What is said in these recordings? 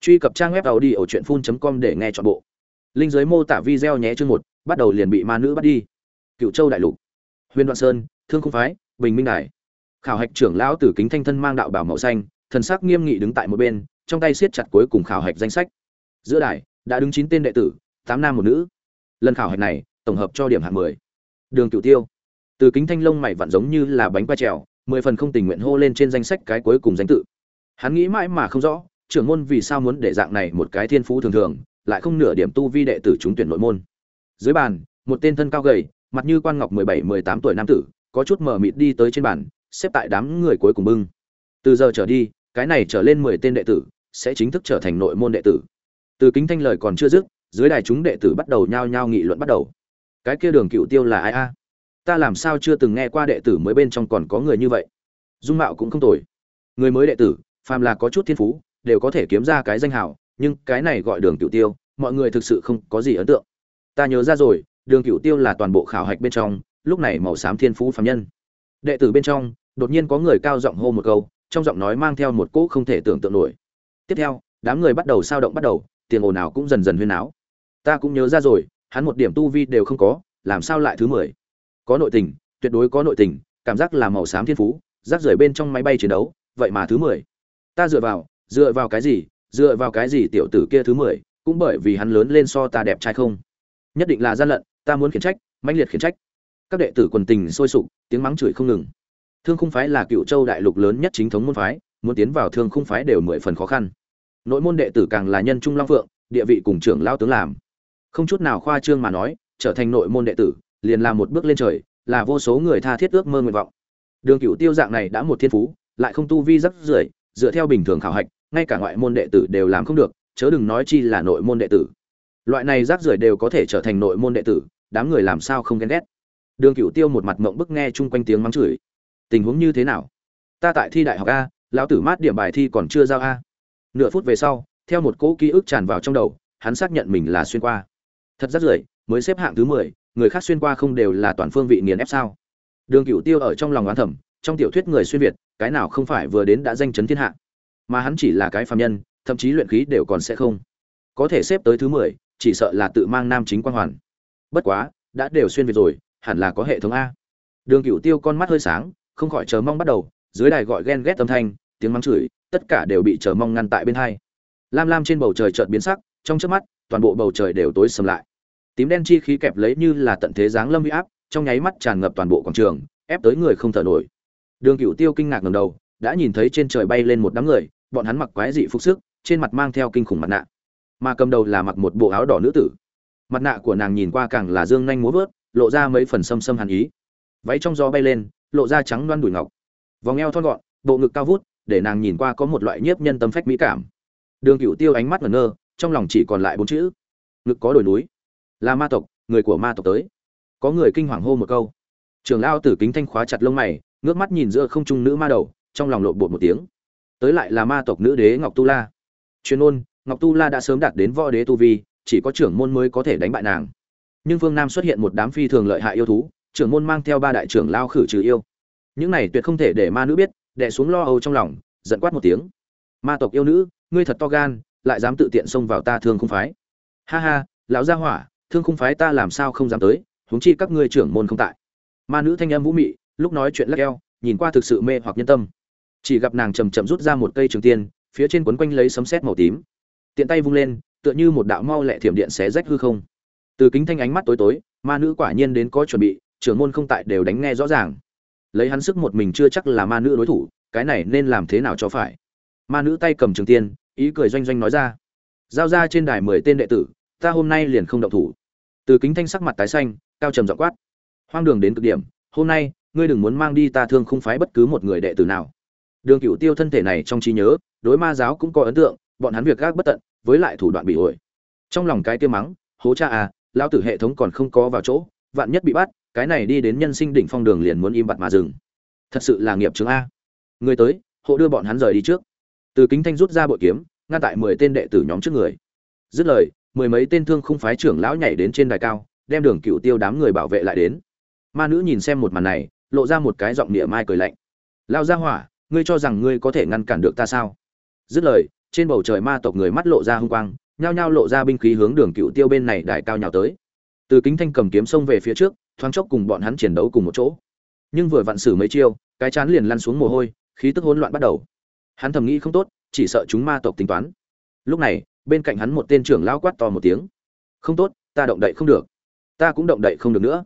truy cập trang web tàu đi ở truyện phun com để nghe chọn bộ. Linh giới mô tả video nhé chương một, bắt đầu liền bị ma nữ bắt đi. Cựu châu đại lục. Huyền đoạn sơn, thương không phái, bình minh đài. Khảo hạch trưởng lão tử kính thanh thân mang đạo bảo màu xanh, thần sắc nghiêm nghị đứng tại một bên, trong tay siết chặt cuối cùng khảo hạch danh sách. Giữa đài, đã đứng chín tên đệ tử, tám nam một nữ. Lần khảo hạch này, tổng hợp cho điểm hạng mười. Đường cựu tiêu. Từ kính thanh lông mày vặn giống như là bánh qua trèo, mười phần không tình nguyện hô lên trên danh sách cái cuối cùng danh tự. Hắn nghĩ mãi mà không rõ trưởng môn vì sao muốn để dạng này một cái thiên phú thường thường, lại không nửa điểm tu vi đệ tử trúng tuyển nội môn. Dưới bàn, một tên thân cao gầy, mặt như quan ngọc mười bảy, mười tám tuổi nam tử, có chút mờ mịt đi tới trên bàn, xếp tại đám người cuối cùng bưng. Từ giờ trở đi, cái này trở lên mười tên đệ tử sẽ chính thức trở thành nội môn đệ tử. Từ kính thanh lời còn chưa dứt, dưới đài chúng đệ tử bắt đầu nhao nhao nghị luận bắt đầu. Cái kia đường cựu tiêu là ai a? Ta làm sao chưa từng nghe qua đệ tử mới bên trong còn có người như vậy? Dung mạo cũng không tồi. Người mới đệ tử, phàm là có chút thiên phú đều có thể kiếm ra cái danh hào, nhưng cái này gọi đường cựu tiêu, mọi người thực sự không có gì ấn tượng. Ta nhớ ra rồi, đường cựu tiêu là toàn bộ khảo hạch bên trong, lúc này màu xám thiên phú phạm nhân. Đệ tử bên trong, đột nhiên có người cao giọng hô một câu, trong giọng nói mang theo một cỗ không thể tưởng tượng nổi. Tiếp theo, đám người bắt đầu sao động bắt đầu, tiền ồn ào cũng dần dần huyên áo. Ta cũng nhớ ra rồi, hắn một điểm tu vi đều không có, làm sao lại thứ mười? Có nội tình, tuyệt đối có nội tình, cảm giác là màu xám thiên phú, rác rưởi bên trong máy bay chiến đấu, vậy mà thứ mười. Ta dựa vào dựa vào cái gì, dựa vào cái gì tiểu tử kia thứ mười, cũng bởi vì hắn lớn lên so ta đẹp trai không? Nhất định là gian lận, ta muốn khiển trách, mãnh liệt khiển trách. Các đệ tử quần tình sôi sục, tiếng mắng chửi không ngừng. Thương khung phái là cựu châu đại lục lớn nhất chính thống môn phái, muốn tiến vào thương khung phái đều mười phần khó khăn. Nội môn đệ tử càng là nhân trung long phượng, địa vị cùng trưởng lao tướng làm. Không chút nào khoa trương mà nói, trở thành nội môn đệ tử, liền là một bước lên trời, là vô số người tha thiết ước mơ nguyện vọng. Đường cựu tiêu dạng này đã một thiên phú, lại không tu vi rất rưởi dựa theo bình thường khảo hạch ngay cả ngoại môn đệ tử đều làm không được, chớ đừng nói chi là nội môn đệ tử. Loại này rác rưởi đều có thể trở thành nội môn đệ tử, đám người làm sao không ghen ghét. Đường Cửu tiêu một mặt mộng bức nghe chung quanh tiếng mắng chửi. Tình huống như thế nào? Ta tại thi đại học a, lão tử mát điểm bài thi còn chưa giao a. Nửa phút về sau, theo một cỗ ký ức tràn vào trong đầu, hắn xác nhận mình là xuyên qua. Thật rất rưởi, mới xếp hạng thứ mười, người khác xuyên qua không đều là toàn phương vị nghiền ép sao? Đường Cửu tiêu ở trong lòng oán thẩm trong tiểu thuyết người xuyên việt, cái nào không phải vừa đến đã danh chấn thiên hạ? Mà hắn chỉ là cái phàm nhân, thậm chí luyện khí đều còn sẽ không. Có thể xếp tới thứ mười, chỉ sợ là tự mang nam chính quan hoàn. Bất quá, đã đều xuyên việt rồi, hẳn là có hệ thống a. Đường cựu tiêu con mắt hơi sáng, không khỏi chờ mong bắt đầu, dưới đài gọi ghen ghét âm thanh, tiếng mắng chửi, tất cả đều bị chờ mong ngăn tại bên hai. Lam lam trên bầu trời chợt biến sắc, trong trước mắt, toàn bộ bầu trời đều tối sầm lại. Tím đen chi khí kẹp lấy như là tận thế dáng lâm huy áp, trong nháy mắt tràn ngập toàn bộ quảng trường, ép tới người không thở nổi. Đường cựu tiêu kinh ngạc ngầm đầu, đã nhìn thấy trên trời bay lên một đám người bọn hắn mặc quái dị phục sức, trên mặt mang theo kinh khủng mặt nạ, mà cầm đầu là mặc một bộ áo đỏ nữ tử. Mặt nạ của nàng nhìn qua càng là dương nhanh múa vớt, lộ ra mấy phần xâm xâm hàn ý. Váy trong gió bay lên, lộ ra trắng loan đùi ngọc. Vòng eo thon gọn, bộ ngực cao vút, để nàng nhìn qua có một loại nhiếp nhân tâm phách mỹ cảm. Đường cựu tiêu ánh mắt ngẩn ngơ, trong lòng chỉ còn lại bốn chữ. Ngực có đồi núi, là ma tộc, người của ma tộc tới. Có người kinh hoàng hô một câu. Trường lao tử kính thanh khóa chặt lông mày, ngước mắt nhìn giữa không trung nữ ma đầu, trong lòng lộn bột một tiếng tới lại là ma tộc nữ đế ngọc tu la. Chuyên ôn ngọc tu la đã sớm đạt đến võ đế tu vi, chỉ có trưởng môn mới có thể đánh bại nàng. Nhưng phương nam xuất hiện một đám phi thường lợi hại yêu thú, trưởng môn mang theo ba đại trưởng lao khử trừ yêu. Những này tuyệt không thể để ma nữ biết đẻ xuống lo âu trong lòng, giận quát một tiếng. Ma tộc yêu nữ, ngươi thật to gan, lại dám tự tiện xông vào ta thương không phái. Ha ha, lão gia hỏa, thương không phái ta làm sao không dám tới, huống chi các ngươi trưởng môn không tại. Ma nữ thanh âm vũ mị, lúc nói chuyện lắc eo, nhìn qua thực sự mê hoặc nhân tâm chỉ gặp nàng chầm chậm rút ra một cây trường tiên, phía trên quấn quanh lấy sấm sét màu tím. Tiện tay vung lên, tựa như một đạo mau lẹ thiểm điện xé rách hư không. Từ kính thanh ánh mắt tối tối, ma nữ quả nhiên đến có chuẩn bị, trưởng môn không tại đều đánh nghe rõ ràng. Lấy hắn sức một mình chưa chắc là ma nữ đối thủ, cái này nên làm thế nào cho phải? Ma nữ tay cầm trường tiên, ý cười doanh doanh nói ra. Giao ra trên đài mười tên đệ tử, ta hôm nay liền không động thủ. Từ kính thanh sắc mặt tái xanh, cao trầm dọ quát. Hoang đường đến cực điểm, hôm nay, ngươi đừng muốn mang đi ta thương không phái bất cứ một người đệ tử nào đường cựu tiêu thân thể này trong trí nhớ, đối ma giáo cũng có ấn tượng, bọn hắn việc gác bất tận, với lại thủ đoạn bị ổi. Trong lòng cái tiêu mắng, hố cha à lao tử hệ thống còn không có vào chỗ, vạn nhất bị bắt, cái này đi đến nhân sinh đỉnh phong đường liền muốn im bặt mà dừng. Thật sự là nghiệp chứng a. Người tới, hộ đưa bọn hắn rời đi trước. Từ kính thanh rút ra bội kiếm, ngăn tại mười tên đệ tử nhóm trước người. Dứt lời, mười mấy tên thương không phái trưởng lão nhảy đến trên đài cao, đem đường cựu tiêu đám người bảo vệ lại đến. Ma nữ nhìn xem một màn này, lộ ra một cái giọng địa mai cười lạnh. Lao ra hỏa ngươi cho rằng ngươi có thể ngăn cản được ta sao? Dứt lời, trên bầu trời ma tộc người mắt lộ ra hung quang, nhao nhao lộ ra binh khí hướng đường cựu tiêu bên này đài cao nhào tới. Từ kính thanh cầm kiếm xông về phía trước, thoáng chốc cùng bọn hắn chiến đấu cùng một chỗ. Nhưng vừa vặn xử mấy chiêu, cái chán liền lăn xuống mồ hôi, khí tức hỗn loạn bắt đầu. Hắn thầm nghĩ không tốt, chỉ sợ chúng ma tộc tính toán. Lúc này, bên cạnh hắn một tên trưởng lao quát to một tiếng. Không tốt, ta động đậy không được. Ta cũng động đậy không được nữa.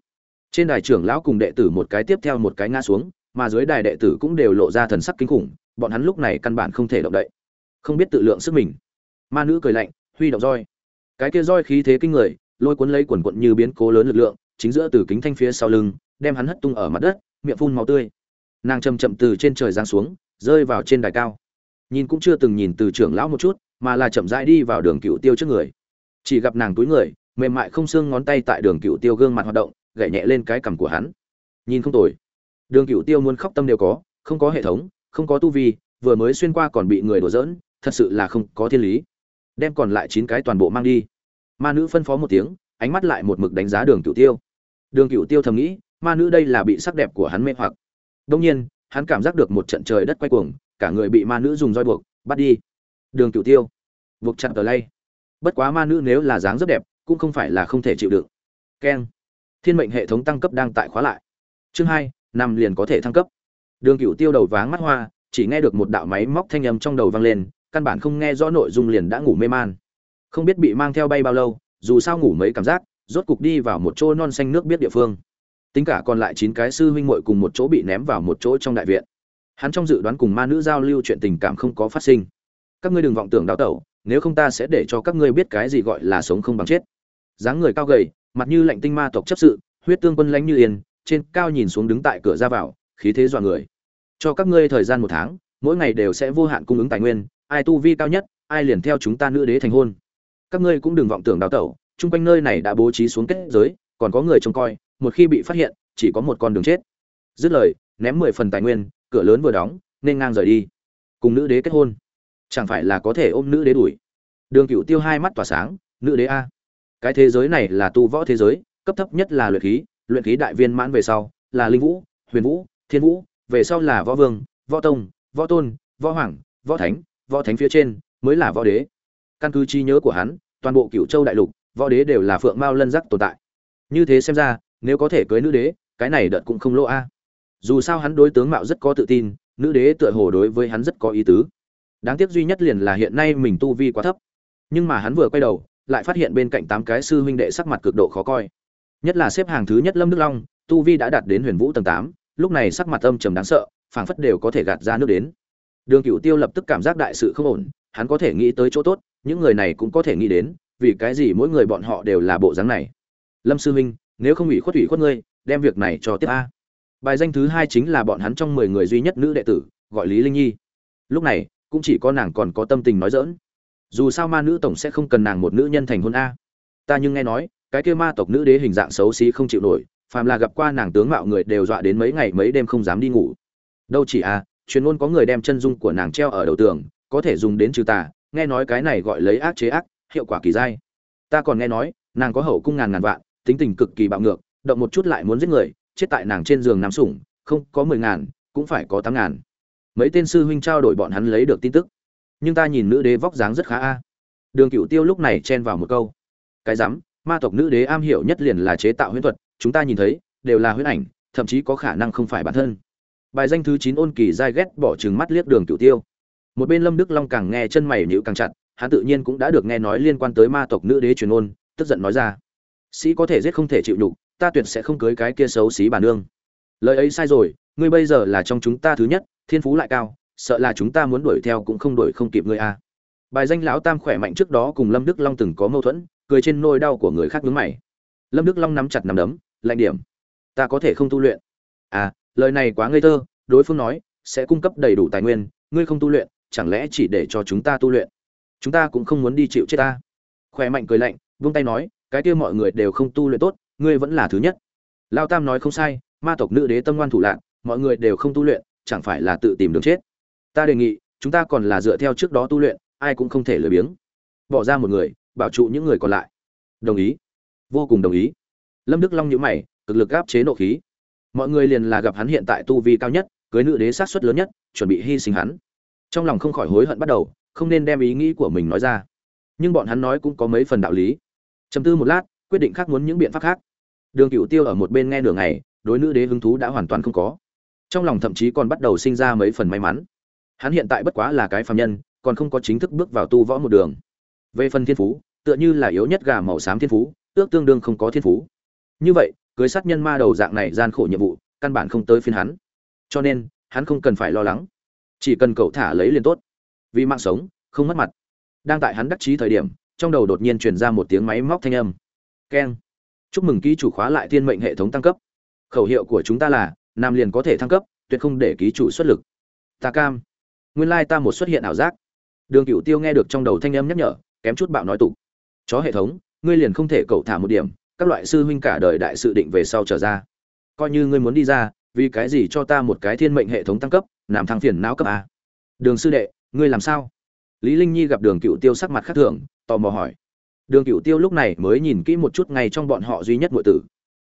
Trên đài trưởng lão cùng đệ tử một cái tiếp theo một cái ngã xuống mà dưới đài đệ tử cũng đều lộ ra thần sắc kinh khủng, bọn hắn lúc này căn bản không thể động đậy, không biết tự lượng sức mình. Ma nữ cười lạnh, huy động roi. Cái kia roi khí thế kinh người, lôi cuốn lấy quần quận như biến cố lớn lực lượng, chính giữa từ kính thanh phía sau lưng, đem hắn hất tung ở mặt đất, miệng phun máu tươi. Nàng chầm chậm từ trên trời giáng xuống, rơi vào trên đài cao. Nhìn cũng chưa từng nhìn từ trưởng lão một chút, mà là chậm rãi đi vào đường cựu tiêu trước người. Chỉ gặp nàng túi người, mềm mại không xương ngón tay tại đường cựu tiêu gương mặt hoạt động, gảy nhẹ lên cái cằm của hắn. Nhìn không tồi đường Cửu tiêu muốn khóc tâm đều có, không có hệ thống, không có tu vi, vừa mới xuyên qua còn bị người đùa giỡn, thật sự là không có thiên lý. Đem còn lại chín cái toàn bộ mang đi. Ma nữ phân phó một tiếng, ánh mắt lại một mực đánh giá đường Cửu tiêu. Đường Cửu tiêu thầm nghĩ, ma nữ đây là bị sắc đẹp của hắn mê hoặc. Đương nhiên, hắn cảm giác được một trận trời đất quay cuồng, cả người bị ma nữ dùng roi buộc, bắt đi. Đường Cửu tiêu, buộc chặt tờ lay. Bất quá ma nữ nếu là dáng rất đẹp, cũng không phải là không thể chịu đựng. Keng. Thiên mệnh hệ thống tăng cấp đang tại khóa lại. Chương hai năm liền có thể thăng cấp. Đường cựu tiêu đầu váng mắt hoa, chỉ nghe được một đạo máy móc thanh âm trong đầu vang lên, căn bản không nghe rõ nội dung liền đã ngủ mê man. Không biết bị mang theo bay bao lâu, dù sao ngủ mấy cảm giác, rốt cục đi vào một chỗ non xanh nước biết địa phương. Tính cả còn lại chín cái sư huynh muội cùng một chỗ bị ném vào một chỗ trong đại viện. Hắn trong dự đoán cùng ma nữ giao lưu chuyện tình cảm không có phát sinh. Các ngươi đừng vọng tưởng đào tẩu, nếu không ta sẽ để cho các ngươi biết cái gì gọi là sống không bằng chết. Dáng người cao gầy, mặt như lạnh tinh ma tộc chấp sự, huyết tương quân lãnh như yên trên cao nhìn xuống đứng tại cửa ra vào, khí thế dọa người. Cho các ngươi thời gian một tháng, mỗi ngày đều sẽ vô hạn cung ứng tài nguyên, ai tu vi cao nhất, ai liền theo chúng ta nữ đế thành hôn. Các ngươi cũng đừng vọng tưởng đào tẩu, chung quanh nơi này đã bố trí xuống kết giới, còn có người trông coi, một khi bị phát hiện, chỉ có một con đường chết. Dứt lời, ném mười phần tài nguyên, cửa lớn vừa đóng, nên ngang rời đi. Cùng nữ đế kết hôn. Chẳng phải là có thể ôm nữ đế đuổi? Đường cựu tiêu hai mắt tỏa sáng, nữ đế a. Cái thế giới này là tu võ thế giới, cấp thấp nhất là luyện khí luyện khí đại viên mãn về sau là linh vũ, huyền vũ, thiên vũ, về sau là võ vương, võ tông, võ tôn, võ hoàng, võ thánh võ thánh phía trên mới là võ đế. Căn cứ trí nhớ của hắn, toàn bộ cựu châu đại lục, võ đế đều là phượng mao lân giác tồn tại. Như thế xem ra, nếu có thể cưới nữ đế, cái này đợt cũng không lỗ a. Dù sao hắn đối tướng mạo rất có tự tin, nữ đế tựa hồ đối với hắn rất có ý tứ. Đáng tiếc duy nhất liền là hiện nay mình tu vi quá thấp. Nhưng mà hắn vừa quay đầu, lại phát hiện bên cạnh tám cái sư huynh đệ sắc mặt cực độ khó coi nhất là xếp hàng thứ nhất lâm đức long, tu vi đã đạt đến huyền vũ tầng tám, lúc này sắc mặt âm trầm đáng sợ, phảng phất đều có thể gạt ra nước đến. Đường cựu tiêu lập tức cảm giác đại sự không ổn, hắn có thể nghĩ tới chỗ tốt, những người này cũng có thể nghĩ đến, vì cái gì mỗi người bọn họ đều là bộ dáng này. Lâm sư huynh nếu không ủy khuất ủy khuất ngươi, đem việc này cho tiếp a. Bài danh thứ hai chính là bọn hắn trong mười người duy nhất nữ đệ tử, gọi lý linh nhi. Lúc này, cũng chỉ có nàng còn có tâm tình nói dỡn dù sao ma nữ tổng sẽ không cần nàng một nữ nhân thành hôn a. Ta nhưng nghe nói cái kia ma tộc nữ đế hình dạng xấu xí không chịu nổi, phàm là gặp qua nàng tướng mạo người đều dọa đến mấy ngày mấy đêm không dám đi ngủ. Đâu chỉ à, a truyền môn có người đem chân dung của nàng treo ở đầu tường, có thể dùng đến trừ tà, nghe nói cái này gọi lấy ác chế ác, hiệu quả kỳ dai. Ta còn nghe nói, nàng có hậu cung ngàn ngàn vạn, tính tình cực kỳ bạo ngược, động một chút lại muốn giết người, chết tại nàng trên giường nằm sủng, không có mười ngàn, cũng phải có tám ngàn. Mấy tên sư huynh trao đổi bọn hắn lấy được tin tức. Nhưng ta nhìn nữ đế vóc dáng rất khá a. Đường cựu tiêu lúc này chen vào một câu. Cái rắm ma tộc nữ đế am hiểu nhất liền là chế tạo huyễn thuật, chúng ta nhìn thấy, đều là huyễn ảnh, thậm chí có khả năng không phải bản thân. Bài danh thứ chín ôn kỳ dai ghét bỏ chừng mắt liếc đường cựu tiêu. Một bên lâm đức long càng nghe chân mày nhữ càng chặt, hắn tự nhiên cũng đã được nghe nói liên quan tới ma tộc nữ đế truyền ôn, tức giận nói ra. Sĩ có thể giết không thể chịu nhục, ta tuyệt sẽ không cưới cái kia xấu xí bà nương. Lời ấy sai rồi, ngươi bây giờ là trong chúng ta thứ nhất, thiên phú lại cao, sợ là chúng ta muốn đuổi theo cũng không đuổi không kịp ngươi a bài danh lão tam khỏe mạnh trước đó cùng lâm đức long từng có mâu thuẫn cười trên nôi đau của người khác nhướng mày. Lâm đức long nắm chặt nắm đấm, lạnh điểm. Ta có thể không tu luyện. À lời này quá ngây thơ, đối phương nói, sẽ cung cấp đầy đủ tài nguyên, ngươi không tu luyện, chẳng lẽ chỉ để cho chúng ta tu luyện? Chúng ta cũng không muốn đi chịu chết ta. Khỏe mạnh cười lạnh, vung tay nói, cái kia mọi người đều không tu luyện tốt, ngươi vẫn là thứ nhất. Lao tam nói không sai, ma tộc nữ đế tâm ngoan thủ lạc mọi người đều không tu luyện, chẳng phải là tự tìm đường chết. Ta đề nghị, chúng ta còn là dựa theo trước đó tu luyện, ai cũng không thể lười biếng. Bỏ ra một người bảo trụ những người còn lại. Đồng ý. Vô cùng đồng ý. Lâm đức long nhữ mày, cực lực áp chế nộ khí. Mọi người liền là gặp hắn hiện tại tu vi cao nhất, cưới nữ đế sát xuất lớn nhất, chuẩn bị hy sinh hắn. Trong lòng không khỏi hối hận bắt đầu, không nên đem ý nghĩ của mình nói ra. Nhưng bọn hắn nói cũng có mấy phần đạo lý. Chầm tư một lát, quyết định khác muốn những biện pháp khác. Đường cựu tiêu ở một bên nghe nửa ngày, đối nữ đế hứng thú đã hoàn toàn không có. Trong lòng thậm chí còn bắt đầu sinh ra mấy phần may mắn. Hắn hiện tại bất quá là cái phàm nhân, còn không có chính thức bước vào tu võ một đường về phần thiên phú, tựa như là yếu nhất gà màu xám thiên phú, ước tương đương không có thiên phú. Như vậy, cưới sát nhân ma đầu dạng này gian khổ nhiệm vụ, căn bản không tới phiên hắn. Cho nên, hắn không cần phải lo lắng. Chỉ cần cậu thả lấy liền tốt. Vì mạng sống, không mất mặt. Đang tại hắn đắc chí thời điểm, trong đầu đột nhiên truyền ra một tiếng máy móc thanh âm. Keng. Chúc mừng ký chủ khóa lại thiên mệnh hệ thống tăng cấp. Khẩu hiệu của chúng ta là, nam liền có thể thăng cấp, tuyệt không để ký chủ xuất lực. Ta cam. Nguyên lai ta một xuất hiện ảo giác. Đường cựu tiêu nghe được trong đầu thanh âm nhắc nhở kém chút bạo nói tục chó hệ thống, ngươi liền không thể cậu thả một điểm, các loại sư huynh cả đời đại sự định về sau trở ra. Coi như ngươi muốn đi ra, vì cái gì cho ta một cái thiên mệnh hệ thống tăng cấp, làm thăng phiền não cấp a. Đường sư đệ, ngươi làm sao? Lý linh nhi gặp đường cựu tiêu sắc mặt khác thường, tò mò hỏi. Đường cựu tiêu lúc này mới nhìn kỹ một chút ngay trong bọn họ duy nhất nội tử.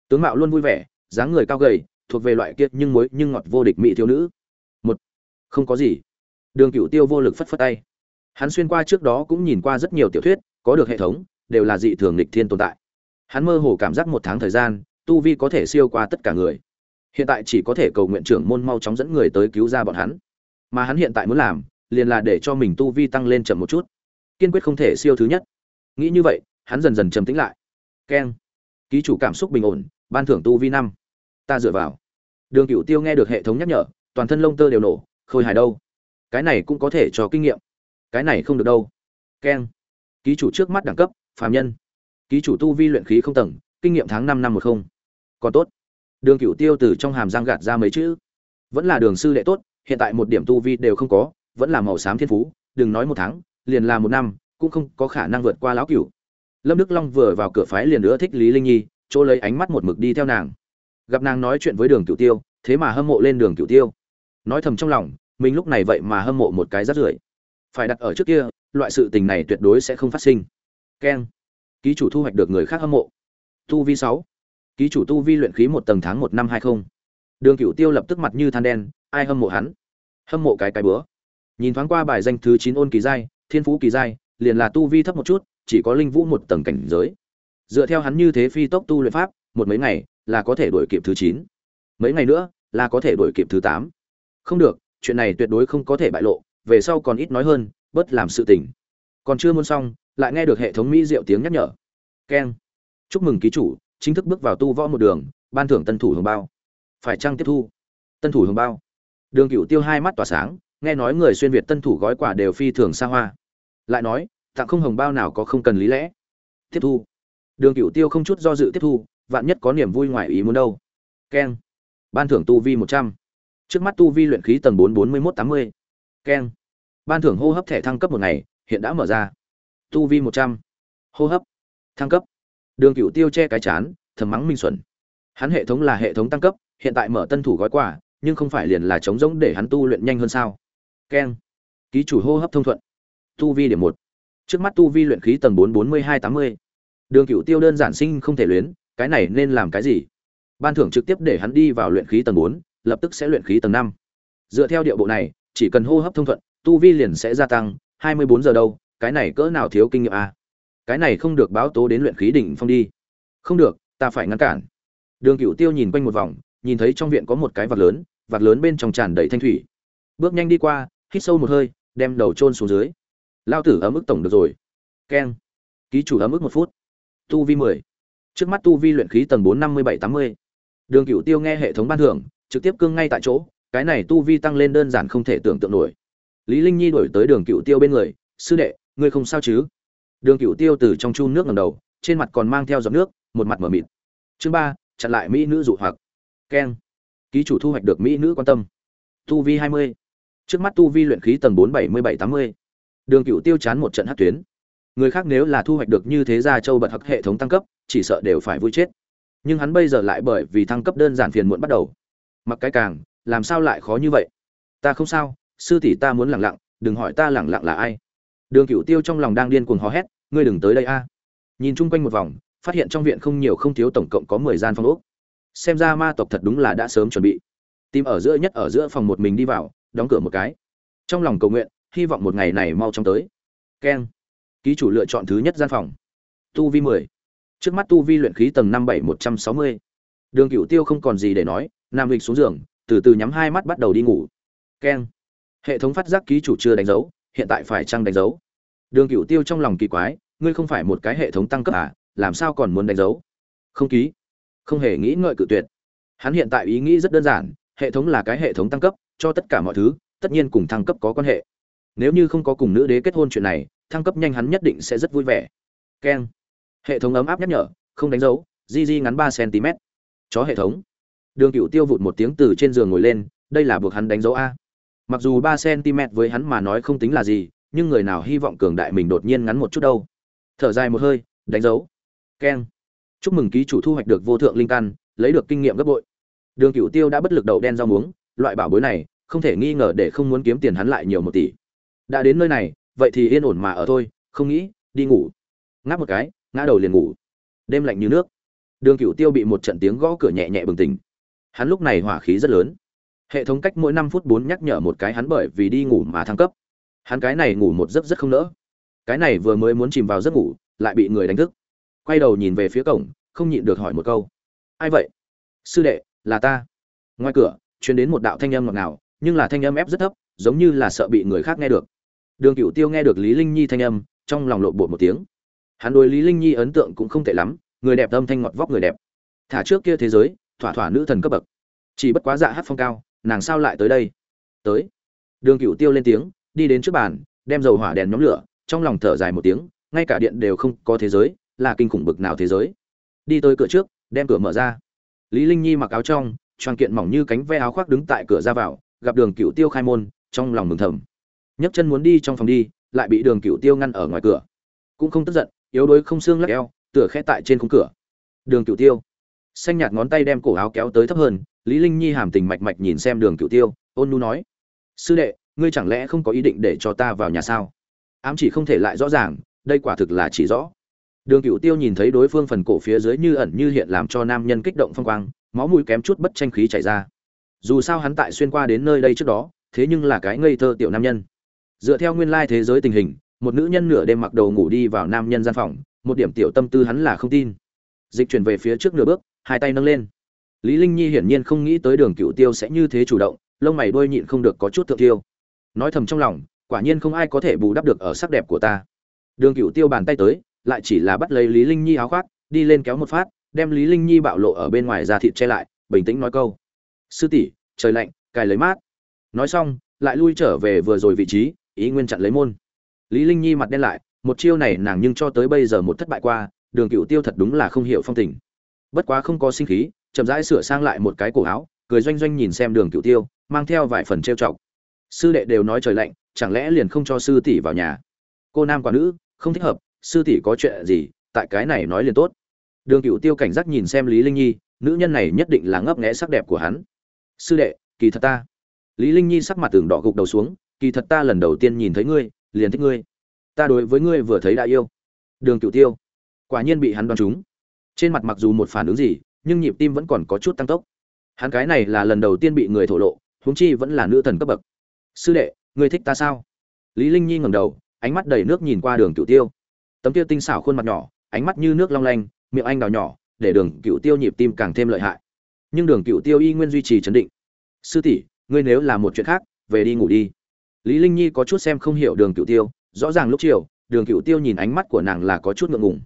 Tướng mạo luôn vui vẻ, dáng người cao gầy, thuộc về loại kiệt nhưng muối nhưng ngọt vô địch mỹ thiếu nữ. Một, không có gì. Đường cựu tiêu vô lực phất phất tay hắn xuyên qua trước đó cũng nhìn qua rất nhiều tiểu thuyết, có được hệ thống, đều là dị thường lịch thiên tồn tại. Hắn mơ hồ cảm giác một tháng thời gian, tu vi có thể siêu qua tất cả người. Hiện tại chỉ có thể cầu nguyện trưởng môn mau chóng dẫn người tới cứu ra bọn hắn. Mà hắn hiện tại muốn làm, liền là để cho mình tu vi tăng lên chậm một chút. Kiên quyết không thể siêu thứ nhất. Nghĩ như vậy, hắn dần dần trầm tĩnh lại. Keng. Ký chủ cảm xúc bình ổn, ban thưởng tu vi năm. Ta dựa vào. Đường cựu tiêu nghe được hệ thống nhắc nhở, toàn thân lông tơ đều nổ, khôi hài đâu? Cái này cũng có thể cho kinh nghiệm cái này không được đâu. Keng. Ký chủ trước mắt đẳng cấp, phàm nhân. Ký chủ tu vi luyện khí không tầng, kinh nghiệm tháng năm năm một không. Còn tốt. Đường cựu tiêu từ trong hàm giang gạt ra mấy chữ. Vẫn là đường sư đệ tốt, hiện tại một điểm tu vi đều không có, vẫn là màu xám thiên phú, đừng nói một tháng, liền là một năm, cũng không có khả năng vượt qua lão cửu. Lâm đức long vừa vào cửa phái liền nữa thích lý linh nhi, chỗ lấy ánh mắt một mực đi theo nàng. Gặp nàng nói chuyện với đường cửu tiêu, thế mà hâm mộ lên đường cửu tiêu. Nói thầm trong lòng, mình lúc này vậy mà hâm mộ một cái rất rưởi phải đặt ở trước kia, loại sự tình này tuyệt đối sẽ không phát sinh. Keng. Ký chủ thu hoạch được người khác hâm mộ. Tu vi sáu. Ký chủ tu vi luyện khí một tầng tháng một năm hai không. Đường cửu tiêu lập tức mặt như than đen, ai hâm mộ hắn? Hâm mộ cái cái bữa. Nhìn thoáng qua bài danh thứ chín ôn kỳ giai, thiên phú kỳ giai, liền là tu vi thấp một chút, chỉ có linh vũ một tầng cảnh giới. Dựa theo hắn như thế phi tốc tu luyện pháp, một mấy ngày là có thể đuổi kịp thứ chín. Mấy ngày nữa là có thể đuổi kịp thứ tám. Không được, chuyện này tuyệt đối không có thể bại lộ về sau còn ít nói hơn, bớt làm sự tình. Còn chưa muốn xong, lại nghe được hệ thống mỹ diệu tiếng nhắc nhở. Keng. Chúc mừng ký chủ, chính thức bước vào tu võ một đường, ban thưởng tân thủ hồng bao. Phải chăng tiếp thu? Tân thủ hồng bao. Đường cựu tiêu hai mắt tỏa sáng, nghe nói người xuyên việt tân thủ gói quà đều phi thường xa hoa. Lại nói, tặng không hồng bao nào có không cần lý lẽ. Tiếp thu. Đường cựu tiêu không chút do dự tiếp thu, vạn nhất có niềm vui ngoài ý muốn đâu. Keng. Ban thưởng tu vi một trăm. Trước mắt tu vi luyện khí tầng bốn bốn mươi mốt tám mươi keng. Ban thưởng hô hấp thẻ thăng cấp một ngày, hiện đã mở ra. Tu vi một trăm. Hô hấp. Thăng cấp. Đường cựu tiêu che cái chán, thầm mắng minh xuẩn hắn hệ thống là hệ thống tăng cấp, hiện tại mở tân thủ gói quà, nhưng không phải liền là chống rỗng để hắn tu luyện nhanh hơn sao. Keng. Ký chủ hô hấp thông thuận. Tu vi điểm một. Trước mắt tu vi luyện khí tầng bốn bốn mươi hai tám mươi. Đường cựu tiêu đơn giản sinh không thể luyến, cái này nên làm cái gì? Ban thưởng trực tiếp để hắn đi vào luyện khí tầng bốn, lập tức sẽ luyện khí tầng năm. Dựa theo điệu bộ này chỉ cần hô hấp thông thuận, tu vi liền sẽ gia tăng, hai mươi bốn giờ đâu, cái này cỡ nào thiếu kinh nghiệm a à? cái này không được báo tố đến luyện khí đỉnh phong đi. Không được, ta phải ngăn cản. Đường Cửu tiêu nhìn quanh một vòng, nhìn thấy trong viện có một cái vạc lớn vạc lớn bên trong tràn đầy thanh thủy. Bước nhanh đi qua, hít sâu một hơi, đem đầu chôn xuống dưới. Lao tử ấm ức tổng được rồi. Keng. Ký chủ ấm ức một phút. Tu vi mười. Trước mắt tu vi luyện khí tầng bốn năm mươi bảy tám mươi. Đường Cửu tiêu nghe hệ thống ban thưởng, trực tiếp cương ngay tại chỗ cái này tu vi tăng lên đơn giản không thể tưởng tượng nổi. Lý linh nhi đổi tới đường cựu tiêu bên người, sư đệ, ngươi không sao chứ? Đường cựu tiêu từ trong chu nước ngầm đầu, trên mặt còn mang theo giọt nước, một mặt mở mịt. Chương ba, chặn lại mỹ nữ dụ hoặc. Keng. Ký chủ thu hoạch được mỹ nữ quan tâm. Tu vi hai mươi. Trước mắt tu vi luyện khí tầng bốn bảy mươi bảy tám mươi. Đường cựu tiêu chán một trận hát tuyến. Người khác nếu là thu hoạch được như thế gia châu bật hặc hệ thống tăng cấp, chỉ sợ đều phải vui chết. Nhưng hắn bây giờ lại bởi vì thăng cấp đơn giản phiền muộn bắt đầu. Mặc cái càng làm sao lại khó như vậy? Ta không sao, sư tỷ ta muốn lẳng lặng, đừng hỏi ta lẳng lặng là ai. Đường cựu tiêu trong lòng đang điên cuồng hò hét, ngươi đừng tới đây a. Nhìn chung quanh một vòng, phát hiện trong viện không nhiều không thiếu tổng cộng có mười gian phòng ốc. Xem ra ma tộc thật đúng là đã sớm chuẩn bị. Tìm ở giữa nhất ở giữa phòng một mình đi vào, đóng cửa một cái. Trong lòng cầu nguyện, hy vọng một ngày này mau chóng tới. Keng. Ký chủ lựa chọn thứ nhất gian phòng. Tu vi mười. Trước mắt tu vi luyện khí tầng năm bảy một trăm sáu mươi. Đường cựu tiêu không còn gì để nói, nam lịch xuống giường từ từ nhắm hai mắt bắt đầu đi ngủ. Keng. Hệ thống phát giác ký chủ chưa đánh dấu, hiện tại phải chăng đánh dấu? Đường cựu tiêu trong lòng kỳ quái, ngươi không phải một cái hệ thống tăng cấp à làm sao còn muốn đánh dấu? Không ký. Không hề nghĩ ngợi cự tuyệt. Hắn hiện tại ý nghĩ rất đơn giản, hệ thống là cái hệ thống tăng cấp, cho tất cả mọi thứ, tất nhiên cùng thăng cấp có quan hệ. Nếu như không có cùng nữ đế kết hôn chuyện này, thăng cấp nhanh hắn nhất định sẽ rất vui vẻ. Keng. Hệ thống ấm áp nhắc nhở, không đánh dấu di di ngắn ba cm chó hệ thống đường cựu tiêu vụt một tiếng từ trên giường ngồi lên, đây là buộc hắn đánh dấu a. Mặc dù ba cm với hắn mà nói không tính là gì, nhưng người nào hy vọng cường đại mình đột nhiên ngắn một chút đâu. Thở dài một hơi, đánh dấu. Keng. Chúc mừng ký chủ thu hoạch được vô thượng linh căn, lấy được kinh nghiệm gấp bội. Đường cựu tiêu đã bất lực đậu đen rau muống, loại bảo bối này, không thể nghi ngờ để không muốn kiếm tiền hắn lại nhiều một tỷ. Đã đến nơi này, vậy thì yên ổn mà ở thôi, không nghĩ, đi ngủ. Ngáp một cái, ngã đầu liền ngủ. Đêm lạnh như nước. Đường cựu tiêu bị một trận tiếng gõ cửa nhẹ nhẹ bừng tỉnh hắn lúc này hỏa khí rất lớn. Hệ thống cách mỗi năm phút bốn nhắc nhở một cái hắn bởi vì đi ngủ mà thăng cấp. Hắn cái này ngủ một giấc rất không nỡ. Cái này vừa mới muốn chìm vào giấc ngủ, lại bị người đánh thức. Quay đầu nhìn về phía cổng, không nhịn được hỏi một câu. Ai vậy? Sư đệ, là ta. Ngoài cửa, truyền đến một đạo thanh âm ngọt ngào, nhưng là thanh âm ép rất thấp, giống như là sợ bị người khác nghe được. Đường cựu tiêu nghe được lý linh nhi thanh âm, trong lòng lộn bột một tiếng. Hắn đối lý linh nhi ấn tượng cũng không tệ lắm, người đẹp âm thanh ngọt vóc người đẹp. Thả trước kia thế giới thỏa thỏa nữ thần cấp bậc. Chỉ bất quá dạ hát phong cao, nàng sao lại tới đây? Tới. Đường cựu tiêu lên tiếng, đi đến trước bàn, đem dầu hỏa đèn nhóm lửa, trong lòng thở dài một tiếng, ngay cả điện đều không có thế giới, là kinh khủng bực nào thế giới. Đi tới cửa trước, đem cửa mở ra. Lý linh nhi mặc áo trong, choàng kiện mỏng như cánh ve áo khoác đứng tại cửa ra vào, gặp đường cựu tiêu khai môn, trong lòng mừng thầm. Nhấc chân muốn đi trong phòng đi, lại bị đường cựu tiêu ngăn ở ngoài cửa. Cũng không tức giận, yếu đuối không xương lắc eo, tựa khẽ tại trên khung cửa. Đường cựu tiêu xanh nhạt ngón tay đem cổ áo kéo tới thấp hơn, lý linh nhi hàm tình mạch mạch nhìn xem đường cựu tiêu, ôn nu nói, sư đệ, ngươi chẳng lẽ không có ý định để cho ta vào nhà sao? Ám chỉ không thể lại rõ ràng, đây quả thực là chỉ rõ. Đường cựu tiêu nhìn thấy đối phương phần cổ phía dưới như ẩn như hiện làm cho nam nhân kích động phong quang, máu mũi kém chút bất tranh khí chảy ra. Dù sao hắn tại xuyên qua đến nơi đây trước đó, thế nhưng là cái ngây thơ tiểu nam nhân. Dựa theo nguyên lai thế giới tình hình, một nữ nhân nửa đêm mặc đầu ngủ đi vào nam nhân gian phòng, một điểm tiểu tâm tư hắn là không tin. Dịch chuyển về phía trước nửa bước hai tay nâng lên. Lý linh nhi hiển nhiên không nghĩ tới đường cựu tiêu sẽ như thế chủ động, lông mày đôi nhịn không được có chút thượng tiêu nói thầm trong lòng, quả nhiên không ai có thể bù đắp được ở sắc đẹp của ta. Đường cựu tiêu bàn tay tới, lại chỉ là bắt lấy lý linh nhi áo khoác, đi lên kéo một phát, đem lý linh nhi bạo lộ ở bên ngoài ra thịt che lại, bình tĩnh nói câu. Sư tỷ, trời lạnh, cài lấy mát. Nói xong, lại lui trở về vừa rồi vị trí, ý nguyên chặn lấy môn. Lý linh nhi mặt đen lại, một chiêu này nàng nhưng cho tới bây giờ một thất bại qua, đường cựu tiêu thật đúng là không hiểu phong tình bất quá không có sinh khí, chậm rãi sửa sang lại một cái cổ áo, cười doanh doanh nhìn xem đường cựu tiêu, mang theo vài phần trêu chọc. Sư đệ đều nói trời lạnh, chẳng lẽ liền không cho sư tỷ vào nhà? Cô nam quả nữ, không thích hợp, sư tỷ có chuyện gì, tại cái này nói liền tốt. Đường cựu tiêu cảnh giác nhìn xem lý linh nhi, nữ nhân này nhất định là ngấp nghẽ sắc đẹp của hắn. Sư đệ, kỳ thật ta. Lý linh nhi sắc mặt tường đỏ gục đầu xuống, kỳ thật ta lần đầu tiên nhìn thấy ngươi, liền thích ngươi. Ta đối với ngươi vừa thấy đã yêu. Đường cựu tiêu. Quả nhiên bị hắn đoán trúng trên mặt mặc dù một phản ứng gì, nhưng nhịp tim vẫn còn có chút tăng tốc. Hắn cái này là lần đầu tiên bị người thổ lộ, huống chi vẫn là nữ thần cấp bậc. Sư đệ, ngươi thích ta sao? Lý linh nhi ngẩng đầu, ánh mắt đầy nước nhìn qua đường Cửu tiêu. Tấm tiêu tinh xảo khuôn mặt nhỏ, ánh mắt như nước long lanh, miệng anh đào nhỏ, để đường Cửu tiêu nhịp tim càng thêm lợi hại. Nhưng đường Cửu tiêu y nguyên duy trì chấn định. Sư tỷ, ngươi nếu là một chuyện khác, về đi ngủ đi. Lý linh nhi có chút xem không hiểu đường Cửu tiêu, rõ ràng lúc chiều, đường Cửu tiêu nhìn ánh mắt của nàng là có chút ngượng ngùng.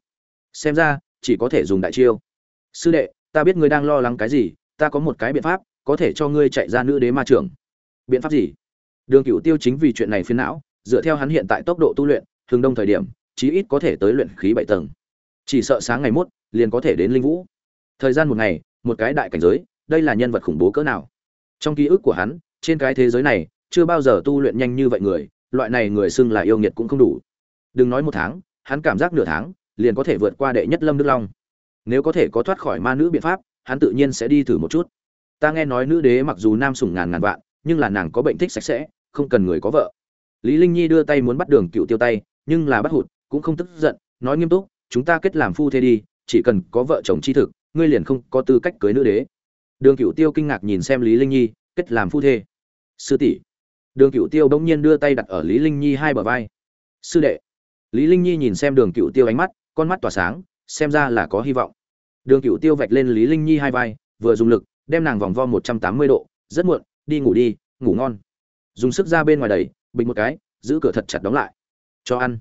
Xem ra chỉ có thể dùng đại chiêu. Sư đệ, ta biết ngươi đang lo lắng cái gì, ta có một cái biện pháp, có thể cho ngươi chạy ra nữ đế ma trưởng biện pháp gì? Đường cựu tiêu chính vì chuyện này phiến não, dựa theo hắn hiện tại tốc độ tu luyện, thường đông thời điểm, chí ít có thể tới luyện khí bảy tầng. Chỉ sợ sáng ngày mốt, liền có thể đến linh vũ. Thời gian một ngày, một cái đại cảnh giới, đây là nhân vật khủng bố cỡ nào? Trong ký ức của hắn, trên cái thế giới này, chưa bao giờ tu luyện nhanh như vậy người, loại này người xưng là yêu nghiệt cũng không đủ. Đừng nói một tháng, hắn cảm giác nửa tháng liền có thể vượt qua đệ nhất lâm đức long. Nếu có thể có thoát khỏi ma nữ biện pháp, hắn tự nhiên sẽ đi thử một chút. Ta nghe nói nữ đế mặc dù nam sủng ngàn ngàn vạn, nhưng là nàng có bệnh thích sạch sẽ, không cần người có vợ. Lý linh nhi đưa tay muốn bắt đường cựu tiêu tay, nhưng là bắt hụt, cũng không tức giận, nói nghiêm túc, chúng ta kết làm phu thê đi, chỉ cần có vợ chồng chi thực, ngươi liền không có tư cách cưới nữ đế. Đường cựu tiêu kinh ngạc nhìn xem lý linh nhi, kết làm phu thê? Sư tỷ. Đường cựu tiêu bỗng nhiên đưa tay đặt ở lý linh nhi hai bờ vai. Sư đệ. Lý linh nhi nhìn xem đường cựu tiêu ánh mắt con mắt tỏa sáng xem ra là có hy vọng. Đường cựu tiêu vạch lên lý linh nhi hai vai vừa dùng lực đem nàng vòng vo một trăm tám mươi độ rất muộn đi ngủ đi ngủ ngon. Dùng sức ra bên ngoài đẩy, bình một cái giữ cửa thật chặt đóng lại. Cho ăn.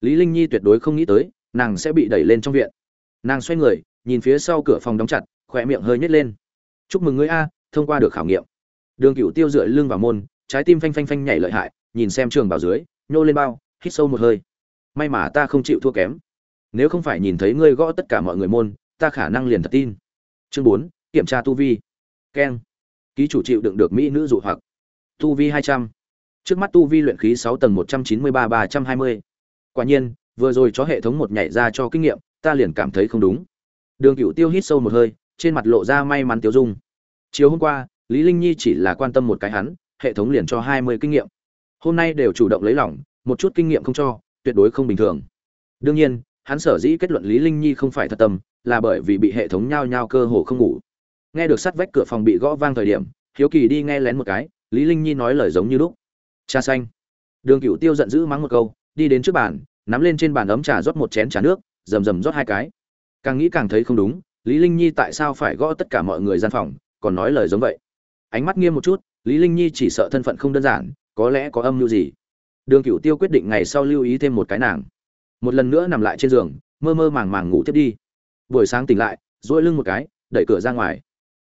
Lý linh nhi tuyệt đối không nghĩ tới nàng sẽ bị đẩy lên trong viện. Nàng xoay người nhìn phía sau cửa phòng đóng chặt khỏe miệng hơi nhếch lên. Chúc mừng ngươi a thông qua được khảo nghiệm. Đường cựu tiêu dựa lưng vào môn trái tim phanh phanh phanh nhảy lợi hại nhìn xem trường bảo dưới nhô lên bao hít sâu một hơi. May mà ta không chịu thua kém nếu không phải nhìn thấy ngươi gõ tất cả mọi người môn, ta khả năng liền thật tin. Chương bốn, kiểm tra tu vi. Keng. Ký chủ chịu đựng được mỹ nữ dụ hoặc. Tu vi hai trăm. Trước mắt tu vi luyện khí sáu tầng một trăm chín mươi ba ba trăm hai mươi. Quả nhiên, vừa rồi cho hệ thống một nhảy ra cho kinh nghiệm, ta liền cảm thấy không đúng. Đường cựu tiêu hít sâu một hơi, trên mặt lộ ra may mắn tiêu dung. Chiều hôm qua, lý linh nhi chỉ là quan tâm một cái hắn, hệ thống liền cho hai mươi kinh nghiệm. Hôm nay đều chủ động lấy lỏng, một chút kinh nghiệm không cho, tuyệt đối không bình thường. Đương nhiên hắn sở dĩ kết luận lý linh nhi không phải thật tâm, là bởi vì bị hệ thống nhao nhao cơ hồ không ngủ. Nghe được sắt vách cửa phòng bị gõ vang thời điểm, hiếu kỳ đi nghe lén một cái, lý linh nhi nói lời giống như lúc. Cha xanh. Đường cửu tiêu giận dữ mắng một câu, đi đến trước bàn, nắm lên trên bàn ấm trà rót một chén trà nước, rầm rầm rót hai cái. Càng nghĩ càng thấy không đúng, lý linh nhi tại sao phải gõ tất cả mọi người gian phòng, còn nói lời giống vậy. Ánh mắt nghiêm một chút, lý linh nhi chỉ sợ thân phận không đơn giản, có lẽ có âm mưu gì. Đường cửu tiêu quyết định ngày sau lưu ý thêm một cái nàng một lần nữa nằm lại trên giường, mơ mơ màng màng ngủ tiếp đi. Buổi sáng tỉnh lại, duỗi lưng một cái, đẩy cửa ra ngoài.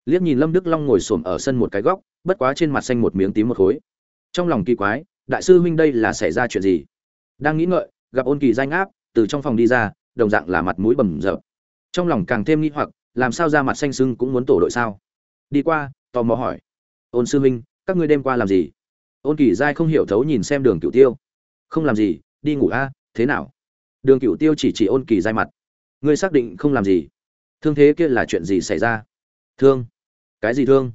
Liếc nhìn lâm đức long ngồi xổm ở sân một cái góc, bất quá trên mặt xanh một miếng tím một khối. Trong lòng kỳ quái, đại sư huynh đây là xảy ra chuyện gì? Đang nghĩ ngợi, gặp ôn kỳ danh áp, từ trong phòng đi ra, đồng dạng là mặt mũi bầm dập. Trong lòng càng thêm nghi hoặc, làm sao ra mặt xanh sưng cũng muốn tổ đội sao? Đi qua, tò mò hỏi. Ôn sư huynh, các ngươi đêm qua làm gì? Ôn kỳ giai không hiểu thấu nhìn xem đường cửu tiêu. Không làm gì, đi ngủ a, thế nào? Đường cửu tiêu chỉ chỉ ôn kỳ dai mặt. Ngươi xác định không làm gì? Thương thế kia là chuyện gì xảy ra? Thương? Cái gì thương?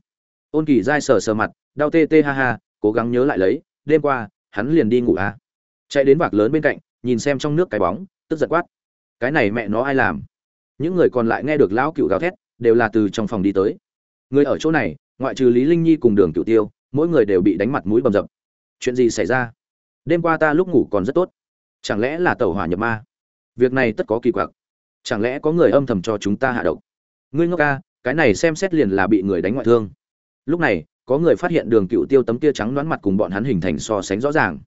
Ôn kỳ dai sờ sờ mặt, đau tê tê ha ha, cố gắng nhớ lại lấy, đêm qua, hắn liền đi ngủ à? chạy đến vạc lớn bên cạnh, nhìn xem trong nước cái bóng, tức giật quát. Cái này mẹ nó ai làm? Những người còn lại nghe được lão cựu gào thét, đều là từ trong phòng đi tới. Người ở chỗ này, ngoại trừ lý linh nhi cùng đường cựu tiêu, mỗi người đều bị đánh mặt mũi bầm dập. Chuyện gì xảy ra? Đêm qua ta lúc ngủ còn rất tốt chẳng lẽ là tàu hỏa nhập ma? Việc này tất có kỳ quặc. Chẳng lẽ có người âm thầm cho chúng ta hạ độc? Ngươi ngốc ca, cái này xem xét liền là bị người đánh ngoại thương. Lúc này, có người phát hiện đường cựu tiêu tấm tia trắng đoán mặt cùng bọn hắn hình thành so sánh rõ ràng.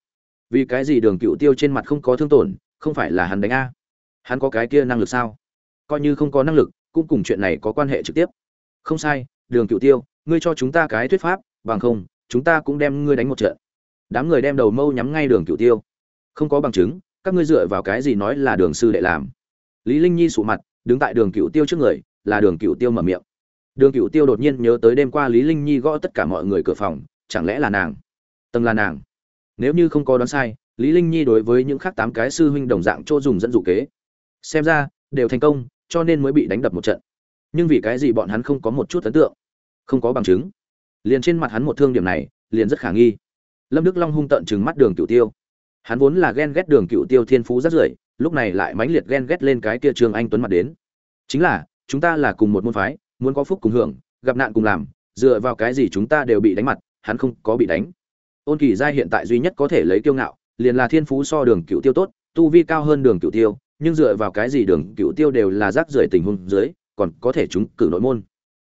Vì cái gì đường cựu tiêu trên mặt không có thương tổn, không phải là hắn đánh a? Hắn có cái kia năng lực sao? Coi như không có năng lực, cũng cùng chuyện này có quan hệ trực tiếp. Không sai, đường cựu tiêu, ngươi cho chúng ta cái thuyết pháp, bằng không, chúng ta cũng đem ngươi đánh một trận. Đám người đem đầu mâu nhắm ngay đường cựu tiêu. Không có bằng chứng các ngươi dựa vào cái gì nói là đường sư đệ làm? Lý linh nhi sụ mặt, đứng tại đường cựu tiêu trước người, là đường cựu tiêu mở miệng. Đường cựu tiêu đột nhiên nhớ tới đêm qua lý linh nhi gõ tất cả mọi người cửa phòng, chẳng lẽ là nàng? Tầng là nàng. Nếu như không có đoán sai, lý linh nhi đối với những khác tám cái sư huynh đồng dạng chỗ dùng dẫn dụ kế. Xem ra, đều thành công, cho nên mới bị đánh đập một trận. Nhưng vì cái gì bọn hắn không có một chút ấn tượng? Không có bằng chứng. Liền trên mặt hắn một thương điểm này, liền rất khả nghi. Lâm đức long hung tận chừng mắt đường cựu tiêu hắn vốn là ghen ghét đường cựu tiêu thiên phú rất rưởi, lúc này lại mãnh liệt ghen ghét lên cái kia trương anh tuấn mặt đến. Chính là, chúng ta là cùng một môn phái, muốn có phúc cùng hưởng, gặp nạn cùng làm, dựa vào cái gì chúng ta đều bị đánh mặt, hắn không có bị đánh. Ôn kỳ giai hiện tại duy nhất có thể lấy kiêu ngạo, liền là thiên phú so đường cựu tiêu tốt, tu vi cao hơn đường cựu tiêu, nhưng dựa vào cái gì đường cựu tiêu đều là rác rưởi tình huống dưới, còn có thể chúng cử nội môn.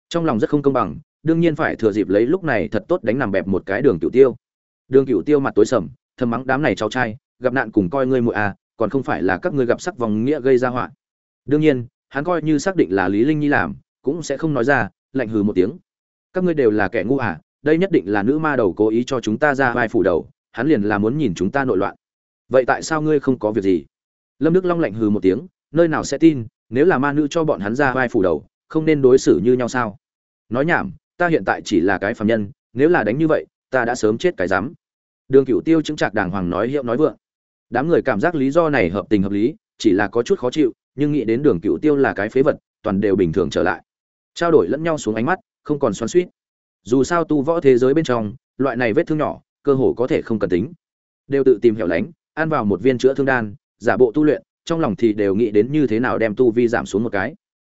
Trong lòng rất không công bằng, đương nhiên phải thừa dịp lấy lúc này thật tốt đánh nằm bẹp một cái đường cựu tiêu. Đường cựu tiêu mặt tối sầm thầm mắng đám này cháu trai, gặp nạn cùng coi ngươi muội à còn không phải là các ngươi gặp sắc vòng nghĩa gây ra họa. Đương nhiên, hắn coi như xác định là lý linh nhi làm, cũng sẽ không nói ra, lạnh hừ một tiếng. Các ngươi đều là kẻ ngu à đây nhất định là nữ ma đầu cố ý cho chúng ta ra vai phủ đầu, hắn liền là muốn nhìn chúng ta nội loạn. Vậy tại sao ngươi không có việc gì? Lâm đức long lạnh hừ một tiếng, nơi nào sẽ tin, nếu là ma nữ cho bọn hắn ra vai phủ đầu, không nên đối xử như nhau sao? Nói nhảm, ta hiện tại chỉ là cái phàm nhân, nếu là đánh như vậy, ta đã sớm chết cái rắm đường cửu tiêu chứng trạc đàng hoàng nói hiệu nói vượng. Đám người cảm giác lý do này hợp tình hợp lý, chỉ là có chút khó chịu, nhưng nghĩ đến đường cửu tiêu là cái phế vật, toàn đều bình thường trở lại. Trao đổi lẫn nhau xuống ánh mắt, không còn xoắn suýt dù sao tu võ thế giới bên trong, loại này vết thương nhỏ, cơ hồ có thể không cần tính. Đều tự tìm hiểu lánh, ăn vào một viên chữa thương đan, giả bộ tu luyện, trong lòng thì đều nghĩ đến như thế nào đem tu vi giảm xuống một cái.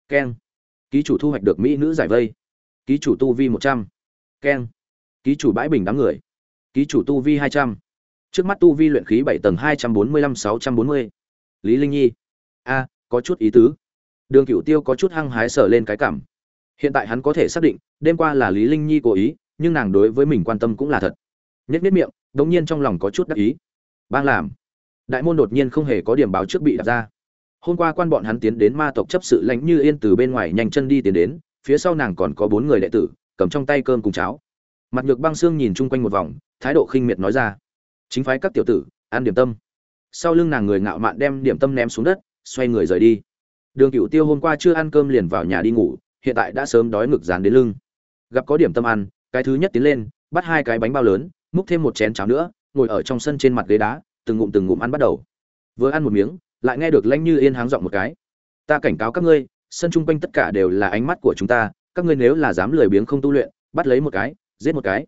Keng. Ký chủ thu hoạch được mỹ nữ giải vây. Ký chủ tu vi một trăm. Keng. Ký chủ bãi bình đám người ký chủ tu vi hai trăm. Trước mắt tu vi luyện khí bảy tầng hai trăm bốn mươi lăm, sáu trăm bốn mươi. Lý linh nhi. A, có chút ý tứ. Đường cửu tiêu có chút hăng hái sờ lên cái cảm. Hiện tại hắn có thể xác định, đêm qua là lý linh nhi cố ý, nhưng nàng đối với mình quan tâm cũng là thật. Nhất nhất miệng, đống nhiên trong lòng có chút đắc ý. Bang làm. Đại môn đột nhiên không hề có điểm báo trước bị đặt ra. Hôm qua quan bọn hắn tiến đến ma tộc chấp sự lãnh như yên từ bên ngoài nhanh chân đi tiến đến, phía sau nàng còn có bốn người đệ tử, cầm trong tay cơm cùng cháo mặt nhược băng xương nhìn chung quanh một vòng, thái độ khinh miệt nói ra. Chính phái các tiểu tử, ăn điểm tâm. Sau lưng nàng người ngạo mạn đem điểm tâm ném xuống đất, xoay người rời đi. Đường cựu tiêu hôm qua chưa ăn cơm liền vào nhà đi ngủ, hiện tại đã sớm đói ngực dán đến lưng. Gặp có điểm tâm ăn, cái thứ nhất tiến lên, bắt hai cái bánh bao lớn, múc thêm một chén cháo nữa, ngồi ở trong sân trên mặt ghế đá, từng ngụm từng ngụm ăn bắt đầu. Vừa ăn một miếng, lại nghe được lanh như yên háng giọng một cái. Ta cảnh cáo các ngươi, sân chung quanh tất cả đều là ánh mắt của chúng ta, các ngươi nếu là dám lười biếng không tu luyện, bắt lấy một cái giết một cái.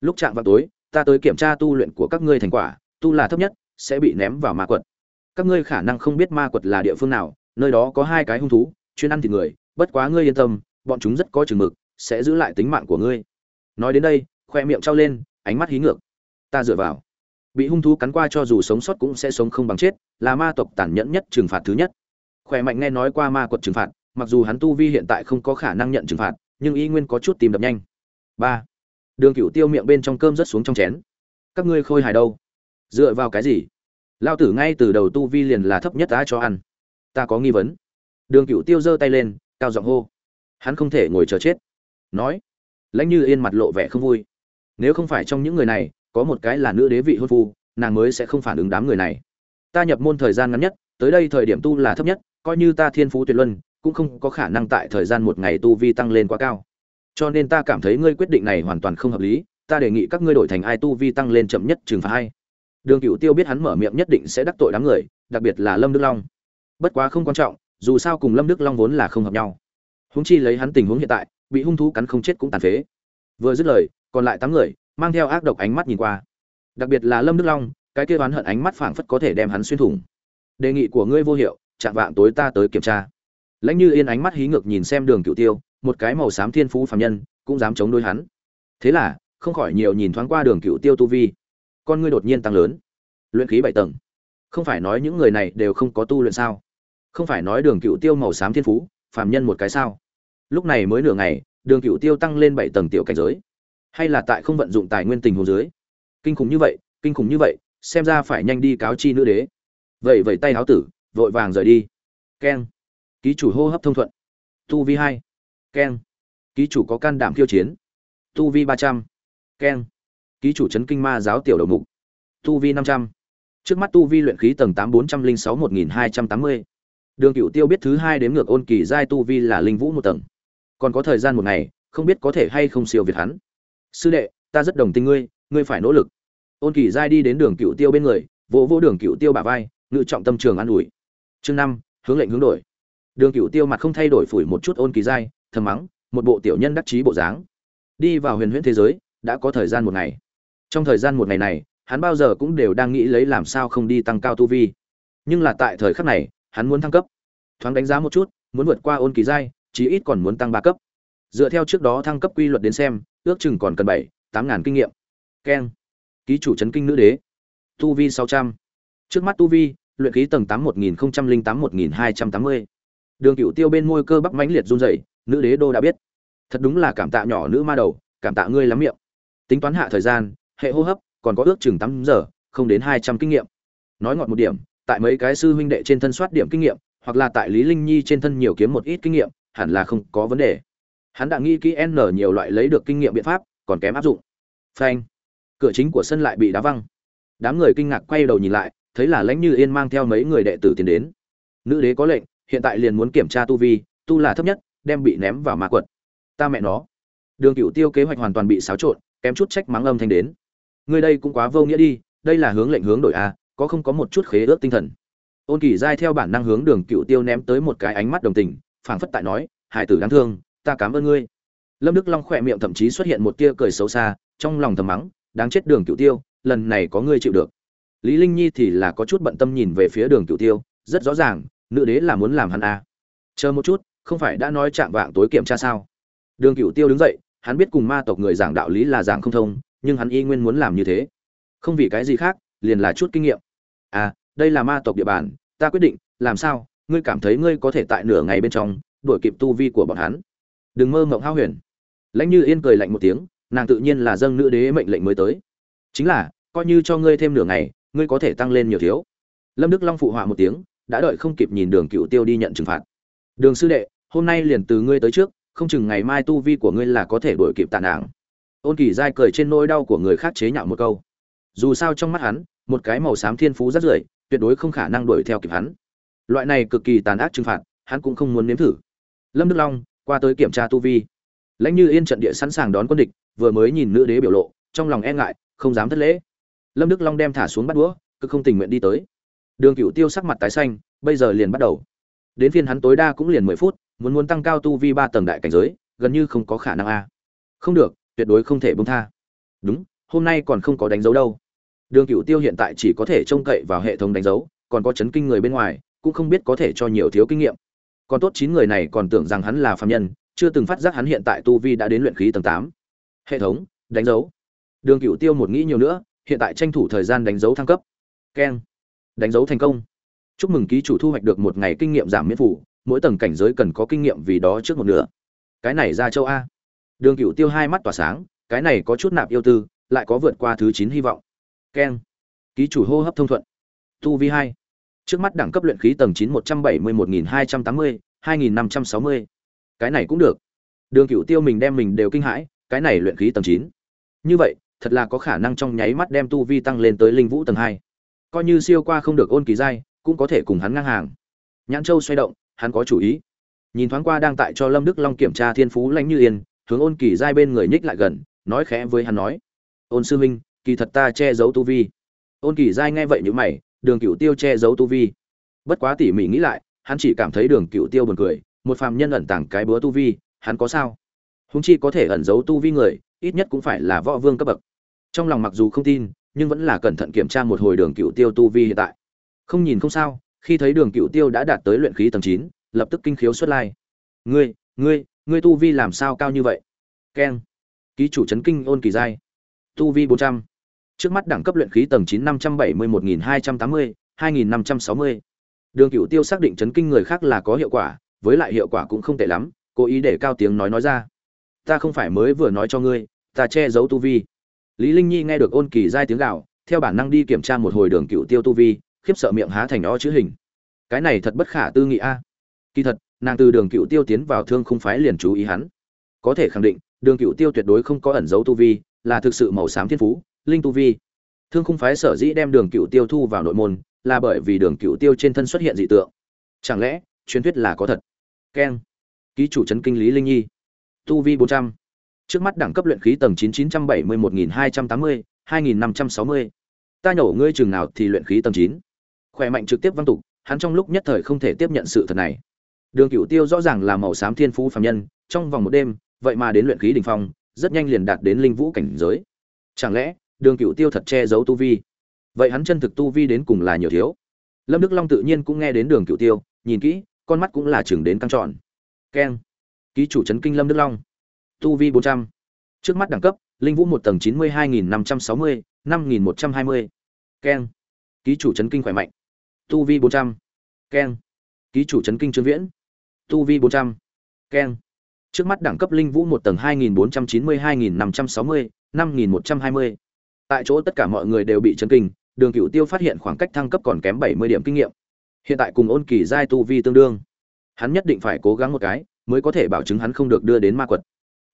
Lúc chạm vào tối, ta tới kiểm tra tu luyện của các ngươi thành quả, tu là thấp nhất, sẽ bị ném vào ma quật. Các ngươi khả năng không biết ma quật là địa phương nào, nơi đó có hai cái hung thú, chuyên ăn thịt người, bất quá ngươi yên tâm, bọn chúng rất có chừng mực, sẽ giữ lại tính mạng của ngươi. Nói đến đây, khoe miệng trao lên, ánh mắt hí ngược. Ta dựa vào. Bị hung thú cắn qua cho dù sống sót cũng sẽ sống không bằng chết, là ma tộc tàn nhẫn nhất trừng phạt thứ nhất. Khỏe mạnh nghe nói qua ma quật trừng phạt, mặc dù hắn tu vi hiện tại không có khả năng nhận trừng phạt, nhưng y nguyên có chút tìm đập nhanh. Ba đường cựu tiêu miệng bên trong cơm rớt xuống trong chén. Các ngươi khôi hài đâu? Dựa vào cái gì? Lao tử ngay từ đầu tu vi liền là thấp nhất đã cho ăn. Ta có nghi vấn. Đường cựu tiêu giơ tay lên, cao giọng hô. Hắn không thể ngồi chờ chết. Nói. Lãnh như yên mặt lộ vẻ không vui. Nếu không phải trong những người này, có một cái là nữ đế vị hôn phu, nàng mới sẽ không phản ứng đám người này. Ta nhập môn thời gian ngắn nhất, tới đây thời điểm tu là thấp nhất, coi như ta thiên phú tuyệt luân, cũng không có khả năng tại thời gian một ngày tu vi tăng lên quá cao cho nên ta cảm thấy ngươi quyết định này hoàn toàn không hợp lý, ta đề nghị các ngươi đổi thành ai tu vi tăng lên chậm nhất trừng phạt hai. Đường cựu tiêu biết hắn mở miệng nhất định sẽ đắc tội đám người, đặc biệt là lâm đức long. Bất quá không quan trọng, dù sao cùng lâm đức long vốn là không hợp nhau. Húng chi lấy hắn tình huống hiện tại, bị hung thú cắn không chết cũng tàn phế. Vừa dứt lời, còn lại tám người, mang theo ác độc ánh mắt nhìn qua. Đặc biệt là lâm đức long, cái kia oán hận ánh mắt phảng phất có thể đem hắn xuyên thủng. Đề nghị của ngươi vô hiệu, chạm vạng tối ta tới kiểm tra. Lãnh như yên ánh mắt hí ngược nhìn xem đường cựu tiêu một cái màu xám thiên phú phàm nhân cũng dám chống đối hắn. Thế là, không khỏi nhiều nhìn thoáng qua đường cựu tiêu tu vi. Con ngươi đột nhiên tăng lớn. Luyện khí bảy tầng. Không phải nói những người này đều không có tu luyện sao? Không phải nói đường cựu tiêu màu xám thiên phú, phàm nhân một cái sao? Lúc này mới nửa ngày, đường cựu tiêu tăng lên bảy tầng tiểu cảnh giới. Hay là tại không vận dụng tài nguyên tình hồ dưới? Kinh khủng như vậy, kinh khủng như vậy, xem ra phải nhanh đi cáo chi nữ đế. Vậy vậy tay áo tử, vội vàng rời đi. Keng. Ký chủ hô hấp thông thuận. Tu vi hai keng. Ký chủ có can đảm khiêu chiến. Tu vi ba trăm. Keng. Ký chủ chấn kinh ma giáo tiểu đầu mục. Tu vi năm trăm. Trước mắt tu vi luyện khí tầng tám bốn trăm linh sáu một nghìn hai trăm tám mươi. Đường cựu tiêu biết thứ hai đếm ngược ôn kỳ giai tu vi là linh vũ một tầng. Còn có thời gian một ngày, không biết có thể hay không siêu việt hắn. Sư đệ, ta rất đồng tình ngươi ngươi phải nỗ lực. Ôn kỳ giai đi đến đường cựu tiêu bên người, vỗ vỗ đường cựu tiêu bả vai, ngự trọng tâm trường an ủi. Chương năm, hướng lệnh hướng đổi. Đường cựu tiêu mặt không thay đổi phủi một chút ôn kỳ giai thầm mắng, một bộ tiểu nhân đắc chí bộ dáng. Đi vào huyền huyễn thế giới, đã có thời gian một ngày. Trong thời gian một ngày này, hắn bao giờ cũng đều đang nghĩ lấy làm sao không đi tăng cao tu vi. Nhưng là tại thời khắc này, hắn muốn thăng cấp. Thoáng đánh giá một chút, muốn vượt qua ôn kỳ giai, chí ít còn muốn tăng ba cấp. Dựa theo trước đó thăng cấp quy luật đến xem, ước chừng còn cần bảy, tám ngàn kinh nghiệm. Keng. Ký chủ chấn kinh nữ đế. Tu vi sáu trăm. Trước mắt tu vi, luyện khí tầng tám một nghìn tám một nghìn hai trăm tám mươi. Đường cựu tiêu bên môi cơ bắp mãnh liệt run rẩy nữ đế đô đã biết. Thật đúng là cảm tạ nhỏ nữ ma đầu, cảm tạ ngươi lắm miệng. Tính toán hạ thời gian, hệ hô hấp còn có ước chừng tám giờ, không đến hai trăm kinh nghiệm. Nói ngọt một điểm, tại mấy cái sư huynh đệ trên thân soát điểm kinh nghiệm, hoặc là tại lý linh nhi trên thân nhiều kiếm một ít kinh nghiệm, hẳn là không có vấn đề. Hắn đã nghĩ kỹ n nhiều loại lấy được kinh nghiệm biện pháp, còn kém áp dụng. Phanh. Cửa chính của sân lại bị đá văng. Đám người kinh ngạc quay đầu nhìn lại, thấy là lãnh như yên mang theo mấy người đệ tử tiến đến. Nữ đế có lệnh, hiện tại liền muốn kiểm tra tu vi, tu là thấp nhất đem bị ném vào ma quật. Ta mẹ nó. Đường cựu tiêu kế hoạch hoàn toàn bị xáo trộn, kém chút trách mắng âm thanh đến. Người đây cũng quá vô nghĩa đi, đây là hướng lệnh hướng đổi a có không có một chút khế ước tinh thần. Ôn kỳ giai theo bản năng hướng đường cựu tiêu ném tới một cái ánh mắt đồng tình, phảng phất tại nói, hải tử đáng thương, ta cảm ơn ngươi. Lâm đức long khỏe miệng thậm chí xuất hiện một tia cười xấu xa, trong lòng thầm mắng, đáng chết đường cựu tiêu, lần này có ngươi chịu được. Lý linh nhi thì là có chút bận tâm nhìn về phía đường cựu tiêu, rất rõ ràng, nữ đế là muốn làm hắn à. chờ một chút không phải đã nói chạm vạng tối kiểm tra sao? Đường cựu tiêu đứng dậy, hắn biết cùng ma tộc người giảng đạo lý là giảng không thông, nhưng hắn y nguyên muốn làm như thế. Không vì cái gì khác, liền là chút kinh nghiệm. À đây là ma tộc địa bàn, ta quyết định, làm sao, ngươi cảm thấy ngươi có thể tại nửa ngày bên trong, đuổi kịp tu vi của bọn hắn? Đừng mơ mộng hao huyền. Lãnh như yên cười lạnh một tiếng, nàng tự nhiên là dâng nữ đế mệnh lệnh mới tới. Chính là, coi như cho ngươi thêm nửa ngày, ngươi có thể tăng lên nhiều thiếu. Lâm đức long phụ họa một tiếng, đã đợi không kịp nhìn đường cựu tiêu đi nhận trừng phạt đường sư đệ, hôm nay liền từ ngươi tới trước, không chừng ngày mai tu vi của ngươi là có thể đuổi kịp tạ nàng. Ôn kỳ giai cười trên nỗi đau của người khác chế nhạo một câu. Dù sao trong mắt hắn, một cái màu xám thiên phú rất rưởi, tuyệt đối không khả năng đuổi theo kịp hắn. Loại này cực kỳ tàn ác trừng phạt, hắn cũng không muốn nếm thử. Lâm đức long, qua tới kiểm tra tu vi. Lãnh như yên trận địa sẵn sàng đón quân địch, vừa mới nhìn nữ đế biểu lộ, trong lòng e ngại, không dám thất lễ. Lâm đức long đem thả xuống bắt đũa cực không tình nguyện đi tới. Đường cựu tiêu sắc mặt tái xanh, bây giờ liền bắt đầu đến phiên hắn tối đa cũng liền mười phút, muốn muốn tăng cao tu vi ba tầng đại cảnh giới, gần như không có khả năng a. Không được, tuyệt đối không thể bông tha. Đúng, hôm nay còn không có đánh dấu đâu. Đường cựu tiêu hiện tại chỉ có thể trông cậy vào hệ thống đánh dấu, còn có chấn kinh người bên ngoài, cũng không biết có thể cho nhiều thiếu kinh nghiệm. Còn tốt chín người này còn tưởng rằng hắn là phạm nhân, chưa từng phát giác hắn hiện tại tu vi đã đến luyện khí tầng tám. Hệ thống, đánh dấu. Đường cựu tiêu một nghĩ nhiều nữa, hiện tại tranh thủ thời gian đánh dấu thăng cấp. Keng. Đánh dấu thành công chúc mừng ký chủ thu hoạch được một ngày kinh nghiệm giảm miễn phủ mỗi tầng cảnh giới cần có kinh nghiệm vì đó trước một nửa. Cái này ra châu a. Đường cựu tiêu hai mắt tỏa sáng, cái này có chút nạp yêu tư, lại có vượt qua thứ chín hy vọng. Keng. Ký chủ hô hấp thông thuận. Tu vi hai. Trước mắt đẳng cấp luyện khí tầng chín một trăm bảy mươi một nghìn hai trăm tám mươi, hai nghìn năm trăm sáu mươi. Cái này cũng được. Đường cựu tiêu mình đem mình đều kinh hãi, cái này luyện khí tầng chín. Như vậy, thật là có khả năng trong nháy mắt đem tu vi tăng lên tới linh vũ tầng hai. Coi như siêu qua không được ôn kỳ giai cũng có thể cùng hắn ngang hàng. Nhãn châu xoay động, hắn có chủ ý. Nhìn thoáng qua đang tại cho lâm đức long kiểm tra thiên phú lãnh như yên, hướng ôn kỳ giai bên người nhích lại gần, nói khẽ với hắn nói, ôn sư minh kỳ thật ta che giấu tu vi. Ôn kỳ giai nghe vậy như mày, đường cựu tiêu che giấu tu vi. Bất quá tỉ mỉ nghĩ lại, hắn chỉ cảm thấy đường cựu tiêu buồn cười, một phàm nhân ẩn tàng cái búa tu vi, hắn có sao? Húng chi có thể ẩn giấu tu vi người, ít nhất cũng phải là võ vương cấp bậc. Trong lòng mặc dù không tin, nhưng vẫn là cẩn thận kiểm tra một hồi đường cựu tiêu tu vi hiện tại không nhìn không sao, khi thấy đường cựu tiêu đã đạt tới luyện khí tầng chín, lập tức kinh khiếu xuất lai. Ngươi ngươi ngươi tu vi làm sao cao như vậy? Keng. Ký chủ c kinh ôn kỳ giai. Tu vi bốn trăm. Trước mắt đẳng cấp luyện khí tầng chín năm trăm bảy mươi một nghìn hai trăm tám mươi, hai nghìn năm trăm sáu mươi. Đường cựu tiêu xác định chấn kinh người khác là có hiệu quả, với lại hiệu quả cũng không tệ lắm, cố ý để cao tiếng nói nói ra. Ta không phải mới vừa nói cho ngươi, ta che giấu tu vi. Lý linh nhi nghe được ôn kỳ giai tiếng gạo theo bản năng đi kiểm tra một hồi đường cựu tiêu tu vi khiếp sợ miệng há thành o chữ hình. Cái này thật bất khả tư nghị a. À. Kỳ thật, nàng từ đường cựu tiêu tiến vào thương không phái liền chú ý hắn. Có thể khẳng định, đường cựu tiêu tuyệt đối không có ẩn dấu tu vi, là thực sự màu xám thiên phú, linh tu vi. Thương không phái sở dĩ đem đường cựu tiêu thu vào nội môn, là bởi vì đường cựu tiêu trên thân xuất hiện dị tượng. Chẳng lẽ, truyền thuyết là có thật? Keng. Ký chủ trấn kinh lý linh nhi. Tu vi bốn trăm. Trước mắt đẳng cấp luyện khí tầng chín chín trăm bảy mươi một nghìn hai trăm tám mươi, hai nghìn năm trăm sáu mươi. Ta nhổ ngươi chừng nào thì luyện khí tầng chín khỏe mạnh trực tiếp văn tục, hắn trong lúc nhất thời không thể tiếp nhận sự thật này. Đường Cửu tiêu rõ ràng là màu xám thiên phú phạm nhân, trong vòng một đêm, vậy mà đến luyện khí đình phong, rất nhanh liền đạt đến linh vũ cảnh giới. Chẳng lẽ, đường Cửu tiêu thật che giấu tu vi? Vậy hắn chân thực tu vi đến cùng là nhiều thiếu? Lâm đức long tự nhiên cũng nghe đến đường Cửu tiêu, nhìn kỹ, con mắt cũng là chừng đến căng tròn. Keng. Ký chủ trấn kinh lâm đức long. Tu vi bốn trăm. Trước mắt đẳng cấp, linh vũ một tầng chín mươi hai nghìn năm trăm sáu mươi, năm nghìn một trăm hai mươi. Keng. Ký chủ trấn kinh khỏe mạnh tu vi bốn trăm. Keng. Ký chủ chấn kinh trương viễn. Tu vi bốn trăm. Keng. Trước mắt đẳng cấp linh vũ một tầng hai nghìn bốn trăm chín mươi hai nghìn năm trăm sáu mươi, năm nghìn một trăm hai mươi. Tại chỗ tất cả mọi người đều bị chấn kinh, đường cựu tiêu phát hiện khoảng cách thăng cấp còn kém bảy mươi điểm kinh nghiệm. Hiện tại cùng ôn kỳ giai tu vi tương đương. Hắn nhất định phải cố gắng một cái, mới có thể bảo chứng hắn không được đưa đến ma quật.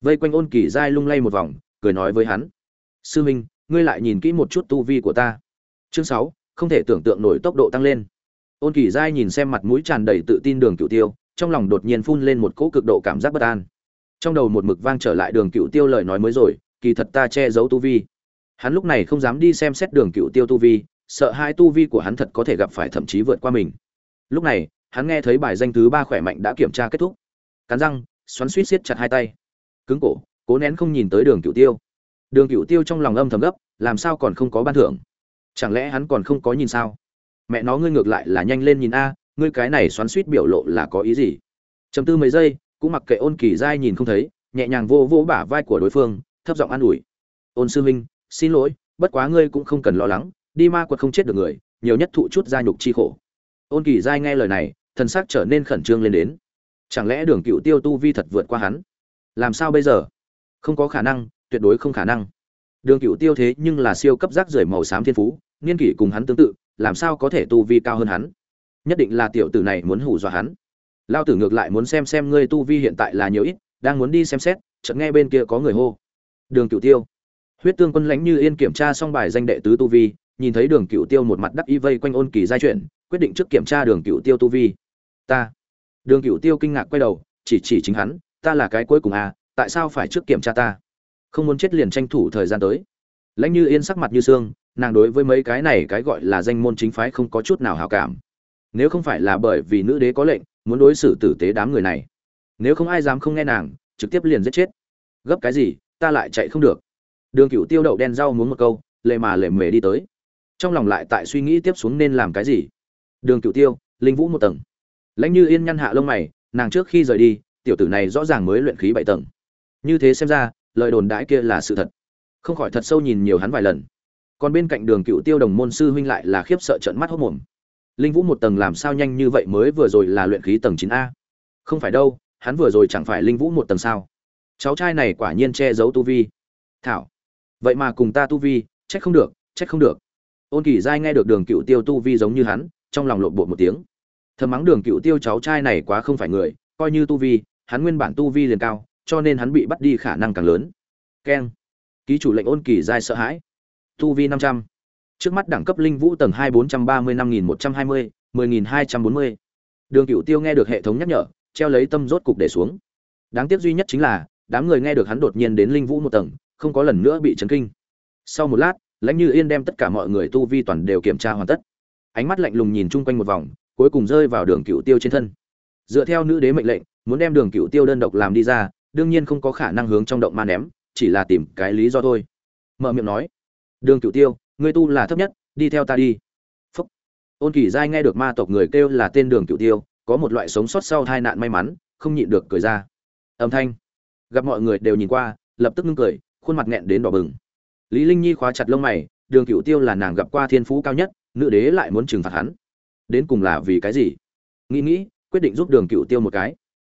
Vây quanh ôn kỳ giai lung lay một vòng, cười nói với hắn. Sư minh, ngươi lại nhìn kỹ một chút tu vi của ta. Chương sáu, không thể tưởng tượng nổi tốc độ tăng lên ôn kỳ giai nhìn xem mặt mũi tràn đầy tự tin đường cựu tiêu, trong lòng đột nhiên phun lên một cỗ cực độ cảm giác bất an. Trong đầu một mực vang trở lại đường cựu tiêu lời nói mới rồi, kỳ thật ta che giấu tu vi. Hắn lúc này không dám đi xem xét đường cựu tiêu tu vi, sợ hai tu vi của hắn thật có thể gặp phải thậm chí vượt qua mình. Lúc này, hắn nghe thấy bài danh thứ ba khỏe mạnh đã kiểm tra kết thúc. Cắn răng, xoắn suýt siết chặt hai tay. Cứng cổ, cố nén không nhìn tới đường cựu tiêu. Đường cựu tiêu trong lòng âm thầm gấp, làm sao còn không có ban thưởng? Chẳng lẽ hắn còn không có nhìn sao? Mẹ nó ngươi ngược lại là nhanh lên nhìn a, ngươi cái này xoắn suýt biểu lộ là có ý gì? Chầm tư mấy giây, cũng mặc kệ ôn kỳ giai nhìn không thấy, nhẹ nhàng vô vô bả vai của đối phương, thấp giọng an ủi. Ôn sư huynh, xin lỗi, bất quá ngươi cũng không cần lo lắng, đi ma quật không chết được người, nhiều nhất thụ chút gia nhục chi khổ. Ôn kỳ giai nghe lời này, thần sắc trở nên khẩn trương lên đến. Chẳng lẽ đường cựu tiêu tu vi thật vượt qua hắn? Làm sao bây giờ? Không có khả năng, tuyệt đối không khả năng. Đường cựu tiêu thế nhưng là siêu cấp rác rưởi màu xám thiên phú, niên kỷ cùng hắn tương tự làm sao có thể tu vi cao hơn hắn? Nhất định là tiểu tử này muốn hù dọa hắn. Lao tử ngược lại muốn xem xem ngươi tu vi hiện tại là nhiều ít, đang muốn đi xem xét, chợt nghe bên kia có người hô. Đường cựu tiêu. Huyết tương quân lãnh như yên kiểm tra xong bài danh đệ tứ tu vi, nhìn thấy đường cựu tiêu một mặt đắc y vây quanh ôn kỳ giai chuyển, quyết định trước kiểm tra đường cựu tiêu tu vi. Ta. Đường cựu tiêu kinh ngạc quay đầu, chỉ chỉ chính hắn, ta là cái cuối cùng à tại sao phải trước kiểm tra ta? Không muốn chết liền tranh thủ thời gian tới. Lãnh như yên sắc mặt như xương nàng đối với mấy cái này cái gọi là danh môn chính phái không có chút nào hào cảm. Nếu không phải là bởi vì nữ đế có lệnh, muốn đối xử tử tế đám người này. Nếu không ai dám không nghe nàng, trực tiếp liền giết chết. Gấp cái gì, ta lại chạy không được. Đường cựu tiêu đậu đen rau muốn một câu, lệ mà lệ mề đi tới. Trong lòng lại tại suy nghĩ tiếp xuống nên làm cái gì. Đường cựu tiêu, linh vũ một tầng. Lãnh như yên nhăn hạ lông mày, nàng trước khi rời đi, tiểu tử này rõ ràng mới luyện khí bảy tầng. Như thế xem ra, lời đồn đãi kia là sự thật. Không khỏi thật sâu nhìn nhiều hắn vài lần còn bên cạnh đường cựu tiêu đồng môn sư huynh lại là khiếp sợ trợn mắt hốc mồm. Linh vũ một tầng làm sao nhanh như vậy mới vừa rồi là luyện khí tầng chín a? Không phải đâu, hắn vừa rồi chẳng phải linh vũ một tầng sao? Cháu trai này quả nhiên che giấu tu vi. Thảo, vậy mà cùng ta tu vi, trách không được, trách không được. Ôn kỳ giai nghe được đường cựu tiêu tu vi giống như hắn, trong lòng lộn bộ một tiếng. Thầm mắng đường cựu tiêu cháu trai này quá không phải người, coi như tu vi, hắn nguyên bản tu vi liền cao, cho nên hắn bị bắt đi khả năng càng lớn. Keng, ký chủ lệnh ôn kỳ giai sợ hãi tu vi năm trăm. Trước mắt đẳng cấp linh vũ tầng hai bốn trăm ba mươi năm nghìn một trăm hai mươi, mười nghìn hai trăm bốn mươi. Đường cựu tiêu nghe được hệ thống nhắc nhở, treo lấy tâm rốt cục để xuống. Đáng tiếc duy nhất chính là, đám người nghe được hắn đột nhiên đến linh vũ một tầng, không có lần nữa bị chấn kinh. Sau một lát, lãnh như yên đem tất cả mọi người tu vi toàn đều kiểm tra hoàn tất. Ánh mắt lạnh lùng nhìn chung quanh một vòng, cuối cùng rơi vào đường cựu tiêu trên thân. Dựa theo nữ đế mệnh lệnh, muốn đem đường cựu tiêu đơn độc làm đi ra, đương nhiên không có khả năng hướng trong động ma ném, chỉ là tìm cái lý do thôi. Mở miệng nói đường cựu tiêu, ngươi tu là thấp nhất, đi theo ta đi. Phúc. Ôn kỳ giai nghe được ma tộc người kêu là tên đường cựu tiêu, có một loại sống sót sau tai nạn may mắn, không nhịn được cười ra. Âm thanh. Gặp mọi người đều nhìn qua, lập tức ngưng cười, khuôn mặt nghẹn đến đỏ bừng. Lý linh nhi khóa chặt lông mày, đường cựu tiêu là nàng gặp qua thiên phú cao nhất, nữ đế lại muốn trừng phạt hắn. Đến cùng là vì cái gì? Nghĩ nghĩ, quyết định giúp đường cựu tiêu một cái.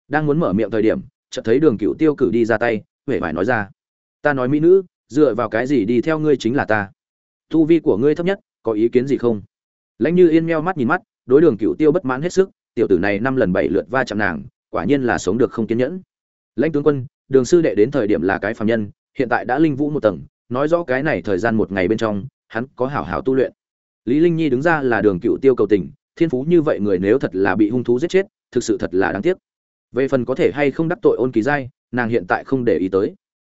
Đang muốn mở miệng thời điểm, chợt thấy đường cựu tiêu cử đi ra tay huệ phải nói ra. Ta nói mỹ nữ dựa vào cái gì đi theo ngươi chính là ta? Tu vi của ngươi thấp nhất, có ý kiến gì không? Lãnh như yên meo mắt nhìn mắt, đối đường cựu tiêu bất mãn hết sức, tiểu tử này năm lần bảy lượt va chạm nàng, quả nhiên là sống được không kiên nhẫn. Lãnh tướng quân, đường sư đệ đến thời điểm là cái phạm nhân, hiện tại đã linh vũ một tầng, nói rõ cái này thời gian một ngày bên trong, hắn có hảo hảo tu luyện. Lý linh nhi đứng ra là đường cựu tiêu cầu tình, thiên phú như vậy người nếu thật là bị hung thú giết chết, thực sự thật là đáng tiếc. Về phần có thể hay không đắc tội ôn kỳ giai, nàng hiện tại không để ý tới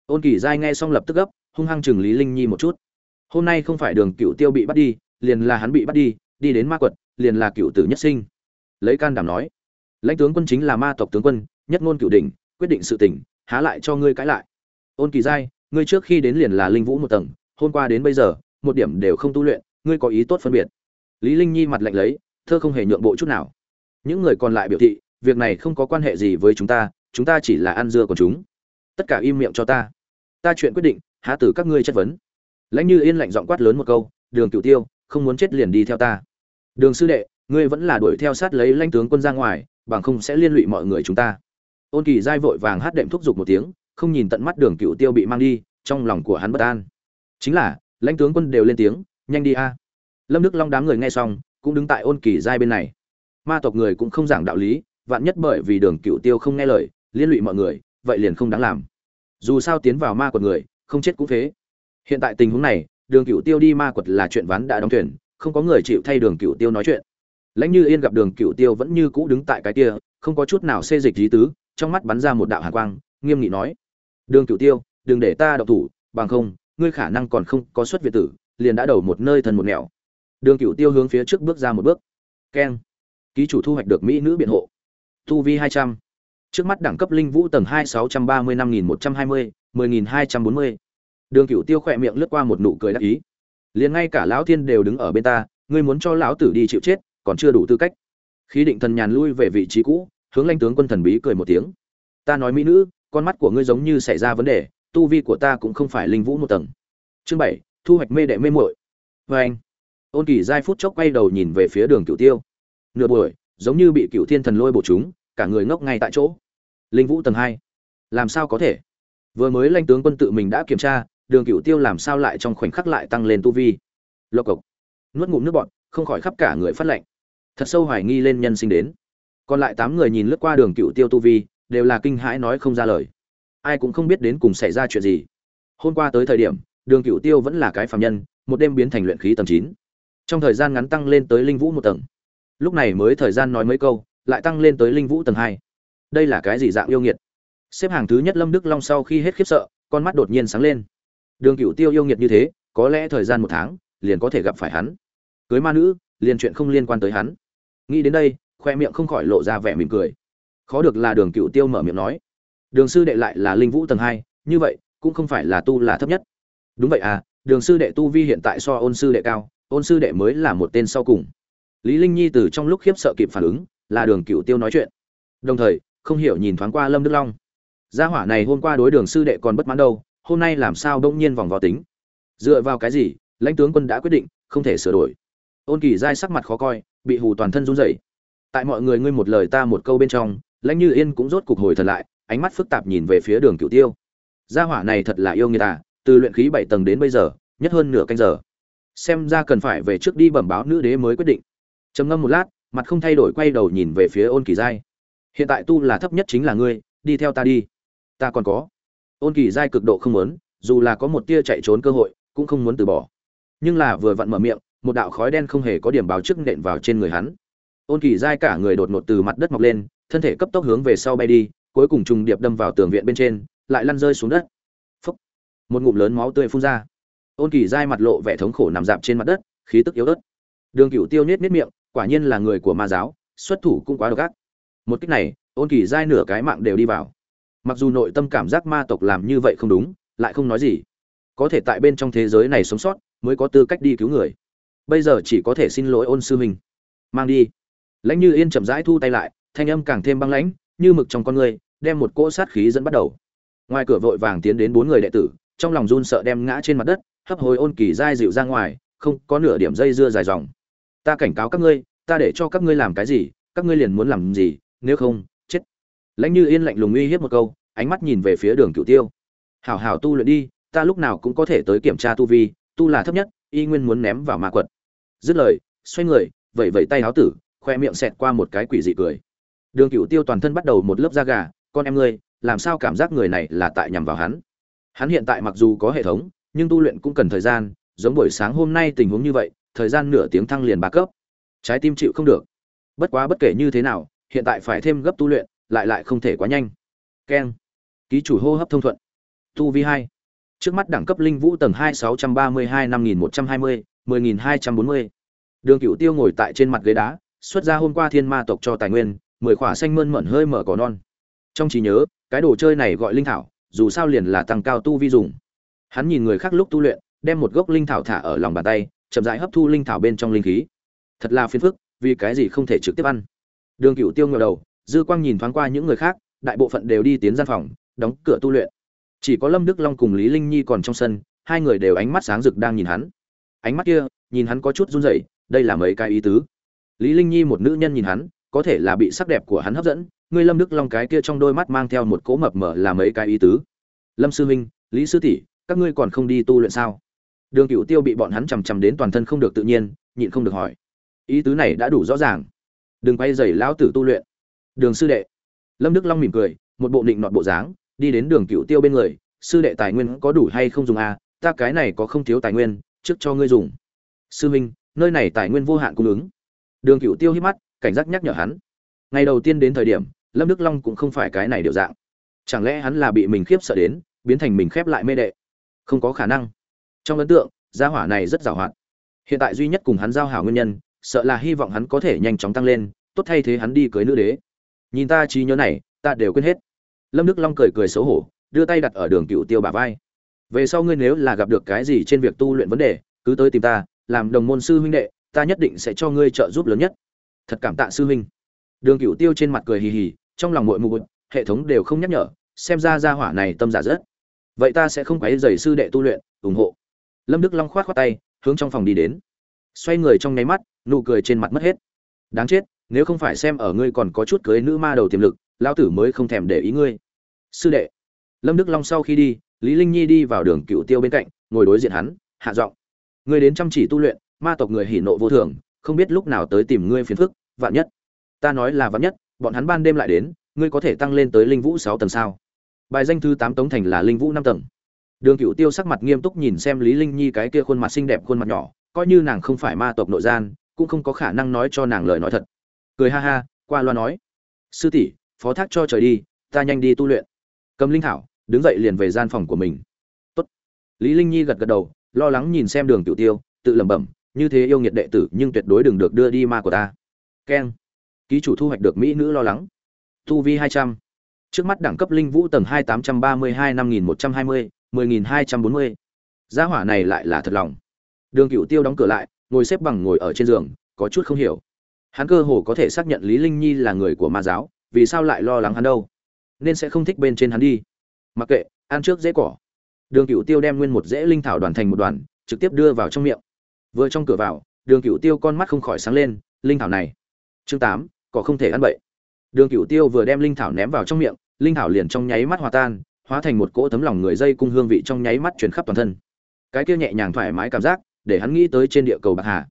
ôn kỳ giai nghe xong lập tức gấp, hung hăng chừng lý linh nhi một chút. Hôm nay không phải đường cựu tiêu bị bắt đi, liền là hắn bị bắt đi đi đến ma quật, liền là cựu tử nhất sinh. Lấy can đảm nói, lãnh tướng quân chính là ma tộc tướng quân, nhất ngôn cựu đỉnh, quyết định sự tình, há lại cho ngươi cãi lại. Ôn kỳ giai, ngươi trước khi đến liền là linh vũ một tầng, hôm qua đến bây giờ, một điểm đều không tu luyện, ngươi có ý tốt phân biệt. Lý linh nhi mặt lạnh lấy, thơ không hề nhượng bộ chút nào. Những người còn lại biểu thị, việc này không có quan hệ gì với chúng ta chúng ta chỉ là ăn dưa của chúng. Tất cả im miệng cho ta ta chuyện quyết định, há tử các ngươi chất vấn. Lãnh như yên lạnh giọng quát lớn một câu, đường Cựu tiêu, không muốn chết liền đi theo ta. Đường sư đệ, ngươi vẫn là đuổi theo sát lấy lãnh tướng quân ra ngoài, bằng không sẽ liên lụy mọi người chúng ta. Ôn kỳ giai vội vàng hát đệm thúc giục một tiếng, không nhìn tận mắt đường cựu tiêu bị mang đi, trong lòng của hắn bất an. Chính là, lãnh tướng quân đều lên tiếng, nhanh đi a. Lâm đức long đám người nghe xong, cũng đứng tại ôn kỳ giai bên này. Ma tộc người cũng không giảng đạo lý, vạn nhất bởi vì đường cựu tiêu không nghe lời, liên lụy mọi người, vậy liền không đáng làm dù sao tiến vào ma quật người, không chết cũng thế hiện tại tình huống này, đường cựu tiêu đi ma quật là chuyện ván đã đóng thuyền, không có người chịu thay đường cựu tiêu nói chuyện. Lãnh như yên gặp đường cựu tiêu vẫn như cũ đứng tại cái kia, không có chút nào xê dịch lý tứ, trong mắt bắn ra một đạo hàn quang, nghiêm nghị nói, đường cựu tiêu, đừng để ta độc thủ, bằng không, ngươi khả năng còn không có xuất việt tử, liền đã đầu một nơi thần một nẻo. Đường cựu tiêu hướng phía trước bước ra một bước. Keng. Ký chủ thu hoạch được mỹ nữ biện hộ. Tu vi hai trăm trước mắt đẳng cấp linh vũ tầng hai sáu trăm ba mươi năm nghìn một trăm hai mươi, mười nghìn hai trăm bốn mươi. Đường cựu tiêu khỏe miệng lướt qua một nụ cười đắc ý. Liền ngay cả lão thiên đều đứng ở bên ta, ngươi muốn cho lão tử đi chịu chết, còn chưa đủ tư cách. Khí định thần nhàn lui về vị trí cũ, hướng lãnh tướng quân thần bí cười một tiếng. Ta nói mỹ nữ, con mắt của ngươi giống như xảy ra vấn đề, tu vi của ta cũng không phải linh vũ một tầng. Chương bảy, thu hoạch mê đệ mê muội. Vê anh, ôn kỳ giai phút chốc quay đầu nhìn về phía đường cựu tiêu. Nửa buổi, giống như bị cựu thiên thần lôi bổ chúng, cả người ngốc ngay tại chỗ linh vũ tầng hai. Làm sao có thể? Vừa mới lãnh tướng quân tự mình đã kiểm tra, đường cựu tiêu làm sao lại trong khoảnh khắc lại tăng lên tu vi? Lộc cộc. Nuốt ngụm nước bọt, không khỏi khắp cả người phát lạnh thật sâu hoài nghi lên nhân sinh đến. Còn lại tám người nhìn lướt qua đường cựu tiêu tu vi, đều là kinh hãi nói không ra lời. Ai cũng không biết đến cùng xảy ra chuyện gì. Hôm qua tới thời điểm, đường cựu tiêu vẫn là cái phạm nhân, một đêm biến thành luyện khí tầng chín. Trong thời gian ngắn tăng lên tới linh vũ một tầng. Lúc này mới thời gian nói mấy câu, lại tăng lên tới linh vũ tầng hai đây là cái gì dạng yêu nghiệt? Xếp hàng thứ nhất lâm đức long sau khi hết khiếp sợ, con mắt đột nhiên sáng lên. Đường cựu tiêu yêu nghiệt như thế, có lẽ thời gian một tháng, liền có thể gặp phải hắn. Cưới ma nữ, liền chuyện không liên quan tới hắn. Nghĩ đến đây, khoe miệng không khỏi lộ ra vẻ mỉm cười. Khó được là đường cựu tiêu mở miệng nói. Đường sư đệ lại là linh vũ tầng hai, như vậy, cũng không phải là tu là thấp nhất. Đúng vậy à đường sư đệ tu vi hiện tại so ôn sư đệ cao, ôn sư đệ mới là một tên sau cùng. Lý linh nhi từ trong lúc khiếp sợ kịp phản ứng, là đường cựu tiêu nói chuyện. Đồng thời không hiểu nhìn thoáng qua lâm đức long. Gia hỏa này hôm qua đối đường sư đệ còn bất mãn đâu, hôm nay làm sao đông nhiên vòng vào tính? Dựa vào cái gì, lãnh tướng quân đã quyết định, không thể sửa đổi. Ôn kỳ giai sắc mặt khó coi, bị hù toàn thân run rẩy. Tại mọi người ngươi một lời ta một câu bên trong, lãnh như yên cũng rốt cục hồi thần lại, ánh mắt phức tạp nhìn về phía đường cựu tiêu. Gia hỏa này thật là yêu người ta à, từ luyện khí bảy tầng đến bây giờ, nhất hơn nửa canh giờ. Xem ra cần phải về trước đi bẩm báo nữ đế mới quyết định. Trầm ngâm một lát, mặt không thay đổi quay đầu nhìn về phía ôn kỳ giai hiện tại tu là thấp nhất chính là ngươi, đi theo ta đi. Ta còn có. Ôn kỳ giai cực độ không muốn, dù là có một tia chạy trốn cơ hội, cũng không muốn từ bỏ. Nhưng là vừa vặn mở miệng, một đạo khói đen không hề có điểm báo trước nện vào trên người hắn. Ôn kỳ giai cả người đột ngột từ mặt đất mọc lên, thân thể cấp tốc hướng về sau bay đi, cuối cùng trùng điệp đâm vào tường viện bên trên, lại lăn rơi xuống đất. Phúc. một ngụm lớn máu tươi phun ra. Ôn kỳ giai mặt lộ vẻ thống khổ nằm dạp trên mặt đất, khí tức yếu ớt. Đường cựu tiêu nhét nhét miệng, quả nhiên là người của ma giáo, xuất thủ cũng quá độc ác một cách này, ôn kỳ giai nửa cái mạng đều đi vào. Mặc dù nội tâm cảm giác ma tộc làm như vậy không đúng, lại không nói gì. Có thể tại bên trong thế giới này sống sót, mới có tư cách đi cứu người. Bây giờ chỉ có thể xin lỗi ôn sư mình. mang đi. Lãnh như yên chậm rãi thu tay lại, thanh âm càng thêm băng lãnh, như mực trong con người, đem một cỗ sát khí dẫn bắt đầu. Ngoài cửa vội vàng tiến đến bốn người đệ tử, trong lòng run sợ đem ngã trên mặt đất, hấp hối ôn kỳ dai dịu ra ngoài, không có nửa điểm dây dưa dài dòng. Ta cảnh cáo các ngươi, ta để cho các ngươi làm cái gì, các ngươi liền muốn làm gì nếu không, chết. Lãnh như yên lạnh lùng uy hiếp một câu, ánh mắt nhìn về phía đường cựu tiêu. Hảo hảo tu luyện đi, ta lúc nào cũng có thể tới kiểm tra tu vi, tu là thấp nhất, y nguyên muốn ném vào ma quật. Dứt lời, xoay người vẩy vẩy tay háo tử, khoe miệng xẹt qua một cái quỷ dị cười. Đường cựu tiêu toàn thân bắt đầu một lớp da gà, con em ngươi, làm sao cảm giác người này là tại nhằm vào hắn? Hắn hiện tại mặc dù có hệ thống, nhưng tu luyện cũng cần thời gian, giống buổi sáng hôm nay tình huống như vậy, thời gian nửa tiếng thăng liền ba cấp. Trái tim chịu không được. Bất quá bất kể như thế nào hiện tại phải thêm gấp tu luyện, lại lại không thể quá nhanh. Keng. Ký chủ hô hấp thông thuận. Tu vi hai. Trước mắt đẳng cấp linh vũ tầng hai sáu trăm ba mươi hai năm nghìn một trăm hai mươi, mười nghìn hai trăm bốn mươi. Đường cửu tiêu ngồi tại trên mặt ghế đá, xuất ra hôm qua thiên ma tộc cho tài nguyên, mười khỏa xanh mơn mởn hơi mở cỏ non. Trong trí nhớ, cái đồ chơi này gọi linh thảo, dù sao liền là tăng cao tu vi dùng. Hắn nhìn người khác lúc tu luyện, đem một gốc linh thảo thả ở lòng bàn tay, chậm rãi hấp thu linh thảo bên trong linh khí. Thật là phiền phức, vì cái gì không thể trực tiếp ăn? Đường cựu tiêu ngẩng đầu, dư quang nhìn thoáng qua những người khác, đại bộ phận đều đi tiến gian phòng, đóng cửa tu luyện. Chỉ có lâm đức long cùng lý linh nhi còn trong sân, hai người đều ánh mắt sáng rực đang nhìn hắn. Ánh mắt kia, nhìn hắn có chút run rẩy, đây là mấy cái ý tứ. Lý linh nhi một nữ nhân nhìn hắn, có thể là bị sắc đẹp của hắn hấp dẫn ngươi lâm đức long cái kia trong đôi mắt mang theo một cỗ mập mờ là mấy cái ý tứ. Lâm sư huynh lý sư tỷ, các ngươi còn không đi tu luyện sao? Đường cựu tiêu bị bọn hắn chằm chằm đến toàn thân không được tự nhiên, nhịn không được hỏi. Ý tứ này đã đủ rõ ràng đừng quay dày lão tử tu luyện. Đường sư đệ. Lâm đức long mỉm cười một bộ định nọt bộ dáng đi đến đường cựu tiêu bên người sư đệ tài nguyên có đủ hay không dùng à ta cái này có không thiếu tài nguyên trước cho ngươi dùng. Sư Minh, nơi này tài nguyên vô hạn cung ứng. Đường cựu tiêu hít mắt cảnh giác nhắc nhở hắn. Ngày đầu tiên đến thời điểm lâm đức long cũng không phải cái này điều dạng. Chẳng lẽ hắn là bị mình khiếp sợ đến biến thành mình khép lại mê đệ? Không có khả năng. Trong ấn tượng gia hỏa này rất giàu hoạt hiện tại duy nhất cùng hắn giao hảo nguyên nhân sợ là hy vọng hắn có thể nhanh chóng tăng lên, tốt thay thế hắn đi cưới nữ đế. Nhìn ta trí nhớ này, ta đều quên hết. Lâm đức long cười cười xấu hổ, đưa tay đặt ở đường cựu tiêu bà vai. Về sau ngươi nếu là gặp được cái gì trên việc tu luyện vấn đề, cứ tới tìm ta, làm đồng môn sư huynh đệ, ta nhất định sẽ cho ngươi trợ giúp lớn nhất. Thật cảm tạ sư huynh. Đường cựu tiêu trên mặt cười hì hì, trong lòng muội mụ hệ thống đều không nhắc nhở, xem ra gia hỏa này tâm giả rất. Vậy ta sẽ không quấy dày sư đệ tu luyện, ủng hộ. Lâm đức long khoát khoát tay, hướng trong phòng đi đến. Xoay người trong nháy mắt nụ cười trên mặt mất hết. Đáng chết, nếu không phải xem ở ngươi còn có chút cưới nữ ma đầu tiềm lực lao tử mới không thèm để ý ngươi. Sư đệ. Lâm đức long sau khi đi, lý linh nhi đi vào đường cựu tiêu bên cạnh, ngồi đối diện hắn, hạ giọng. Ngươi đến chăm chỉ tu luyện, ma tộc người hỉ nộ vô thường, không biết lúc nào tới tìm ngươi phiền phức, vạn nhất. Ta nói là vạn nhất, bọn hắn ban đêm lại đến, ngươi có thể tăng lên tới linh vũ sáu tầng sao? Bài danh thứ tám tống thành là linh vũ năm tầng. Đường cựu tiêu sắc mặt nghiêm túc nhìn xem lý linh nhi cái kia khuôn mặt xinh đẹp khuôn mặt nhỏ, coi như nàng không phải ma tộc nội gian cũng không có khả năng nói cho nàng lời nói thật. Cười ha ha, qua loa nói. Sư tỷ, phó thác cho trời đi, ta nhanh đi tu luyện. Cầm linh thảo, đứng dậy liền về gian phòng của mình. Tốt. lý linh nhi gật gật đầu, lo lắng nhìn xem đường tiểu tiêu, tự lẩm bẩm, như thế yêu nghiệt đệ tử, nhưng tuyệt đối đừng được đưa đi ma của ta. Keng ký chủ thu hoạch được mỹ nữ lo lắng. Tu vi hai trăm. Trước mắt đẳng cấp linh vũ tầng hai tám trăm ba mươi hai năm nghìn một trăm hai mươi, mười nghìn hai trăm bốn mươi. Gia hỏa này lại là thật lòng. Đường cửu tiêu đóng cửa lại ngồi xếp bằng ngồi ở trên giường, có chút không hiểu. Hắn cơ hồ có thể xác nhận lý linh nhi là người của ma giáo, vì sao lại lo lắng hắn đâu? Nên sẽ không thích bên trên hắn đi. Mặc kệ, ăn trước dễ cỏ. Đường cựu tiêu đem nguyên một dễ linh thảo đoàn thành một đoàn, trực tiếp đưa vào trong miệng. Vừa trong cửa vào, đường cựu tiêu con mắt không khỏi sáng lên, linh thảo này. Chương tám, cỏ không thể ăn bậy. Đường cựu tiêu vừa đem linh thảo ném vào trong miệng, linh thảo liền trong nháy mắt hòa tan, hóa thành một cỗ tấm lòng người dây cung hương vị trong nháy mắt truyền khắp toàn thân. Cái kia nhẹ nhàng thoải mái cảm giác để hắn nghĩ tới trên địa cầu bạc hà.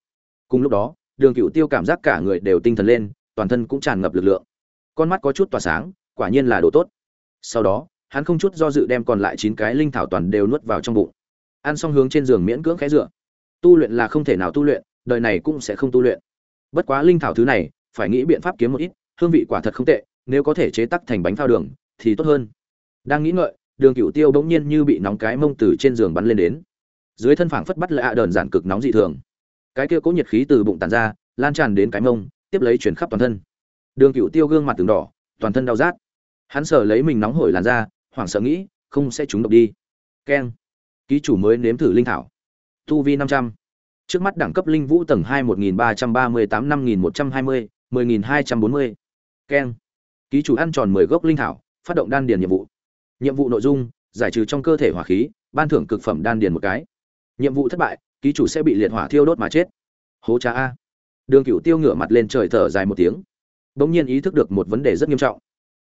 Cùng lúc đó, đường cựu tiêu cảm giác cả người đều tinh thần lên, toàn thân cũng tràn ngập lực lượng. Con mắt có chút tỏa sáng, quả nhiên là đồ tốt. Sau đó, hắn không chút do dự đem còn lại chín cái linh thảo toàn đều nuốt vào trong bụng. Ăn xong hướng trên giường miễn cưỡng khẽ dựa. Tu luyện là không thể nào tu luyện, đời này cũng sẽ không tu luyện. Bất quá linh thảo thứ này, phải nghĩ biện pháp kiếm một ít, hương vị quả thật không tệ, nếu có thể chế tắc thành bánh phao đường, thì tốt hơn. Đang nghĩ ngợi, đường cựu tiêu bỗng nhiên như bị nóng cái mông từ trên giường bắn lên đến dưới thân phảng phất bắt lại ạ đờn giản cực nóng dị thường. Cái kia cố nhiệt khí từ bụng tàn ra, lan tràn đến cái mông, tiếp lấy chuyển khắp toàn thân. Đường cựu tiêu gương mặt từng đỏ, toàn thân đau rát. Hắn sợ lấy mình nóng hổi làn ra hoảng sợ nghĩ, không sẽ trúng độc đi. Keng. Ký chủ mới nếm thử linh thảo. Tu vi năm trăm. Trước mắt đẳng cấp linh vũ tầng hai một nghìn ba trăm ba mươi tám, năm nghìn một trăm hai mươi, mười nghìn hai trăm bốn mươi. Keng. Ký chủ ăn tròn mười gốc linh thảo, phát động đan điền nhiệm vụ. Nhiệm vụ nội dung, giải trừ trong cơ thể hỏa khí, ban thưởng cực phẩm đan điền một cái nhiệm vụ thất bại ký chủ sẽ bị liệt hỏa thiêu đốt mà chết. Hố cha a. Đường cựu tiêu ngửa mặt lên trời thở dài một tiếng. Đ ỗ n g nhiên ý thức được một vấn đề rất nghiêm trọng.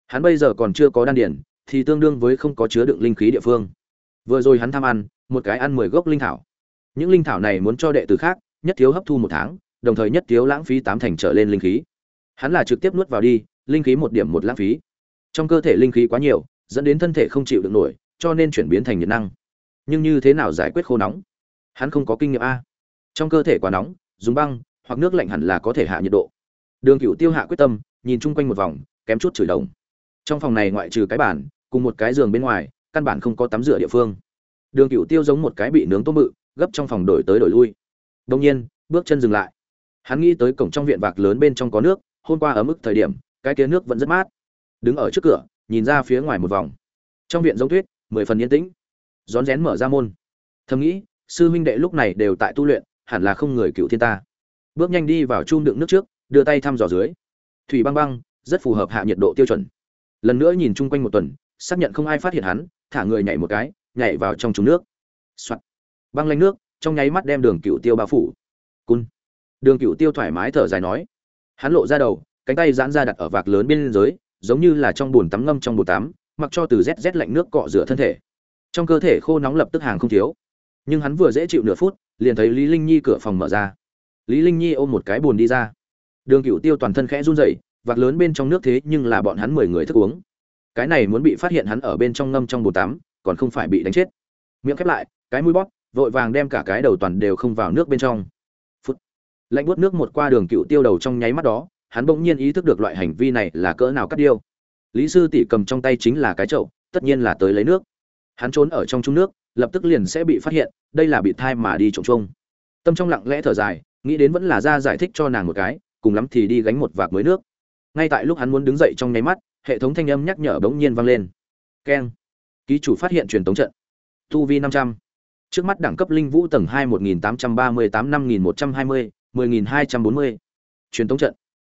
Hắn bây giờ còn chưa có đan điển, thì tương đương với không có chứa đựng linh khí địa phương. Vừa rồi hắn tham ăn một cái ăn mười gốc linh thảo. Những linh thảo này muốn cho đệ tử khác nhất thiếu hấp thu một tháng đồng thời nhất thiếu lãng phí tám thành trở lên linh khí. Hắn là trực tiếp nuốt vào đi linh khí một điểm một lãng phí. Trong cơ thể linh khí quá nhiều dẫn đến thân thể không chịu được nổi cho nên chuyển biến thành nhiệt năng. Nhưng như thế nào giải quyết khô nóng? Hắn không có kinh nghiệm a. Trong cơ thể quá nóng, dùng băng, hoặc nước lạnh hẳn là có thể hạ nhiệt độ. Đường cựu tiêu hạ quyết tâm, nhìn chung quanh một vòng, kém chút chửi đồng. Trong phòng này ngoại trừ cái bàn, cùng một cái giường bên ngoài, căn bản không có tắm rửa địa phương. Đường cựu tiêu giống một cái bị nướng tôm bự, gấp trong phòng đổi tới đổi lui. Đông nhiên, bước chân dừng lại. Hắn nghĩ tới cổng trong viện vạc lớn bên trong có nước, hôm qua ở mức thời điểm, cái kia nước vẫn rất mát. Đứng ở trước cửa, nhìn ra phía ngoài một vòng. Trong viện giống tuyết, mười phần yên tĩnh. Rón rén mở ra môn. Thầm nghĩ sư huynh đệ lúc này đều tại tu luyện, hẳn là không người cựu thiên ta. Bước nhanh đi vào chum đựng nước trước, đưa tay thăm dò dưới. Thủy băng băng, rất phù hợp hạ nhiệt độ tiêu chuẩn. Lần nữa nhìn chung quanh một tuần, xác nhận không ai phát hiện hắn, thả người nhảy một cái, nhảy vào trong trúng nước、Soạn. băng lanh nước, trong nháy mắt đem đường cựu tiêu bao phủ. Cun. Đường cựu tiêu thoải mái thở dài nói. Hắn lộ ra đầu, cánh tay giãn ra đặt ở vạc lớn bên dưới, giống như là trong bồn tắm ngâm trong bồn tắm, mặc cho từ rét rét lạnh nước cọ rửa thân thể. Trong cơ thể khô nóng lập tức hàng không thiếu nhưng hắn vừa dễ chịu nửa phút, liền thấy lý linh nhi cửa phòng mở ra. Lý linh nhi ôm một cái buồn đi ra. Đường cựu tiêu toàn thân khẽ run rẩy, vạc lớn bên trong nước thế nhưng là bọn hắn mười người thức uống. Cái này muốn bị phát hiện hắn ở bên trong ngâm trong bồn tắm, còn không phải bị đánh chết. Miệng khép lại, cái mũi bóp, vội vàng đem cả cái đầu toàn đều không vào nước bên trong. Phút. Lạnh buốt nước một qua đường cựu tiêu đầu trong nháy mắt đó, hắn bỗng nhiên ý thức được loại hành vi này là cỡ nào cắt điêu. Lý sư tỷ cầm trong tay chính là cái chậu, tất nhiên là tới lấy nước hắn trốn ở trong trung nước, lập tức liền sẽ bị phát hiện, đây là bị thai mà đi trộm trông tâm trong lặng lẽ thở dài, nghĩ đến vẫn là ra giải thích cho nàng một cái, cùng lắm thì đi gánh một vạc mới nước. Ngay tại lúc hắn muốn đứng dậy trong nháy mắt, hệ thống thanh âm nhắc nhở bỗng nhiên vang lên. Keng. Ký chủ phát hiện truyền tống trận. Tu vi năm trăm. Trước mắt đẳng cấp linh vũ tầng hai một nghìn tám trăm ba mươi tám, năm nghìn một trăm hai mươi, mười nghìn hai trăm bốn mươi. Truyền tống trận.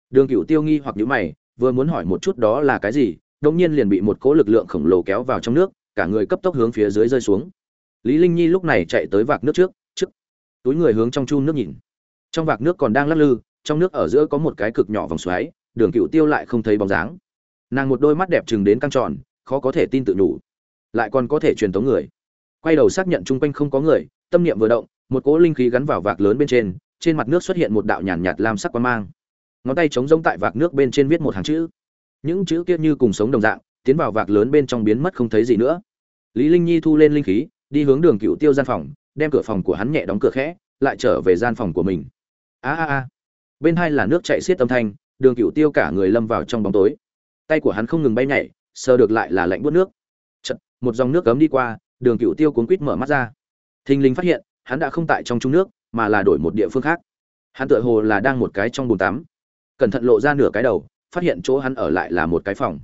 Đường cựu tiêu nghi hoặc nhữ mày, vừa muốn hỏi một chút đó là cái gì đống nhiên liền bị một cỗ lực lượng khổng lồ kéo vào trong nước cả người cấp tốc hướng phía dưới rơi xuống. Lý linh nhi lúc này chạy tới vạc nước trước trước túi người hướng trong chun nước nhìn. Trong vạc nước còn đang lắc lư trong nước ở giữa có một cái cực nhỏ vòng xoáy đường cựu tiêu lại không thấy bóng dáng. Nàng một đôi mắt đẹp chừng đến căng tròn khó có thể tin tự nhủ. Lại còn có thể truyền tống người. Quay đầu xác nhận chung quanh không có người tâm niệm vừa động một cỗ linh khí gắn vào vạc lớn bên trên trên mặt nước xuất hiện một đạo nhàn nhạt, nhạt lam sắc quang mang. Ngón tay chống rỗng tại vạc nước bên trên viết một hàng chữ. Những chữ kia như cùng sống đồng dạng tiến vào vạc lớn bên trong biến mất không thấy gì nữa. Lý linh nhi thu lên linh khí đi hướng đường cựu tiêu gian phòng đem cửa phòng của hắn nhẹ đóng cửa khẽ lại trở về gian phòng của mình. A a a. Bên hai là nước chảy xiết âm thanh đường cựu tiêu cả người lâm vào trong bóng tối. Tay của hắn không ngừng bay nhảy sờ được lại là lạnh buốt nước. Chật, một dòng nước cấm đi qua đường cựu tiêu cuốn quít mở mắt ra. Thình lình phát hiện hắn đã không tại trong trung nước mà là đổi một địa phương khác. Hắn tựa hồ là đang một cái trong bồn tắm. Cẩn thận lộ ra nửa cái đầu phát hiện chỗ hắn ở lại là một cái phòng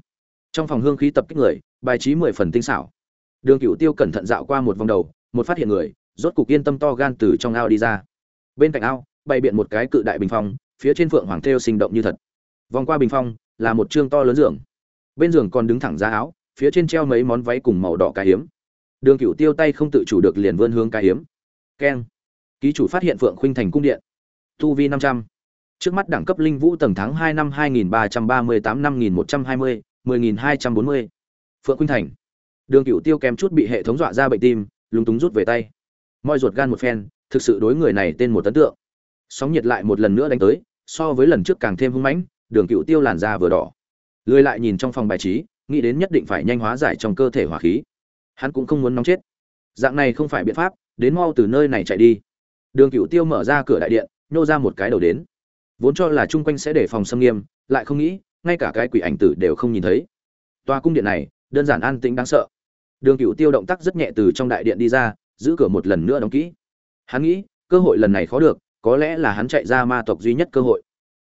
trong phòng hương khí tập kích người, bài trí mười phần tinh xảo. Đường cựu tiêu cẩn thận dạo qua một vòng đầu, một phát hiện người, rốt cục yên tâm to gan từ trong ao đi ra. Bên cạnh ao, bày biện một cái cự đại bình phong, phía trên phượng hoàng thêu sinh động như thật. Vòng qua bình phong, là một chương to lớn giường. Bên giường còn đứng thẳng ra áo, phía trên treo mấy món váy cùng màu đỏ cá hiếm. Đường cựu tiêu tay không tự chủ được liền vươn hướng cá hiếm. Keng. Ký chủ phát hiện phượng khuynh thành cung điện. Tu vi năm trăm. Trước mắt đẳng cấp linh vũ tầng tháng hai năm hai nghìn ba trăm ba mươi tám, năm nghìn một trăm hai mươi mười nghìn hai trăm bốn mươi. Phượng khuynh thành. Đường cựu tiêu kém chút bị hệ thống dọa ra bệnh tim, lúng túng rút về tay. Moi ruột gan một phen, thực sự đối người này tên một tấn tượng. Sóng nhiệt lại một lần nữa đánh tới, so với lần trước càng thêm hung mãnh, đường cựu tiêu làn da vừa đỏ. Lười lại nhìn trong phòng bài trí, nghĩ đến nhất định phải nhanh hóa giải trong cơ thể hỏa khí. Hắn cũng không muốn nóng chết. Dạng này không phải biện pháp, đến mau từ nơi này chạy đi. Đường cựu tiêu mở ra cửa đại điện nô ra một cái đầu đến. Vốn cho là chung quanh sẽ để phòng xâm nghiêm, lại không nghĩ ngay cả cái quỷ ảnh tử đều không nhìn thấy. Tòa cung điện này, đơn giản an tĩnh đáng sợ. Đường cựu tiêu động tác rất nhẹ từ trong đại điện đi ra, giữ cửa một lần nữa đóng kỹ. Hắn nghĩ, cơ hội lần này khó được, có lẽ là hắn chạy ra ma tộc duy nhất cơ hội.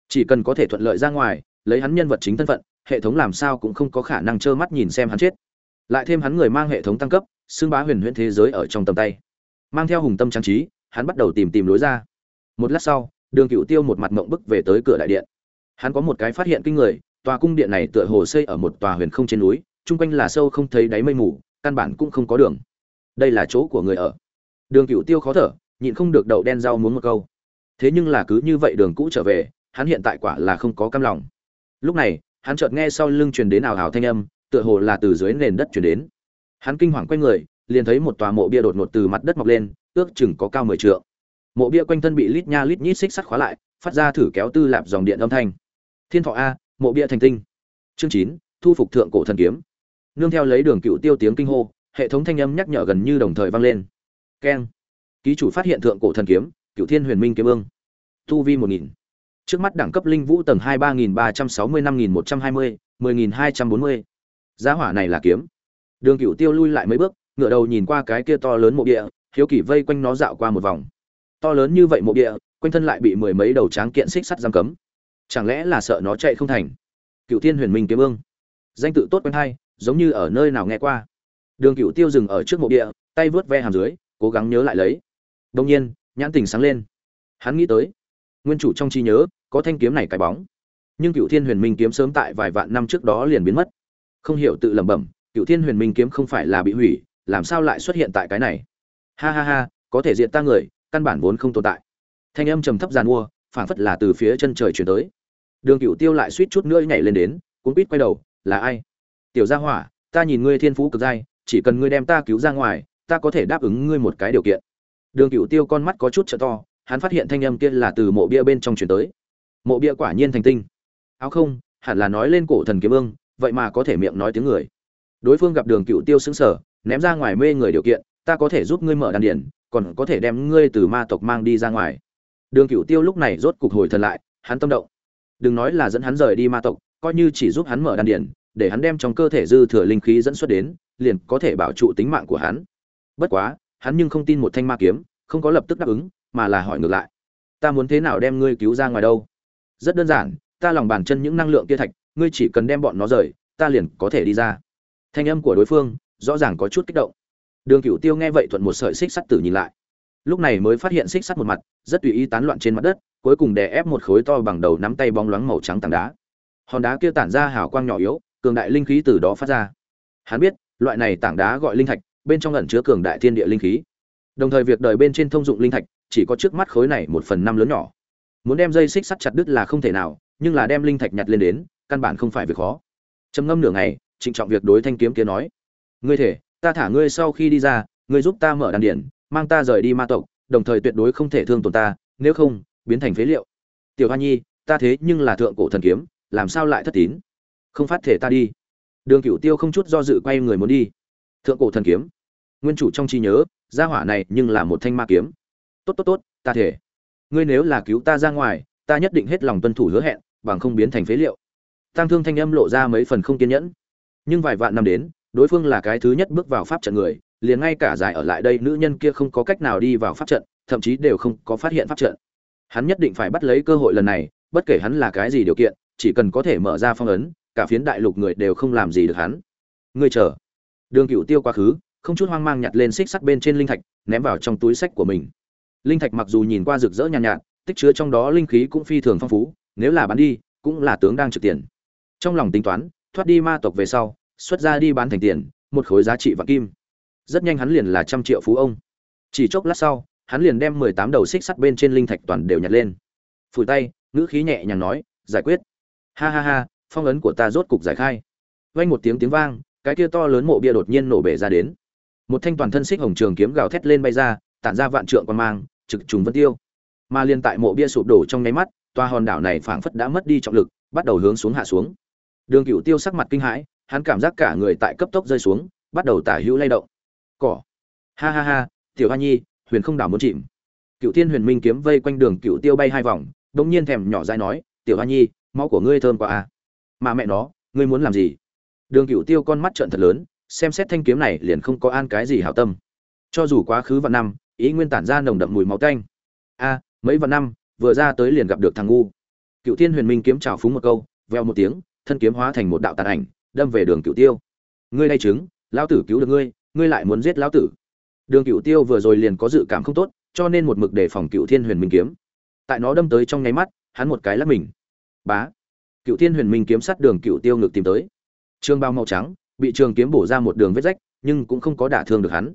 Chỉ cần có thể thuận lợi ra ngoài, lấy hắn nhân vật chính thân phận, hệ thống làm sao cũng không có khả năng trơ mắt nhìn xem hắn chết. Lại thêm hắn người mang hệ thống tăng cấp, xưng bá huyền huyễn thế giới ở trong tầm tay. Mang theo hùng tâm trang trí, hắn bắt đầu tìm tìm lối ra. Một lát sau, đường cựu tiêu một mặt mộng bức về tới cửa đại điện. Hắn có một cái phát hiện kinh người tòa cung điện này tựa hồ xây ở một tòa huyền không trên núi, chung quanh là sâu không thấy đáy mây mù, căn bản cũng không có đường. Đây là chỗ của người ở. Đường cựu tiêu khó thở, nhịn không được đậu đen rau muốn một câu. Thế nhưng là cứ như vậy đường cũ trở về, hắn hiện tại quả là không có cam lòng. Lúc này, hắn chợt nghe sau lưng truyền đến ảo ảo thanh âm, tựa hồ là từ dưới nền đất truyền đến. Hắn kinh hoàng quay người, liền thấy một tòa mộ bia đột ngột từ mặt đất mọc lên, ước chừng có cao mười trượng. Mộ bia quanh thân bị lít nha lít nhít xích sắt khóa lại, phát ra thử kéo tư lạp dòng điện âm thanh. Thiên thọ a mộ bia thành tinh. Chương chín, thu phục thượng cổ thần kiếm. Nương theo lấy đường cựu tiêu tiếng kinh hô, hệ thống thanh âm nhắc nhở gần như đồng thời vang lên. Keng. Ký chủ phát hiện thượng cổ thần kiếm, cựu thiên huyền minh kiếm ương. Tu vi một nghìn. Trước mắt đẳng cấp linh vũ tầng hai ba nghìn ba trăm sáu mươi năm nghìn một trăm hai mươi, mười nghìn hai trăm bốn mươi. Giá hỏa này là kiếm. Đường cựu tiêu lui lại mấy bước ngựa đầu nhìn qua cái kia to lớn mộ địa, hiếu kỳ vây quanh nó dạo qua một vòng. To lớn như vậy mộ địa, quanh thân lại bị mười mấy đầu tráng kiện xích sắt giam cấm chẳng lẽ là sợ nó chạy không thành? Cựu thiên huyền minh kiếm ương. Danh tự tốt quen hay, giống như ở nơi nào nghe qua. Đường cựu tiêu dừng ở trước mộ địa, tay vớt ve hàm dưới, cố gắng nhớ lại lấy. Đông nhiên, nhãn tình sáng lên. Hắn nghĩ tới, nguyên chủ trong trí nhớ, có thanh kiếm này cái bóng. Nhưng cựu thiên huyền minh kiếm sớm tại vài vạn năm trước đó liền biến mất. Không hiểu tự lẩm bẩm cựu thiên huyền minh kiếm không phải là bị hủy, làm sao lại xuất hiện tại cái này? Ha ha ha, có thể diện ta người, căn bản vốn không tồn tại. Thanh âm trầm thấp giàn mua phảng phất là từ phía chân trời chuyển tới. Đường cựu tiêu lại suýt chút nữa nhảy lên đến, cuốn quýt quay đầu, là ai? Tiểu gia hỏa, ta nhìn ngươi thiên phú cực dai, chỉ cần ngươi đem ta cứu ra ngoài, ta có thể đáp ứng ngươi một cái điều kiện. Đường cựu tiêu con mắt có chút trợ to, hắn phát hiện thanh âm kia là từ mộ bia bên trong chuyển tới. Mộ bia quả nhiên thành tinh. Áo không, hẳn là nói lên cổ thần kiếm ương, vậy mà có thể miệng nói tiếng người. Đối phương gặp đường cựu tiêu xứng sở ném ra ngoài mê người điều kiện, ta có thể giúp ngươi mở đan điển còn có thể đem ngươi từ ma tộc mang đi ra ngoài đường Cửu tiêu lúc này rốt cục hồi thần lại, hắn tâm động. Đừng nói là dẫn hắn rời đi ma tộc, coi như chỉ giúp hắn mở đan điển để hắn đem trong cơ thể dư thừa linh khí dẫn xuất đến, liền có thể bảo trụ tính mạng của hắn. Bất quá, hắn nhưng không tin một thanh ma kiếm, không có lập tức đáp ứng, mà là hỏi ngược lại. Ta muốn thế nào đem ngươi cứu ra ngoài đâu? Rất đơn giản, ta lòng bàn chân những năng lượng kia thạch, ngươi chỉ cần đem bọn nó rời, ta liền có thể đi ra. Thanh âm của đối phương rõ ràng có chút kích động. Đường cửu tiêu nghe vậy thuận một sợi xích sắt tử nhìn lại lúc này mới phát hiện xích sắt một mặt, rất tùy ý tán loạn trên mặt đất, cuối cùng đè ép một khối to bằng đầu nắm tay bóng loáng màu trắng tảng đá. Hòn đá kia tản ra hào quang nhỏ yếu, cường đại linh khí từ đó phát ra. Hắn biết, loại này tảng đá gọi linh thạch, bên trong ẩn chứa cường đại thiên địa linh khí. Đồng thời việc đời bên trên thông dụng linh thạch, chỉ có trước mắt khối này một phần năm lớn nhỏ. Muốn đem dây xích sắt chặt đứt là không thể nào, nhưng là đem linh thạch nhặt lên đến, căn bản không phải việc khó. Trầm ngâm nửa ngày, trịnh trọng việc đối thanh kiếm kia nói, ngươi thể, ta thả ngươi sau khi đi ra, ngươi giúp ta mở đàn điển mang ta rời đi ma tộc, đồng thời tuyệt đối không thể thương tổn ta, nếu không, biến thành phế liệu. Tiểu hoa nhi, ta thế nhưng là thượng cổ thần kiếm, làm sao lại thất tín? Không phát thể ta đi. Đường cửu tiêu không chút do dự quay người muốn đi. Thượng cổ thần kiếm. Nguyên chủ trong trí nhớ, gia hỏa này nhưng là một thanh ma kiếm. Tốt tốt tốt, ta thể. Ngươi nếu là cứu ta ra ngoài, ta nhất định hết lòng tuân thủ hứa hẹn, bằng không biến thành phế liệu. Tăng thương thanh âm lộ ra mấy phần không kiên nhẫn. Nhưng vài vạn năm đến, đối phương là cái thứ nhất bước vào pháp trận người liền ngay cả giải ở lại đây nữ nhân kia không có cách nào đi vào pháp trận thậm chí đều không có phát hiện pháp trận. Hắn nhất định phải bắt lấy cơ hội lần này bất kể hắn là cái gì điều kiện chỉ cần có thể mở ra phong ấn cả phiến đại lục người đều không làm gì được hắn. Ngươi chờ. Đường cửu tiêu quá khứ không chút hoang mang nhặt lên xích sắt bên trên linh thạch ném vào trong túi sách của mình. Linh thạch mặc dù nhìn qua rực rỡ nhàn nhạt, nhạt tích chứa trong đó linh khí cũng phi thường phong phú nếu là bán đi cũng là tướng đang trực tiền. Trong lòng tính toán thoát đi ma tộc về sau xuất ra đi bán thành tiền một khối giá trị vạn kim rất nhanh hắn liền là trăm triệu phú ông. Chỉ chốc lát sau, hắn liền đem mười tám đầu xích sắt bên trên linh thạch toàn đều nhặt lên. Phủi tay, ngữ khí nhẹ nhàng nói, giải quyết. Ha ha ha, phong ấn của ta rốt cục giải khai. Vang một tiếng tiếng vang, cái kia to lớn mộ bia đột nhiên nổ bể ra đến. Một thanh toàn thân xích hồng trường kiếm gào thét lên bay ra, tản ra vạn trượng quan mang, trực trùng vân tiêu. Mà liên tại mộ bia sụp đổ trong nháy mắt toa hòn đảo này phảng phất đã mất đi trọng lực, bắt đầu hướng xuống hạ xuống. Đường cựu tiêu sắc mặt kinh hãi, hắn cảm giác cả người tại cấp tốc rơi xuống, bắt đầu tả hữu lay động cỏ. Ha ha ha, tiểu hoa nhi, huyền không đảo muốn chìm. Cựu tiên huyền minh kiếm vây quanh đường cựu tiêu bay hai vòng đ ỗ n g nhiên thèm nhỏ dai nói, tiểu hoa nhi, máu của ngươi thơm quá à. Mà mẹ nó, ngươi muốn làm gì? Đường cựu tiêu con mắt trợn thật lớn, xem xét thanh kiếm này liền không có an cái gì hảo tâm. Cho dù quá khứ vạn năm, ý nguyên tản ra nồng đậm mùi máu tanh. A, mấy vạn năm, vừa ra tới liền gặp được thằng ngu. Cựu tiên huyền minh kiếm trào phúng một câu, veo một tiếng, thân kiếm hóa thành một đạo tàn ảnh, đâm về đường cựu tiêu. Ngươi đay chứng lão tử cứu được ngươi ngươi lại muốn giết lão tử. Đường cựu tiêu vừa rồi liền có dự cảm không tốt, cho nên một mực đề phòng cựu thiên huyền minh kiếm. Tại nó đâm tới trong nháy mắt, hắn một cái lắp mình. Bá! Cựu thiên huyền minh kiếm sát đường cựu tiêu ngực tìm tới. Trường bao màu trắng, bị trường kiếm bổ ra một đường vết rách, nhưng cũng không có đả thương được hắn.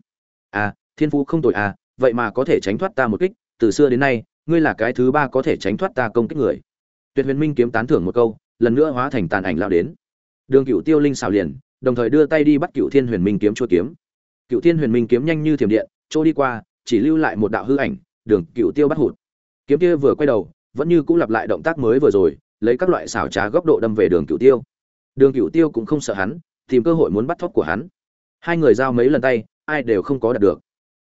À thiên phú không tội à vậy mà có thể tránh thoát ta một kích, từ xưa đến nay, ngươi là cái thứ ba có thể tránh thoát ta công kích người. Tuyệt huyền minh kiếm tán thưởng một câu, lần nữa hóa thành tàn ảnh lao đến. Đường cựu tiêu linh xào liền, đồng thời đưa tay đi bắt cựu thiên huyền minh kiếm chua kiếm cựu thiên huyền minh kiếm nhanh như thiểm điện trôi đi qua, chỉ lưu lại một đạo hư ảnh, đường cựu tiêu bắt hụt. Kiếm kia vừa quay đầu, vẫn như cũng lặp lại động tác mới vừa rồi, lấy các loại xảo trá góc độ đâm về đường cựu tiêu. Đường cựu tiêu cũng không sợ hắn, tìm cơ hội muốn bắt thóp của hắn. Hai người giao mấy lần tay, ai đều không có đạt được.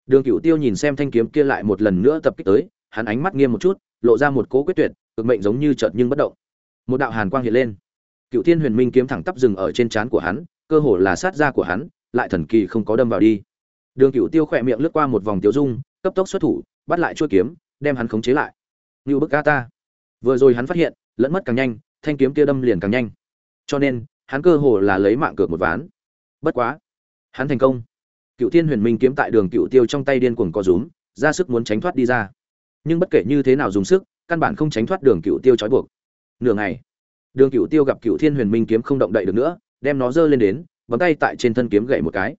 Đường cựu tiêu nhìn xem thanh kiếm kia lại một lần nữa tập kích tới, hắn ánh mắt nghiêm một chút, lộ ra một cố quyết tuyệt cực mệnh giống như chợt nhưng bất động. Một đạo hàn quang hiện lên. Cựu thiên huyền minh kiếm thẳng tắp dừng ở trên trán của hắn, cơ hồ là sát da của hắn lại thần kỳ không có đâm vào đi. Đường cựu tiêu khỏe miệng lướt qua một vòng tiêu dung, cấp tốc xuất thủ, bắt lại chuôi kiếm, đem hắn khống chế lại. Như bức ca ta. Vừa rồi hắn phát hiện, lẫn mất càng nhanh, thanh kiếm kia đâm liền càng nhanh. Cho nên, hắn cơ hồ là lấy mạng cược một ván. Bất quá, hắn thành công. Cựu thiên huyền minh kiếm tại đường cựu tiêu trong tay điên cuồng co rúm, ra sức muốn tránh thoát đi ra. Nhưng bất kể như thế nào dùng sức, căn bản không tránh thoát đường cựu tiêu trói buộc. Nửa ngày, đường cựu tiêu gặp cựu thiên huyền minh kiếm không động đậy được nữa, đem nó giơ lên đến bấm tay tại trên thân kiếm gậy một cái.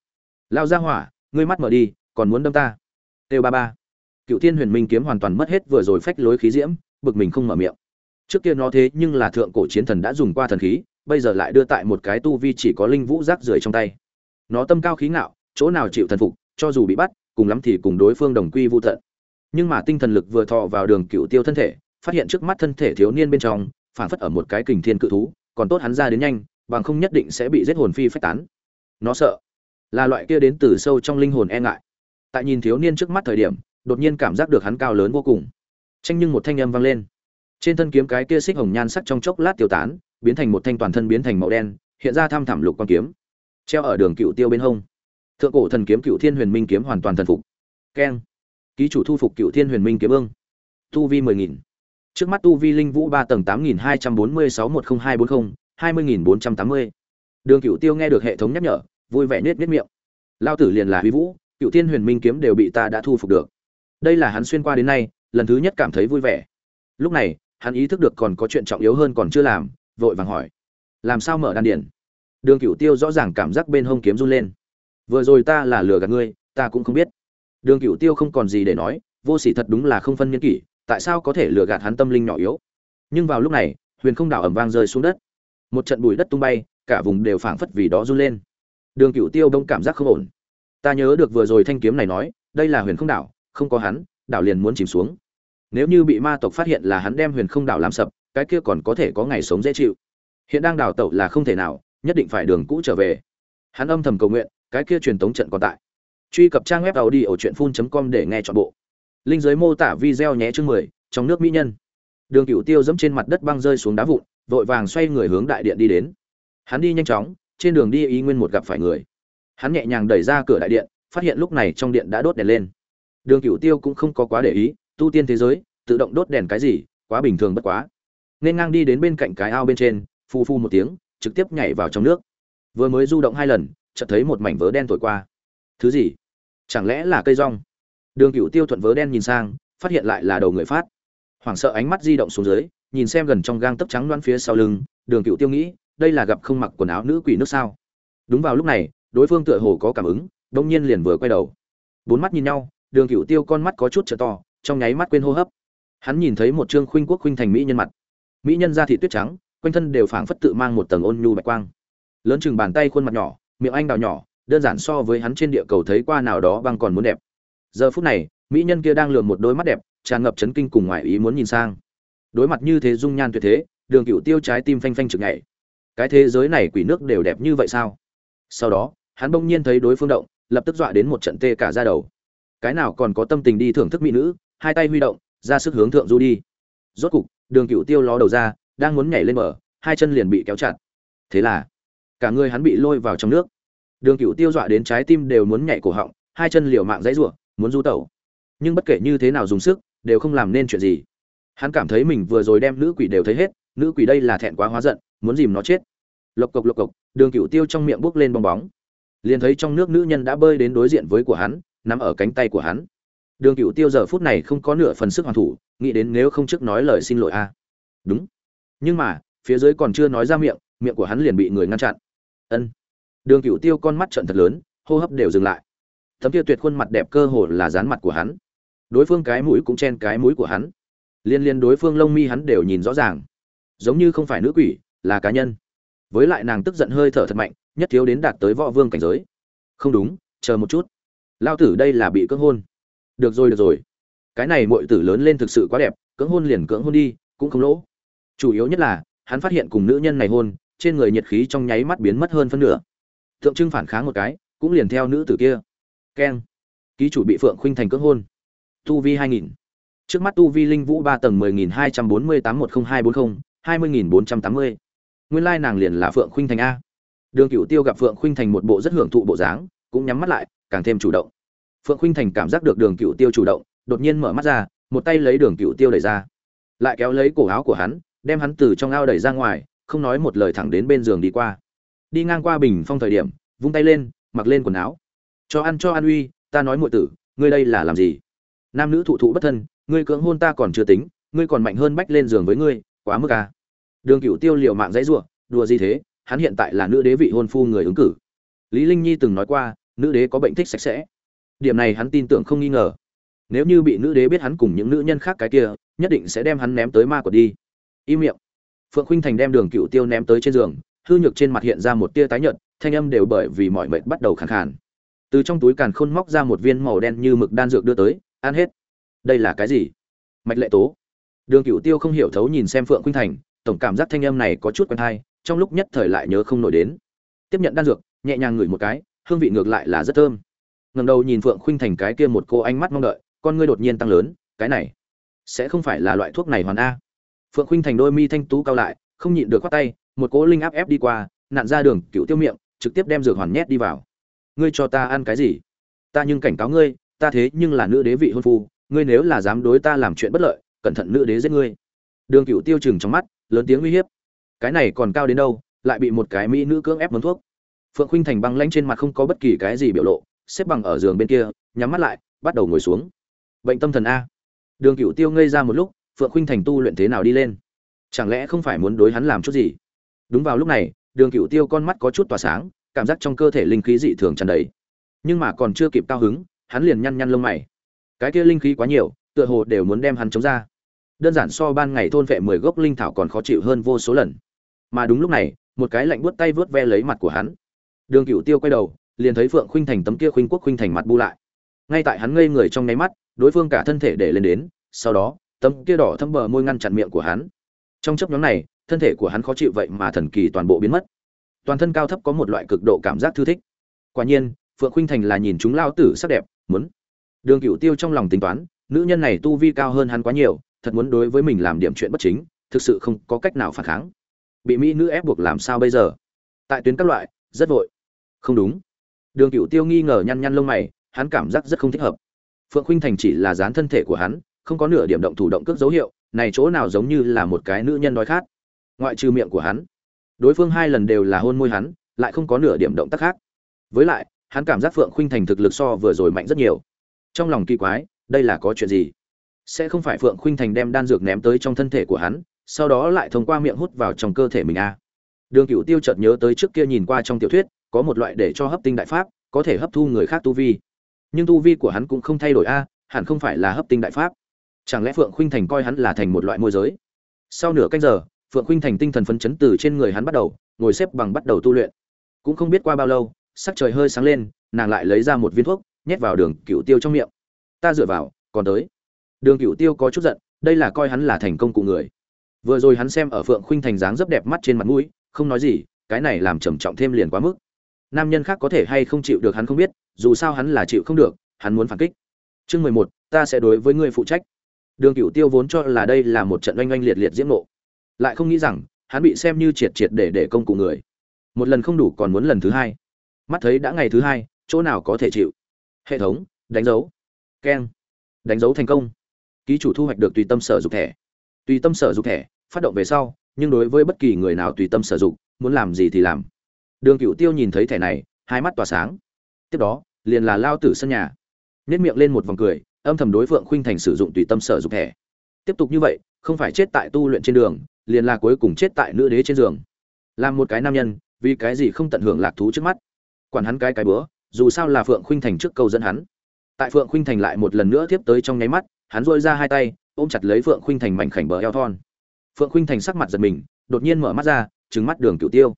Lao ra hỏa, ngươi mắt mở đi, còn muốn đâm ta? Têu ba ba. Cựu thiên huyền minh kiếm hoàn toàn mất hết vừa rồi phách lối khí diễm, bực mình không mở miệng. Trước kia nó thế nhưng là thượng cổ chiến thần đã dùng qua thần khí, bây giờ lại đưa tại một cái tu vi chỉ có linh vũ rác rưởi trong tay. Nó tâm cao khí ngạo, chỗ nào chịu thần phục, cho dù bị bắt, cùng lắm thì cùng đối phương đồng quy vô tận. Nhưng mà tinh thần lực vừa thọ vào đường cựu tiêu thân thể, phát hiện trước mắt thân thể thiếu niên bên trong phản phất ở một cái kình thiên cự thú, còn tốt hắn ra đến nhanh bằng không nhất định sẽ bị giết hồn phi phách tán. Nó sợ là loại kia đến từ sâu trong linh hồn e ngại. Tại nhìn thiếu niên trước mắt thời điểm, đột nhiên cảm giác được hắn cao lớn vô cùng. Tranh nhưng một thanh âm vang lên. Trên thân kiếm cái kia xích hồng nhan sắc trong chốc lát tiêu tán, biến thành một thanh toàn thân biến thành màu đen, hiện ra thăm thẳm lục quan kiếm. Treo ở đường cựu tiêu bên hông. Thượng cổ thần kiếm cựu thiên huyền minh kiếm hoàn toàn thần phục. Keng. Ký chủ thu phục cựu thiên huyền minh kiếm ương. Tu vi mười nghìn. Trước mắt tu vi linh vũ ba tầng tám nghìn hai trăm bốn mươi sáu một không hai bốn không hai mươi nghìn bốn trăm tám mươi. Đường cựu tiêu nghe được hệ thống nhắc nhở, vui vẻ nết nết miệng. Lao tử liền là huy vũ cựu thiên huyền minh kiếm đều bị ta đã thu phục được. Đây là hắn xuyên qua đến nay, lần thứ nhất cảm thấy vui vẻ. Lúc này, hắn ý thức được còn có chuyện trọng yếu hơn còn chưa làm, vội vàng hỏi. Làm sao mở đan điển đường cựu tiêu rõ ràng cảm giác bên hông kiếm run lên. Vừa rồi ta là lừa gạt ngươi, ta cũng không biết. Đường cựu tiêu không còn gì để nói, vô sỉ thật đúng là không phân nhân kỷ, tại sao có thể lừa gạt hắn tâm linh nhỏ yếu? Nhưng vào lúc này, huyền không đảo ẩm vang rơi xuống đất một trận bụi đất tung bay, cả vùng đều phảng phất vì đó run lên. Đường cựu tiêu đông cảm giác không ổn. Ta nhớ được vừa rồi thanh kiếm này nói, đây là huyền không đảo, không có hắn, đảo liền muốn chìm xuống. Nếu như bị ma tộc phát hiện là hắn đem huyền không đảo làm sập, cái kia còn có thể có ngày sống dễ chịu. Hiện đang đảo tẩu là không thể nào, nhất định phải đường cũ trở về. Hắn âm thầm cầu nguyện, cái kia truyền tống trận còn tại. Truy cập trang web tàu đi ở truyện phun com để nghe chọn bộ. Linh giới mô tả video nhé chương mười, trong nước mỹ nhân. Đường cựu tiêu dẫm trên mặt đất băng rơi xuống đá vụn vội vàng xoay người hướng đại điện đi đến. Hắn đi nhanh chóng, trên đường đi ý nguyên một gặp phải người. Hắn nhẹ nhàng đẩy ra cửa đại điện, phát hiện lúc này trong điện đã đốt đèn lên. Đường cựu tiêu cũng không có quá để ý, tu tiên thế giới, tự động đốt đèn cái gì, quá bình thường bất quá. Nên ngang đi đến bên cạnh cái ao bên trên, phu phu một tiếng, trực tiếp nhảy vào trong nước. Vừa mới du động hai lần, chợt thấy một mảnh vớ đen thổi qua. Thứ gì? Chẳng lẽ là cây rong? Đường cựu tiêu thuận vớ đen nhìn sang, phát hiện lại là đầu người phát hoảng sợ ánh mắt di động xuống dưới, nhìn xem gần trong gang tấc trắng loan phía sau lưng, đường cựu tiêu nghĩ, đây là gặp không mặc quần áo nữ quỷ nước sao? Đúng vào lúc này, đối phương tựa hồ có cảm ứng, đông nhiên liền vừa quay đầu. Bốn mắt nhìn nhau, đường cựu tiêu con mắt có chút trợ to, trong nháy mắt quên hô hấp. Hắn nhìn thấy một trương khuynh quốc khuynh thành mỹ nhân mặt. Mỹ nhân da thị tuyết trắng, quanh thân đều phảng phất tự mang một tầng ôn nhu bạch quang. Lớn chừng bàn tay khuôn mặt nhỏ, miệng anh đào nhỏ, đơn giản so với hắn trên địa cầu thấy qua nào đó băng còn muốn đẹp. Giờ phút này, mỹ nhân kia đang lườm một đôi mắt đẹp tràn ngập chấn kinh cùng ngoài ý muốn nhìn sang. Đối mặt như thế dung nhan tuyệt thế, đường cựu tiêu trái tim phanh phanh chực nhảy. Cái thế giới này quỷ nước đều đẹp như vậy sao? Sau đó, hắn bỗng nhiên thấy đối phương động, lập tức dọa đến một trận tê cả ra đầu. Cái nào còn có tâm tình đi thưởng thức mỹ nữ, hai tay huy động, ra sức hướng thượng du đi. Rốt cục, đường cựu tiêu ló đầu ra, đang muốn nhảy lên mở hai chân liền bị kéo chặt. Thế là, cả người hắn bị lôi vào trong nước. Đường cựu tiêu dọa đến trái tim đều muốn nhảy cổ họng, hai chân liều mạng dãy rủa, muốn du tẩu. Nhưng bất kể như thế nào dùng sức đều không làm nên chuyện gì. Hắn cảm thấy mình vừa rồi đem nữ quỷ đều thấy hết, nữ quỷ đây là thẹn quá hóa giận, muốn dìm nó chết. Lộc cộc lộc cộc, đường cựu tiêu trong miệng bốc lên bong bóng. Liền thấy trong nước nữ nhân đã bơi đến đối diện với của hắn nằm ở cánh tay của hắn. Đường cựu tiêu giờ phút này không có nửa phần sức hoàn thủ, nghĩ đến nếu không trước nói lời xin lỗi a. Đúng. Nhưng mà, phía dưới còn chưa nói ra miệng miệng của hắn liền bị người ngăn chặn. Ân. Đường cựu tiêu con mắt trận thật lớn, hô hấp đều dừng lại. Tấm kia tuyệt khuôn mặt đẹp cơ hồ là dán mặt của hắn đối phương cái mũi cũng chen cái mũi của hắn. Liên liên đối phương lông mi hắn đều nhìn rõ ràng. Giống như không phải nữ quỷ, là cá nhân. Với lại nàng tức giận hơi thở thật mạnh, nhất thiếu đến đạt tới võ vương cảnh giới. Không đúng, chờ một chút. Lao tử đây là bị cưỡng hôn. Được rồi được rồi. Cái này mọi tử lớn lên thực sự quá đẹp, cưỡng hôn liền cưỡng hôn đi, cũng không lỗ. Chủ yếu nhất là, hắn phát hiện cùng nữ nhân này hôn, trên người nhiệt khí trong nháy mắt biến mất hơn phân nửa. Tượng trưng phản kháng một cái, cũng liền theo nữ tử kia. Keng. Ký chủ bị phượng khuynh thành cưỡng hôn tu vi hai nghìn. Trước mắt tu vi linh vũ ba tầng mười nghìn hai trăm bốn mươi tám một không hai bốn không, hai mươi nghìn bốn trăm tám mươi. Nguyên lai nàng liền là phượng khuynh thành a. Đường cựu tiêu gặp phượng khuynh thành một bộ rất hưởng thụ bộ dáng, cũng nhắm mắt lại, càng thêm chủ động. Phượng khuynh thành cảm giác được đường cựu tiêu chủ động, đột nhiên mở mắt ra, một tay lấy đường cựu tiêu đẩy ra. Lại kéo lấy cổ áo của hắn, đem hắn từ trong ao đẩy ra ngoài, không nói một lời thẳng đến bên giường đi qua. Đi ngang qua bình phong thời điểm, vung tay lên, mặc lên quần áo. Cho ăn cho ăn uy, ta nói muội tử, ngươi đây là làm gì? Nam nữ thụ thụ bất thân, ngươi cưỡng hôn ta còn chưa tính, ngươi còn mạnh hơn bách lên giường với ngươi, quá mức à. đường cựu tiêu liều mạng dãy giụa đùa gì thế, hắn hiện tại là nữ đế vị hôn phu người ứng cử. Lý linh nhi từng nói qua, nữ đế có bệnh thích sạch sẽ. Điểm này hắn tin tưởng không nghi ngờ. Nếu như bị nữ đế biết hắn cùng những nữ nhân khác cái kia, nhất định sẽ đem hắn ném tới ma của đi. Im miệng. Phượng Khinh thành đem đường cựu tiêu ném tới trên giường, hư nhược trên mặt hiện ra một tia tái nhợt, thanh âm đều bởi vì mọi mệt bắt đầu khàn khàn. Từ trong túi càn khôn móc ra một viên màu đen như mực đan dược đưa tới ăn hết. Đây là cái gì? Mạch lệ tố. Đường cửu tiêu không hiểu thấu nhìn xem phượng khuynh thành, tổng cảm giác thanh âm này có chút quen hay trong lúc nhất thời lại nhớ không nổi đến. Tiếp nhận đan dược, nhẹ nhàng ngửi một cái, hương vị ngược lại là rất thơm. Ngẩng đầu nhìn phượng khuynh thành cái kia một cô ánh mắt mong đợi, con ngươi đột nhiên tăng lớn, cái này sẽ không phải là loại thuốc này hoàn a. Phượng khuynh thành đôi mi thanh tú cao lại, không nhịn được khoát tay, một cỗ linh áp ép đi qua nạn ra đường cựu tiêu miệng, trực tiếp đem dược hoàn nhét đi vào. Ngươi cho ta ăn cái gì? Ta nhưng cảnh cáo ngươi ta thế nhưng là nữ đế vị hôn phu, ngươi nếu là dám đối ta làm chuyện bất lợi, cẩn thận nữ đế giết ngươi. Đường cựu tiêu chừng trong mắt, lớn tiếng uy hiếp. Cái này còn cao đến đâu, lại bị một cái mỹ nữ cưỡng ép mướn thuốc. Phượng Khinh thành băng lanh trên mặt không có bất kỳ cái gì biểu lộ, xếp bằng ở giường bên kia, nhắm mắt lại, bắt đầu ngồi xuống. Bệnh tâm thần a. Đường cựu tiêu ngây ra một lúc, phượng Khinh thành tu luyện thế nào đi lên? Chẳng lẽ không phải muốn đối hắn làm chút gì? Đúng vào lúc này, đường cựu tiêu con mắt có chút tỏa sáng, cảm giác trong cơ thể linh khí dị thường tràn đầy. Nhưng mà còn chưa kịp cao hứng hắn liền nhăn nhăn lông mày. Cái kia linh khí quá nhiều, tựa hồ đều muốn đem hắn chống ra. Đơn giản so ban ngày thôn vệ mười gốc linh thảo còn khó chịu hơn vô số lần. Mà đúng lúc này, một cái lạnh buốt tay vớt ve lấy mặt của hắn. Đường cựu tiêu quay đầu, liền thấy phượng khuynh thành tấm kia khuynh quốc khuynh thành mặt bu lại. Ngay tại hắn ngây người trong nháy mắt, đối phương cả thân thể để lên đến, sau đó, tấm kia đỏ thâm bờ môi ngăn chặn miệng của hắn. Trong chấp nhóm này, thân thể của hắn khó chịu vậy mà thần kỳ toàn bộ biến mất. Toàn thân cao thấp có một loại cực độ cảm giác thư thích. Quả nhiên, phượng khuynh thành là nhìn chúng lao tử sắc đẹp muốn. Đường cựu tiêu trong lòng tính toán, nữ nhân này tu vi cao hơn hắn quá nhiều, thật muốn đối với mình làm điểm chuyện bất chính, thực sự không có cách nào phản kháng. Bị mỹ nữ ép buộc làm sao bây giờ? Tại tuyến các loại, rất vội. Không đúng. Đường cựu tiêu nghi ngờ nhăn nhăn lông mày, hắn cảm giác rất không thích hợp. Phượng khuynh thành chỉ là dán thân thể của hắn, không có nửa điểm động thủ động cước dấu hiệu, này chỗ nào giống như là một cái nữ nhân đói khát. Ngoại trừ miệng của hắn, đối phương hai lần đều là hôn môi hắn, lại không có nửa điểm động tác khác. Với lại hắn cảm giác phượng khuynh thành thực lực so vừa rồi mạnh rất nhiều. Trong lòng kỳ quái, đây là có chuyện gì? Sẽ không phải phượng khuynh thành đem đan dược ném tới trong thân thể của hắn, sau đó lại thông qua miệng hút vào trong cơ thể mình a à. đường cựu tiêu chợt nhớ tới trước kia nhìn qua trong tiểu thuyết, có một loại để cho hấp tinh đại pháp, có thể hấp thu người khác tu vi. Nhưng tu vi của hắn cũng không thay đổi a hẳn không phải là hấp tinh đại pháp. Chẳng lẽ phượng khuynh thành coi hắn là thành một loại môi giới? Sau nửa canh giờ, phượng khuynh thành tinh thần phấn chấn từ trên người hắn bắt đầu, ngồi xếp bằng bắt đầu tu luyện. Cũng không biết qua bao lâu sắc trời hơi sáng lên, nàng lại lấy ra một viên thuốc, nhét vào đường cựu tiêu trong miệng. Ta dựa vào, còn tới. Đường cựu tiêu có chút giận, đây là coi hắn là thành công cụ người. Vừa rồi hắn xem ở phượng khuynh thành dáng rất đẹp mắt trên mặt mũi, không nói gì, cái này làm trầm trọng thêm liền quá mức. Nam nhân khác có thể hay không chịu được hắn không biết, dù sao hắn là chịu không được, hắn muốn phản kích. Chương mười một, ta sẽ đối với người phụ trách. Đường cựu tiêu vốn cho là đây là một trận oanh oanh liệt liệt diễm nộ lại không nghĩ rằng, hắn bị xem như triệt triệt để để công cụ người. Một lần không đủ còn muốn lần thứ hai mắt thấy đã ngày thứ hai, chỗ nào có thể chịu? Hệ thống, đánh dấu. Keng. Đánh dấu thành công. Ký chủ thu hoạch được tùy tâm sở dục thẻ. Tùy tâm sở dục thẻ, phát động về sau, nhưng đối với bất kỳ người nào tùy tâm sở dục, muốn làm gì thì làm. Đường cựu tiêu nhìn thấy thẻ này, hai mắt tỏa sáng. Tiếp đó, liền là lao tử sân nhà. Nếp miệng lên một vòng cười, âm thầm đối phượng khuynh thành sử dụng tùy tâm sở dục thẻ. Tiếp tục như vậy, không phải chết tại tu luyện trên đường, liền là cuối cùng chết tại nữ đế trên giường. Làm một cái nam nhân, vì cái gì không tận hưởng lạc thú trước mắt? Quản hắn cái cái bữa, dù sao là phượng khuynh thành trước câu dẫn hắn. Tại phượng khuynh thành lại một lần nữa tiếp tới trong nháy mắt, hắn dội ra hai tay, ôm chặt lấy phượng khuynh thành mảnh khảnh bờ eo thon. Phượng khuynh thành sắc mặt giật mình, đột nhiên mở mắt ra trứng mắt đường cựu tiêu.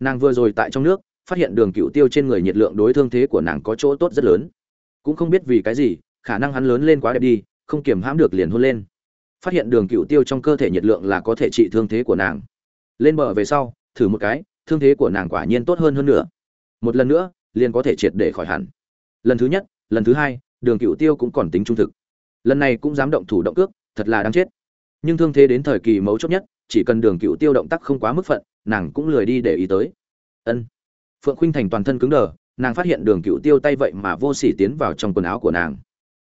Nàng vừa rồi tại trong nước, phát hiện đường cựu tiêu trên người nhiệt lượng đối thương thế của nàng có chỗ tốt rất lớn. Cũng không biết vì cái gì, khả năng hắn lớn lên quá đẹp đi, không kiềm hãm được liền hôn lên. Phát hiện đường cựu tiêu trong cơ thể nhiệt lượng là có thể trị thương thế của nàng. Lên bờ về sau, thử một cái, thương thế của nàng quả nhiên tốt hơn hơn nữa một lần nữa, liền có thể triệt để khỏi hẳn. Lần thứ nhất, lần thứ hai, đường cựu tiêu cũng còn tính trung thực. Lần này cũng dám động thủ động cước, thật là đáng chết. Nhưng thương thế đến thời kỳ mấu chốt nhất, chỉ cần đường cựu tiêu động tác không quá mức phận, nàng cũng lười đi để ý tới. Ân. Phượng khuynh thành toàn thân cứng đờ, nàng phát hiện đường cựu tiêu tay vậy mà vô s ỉ tiến vào trong quần áo của nàng.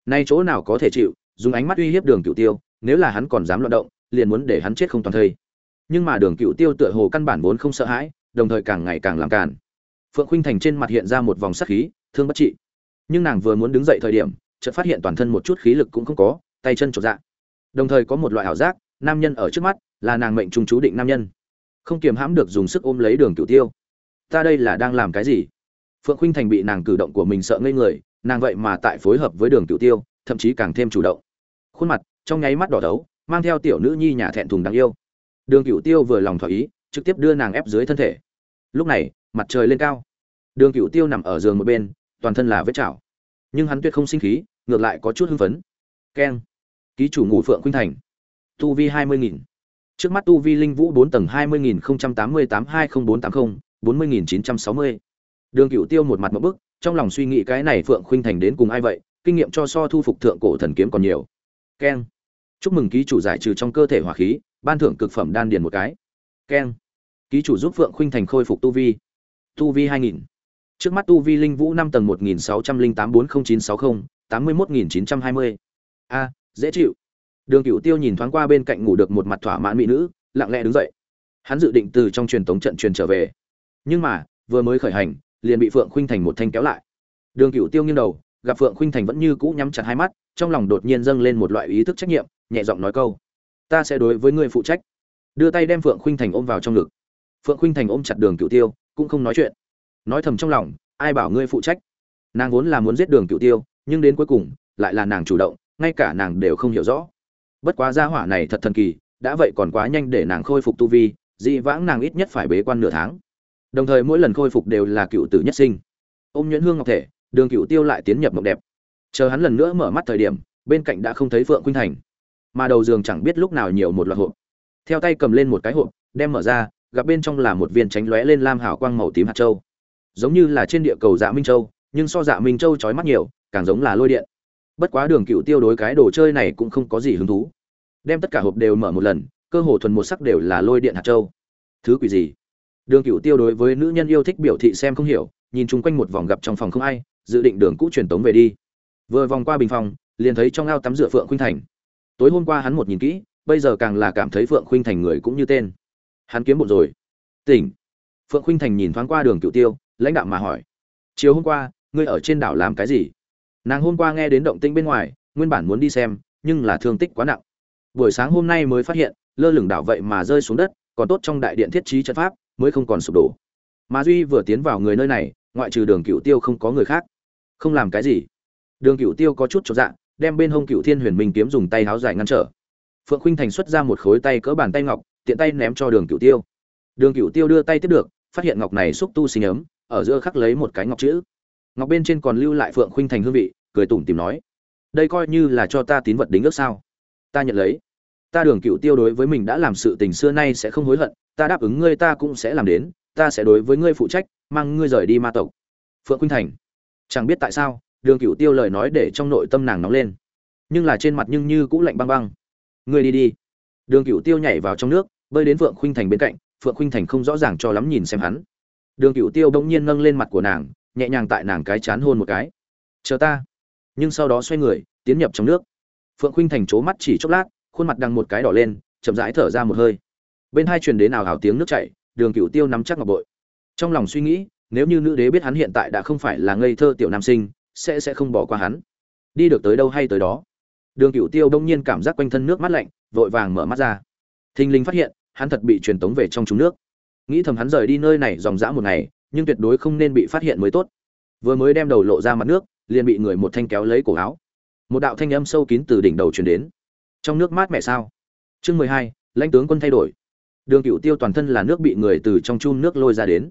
Nay chỗ nào có thể chịu, dùng ánh mắt uy hiếp đường cựu tiêu, nếu là hắn còn dám loạn động, liền muốn để hắn chết không toàn thây. Nhưng mà đường cựu tiêu tựa hồ căn bản vốn không sợ hãi, đồng thời càng ngày càng làm càn phượng khuynh thành trên mặt hiện ra một vòng sắc khí, thương bất trị. Nhưng nàng vừa muốn đứng dậy thời điểm, chợt phát hiện toàn thân một chút khí lực cũng không có, tay chân trột dạ. Đồng thời có một loại ảo giác, nam nhân ở trước mắt, là nàng mệnh trung chú định nam nhân. Không kiềm hãm được dùng sức ôm lấy đường cửu tiêu. Ta đây là đang làm cái gì? Phượng khuynh thành bị nàng cử động của mình sợ ngây người, nàng vậy mà tại phối hợp với đường cửu tiêu, thậm chí càng thêm chủ động. Khuôn mặt, trong nháy mắt đỏ đấu mang theo tiểu nữ nhi nhà thẹn thùng đáng yêu. Đường cửu tiêu vừa lòng thỏa ý, trực tiếp đưa nàng ép dưới thân thể lúc này, mặt trời lên cao. Đường cửu tiêu nằm ở giường một bên, toàn thân là vết chảo. Nhưng hắn tuyệt không sinh khí, ngược lại có chút hưng phấn. Keng. Ký chủ ngủ phượng khuynh thành. Tu vi hai mươi nghìn. Trước mắt tu vi linh vũ bốn tầng hai mươi nghìn tám mươi tám hai nghìn bốn tám mươi bốn mươi nghìn chín trăm sáu mươi. Đường cựu tiêu một mặt một bức, trong lòng suy nghĩ cái này phượng khuynh thành đến cùng ai vậy, kinh nghiệm cho so thu phục thượng cổ thần kiếm còn nhiều. Keng. Chúc mừng ký chủ giải trừ trong cơ thể hỏa khí, ban thưởng cực phẩm đan điền một cái. Keng ký chủ giúp phượng khuynh thành khôi phục tu vi. Tu vi hai nghìn. Trước mắt tu vi linh vũ năm tầng một nghìn sáu trăm linh tám bốn nghìn chín sáu mươi tám mươi một nghìn chín trăm hai mươi. A, dễ chịu. Đường cựu tiêu nhìn thoáng qua bên cạnh ngủ được một mặt thỏa mãn mỹ nữ, lặng lẽ đứng dậy. Hắn dự định từ trong truyền tống trận truyền trở về. Nhưng mà, vừa mới khởi hành, liền bị phượng khuynh thành một thanh kéo lại. Đường cựu tiêu nghiêng đầu, gặp phượng khuynh thành vẫn như cũ nhắm chặt hai mắt, trong lòng đột nhiên dâng lên một loại ý thức trách nhiệm, nhẹ giọng nói câu, ta sẽ đối với ngươi phụ trách. Đưa tay đem phượng khuynh thành ôm vào trong ngực phượng khuynh thành ôm chặt đường cựu tiêu, cũng không nói chuyện. Nói thầm trong lòng, ai bảo ngươi phụ trách? Nàng vốn là muốn giết đường cựu tiêu, nhưng đến cuối cùng, lại là nàng chủ động, ngay cả nàng đều không hiểu rõ. Bất quá gia hỏa này thật thần kỳ, đã vậy còn quá nhanh để nàng khôi phục tu vi, dị vãng nàng ít nhất phải bế quan nửa tháng. Đồng thời mỗi lần khôi phục đều là cựu tử nhất sinh. Ôm nhuyễn hương ngọc thể, đường cựu tiêu lại tiến nhập mộng đẹp. Chờ hắn lần nữa mở mắt thời điểm, bên cạnh đã không thấy phượng khuynh thành. Mà đầu giường chẳng biết lúc nào nhiều một loạt hộp. Theo tay cầm lên một cái hộp, đem mở ra gặp bên trong là một viên tránh lóe lên lam hào quang màu tím hạt châu. Giống như là trên địa cầu dạ minh châu, nhưng so dạ minh châu chói mắt nhiều, càng giống là lôi điện. Bất quá đường cựu tiêu đối cái đồ chơi này cũng không có gì hứng thú. Đem tất cả hộp đều mở một lần, cơ hồ thuần một sắc đều là lôi điện hạt châu. Thứ quỷ gì? Đường cựu tiêu đối với nữ nhân yêu thích biểu thị xem không hiểu, nhìn chung quanh một vòng gặp trong phòng không ai, dự định đường cũ truyền tống về đi. Vừa vòng qua bình phòng, liền thấy trong ao tắm rửa phượng khuynh thành. Tối hôm qua hắn một nhìn kỹ, bây giờ càng là cảm thấy phượng khuynh thành người cũng như tên hắn kiếm bụng rồi. Tỉnh. Phượng khuynh thành nhìn thoáng qua đường cựu tiêu, lãnh đạo mà hỏi. Chiều hôm qua, ngươi ở trên đảo làm cái gì? Nàng hôm qua nghe đến động tĩnh bên ngoài, nguyên bản muốn đi xem, nhưng là thương tích quá nặng. Buổi sáng hôm nay mới phát hiện, lơ lửng đảo vậy mà rơi xuống đất, còn tốt trong đại điện thiết trí trận pháp, mới không còn sụp đổ. Mà duy vừa tiến vào người nơi này, ngoại trừ đường cựu tiêu không có người khác. Không làm cái gì. Đường cựu tiêu có chút cho dạ đem bên hông cựu thiên huyền minh kiếm dùng tay háo dài ngăn trở. Phượng Khinh thành xuất ra một khối tay cỡ bàn tay ngọc tiện tay ném cho đường cựu tiêu. Đường cựu tiêu đưa tay tiếp được, phát hiện ngọc này xúc tu sinh ấm, ở giữa khắc lấy một cái ngọc chữ. Ngọc bên trên còn lưu lại phượng khuynh thành hương vị, cười tủm tìm nói, đây coi như là cho ta tín vật đính ước sao? Ta nhận lấy. Ta đường cựu tiêu đối với mình đã làm sự tình xưa nay sẽ không hối hận, ta đáp ứng ngươi ta cũng sẽ làm đến, ta sẽ đối với ngươi phụ trách, mang ngươi rời đi ma tộc. Phượng khuynh thành. Chẳng biết tại sao, đường cựu tiêu lời nói để trong nội tâm nàng nóng lên. Nhưng là trên mặt nhưng như cũng lạnh băng băng. Ngươi đi đi. Đường cựu tiêu nhảy vào trong nước bơi đến phượng khuynh thành bên cạnh, phượng khuynh thành không rõ ràng cho lắm nhìn xem hắn. Đường cửu tiêu bỗng nhiên nâng lên mặt của nàng, nhẹ nhàng tại nàng cái chán hôn một cái. Chờ ta. Nhưng sau đó xoay người, tiến nhập trong nước. Phượng khuynh thành c mắt chỉ chốc lát, khuôn mặt đằng một cái đỏ lên, chậm rãi thở ra một hơi. Bên hai truyền đến nào hào tiếng nước chảy, đường cửu tiêu nắm chắc ngọc bội. Trong lòng suy nghĩ, nếu như nữ đế biết hắn hiện tại đã không phải là ngây thơ tiểu nam sinh, sẽ sẽ không bỏ qua hắn. Đi được tới đâu hay tới đó. Đường cửu tiêu đông nhiên cảm giác quanh thân nước mắt lạnh, vội vàng mở mắt ra. Thình lình phát hiện hắn thật bị truyền tống về trong chúng nước. Nghĩ thầm hắn rời đi nơi này dòng dã một ngày, nhưng tuyệt đối không nên bị phát hiện mới tốt. Vừa mới đem đầu lộ ra mặt nước, liền bị người một thanh kéo lấy cổ áo. Một đạo thanh âm sâu kín từ đỉnh đầu truyền đến. Trong nước mát mẻ sao? Chương mười hai, lãnh tướng quân thay đổi. Đường cựu tiêu toàn thân là nước bị người từ trong chun nước lôi ra đến.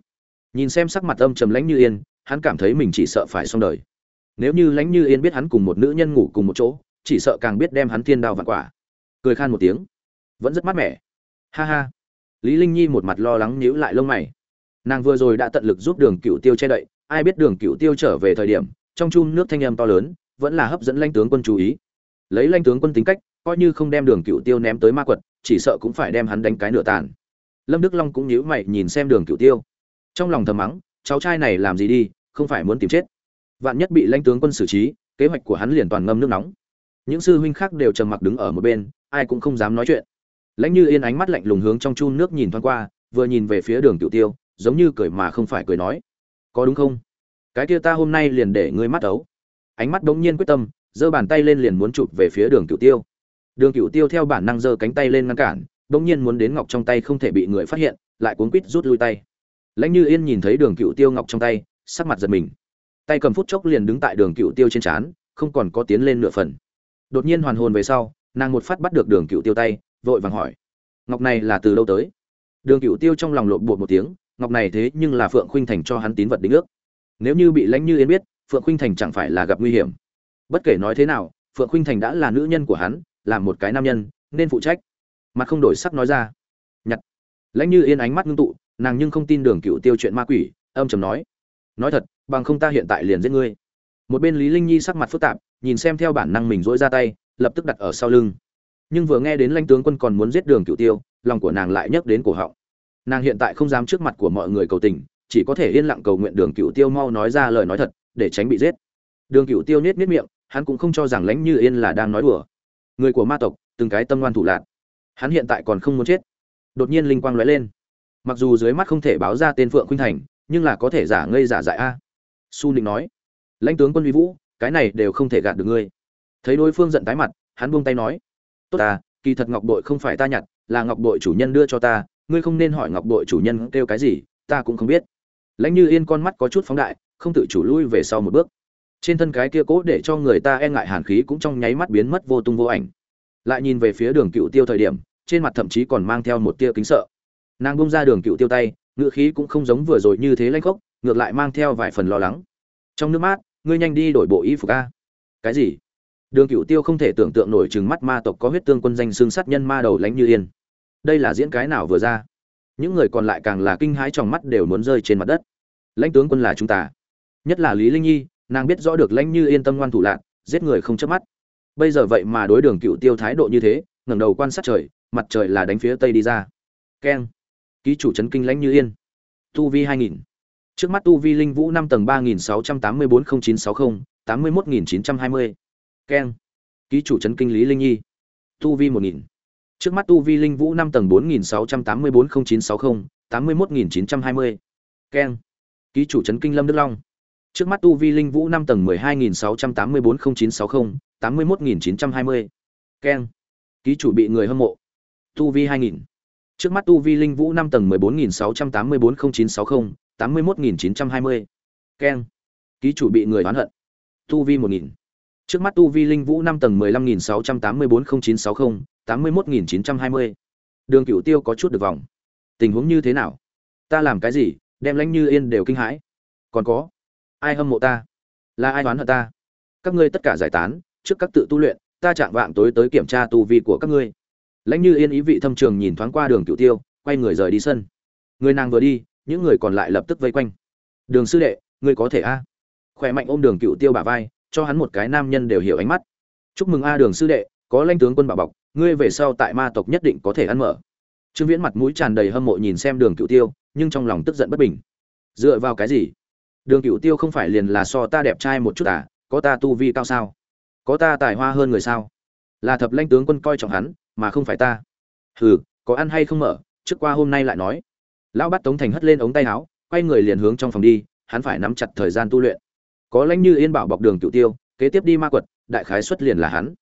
Nhìn xem sắc mặt âm trầm lãnh như yên, hắn cảm thấy mình chỉ sợ phải xong đời. Nếu như lãnh như yên biết hắn cùng một nữ nhân ngủ cùng một chỗ, chỉ sợ càng biết đem hắn thiên đao vạn quả. Cười khan một tiếng. Vẫn rất mát mẻ ha ha. Lý linh nhi một mặt lo lắng nhíu lại lông mày. Nàng vừa rồi đã tận lực giúp đường cựu tiêu che đậy, ai biết đường cựu tiêu trở về thời điểm, trong chung nước thanh âm to lớn, vẫn là hấp dẫn lãnh tướng quân chú ý. Lấy lãnh tướng quân tính cách, coi như không đem đường cựu tiêu ném tới ma quật, chỉ sợ cũng phải đem hắn đánh cái nửa tàn. Lâm đức long cũng nhíu mày nhìn xem đường cựu tiêu. Trong lòng thầm mắng, cháu trai này làm gì đi, không phải muốn tìm chết. Vạn nhất bị lãnh tướng quân xử trí, kế hoạch của hắn liền toàn ngâm nước nóng. Những sư huynh khác đều trầm mặc đứng ở một bên, ai cũng không dám nói chuyện lãnh như yên ánh mắt lạnh lùng hướng trong chun nước nhìn thoáng qua, vừa nhìn về phía đường tiểu tiêu, giống như cười mà không phải cười nói. Có đúng không? Cái kia ta hôm nay liền để ngươi mắt ấu. Ánh mắt đống nhiên quyết tâm, giơ bàn tay lên liền muốn chụp về phía đường tiểu tiêu. Đường tiểu tiêu theo bản năng giơ cánh tay lên ngăn cản, đống nhiên muốn đến ngọc trong tay không thể bị người phát hiện, lại cuốn quít rút lui tay. Lãnh như yên nhìn thấy đường cựu tiêu ngọc trong tay, sắc mặt giật mình. Tay cầm phút chốc liền đứng tại đường cựu tiêu trên trán, không còn có tiến lên nửa phần. Đột nhiên hoàn hồn về sau, nàng một phát bắt được đường cựu tiêu tay vội vàng hỏi, ngọc này là từ lâu tới? Đường cựu tiêu trong lòng lộn bột một tiếng, ngọc này thế nhưng là phượng khuynh thành cho hắn tín vật đính ước. Nếu như bị lãnh như yên biết, phượng khuynh thành chẳng phải là gặp nguy hiểm. Bất kể nói thế nào, phượng khuynh thành đã là nữ nhân của hắn, là một cái nam nhân, nên phụ trách. Mặt không đổi sắc nói ra. Nhặt. Lãnh như yên ánh mắt ngưng tụ, nàng nhưng không tin đường cựu tiêu chuyện ma quỷ, âm trầm nói nói thật, bằng không ta hiện tại liền giết ngươi. Một bên lý linh nhi sắc mặt phức tạp, nhìn xem theo bản năng mình dỗi ra tay, lập tức đặt ở sau lưng nhưng vừa nghe đến lãnh tướng quân còn muốn giết đường cựu tiêu, lòng của nàng lại nhắc đến cổ họng. Nàng hiện tại không dám trước mặt của mọi người cầu tình, chỉ có thể yên lặng cầu nguyện đường cựu tiêu mau nói ra lời nói thật, để tránh bị giết. Đường cựu tiêu nết nết miệng, hắn cũng không cho rằng lãnh như yên là đang nói đùa. Người của ma tộc, từng cái tâm ngoan thủ lạc hắn hiện tại còn không muốn chết. Đột nhiên linh quang lóe lên. Mặc dù dưới mắt không thể báo ra tên phượng khuynh thành, nhưng là có thể giả ngây giả dại a. Su định nói, lãnh tướng quân uy vũ, cái này đều không thể gạt được ngươi. Thấy đối phương giận tái mặt, hắn buông tay nói tốt ta, kỳ thật ngọc bội không phải ta nhặt, là ngọc bội chủ nhân đưa cho ta, ngươi không nên hỏi ngọc bội chủ nhân kêu cái gì, ta cũng không biết. Lãnh như yên con mắt có chút phóng đại, không tự chủ lui về sau một bước. Trên thân cái kia cố để cho người ta e ngại hàn khí cũng trong nháy mắt biến mất vô tung vô ảnh. Lại nhìn về phía đường cựu tiêu thời điểm, trên mặt thậm chí còn mang theo một tia kính sợ. Nàng bung ra đường cựu tiêu tay ngựa khí cũng không giống vừa rồi như thế lanh khốc, ngược lại mang theo vài phần lo lắng. Trong nước mát, ngươi nhanh đi đổi bộ y phục a. Cái gì? Đường Cựu Tiêu không thể tưởng tượng nổi chừng mắt ma tộc có huyết tương quân danh xương sát nhân ma đầu lánh như yên. Đây là diễn cái nào vừa ra? Những người còn lại càng là kinh hãi trong mắt đều muốn rơi trên mặt đất. Lãnh tướng quân là chúng ta, nhất là Lý Linh Nhi, nàng biết rõ được Lãnh Như Yên tâm ngoan thủ lạn, giết người không chớp mắt. Bây giờ vậy mà đối Đường Cựu Tiêu thái độ như thế, ngẩng đầu quan sát trời, mặt trời là đánh phía tây đi ra. Keng. Ký chủ trấn kinh Lãnh Như Yên. Tu vi 2000. Trước mắt tu vi linh vũ năm tầng 36840960, 81920 keng. Ký chủ trấn kinh lý linh nhi. Tu vi một nghìn. Trước mắt tu vi linh vũ năm tầng bốn nghìn sáu trăm tám mươi bốn không chín sáu không, tám mươi một nghìn chín trăm hai mươi. Keng. Ký chủ trấn kinh lâm đức long. Trước mắt tu vi linh vũ năm tầng mười hai nghìn sáu trăm tám mươi bốn không chín sáu không, tám mươi một nghìn chín trăm hai mươi. Keng. Ký chủ bị người hâm mộ. Tu vi hai nghìn. Trước mắt tu vi linh vũ năm tầng mười bốn nghìn sáu trăm tám mươi bốn không chín sáu không, tám mươi một nghìn chín trăm hai mươi. Keng. Ký chủ bị người oán hận. Tu vi một nghìn trước mắt tu vi linh vũ năm tầng mười lăm nghìn sáu trăm tám mươi bốn không chín sáu không, tám mươi một nghìn chín trăm hai mươi. Đường cựu tiêu có chút được vòng tình huống như thế nào? Ta làm cái gì, đem lãnh như yên đều kinh hãi? Còn có, ai hâm mộ ta? Là ai đoán hận ta? Các ngươi tất cả giải tán, trước các tự tu luyện, ta chạm vạng tối tới kiểm tra tu vi của các ngươi. Lãnh như yên ý vị thâm trường nhìn thoáng qua đường cựu tiêu, quay người rời đi sân. Người nàng vừa đi, những người còn lại lập tức vây quanh. Đường sư đệ, ngươi có thể a? Khỏe mạnh ôm đường cựu tiêu bả vai cho hắn một cái nam nhân đều hiểu ánh mắt. Chúc mừng a đường sư đệ, có lãnh tướng quân bảo bọc, ngươi về sau tại ma tộc nhất định có thể ăn mở. Trương viễn mặt mũi tràn đầy hâm mộ nhìn xem đường cựu tiêu, nhưng trong lòng tức giận bất bình. Dựa vào cái gì? Đường cựu tiêu không phải liền là so ta đẹp trai một chút à có ta tu vi cao sao? Có ta tài hoa hơn người sao? Là thập lãnh tướng quân coi trọng hắn, mà không phải ta. Hừ, có ăn hay không mở, trước qua hôm nay lại nói. Lão bắt tống thành hất lên ống tay áo, quay người liền hướng trong phòng đi, hắn phải nắm chặt thời gian tu luyện có lãnh như yên bảo bọc đường cựu tiêu, kế tiếp đi ma quật, đại khái xuất liền là hắn.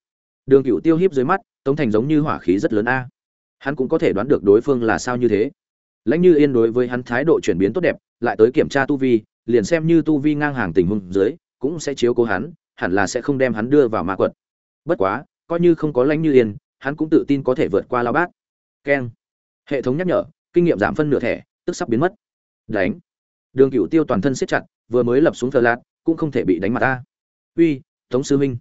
Đường cựu tiêu hiếp dưới mắt, tống thành giống như hỏa khí rất lớn a. Hắn cũng có thể đoán được đối phương là sao như thế. Lãnh như yên đối với hắn thái độ chuyển biến tốt đẹp, lại tới kiểm tra tu vi, liền xem như tu vi ngang hàng tình huống dưới, cũng sẽ chiếu cố hắn, hẳn là sẽ không đem hắn đưa vào ma quật. Bất quá, coi như không có lãnh như yên, hắn cũng tự tin có thể vượt qua lao bát. Keng. Hệ thống nhắc nhở, kinh nghiệm giảm phân nửa thẻ, tức sắp biến mất. Đánh. Đường cựu tiêu toàn thân siết chặt, vừa mới lập xuống thờ lạt cũng không thể bị đánh mặt ta. Uy, tống sư huynh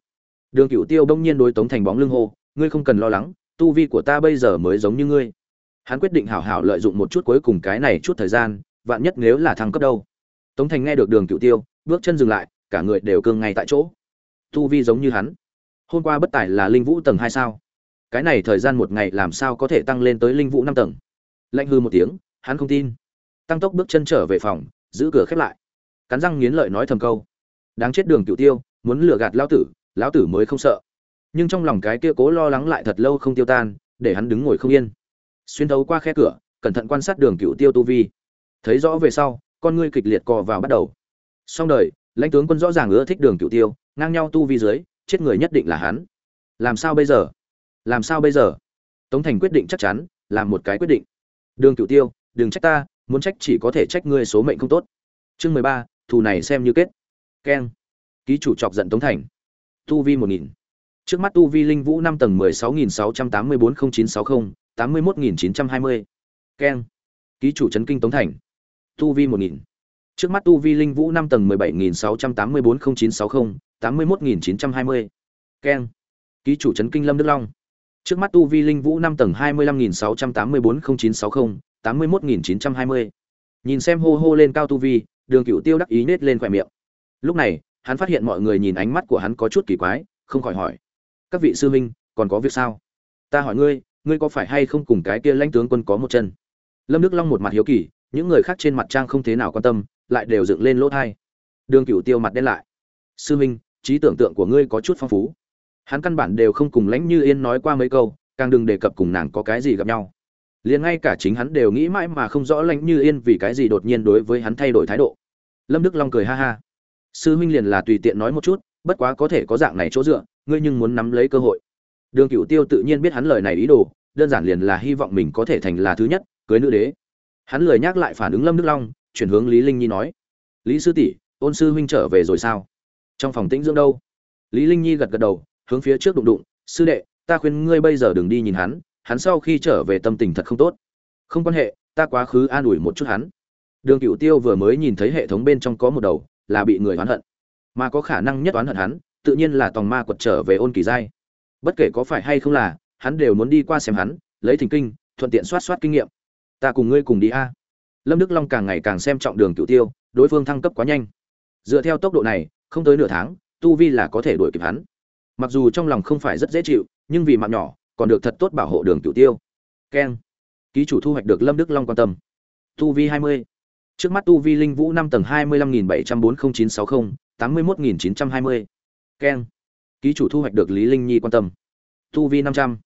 đường cựu tiêu bỗng nhiên đối tống thành bóng lưng hô, ngươi không cần lo lắng, tu vi của ta bây giờ mới giống như ngươi. Hắn quyết định hảo hảo lợi dụng một chút cuối cùng cái này chút thời gian, vạn nhất nếu là thăng cấp đâu. Tống thành nghe được đường cựu tiêu, bước chân dừng lại, cả người đều cương ngay tại chỗ. Tu vi giống như hắn. Hôm qua bất tài là linh vũ tầng hai sao? Cái này thời gian một ngày làm sao có thể tăng lên tới linh vũ năm tầng? Lạnh hư một tiếng, hắn không tin. Tăng tốc bước chân trở về phòng, giữ cửa khép lại. Cắn răng nghiến lợi nói thầm câu đáng chết đường cựu tiêu, muốn lừa gạt lão tử lão tử mới không sợ. Nhưng trong lòng cái kia cố lo lắng lại thật lâu không tiêu tan, để hắn đứng ngồi không yên. Xuyên thấu qua khe cửa, cẩn thận quan sát đường cựu tiêu tu vi. Thấy rõ về sau, con ngươi kịch liệt cò vào bắt đầu. Xong đời, lãnh tướng quân rõ ràng ưa thích đường cựu tiêu, ngang nhau tu vi dưới, chết người nhất định là hắn. Làm sao bây giờ? Làm sao bây giờ? Tống thành quyết định chắc chắn, làm một cái quyết định. Đường cựu tiêu, đừng trách ta, muốn trách chỉ có thể trách ngươi số mệnh không tốt. Chương mười ba, thù này xem như kết keng. Ký chủ chọc giận tống thành. Tu vi một nghìn. Trước mắt tu vi linh vũ năm tầng mười sáu nghìn sáu trăm tám mươi bốn không chín sáu không, tám mươi mốt nghìn chín trăm hai mươi. Keng. Ký chủ trấn kinh tống thành. Tu vi một nghìn. Trước mắt tu vi linh vũ năm tầng mười bảy nghìn sáu trăm tám mươi bốn không chín sáu không, tám mươi mốt nghìn chín trăm hai mươi. Keng. Ký chủ trấn kinh lâm đức long. Trước mắt tu vi linh vũ năm tầng hai mươi lăm nghìn sáu trăm tám mươi bốn không chín sáu không, tám mươi mốt nghìn chín trăm hai mươi. Nhìn xem hô hô lên cao tu vi, đường cựu tiêu đắc ý nết lên khỏe miệng lúc này, hắn phát hiện mọi người nhìn ánh mắt của hắn có chút kỳ quái, không khỏi hỏi. Các vị sư huynh, còn có việc sao? Ta hỏi ngươi ngươi có phải hay không cùng cái kia lãnh tướng quân có một chân? Lâm đức long một mặt hiếu kỳ, những người khác trên mặt trang không thế nào quan tâm, lại đều dựng lên lỗ thai. Đường cựu tiêu mặt đen lại. Sư huynh, trí tưởng tượng của ngươi có chút phong phú. Hắn căn bản đều không cùng lãnh như yên nói qua mấy câu, càng đừng đề cập cùng nàng có cái gì gặp nhau. Liền ngay cả chính hắn đều nghĩ mãi mà không rõ lãnh như yên vì cái gì đột nhiên đối với hắn thay đổi thái độ. Lâm đức long cười ha ha sư huynh liền là tùy tiện nói một chút, bất quá có thể có dạng này chỗ dựa, ngươi nhưng muốn nắm lấy cơ hội. Đường cựu tiêu tự nhiên biết hắn lời này ý đồ, đơn giản liền là hy vọng mình có thể thành là thứ nhất, cưới nữ đế. Hắn lời nhắc lại phản ứng lâm đức long, chuyển hướng lý linh nhi nói, lý sư tỷ, ôn sư huynh trở về rồi sao? Trong phòng tĩnh dưỡng đâu? Lý linh nhi gật gật đầu, hướng phía trước đụng đụng, sư đệ, ta khuyên ngươi bây giờ đừng đi nhìn hắn hắn sau khi trở về tâm tình thật không tốt. Không quan hệ, ta quá khứ an ủi một chút hắn. Đường cựu tiêu vừa mới nhìn thấy hệ thống bên trong có một đầu là bị người oán hận. Mà có khả năng nhất oán hận hắn, tự nhiên là tòng ma quật trở về ôn kỳ giai. Bất kể có phải hay không là, hắn đều muốn đi qua xem hắn, lấy thỉnh kinh, thuận tiện soát soát kinh nghiệm. Ta cùng ngươi cùng đi a. Lâm đức long càng ngày càng xem trọng đường cựu tiêu, đối phương thăng cấp quá nhanh. Dựa theo tốc độ này, không tới nửa tháng, tu vi là có thể đuổi kịp hắn. Mặc dù trong lòng không phải rất dễ chịu, nhưng vì mạng nhỏ, còn được thật tốt bảo hộ đường cựu tiêu. Keng. Ký chủ thu hoạch được lâm đức long quan tâm. Tu vi hai mươi trước mắt tu vi linh vũ năm tầng hai mươi lăm nghìn bảy trăm bốn mươi chín sáu mươi tám mươi một nghìn chín trăm hai mươi. Keng. Ký chủ thu hoạch được lý linh nhi quan tâm. Tu vi năm trăm.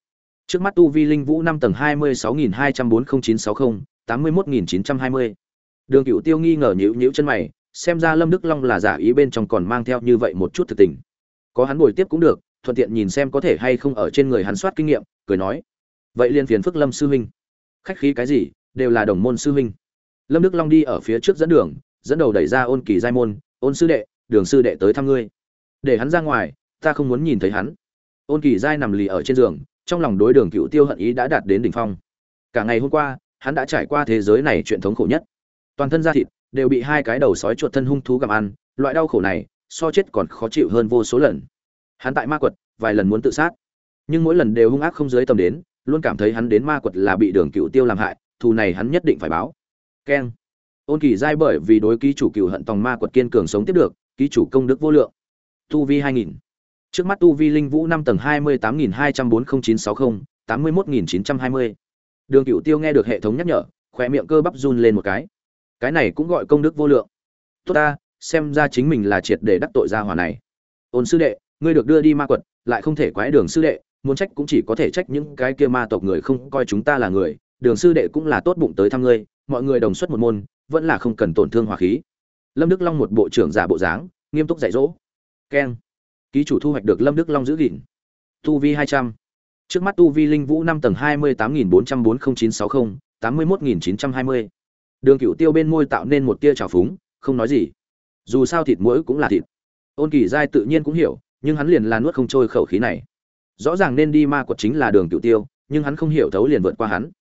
Trước mắt tu vi linh vũ năm tầng hai mươi sáu nghìn hai trăm bốn mươi chín sáu mươi tám mươi một nghìn chín trăm hai mươi. Đường cựu tiêu nghi ngờ nhíu nhíu chân mày, xem ra lâm đức long là giả ý bên trong còn mang theo như vậy một chút thực tình. Có hắn bồi tiếp cũng được, thuận tiện nhìn xem có thể hay không ở trên người hắn soát kinh nghiệm, cười nói. Vậy liên phiền phức lâm sư huynh. Khách khí cái gì, đều là đồng môn sư huynh lâm đức long đi ở phía trước dẫn đường, dẫn đầu đẩy ra ôn kỳ giai môn, ôn sư đệ, đường sư đệ tới thăm ngươi. Để hắn ra ngoài, ta không muốn nhìn thấy hắn. Ôn kỳ giai nằm lì ở trên giường, trong lòng đối đường cựu tiêu hận ý đã đạt đến đỉnh phong. Cả ngày hôm qua, hắn đã trải qua thế giới này chuyện thống khổ nhất. Toàn thân da thịt đều bị hai cái đầu sói chuột thân hung thú gặm ăn, loại đau khổ này so chết còn khó chịu hơn vô số lần. Hắn tại ma quật, vài lần muốn tự sát. Nhưng mỗi lần đều hung ác không dưới tầm đến, luôn cảm thấy hắn đến ma quật là bị đường cựu tiêu làm hại, thù này hắn nhất định phải báo keng. Ôn kỳ giai bởi vì đối ký chủ cựu hận tòng ma quật kiên cường sống tiếp được, ký chủ công đức vô lượng. Tu vi hai nghìn. Trước mắt tu vi linh vũ năm tầng hai mươi tám nghìn hai trăm bốn mươi chín sáu mươi tám mươi một nghìn chín trăm hai mươi. Đường cựu tiêu nghe được hệ thống nhắc nhở khỏe miệng cơ bắp run lên một cái. Cái này cũng gọi công đức vô lượng. Tốt ta, xem ra chính mình là triệt để đắc tội gia hỏa này. Ôn sư đệ, ngươi được đưa đi ma quật, lại không thể quái đường sư đệ, muốn trách cũng chỉ có thể trách những cái kia ma tộc người không coi chúng ta là người. Đường sư đệ cũng là tốt bụng tới thăm ngươi mọi người đồng xuất một môn, vẫn là không cần tổn thương hòa khí. Lâm đức long một bộ trưởng giả bộ dáng, nghiêm túc dạy dỗ. Keng. Ký chủ thu hoạch được lâm đức long giữ gìn. Tu vi hai trăm. Trước mắt tu vi linh vũ năm tầng hai mươi tám nghìn bốn trăm bốn mươi chín sáu mươi, tám mươi một nghìn chín trăm hai mươi. Đường cựu tiêu bên môi tạo nên một tia trào phúng, không nói gì. Dù sao thịt mũi cũng là thịt. Ôn kỳ giai tự nhiên cũng hiểu, nhưng hắn liền là nuốt không trôi khẩu khí này. Rõ ràng nên đi ma quật chính là đường cựu tiêu, nhưng hắn không hiểu thấu liền vượt qua hắn.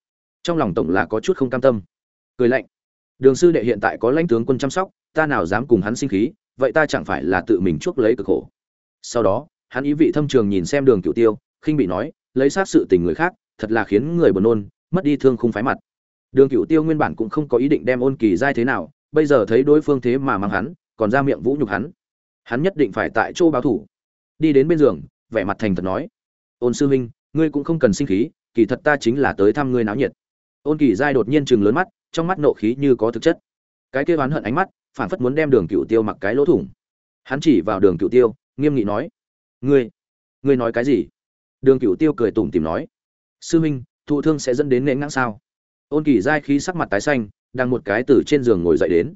Trong lòng tổng là có chút không cam tâm cười lạnh. Đường sư đệ hiện tại có lãnh tướng quân chăm sóc, ta nào dám cùng hắn sinh khí, vậy ta chẳng phải là tự mình chuốc lấy cực khổ. Sau đó, hắn ý vị thâm trường nhìn xem đường cựu tiêu, khinh bị nói, lấy sát sự tình người khác, thật là khiến người buồn nôn, mất đi thương không phái mặt. Đường cựu tiêu nguyên bản cũng không có ý định đem ôn kỳ giai thế nào, bây giờ thấy đối phương thế mà mang hắn, còn ra miệng vũ nhục hắn. Hắn nhất định phải tại chỗ báo thủ. Đi đến bên giường, vẻ mặt thành thật nói, ôn sư huynh, ngươi cũng không cần sinh khí, kỳ thật ta chính là tới thăm ngươi náo nhiệt. Ôn kỳ giai đột nhiên chừng lớn mắt trong mắt nộ khí như có thực chất. Cái kia oán hận ánh mắt phản phất muốn đem đường cựu tiêu mặc cái lỗ thủng. Hắn chỉ vào đường cựu tiêu, nghiêm nghị nói, ngươi ngươi nói cái gì? Đường cựu tiêu cười tủm tìm nói, sư huynh, thụ thương sẽ dẫn đến nén ngã sao? Ôn kỳ giai khí sắc mặt tái xanh, đang một cái từ trên giường ngồi dậy đến.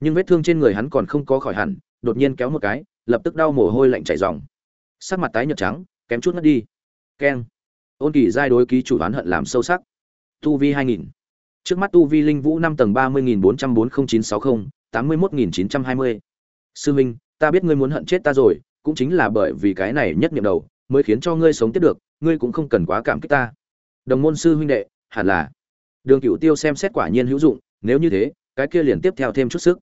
Nhưng vết thương trên người hắn còn không có khỏi hẳn, đột nhiên kéo một cái, lập tức đau mồ hôi lạnh chảy ròng. Sắc mặt tái nhợt trắng, kém chút mất đi. Keng. Ôn kỳ giai đối ký chủ đoán hận làm sâu sắc. Tu vi hai nghìn trước mắt tu vi linh vũ năm tầng ba mươi nghìn bốn trăm bốn mươi chín sáu mươi, tám mươi một nghìn chín trăm hai mươi. Sư minh, ta biết ngươi muốn hận chết ta rồi, cũng chính là bởi vì cái này nhất niệm đầu, mới khiến cho ngươi sống tiếp được, ngươi cũng không cần quá cảm kích ta. Đồng môn sư huynh đệ, hẳn là. Đường cựu tiêu xem xét quả nhiên hữu dụng, nếu như thế, cái kia liền tiếp theo thêm chút sức.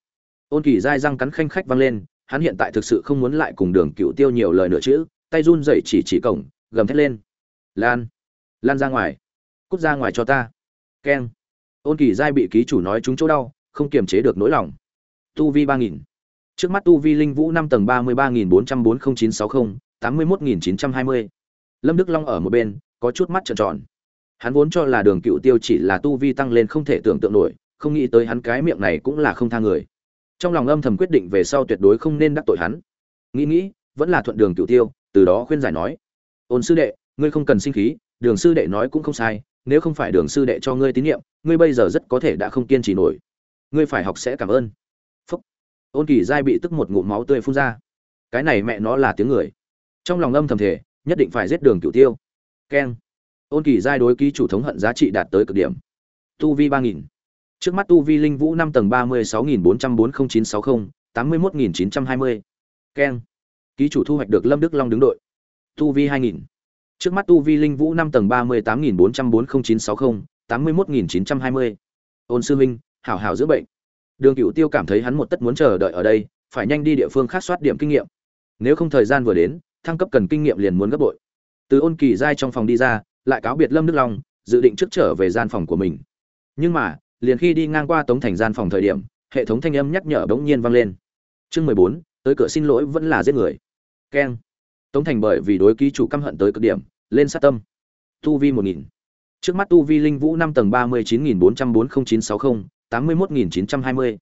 Ôn kỳ dai răng cắn khanh khách vang lên, hắn hiện tại thực sự không muốn lại cùng đường cựu tiêu nhiều lời nữa chứ, tay run rẩy chỉ chỉ cổng, gầm thét lên. Lan lan ra ngoài, cút ra ngoài cho ta. Keng ôn kỳ giai bị ký chủ nói chúng chỗ đau, không kiềm chế được nỗi lòng. Tu vi ba nghìn. Trước mắt tu vi linh vũ năm tầng ba mươi ba nghìn bốn trăm bốn mươi chín sáu mươi tám mươi một nghìn chín trăm hai mươi. Lâm đức long ở một bên, có chút mắt trợn tròn. Hắn vốn cho là đường cựu tiêu chỉ là tu vi tăng lên không thể tưởng tượng nổi, không nghĩ tới hắn cái miệng này cũng là không tha người. Trong lòng âm thầm quyết định về sau tuyệt đối không nên đắc tội hắn. Nghĩ nghĩ, vẫn là thuận đường cựu tiêu, từ đó khuyên giải nói. Ôn sư đệ, ngươi không cần sinh khí, đường sư đệ nói cũng không sai nếu không phải đường sư đệ cho ngươi tín nhiệm, ngươi bây giờ rất có thể đã không kiên trì nổi. Ngươi phải học sẽ cảm ơn. Phúc. Ôn kỳ giai bị tức một ngụm máu tươi phun ra. Cái này mẹ nó là tiếng người. Trong lòng âm thầm thể nhất định phải giết đường cựu tiêu. Keng. Ôn kỳ giai đối ký chủ thống hận giá trị đạt tới cực điểm. Tu vi ba nghìn. Trước mắt tu vi linh vũ năm tầng ba mươi sáu nghìn bốn trăm bốn mươi chín sáu mươi, tám mươi một nghìn chín trăm hai mươi. Keng. Ký chủ thu hoạch được lâm đức long đứng đội. Tu vi hai nghìn trước mắt tu vi linh vũ năm tầng ba mươi tám nghìn bốn trăm bốn mươi chín sáu mươi tám mươi một nghìn chín trăm hai mươi. Ôn sư huynh, hảo hảo dưỡng bệnh. Đường cựu tiêu cảm thấy hắn một tất muốn chờ đợi ở đây phải nhanh đi địa phương khác soát điểm kinh nghiệm. Nếu không thời gian vừa đến thăng cấp cần kinh nghiệm liền muốn gấp bội. Từ ôn kỳ giai trong phòng đi ra lại cáo biệt lâm đức long dự định trước trở về gian phòng của mình. Nhưng mà liền khi đi ngang qua tống thành gian phòng thời điểm hệ thống thanh âm nhắc nhở bỗng nhiên vang lên. Chương mười bốn tới cửa xin lỗi vẫn là giết người. Keng tống thành bởi vì đối ký chủ căm hận tới cực điểm, lên sát tâm. Tu vi một nghìn. Trước mắt tu vi linh vũ năm tầng ba mươi chín nghìn bốn trăm bốn mươi chín sáu mươi tám mươi một nghìn chín trăm hai mươi.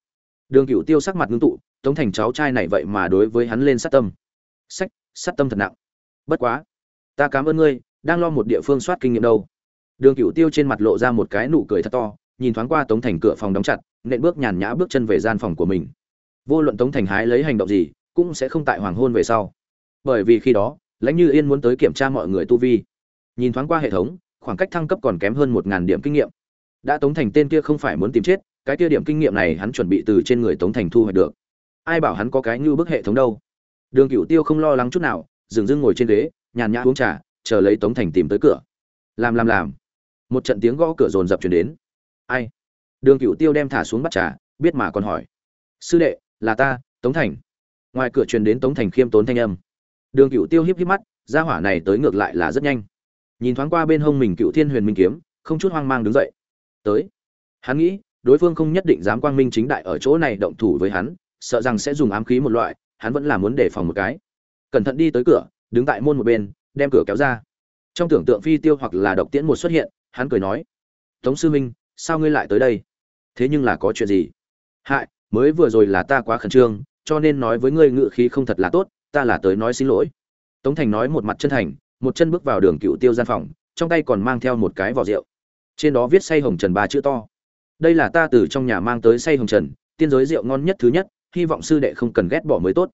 Đường cựu tiêu sắc mặt ngưng tụ, tống thành cháu trai này vậy mà đối với hắn lên sát tâm. Sách, sát tâm thật nặng. Bất quá, ta cảm ơn ngươi, đang lo một địa phương soát kinh nghiệm đâu. Đường cựu tiêu trên mặt lộ ra một cái nụ cười thật to, nhìn thoáng qua tống thành cửa phòng đóng chặt, nện bước nhàn nhã bước chân về gian phòng của mình. Vô luận tống thành hái lấy hành động gì, cũng sẽ không tại hoàng hôn về sau bởi vì khi đó, lãnh như yên muốn tới kiểm tra mọi người tu vi. Nhìn thoáng qua hệ thống, khoảng cách thăng cấp còn kém hơn một ngàn điểm kinh nghiệm. Đã tống thành tên kia không phải muốn tìm chết, cái kia điểm kinh nghiệm này hắn chuẩn bị từ trên người tống thành thu hoạch được. Ai bảo hắn có cái như bức hệ thống đâu. Đường cựu tiêu không lo lắng chút nào, dừng dưng ngồi trên ghế, nhàn nhã uống trà, chờ lấy tống thành tìm tới cửa. Làm làm làm. Một trận tiếng gõ cửa rồn rập chuyển đến. Ai? Đường cựu tiêu đem thả xuống bắt trà, biết mà còn hỏi. Sư đệ, là ta, tống thành. Ngoài cửa truyền đến tống thành khiêm tốn thanh âm đường cựu tiêu hiếp híp mắt, gia hỏa này tới ngược lại là rất nhanh. Nhìn thoáng qua bên hông mình cựu thiên huyền minh kiếm, không chút hoang mang đứng dậy. Tới. Hắn nghĩ, đối phương không nhất định dám quang minh chính đại ở chỗ này động thủ với hắn, sợ rằng sẽ dùng ám khí một loại, hắn vẫn là muốn đề phòng một cái. Cẩn thận đi tới cửa, đứng tại môn một bên, đem cửa kéo ra. Trong tưởng tượng phi tiêu hoặc là độc tiễn một xuất hiện, hắn cười nói, tống sư minh sao ngươi lại tới đây? Thế nhưng là có chuyện gì? Hại, mới vừa rồi là ta quá khẩn trương, cho nên nói với ngươi ngự khí không thật là tốt ta là tới nói xin lỗi. Tống thành nói một mặt chân thành, một chân bước vào đường cựu tiêu gian phòng, trong tay còn mang theo một cái vỏ rượu. Trên đó viết say hồng trần ba chữ to. Đây là ta từ trong nhà mang tới say hồng trần, tiên giới rượu ngon nhất thứ nhất, hy vọng sư đệ không cần ghét bỏ mới tốt.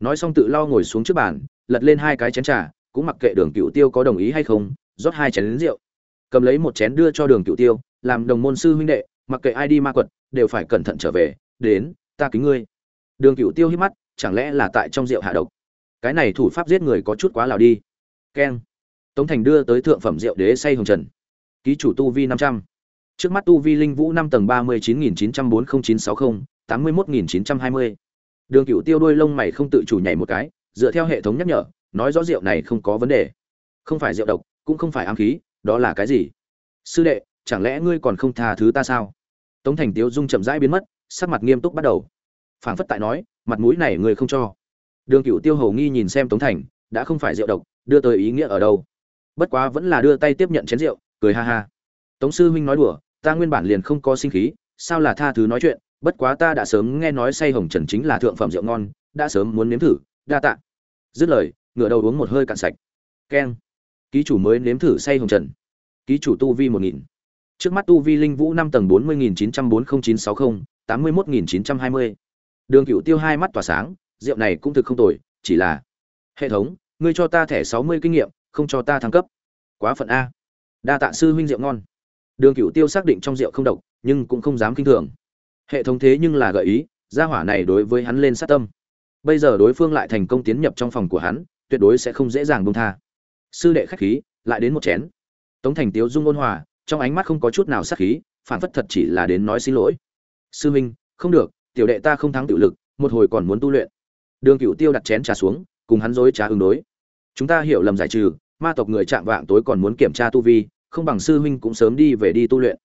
Nói xong tự lo ngồi xuống trước bàn, lật lên hai cái chén trà, cũng mặc kệ đường cựu tiêu có đồng ý hay không, rót hai chén lính rượu. Cầm lấy một chén đưa cho đường cựu tiêu, làm đồng môn sư huynh đệ, mặc kệ ai đi ma quật, đều phải cẩn thận trở về, đến, ta kính ngươi. Đường cựu tiêu hít mắt chẳng lẽ là tại trong rượu hạ độc? Cái này thủ pháp giết người có chút quá lào đi. Keng. Tống thành đưa tới thượng phẩm rượu đế say hồng trần. Ký chủ tu vi năm trăm. Trước mắt tu vi linh vũ năm tầng ba mươi chín nghìn chín trăm bốn mươi chín sáu mươi tám mươi một nghìn chín trăm hai mươi. Đường cựu tiêu đôi lông mày không tự chủ nhảy một cái, dựa theo hệ thống nhắc nhở, nói rõ rượu này không có vấn đề. Không phải rượu độc, cũng không phải ám khí, đó là cái gì? Sư đệ, chẳng lẽ ngươi còn không tha thứ ta sao? Tống thành tiếu dung chậm rãi biến mất, sắc mặt nghiêm túc bắt đầu phảng phất tại nói, mặt mũi này người không cho. Đường cựu tiêu hầu nghi nhìn xem tống thành, đã không phải rượu độc, đưa tới ý nghĩa ở đâu? Bất quá vẫn là đưa tay tiếp nhận chén rượu, cười ha ha. Tống sư huynh nói đùa, ta nguyên bản liền không có sinh khí, sao là tha thứ nói chuyện, bất quá ta đã sớm nghe nói say hồng trần chính là thượng phẩm rượu ngon, đã sớm muốn nếm thử, đa tạ. Dứt lời, ngựa đầu uống một hơi cạn sạch. Keng. Ký chủ mới nếm thử say hồng trần. Ký chủ tu vi một nghìn. Trước mắt tu vi linh vũ năm tầng bốn mươi nghìn chín trăm bốn mươi chín sáu mươi tám mươi một nghìn chín trăm hai mươi đường cựu tiêu hai mắt tỏa sáng, rượu này cũng thực không tồi, chỉ là, hệ thống, ngươi cho ta thẻ sáu mươi kinh nghiệm, không cho ta thăng cấp. Quá phận a. Đa tạ sư huynh rượu ngon. Đường cựu tiêu xác định trong rượu không độc, nhưng cũng không dám kinh thường. Hệ thống thế nhưng là gợi ý, gia hỏa này đối với hắn lên sát tâm. Bây giờ đối phương lại thành công tiến nhập trong phòng của hắn, tuyệt đối sẽ không dễ dàng buông tha. Sư đệ khách khí, lại đến một chén. Tống thành tiếu dung ôn hòa, trong ánh mắt không có chút nào sát khí, phản phất thật chỉ là đến nói xin lỗi. Sư minh không được tiểu đệ ta không thắng tự lực, một hồi còn muốn tu luyện. Đường cựu tiêu đặt chén trà xuống, cùng hắn dối trà ứng đối. Chúng ta hiểu lầm giải trừ, ma tộc người chạm vạng tối còn muốn kiểm tra tu vi, không bằng sư huynh cũng sớm đi về đi tu luyện.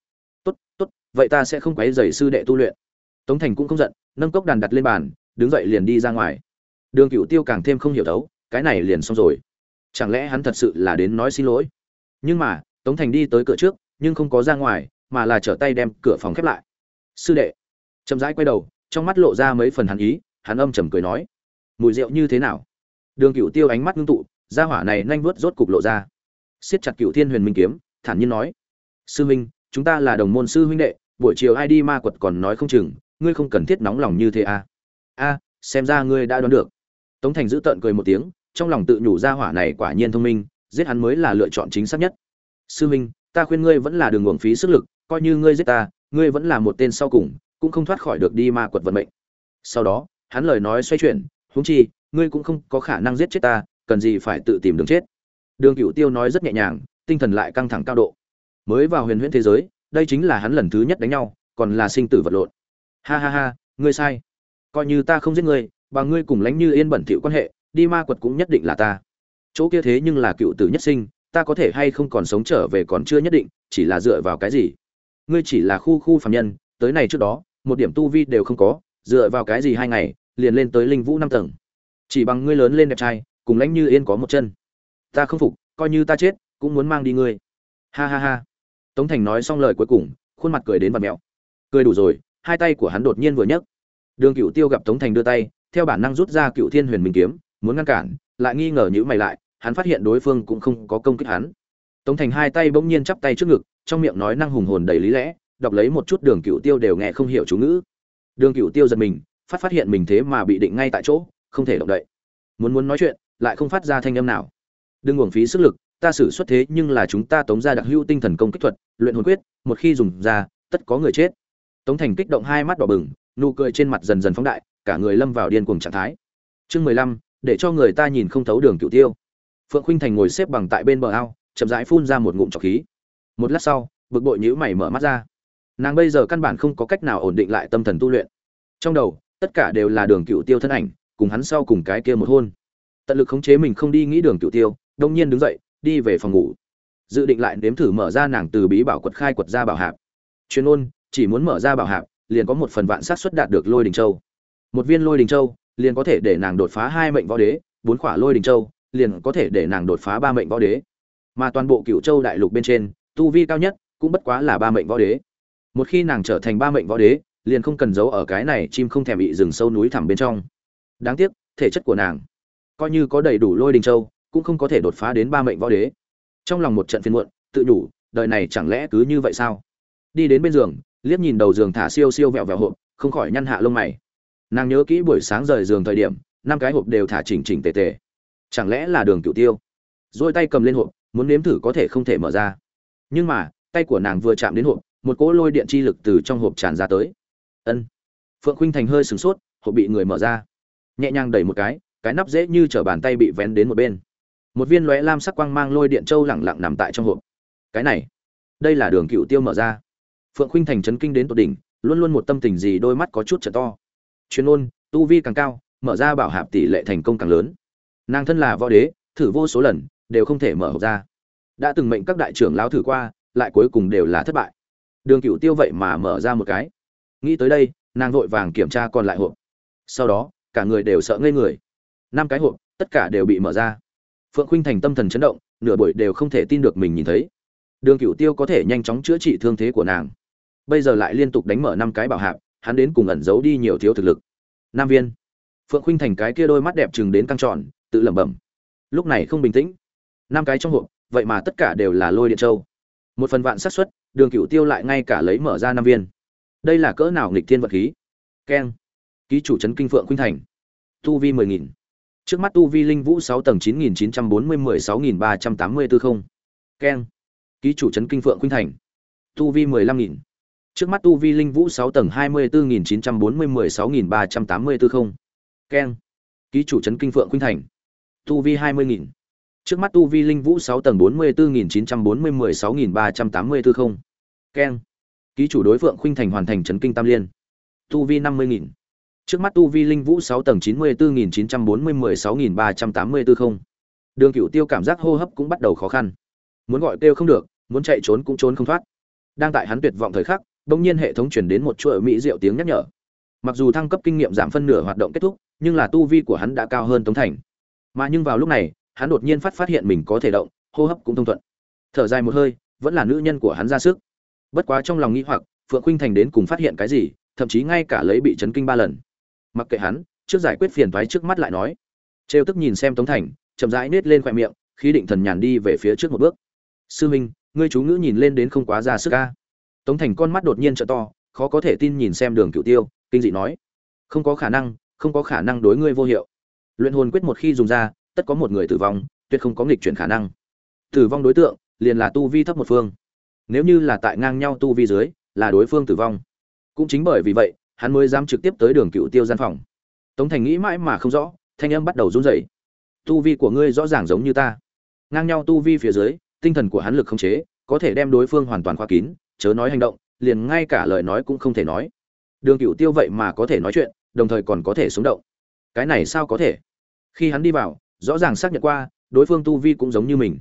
Tốt tốt, vậy ta sẽ không quấy rầy sư đệ tu luyện. Tống thành cũng không giận, nâng cốc đàn đặt lên bàn, đứng dậy liền đi ra ngoài. Đường cựu tiêu càng thêm không hiểu đấu, cái này liền xong rồi. Chẳng lẽ hắn thật sự là đến nói xin lỗi? Nhưng mà, tống thành đi tới cửa trước, nhưng không có ra ngoài, mà là trở tay đem cửa phòng khép lại. Sư đệ, chậm rãi quay đầu trong mắt lộ ra mấy phần hắn ý, hắn âm trầm cười nói, mùi rượu như thế nào? Đường cựu tiêu ánh mắt ngưng tụ ra hỏa này nhanh vớt rốt cục lộ ra. Siết chặt cựu thiên huyền minh kiếm, thản nhiên nói, sư minh, chúng ta là đồng môn sư huynh đệ, buổi chiều ai đi ma quật còn nói không chừng, ngươi không cần thiết nóng lòng như thế à? A, xem ra ngươi đã đoán được. Tống thành giữ tợn cười một tiếng, trong lòng tự nhủ ra hỏa này quả nhiên thông minh, giết hắn mới là lựa chọn chính xác nhất. Sư minh, ta khuyên ngươi vẫn là đường uổng phí sức lực, coi như ngươi giết ta, ngươi vẫn là một tên sau cùng cũng không thoát khỏi được đi ma quật vận mệnh. Sau đó, hắn lời nói xoay chuyển, huống chi, ngươi cũng không có khả năng giết chết ta, cần gì phải tự tìm đường chết? Đường cựu tiêu nói rất nhẹ nhàng, tinh thần lại căng thẳng cao độ. Mới vào huyền huyễn thế giới, đây chính là hắn lần thứ nhất đánh nhau, còn là sinh tử vật lộn. Ha ha ha, ngươi sai. Coi như ta không giết ngươi, và ngươi cùng lánh như yên bẩn thỉu quan hệ, đi ma quật cũng nhất định là ta. Chỗ kia thế nhưng là cựu tử nhất sinh, ta có thể hay không còn sống trở về còn chưa nhất định, chỉ là dựa vào cái gì? Ngươi chỉ là khu khu phạm nhân, tới này trước đó một điểm tu vi đều không có, dựa vào cái gì hai ngày, liền lên tới linh vũ năm tầng. Chỉ bằng ngươi lớn lên đẹp trai, cùng lãnh như yên có một chân. Ta không phục, coi như ta chết, cũng muốn mang đi ngươi. Ha ha ha. Tống thành nói xong lời cuối cùng, khuôn mặt cười đến vặt mẹo. Cười đủ rồi, hai tay của hắn đột nhiên vừa nhấc. Đường cựu tiêu gặp tống thành đưa tay, theo bản năng rút ra cựu thiên huyền minh kiếm, muốn ngăn cản, lại nghi ngờ nhữ mày lại, hắn phát hiện đối phương cũng không có công kích hắn. Tống thành hai tay bỗng nhiên chắp tay trước ngực, trong miệng nói năng hùng hồn đầy lý lẽ đọc lấy một chút đường cựu tiêu đều nghe không hiểu chú ngữ. Đường cựu tiêu giật mình, phát phát hiện mình thế mà bị định ngay tại chỗ, không thể động đậy. Muốn muốn nói chuyện, lại không phát ra thanh âm nào. Đừng uổng phí sức lực, ta xử xuất thế nhưng là chúng ta tống ra đặc hữu tinh thần công kích thuật, luyện hồn quyết, một khi dùng ra, tất có người chết. Tống thành kích động hai mắt đỏ bừng, nụ cười trên mặt dần dần phóng đại, cả người lâm vào điên cuồng trạng thái. Chương mười lăm, để cho người ta nhìn không thấu đường cựu tiêu. Phượng Khinh thành ngồi xếp bằng tại bên bờ ao, chậm rãi phun ra một ngụm trọc khí. Một lát sau, bực bội nhữ mày mở mắt ra nàng bây giờ căn bản không có cách nào ổn định lại tâm thần tu luyện. Trong đầu, tất cả đều là đường cựu tiêu thân ảnh, cùng hắn sau cùng cái kia một hôn. Tận lực khống chế mình không đi nghĩ đường cựu tiêu, đông nhiên đứng dậy, đi về phòng ngủ. Dự định lại nếm thử mở ra nàng từ bí bảo quật khai quật ra bảo hạp. Chuyên ôn chỉ muốn mở ra bảo hạp, liền có một phần vạn xác suất đạt được lôi đình châu. Một viên lôi đình châu, liền có thể để nàng đột phá hai mệnh võ đế, bốn khỏa lôi đình châu, liền có thể để nàng đột phá ba mệnh võ đế. Mà toàn bộ cựu châu đại lục bên trên, tu vi cao nhất cũng bất quá là ba mệnh võ đế một khi nàng trở thành ba mệnh võ đế, liền không cần giấu ở cái này chim không thèm bị rừng sâu núi thẳm bên trong. Đáng tiếc, thể chất của nàng coi như có đầy đủ lôi đình châu, cũng không có thể đột phá đến ba mệnh võ đế. Trong lòng một trận phiên muộn, tự nhủ, đời này chẳng lẽ cứ như vậy sao? Đi đến bên giường, liếc nhìn đầu giường thả siêu siêu vẹo vẹo hộp, không khỏi nhăn hạ lông mày. Nàng nhớ kỹ buổi sáng rời giường thời điểm, năm cái hộp đều thả chỉnh chỉnh tề tề. Chẳng lẽ là đường cựu tiêu? Rồi tay cầm lên hộp, muốn nếm thử có thể không thể mở ra. Nhưng mà, tay của nàng vừa chạm đến hộp một cỗ lôi điện chi lực từ trong hộp tràn ra tới. Ân. Phượng khuynh thành hơi sửng sốt, hộp bị người mở ra. Nhẹ nhàng đẩy một cái cái nắp dễ như t bàn tay bị vén đến một bên. Một viên lóe lam sắc quang mang lôi điện châu lẳng lặng nằm tại trong hộp. Cái này, đây là đường cựu tiêu mở ra. Phượng khuynh thành chấn kinh đến tột đỉnh, luôn luôn một tâm tình gì đôi mắt có chút trở to. Chuyên ôn tu vi càng cao, mở ra bảo hạp tỷ lệ thành công càng lớn. Nàng thân là võ đế, thử vô số lần, đều không thể mở hộp ra. Đã từng mệnh các đại trưởng lão thử qua, lại cuối cùng đều là thất bại đường cựu tiêu vậy mà mở ra một cái. Nghĩ tới đây, nàng vội vàng kiểm tra còn lại hộp. Sau đó, cả người đều sợ ngây người. Năm cái hộp, tất cả đều bị mở ra. Phượng khuynh thành tâm thần chấn động, nửa buổi đều không thể tin được mình nhìn thấy. Đường cựu tiêu có thể nhanh chóng chữa trị thương thế của nàng. Bây giờ lại liên tục đánh mở năm cái bảo hạp, hắn đến cùng ẩn giấu đi nhiều thiếu thực lực. Nam viên. Phượng khuynh thành cái kia đôi mắt đẹp chừng đến căng tròn, tự lẩm bẩm. Lúc này không bình tĩnh. Năm cái trong hộp, vậy mà tất cả đều là lôi điện châu. Một phần vạn xác suất đường cựu tiêu lại ngay cả lấy mở ra năm viên. Đây là cỡ nào nghịch thiên vật khí? Keng. Ký chủ trấn kinh phượng khuynh thành. Tu vi mười nghìn. Trước mắt tu vi linh vũ sáu tầng chín nghìn chín trăm bốn mươi mười sáu nghìn ba trăm tám mươi tư không. Keng. Ký chủ trấn kinh phượng khuynh thành. Tu vi mười lăm nghìn. Trước mắt tu vi linh vũ sáu tầng hai mươi bốn nghìn chín trăm bốn mươi mười sáu nghìn ba trăm tám mươi tư không. Keng. Ký chủ trấn kinh phượng khuynh thành. Tu vi hai mươi nghìn. Trước mắt tu vi linh vũ sáu tầng bốn mươi bốn nghìn chín trăm bốn mươi mười sáu nghìn ba trăm tám mươi tư không keng. Ký chủ đối phượng khuynh thành hoàn thành trấn kinh tam liên. Tu vi năm mươi nghìn. Trước mắt tu vi linh vũ sáu tầng chín mươi bốn nghìn chín trăm bốn mươi mười sáu nghìn ba trăm tám mươi tư không. Đường cựu tiêu cảm giác hô hấp cũng bắt đầu khó khăn. Muốn gọi kêu không được, muốn chạy trốn cũng trốn không thoát. Đang tại hắn tuyệt vọng thời khắc, bỗng nhiên hệ thống chuyển đến một chuỗi mỹ diệu tiếng nhắc nhở. Mặc dù thăng cấp kinh nghiệm giảm phân nửa hoạt động kết thúc, nhưng là tu vi của hắn đã cao hơn tống thành. Mà nhưng vào lúc này, hắn đột nhiên phát phát hiện mình có thể động, hô hấp cũng thông thuận. Thở dài một hơi, vẫn là nữ nhân của hắn ra sức bất quá trong lòng nghĩ hoặc, phượng khuynh thành đến cùng phát hiện cái gì, thậm chí ngay cả lấy bị chấn kinh ba lần. Mặc kệ hắn, trước giải quyết phiền thoái trước mắt lại nói. Trêu tức nhìn xem tống thành, chậm rãi nết lên khoe miệng, khí định thần nhàn đi về phía trước một bước. Sư huynh, ngươi chú ngữ nhìn lên đến không quá ra sức ca tống thành con mắt đột nhiên trợ to, khó có thể tin nhìn xem đường cựu tiêu, kinh dị nói. Không có khả năng, không có khả năng đối ngươi vô hiệu. Luyện hồn quyết một khi dùng ra, tất có một người tử vong, tuyệt không có nghịch chuyển khả năng. Tử vong đối tượng, liền là tu vi thấp một phương nếu như là tại ngang nhau tu vi dưới, là đối phương tử vong. Cũng chính bởi vì vậy, hắn mới dám trực tiếp tới đường cựu tiêu gian phòng. Tống thành nghĩ mãi mà không rõ, thanh âm bắt đầu run rẩy. Tu vi của ngươi rõ ràng giống như ta. Ngang nhau tu vi phía dưới, tinh thần của hắn lực không chế, có thể đem đối phương hoàn toàn khóa kín, chớ nói hành động, liền ngay cả lời nói cũng không thể nói. Đường cựu tiêu vậy mà có thể nói chuyện, đồng thời còn có thể sống động. Cái này sao có thể? Khi hắn đi vào, rõ ràng xác nhận qua, đối phương tu vi cũng giống như mình.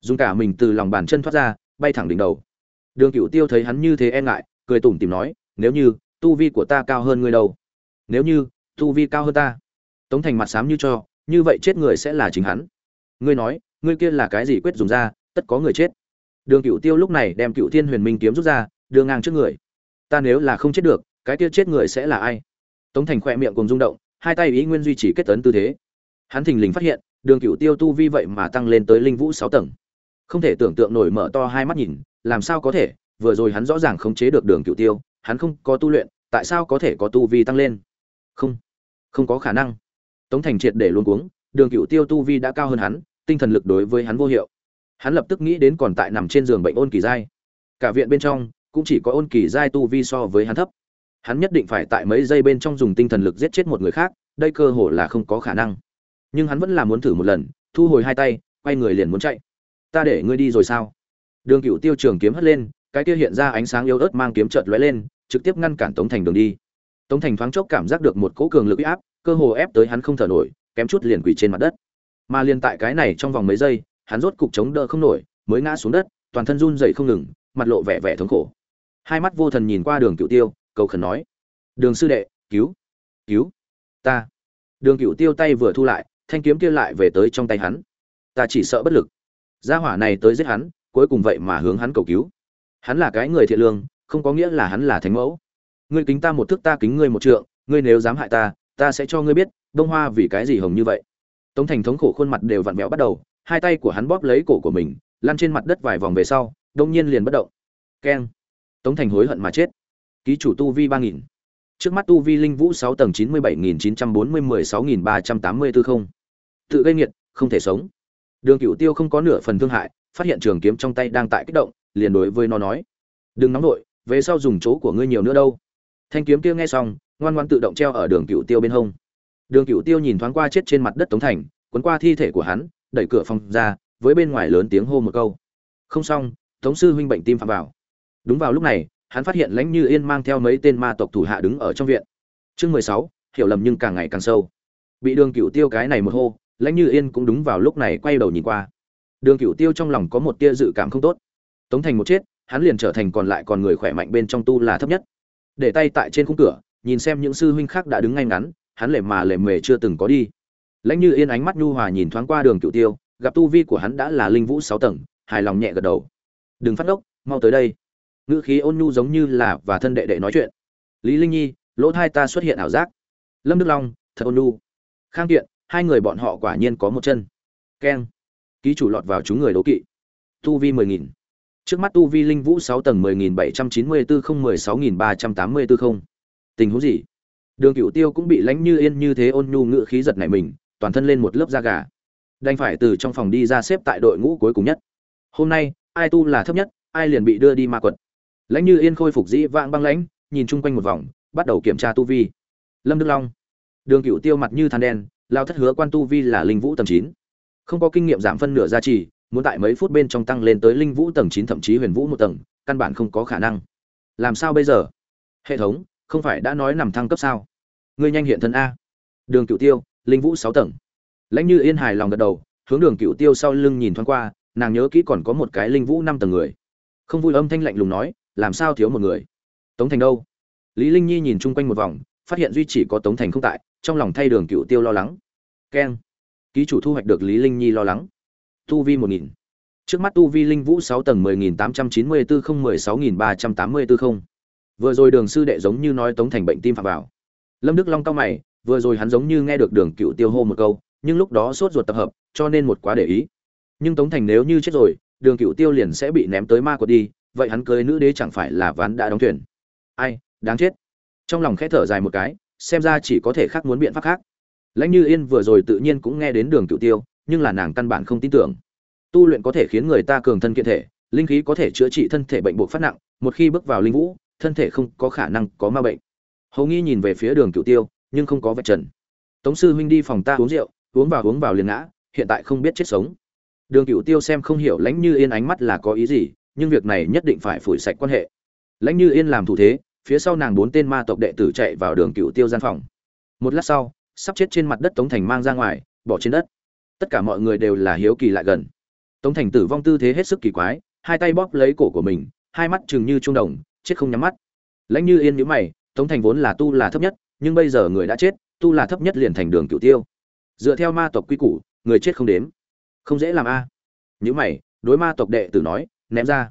Dùng cả mình từ lòng bàn chân thoát ra bay thẳng đỉnh đầu. Đường cựu tiêu thấy hắn như thế e ngại, cười tủm tìm nói, nếu như tu vi của ta cao hơn ngươi đâu? Nếu như tu vi cao hơn ta? Tống thành mặt xám như cho, như vậy chết người sẽ là chính hắn. Ngươi nói, ngươi kia là cái gì quyết dùng ra, tất có người chết. Đường cựu tiêu lúc này đem cựu thiên huyền minh kiếm rút ra, đưa ngang trước người. Ta nếu là không chết được, cái kia chết người sẽ là ai? Tống thành khỏe miệng cùng rung động, hai tay ý nguyên duy trì kết tấn tư thế. Hắn thình lình phát hiện, đường cựu tiêu tu vi vậy mà tăng lên tới linh vũ sáu tầng không thể tưởng tượng nổi mở to hai mắt nhìn, làm sao có thể, vừa rồi hắn rõ ràng khống chế được đường cựu tiêu, hắn không có tu luyện, tại sao có thể có tu vi tăng lên? Không không có khả năng. Tống thành triệt để luôn cuống, đường cựu tiêu tu vi đã cao hơn hắn, tinh thần lực đối với hắn vô hiệu. Hắn lập tức nghĩ đến còn tại nằm trên giường bệnh ôn kỳ giai. Cả viện bên trong, cũng chỉ có ôn kỳ giai tu vi so với hắn thấp. Hắn nhất định phải tại mấy giây bên trong dùng tinh thần lực giết chết một người khác, đây cơ hồ là không có khả năng. Nhưng hắn vẫn là muốn thử một lần, thu hồi hai tay, quay người liền muốn chạy ta để ngươi đi rồi sao? Đường cựu tiêu trường kiếm hất lên, cái kia hiện ra ánh sáng yếu ớt mang kiếm trợt lóe lên, trực tiếp ngăn cản tống thành đường đi. Tống thành thoáng chốc cảm giác được một cỗ cường lực áp, cơ hồ ép tới hắn không thở nổi, kém chút liền quỳ trên mặt đất. Mà liền tại cái này trong vòng mấy giây, hắn rốt cục chống đỡ không nổi, mới ngã xuống đất, toàn thân run dậy không ngừng, mặt lộ vẻ vẻ thống khổ. Hai mắt vô thần nhìn qua đường cựu tiêu, cầu khẩn nói, đường sư đệ, cứu cứu ta. Đường cựu tiêu tay vừa thu lại, thanh kiếm kia lại về tới trong tay hắn. Ta chỉ sợ bất lực gia hỏa này tới giết hắn, cuối cùng vậy mà hướng hắn cầu cứu. Hắn là cái người thiện lương, không có nghĩa là hắn là thánh mẫu. Ngươi kính ta một thước ta kính ngươi một trượng, ngươi nếu dám hại ta ta sẽ cho ngươi biết, đông hoa vì cái gì hồng như vậy. Tống thành thống khổ khuôn mặt đều vặn vẹo bắt đầu, hai tay của hắn bóp lấy cổ của mình, lăn trên mặt đất vài vòng về sau, đông nhiên liền bất động. Keng. Tống thành hối hận mà chết. Ký chủ tu vi ba nghìn. Trước mắt tu vi linh vũ sáu tầng chín mươi bảy nghìn chín trăm bốn mươi mười sáu nghìn ba trăm tám mươi tư không. Tự gây nghiệt, không thể sống đường Cửu tiêu không có nửa phần thương hại, phát hiện trường kiếm trong tay đang tại kích động, liền đối với nó nói, đừng nóng nổi về sau dùng chỗ của ngươi nhiều nữa đâu. Thanh kiếm kia nghe xong, ngoan ngoãn tự động treo ở đường Cửu tiêu bên hông. Đường Cửu tiêu nhìn thoáng qua chết trên mặt đất tống thành, cuốn qua thi thể của hắn, đẩy cửa phòng ra, với bên ngoài lớn tiếng hô một câu. Không xong, tống sư huynh bệnh tim phạm vào. Đúng vào lúc này, hắn phát hiện lãnh như yên mang theo mấy tên ma tộc thủ hạ đứng ở trong viện. Chương mười sáu, hiểu lầm nhưng càng ngày càng sâu. Bị đường Cửu tiêu cái này một hô lãnh như yên cũng đúng vào lúc này quay đầu nhìn qua. Đường cựu tiêu trong lòng có một tia dự cảm không tốt. Tống thành một chết, hắn liền trở thành còn lại còn người khỏe mạnh bên trong tu là thấp nhất. Để tay tại trên khung cửa, nhìn xem những sư huynh khác đã đứng ngay ngắn, hắn lề mà lề mề chưa từng có đi. Lãnh như yên ánh mắt nhu hòa nhìn thoáng qua đường cựu tiêu, gặp tu vi của hắn đã là linh vũ sáu tầng, hài lòng nhẹ gật đầu. Đừng phát ốc mau tới đây. Ngữ khí ôn nhu giống như là và thân đệ đệ nói chuyện. Lý linh nhi, lỗ thai ta xuất hiện ảo giác. Lâm đức long, thật ôn nhu. Khang kiện hai người bọn họ quả nhiên có một chân. Keng. Ký chủ lọt vào chúng người đố kỵ. Tu vi mười nghìn. Trước mắt tu vi linh vũ sáu tầng mười nghìn bảy trăm chín mươi bốn không mười sáu nghìn ba trăm tám mươi bốn không. Tình huống gì? Đường cựu tiêu cũng bị lánh như yên như thế ôn nhu ngự khí giật này mình, toàn thân lên một lớp da gà. Đành phải từ trong phòng đi ra xếp tại đội ngũ cuối cùng nhất. Hôm nay, ai tu là thấp nhất, ai liền bị đưa đi ma quật. Lãnh như yên khôi phục dĩ vãng băng lãnh, nhìn chung quanh một vòng, bắt đầu kiểm tra tu vi. Lâm đức long. Đường cựu tiêu mặt như than đen lao thất hứa quan tu vi là linh vũ tầng chín. Không có kinh nghiệm giảm phân nửa giá trị muốn tại mấy phút bên trong tăng lên tới linh vũ tầng chín thậm chí huyền vũ một tầng, căn bản không có khả năng. Làm sao bây giờ? Hệ thống, không phải đã nói nằm thăng cấp sao? Ngươi nhanh hiện thân a. Đường cựu tiêu, linh vũ sáu tầng. Lãnh như yên hài lòng gật đầu, hướng đường cựu tiêu sau lưng nhìn thoáng qua, nàng nhớ kỹ còn có một cái linh vũ năm tầng người. Không vui âm thanh lạnh lùng nói, làm sao thiếu một người? Tống thành đâu? Lý linh nhi nhìn chung quanh một vòng phát hiện duy chỉ có tống thành không tại, trong lòng thay đường cựu tiêu lo lắng. Keng. Ký chủ thu hoạch được lý linh nhi lo lắng. Tu vi một nghìn. Trước mắt tu vi linh vũ sáu tầng mười nghìn tám trăm chín mươi bốn không mười sáu nghìn ba trăm tám mươi bốn không. Vừa rồi đường sư đệ giống như nói tống thành bệnh tim phạm vào. Lâm đức long cao mày, vừa rồi hắn giống như nghe được đường cựu tiêu hô một câu, nhưng lúc đó sốt ruột tập hợp, cho nên một quá để ý. Nhưng tống thành nếu như chết rồi, đường cựu tiêu liền sẽ bị ném tới ma quật đi, vậy hắn cưới nữ đế chẳng phải là ván đã đóng thuyền. Ai, đáng chết trong lòng khẽ thở dài một cái, xem ra chỉ có thể khác muốn biện pháp khác. Lãnh như yên vừa rồi tự nhiên cũng nghe đến đường cựu tiêu, nhưng là nàng căn bản không tin tưởng. Tu luyện có thể khiến người ta cường thân kiện thể, linh khí có thể chữa trị thân thể bệnh buộc phát nặng, một khi bước vào linh vũ, thân thể không có khả năng có ma bệnh. Hầu nghi nhìn về phía đường cựu tiêu, nhưng không có vạch trần. Tống sư huynh đi phòng ta uống rượu, uống vào uống vào liền ngã, hiện tại không biết chết sống. Đường cựu tiêu xem không hiểu lãnh như yên ánh mắt là có ý gì, nhưng việc này nhất định phải phủi sạch quan hệ. Lãnh như yên làm thủ thế phía sau nàng bốn tên ma tộc đệ tử chạy vào đường cựu tiêu gian phòng. Một lát sau, sắp chết trên mặt đất tống thành mang ra ngoài, bỏ trên đất. Tất cả mọi người đều là hiếu kỳ lại gần. Tống thành tử vong tư thế hết sức kỳ quái, hai tay bóp lấy cổ của mình, hai mắt chừng như trung đồng, chết không nhắm mắt. Lãnh như yên nhữ mày, tống thành vốn là tu là thấp nhất, nhưng bây giờ người đã chết, tu là thấp nhất liền thành đường cựu tiêu. Dựa theo ma tộc quy củ, người chết không đếm. Không dễ làm a. À. nhữ mày, đối ma tộc đệ tử nói, ném ra.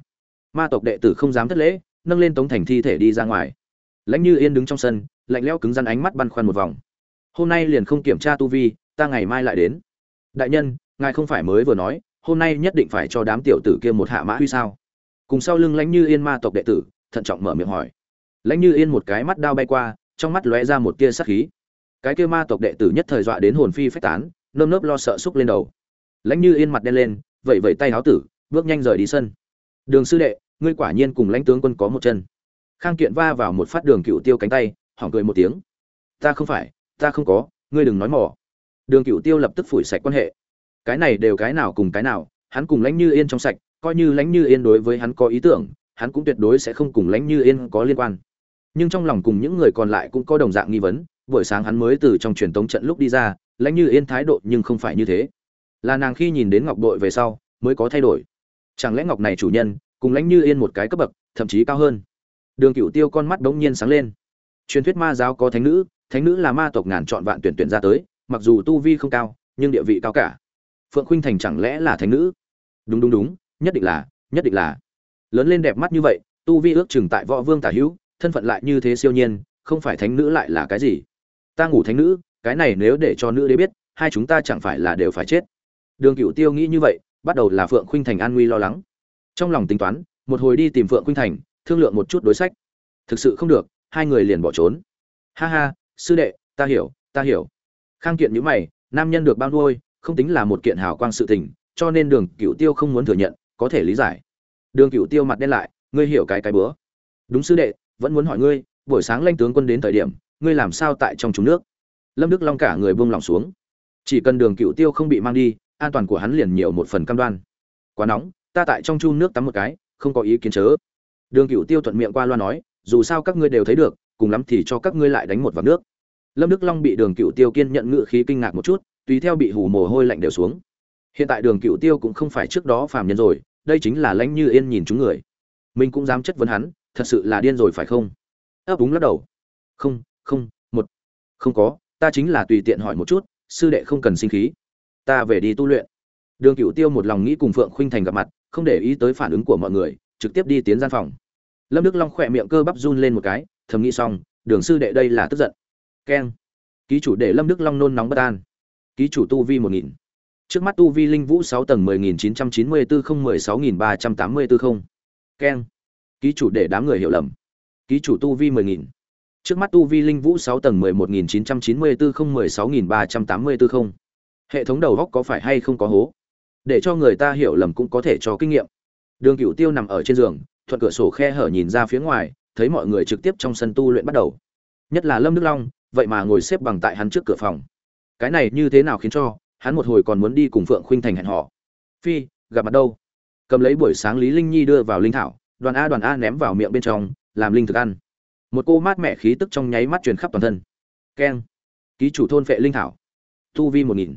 Ma tộc đệ tử không dám thất lễ nâng lên tống thành thi thể đi ra ngoài. Lãnh như yên đứng trong sân, lạnh lẽo cứng rắn ánh mắt băn khoăn một vòng. Hôm nay liền không kiểm tra tu vi, ta ngày mai lại đến. Đại nhân, ngài không phải mới vừa nói, hôm nay nhất định phải cho đám tiểu tử kia một hạ mã huy sao? Cùng sau lưng lãnh như yên ma tộc đệ tử, thận trọng mở miệng hỏi. Lãnh như yên một cái mắt đao bay qua, trong mắt lóe ra một tia sắc khí. Cái kia ma tộc đệ tử nhất thời dọa đến hồn phi phách tán, nơm nớp lo sợ xúc lên đầu. Lãnh như yên mặt đen lên, vẫy vẩy tay háo tử, bước nhanh rời đi sân. Đường sư đệ ngươi quả nhiên cùng lãnh tướng quân có một chân. Khang kiện va vào một phát đường cựu tiêu cánh tay, hỏng cười một tiếng. Ta không phải, ta không có, ngươi đừng nói mỏ đường cựu tiêu lập tức phủi sạch quan hệ. Cái này đều cái nào cùng cái nào, hắn cùng lãnh như yên trong sạch, coi như lãnh như yên đối với hắn có ý tưởng, hắn cũng tuyệt đối sẽ không cùng lãnh như yên có liên quan. Nhưng trong lòng cùng những người còn lại cũng có đồng dạng nghi vấn, buổi sáng hắn mới từ trong truyền tống trận lúc đi ra, lãnh như yên thái độ nhưng không phải như thế. Là nàng khi nhìn đến ngọc đội về sau, mới có thay đổi. Chẳng lẽ ngọc này chủ nhân cùng lãnh như yên một cái cấp bậc, thậm chí cao hơn. Đường cựu tiêu con mắt bỗng nhiên sáng lên. Truyền thuyết ma giáo có thánh nữ thánh nữ là ma tộc ngàn chọn vạn tuyển tuyển ra tới, mặc dù tu vi không cao, nhưng địa vị cao cả. Phượng khuynh thành chẳng lẽ là thánh nữ? Đúng đúng đúng, nhất định là, nhất định là. Lớn lên đẹp mắt như vậy, tu vi ước chừng tại võ vương tả hữu, thân phận lại như thế siêu nhiên, không phải thánh nữ lại là cái gì? Ta ngủ thánh nữ, cái này nếu để cho nữ đế biết, hai chúng ta chẳng phải là đều phải chết. Đường cựu tiêu nghĩ như vậy, bắt đầu là phượng khuynh thành an nguy lo lắng trong lòng tính toán, một hồi đi tìm phượng khuynh thành, thương lượng một chút đối sách. Thực sự không được, hai người liền bỏ trốn. Ha ha, sư đệ, ta hiểu ta hiểu. Khang kiện nhữ mày, nam nhân được bao nuôi, không tính là một kiện hào quang sự tình, cho nên đường cựu tiêu không muốn thừa nhận, có thể lý giải. Đường cựu tiêu mặt đen lại, ngươi hiểu cái cái bữa. Đúng sư đệ, vẫn muốn hỏi ngươi, buổi sáng lanh tướng quân đến thời điểm, ngươi làm sao tại trong trúng nước? Lâm đức long cả người buông lỏng xuống. Chỉ cần đường cựu tiêu không bị mang đi, an toàn của hắn liền nhiều một phần cam đoan. Quá nóng ta tại trong chu nước tắm một cái, không có ý kiến chớ. Đường cựu tiêu thuận miệng qua loa nói, dù sao các ngươi đều thấy được, cùng lắm thì cho các ngươi lại đánh một vạt nước. Lâm đức long bị đường cựu tiêu kiên nhận ngự khí kinh ngạc một chút, tùy theo bị hù mồ hôi lạnh đều xuống. Hiện tại đường cựu tiêu cũng không phải trước đó phàm nhân rồi, đây chính là lãnh như yên nhìn chúng người. Mình cũng dám chất vấn hắn, thật sự là điên rồi phải không? Ấp úng lắc đầu. Không không, một. Không có, ta chính là tùy tiện hỏi một chút, sư đệ không cần sinh khí. Ta về đi tu luyện đường cựu tiêu một lòng nghĩ cùng phượng khuynh thành gặp mặt, không để ý tới phản ứng của mọi người, trực tiếp đi tiến gian phòng. Lâm đức long khỏe miệng cơ bắp run lên một cái, thầm nghĩ xong, đường sư đệ đây là tức giận. Keng. Ký chủ để lâm đức long nôn nóng bất an. Ký chủ tu vi một nghìn. Trước mắt tu vi linh vũ sáu tầng mười nghìn chín trăm chín mươi bốn không mười sáu nghìn ba trăm tám mươi bốn không. Keng. Ký chủ để đám người hiểu lầm. Ký chủ tu vi mười nghìn. Trước mắt tu vi linh vũ sáu tầng mười một nghìn chín trăm chín mươi bốn không mười sáu nghìn ba trăm tám mươi bốn không. Hệ thống đầu góc có phải hay không có hố? Để cho người ta hiểu lầm cũng có thể cho kinh nghiệm. Đường cựu tiêu nằm ở trên giường, thuận cửa sổ khe hở nhìn ra phía ngoài, thấy mọi người trực tiếp trong sân tu luyện bắt đầu. Nhất là lâm đức long, vậy mà ngồi xếp bằng tại hắn trước cửa phòng. Cái này như thế nào khiến cho hắn một hồi còn muốn đi cùng phượng khuynh thành hẹn họ phi, gặp mặt đâu? Cầm lấy buổi sáng lý linh nhi đưa vào linh thảo, đoàn a đoàn a ném vào miệng bên trong, làm linh thực ăn. Một cô mát mẻ khí tức trong nháy mắt truyền khắp toàn thân. Keng. Ký chủ thôn phệ linh thảo. Tu vi một nghìn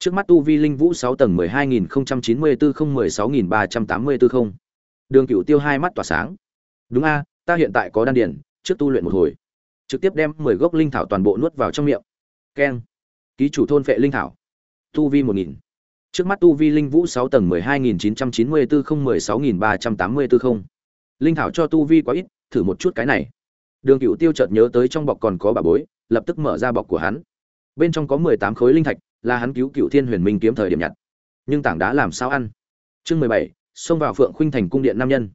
trước mắt tu vi linh vũ sáu tầng mười hai nghìn không trăm chín mươi bốn không mười sáu nghìn ba trăm tám mươi bốn không. Đường cựu tiêu hai mắt tỏa sáng. Đúng a, ta hiện tại có đan điển trước tu luyện một hồi. Trực tiếp đem mười gốc linh thảo toàn bộ nuốt vào trong miệng. Keng. Ký chủ thôn phệ linh thảo. Tu vi một nghìn. Trước mắt tu vi linh vũ sáu tầng mười hai nghìn chín trăm chín mươi bốn không mười sáu nghìn ba trăm tám mươi bốn không. Linh thảo cho tu vi quá ít, thử một chút cái này. Đường cựu tiêu chợt nhớ tới trong bọc còn có bà bối, lập tức mở ra bọc của hắn. Bên trong có mười tám khối linh thạch là hắn cứu cựu thiên huyền minh kiếm thời điểm nhặt. Nhưng tảng đá làm sao ăn? Chương mười bảy, xông vào phượng khuynh thành cung điện nam nhân.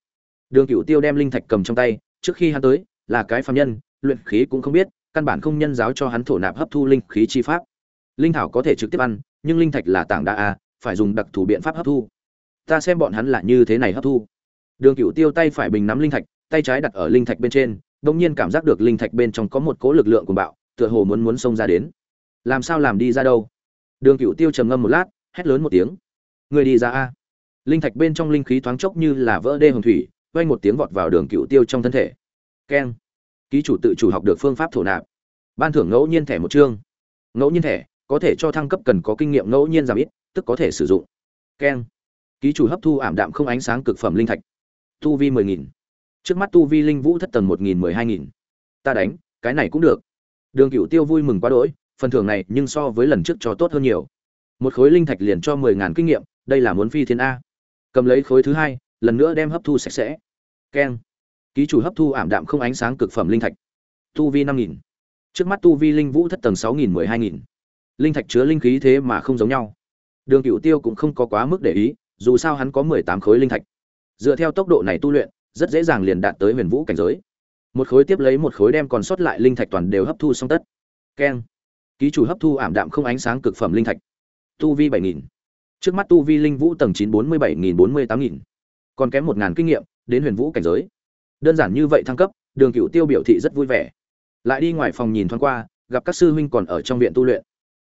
Đường cựu tiêu đem linh thạch cầm trong tay, trước khi hắn tới, là cái phạm nhân, luyện khí cũng không biết, căn bản không nhân giáo cho hắn thổ nạp hấp thu linh khí chi pháp. Linh thảo có thể trực tiếp ăn, nhưng linh thạch là tảng đá a, phải dùng đặc thù biện pháp hấp thu. Ta xem bọn hắn là như thế này hấp thu. Đường cựu tiêu tay phải bình nắm linh thạch, tay trái đặt ở linh thạch bên trên đông nhiên cảm giác được linh thạch bên trong có một cỗ lực lượng của bạo, tựa hồ muốn muốn xông ra đến. Làm sao làm đi ra đâu? Đường cửu tiêu trầm ngâm một lát, hét lớn một tiếng. Người đi ra a. Linh thạch bên trong linh khí thoáng chốc như là vỡ đê hồng thủy, vang một tiếng vọt vào đường cửu tiêu trong thân thể. Keng. Ký chủ tự chủ học được phương pháp thổ nạp. Ban thưởng ngẫu nhiên thẻ một chương. Ngẫu nhiên thẻ, có thể cho thăng cấp cần có kinh nghiệm ngẫu nhiên giảm ít, tức có thể sử dụng. Keng. Ký chủ hấp thu ảm đạm không ánh sáng cực phẩm linh thạch. Tu vi mười nghìn. Trước mắt tu vi linh vũ thất tầng một nghìn mười hai nghìn. Ta đánh, cái này cũng được. Đường cửu tiêu vui mừng quá đỗi phần thưởng này nhưng so với lần trước cho tốt hơn nhiều. Một khối linh thạch liền cho mười ngàn kinh nghiệm, đây là muốn phi thiên a. Cầm lấy khối thứ hai, lần nữa đem hấp thu sạch sẽ. Keng. Ký chủ hấp thu ảm đạm không ánh sáng cực phẩm linh thạch. Tu vi năm nghìn. Trước mắt tu vi linh vũ thất tầng sáu nghìn mười hai nghìn. Linh thạch chứa linh khí thế mà không giống nhau. Đường cựu tiêu cũng không có quá mức để ý, dù sao hắn có mười tám khối linh thạch. Dựa theo tốc độ này tu luyện, rất dễ dàng liền đạt tới huyền vũ cảnh giới. Một khối tiếp lấy một khối đem còn sót lại linh thạch toàn đều hấp thu xong tất. Keng ký chủ hấp thu ảm đạm không ánh sáng cực phẩm linh thạch. Tu vi bảy nghìn. Trước mắt tu vi linh vũ tầng chín bốn mươi bảy nghìn bốn mươi tám nghìn. Còn kém một ngàn kinh nghiệm, đến huyền vũ cảnh giới. Đơn giản như vậy thăng cấp, đường cựu tiêu biểu thị rất vui vẻ. Lại đi ngoài phòng nhìn thoáng qua, gặp các sư huynh còn ở trong viện tu luyện.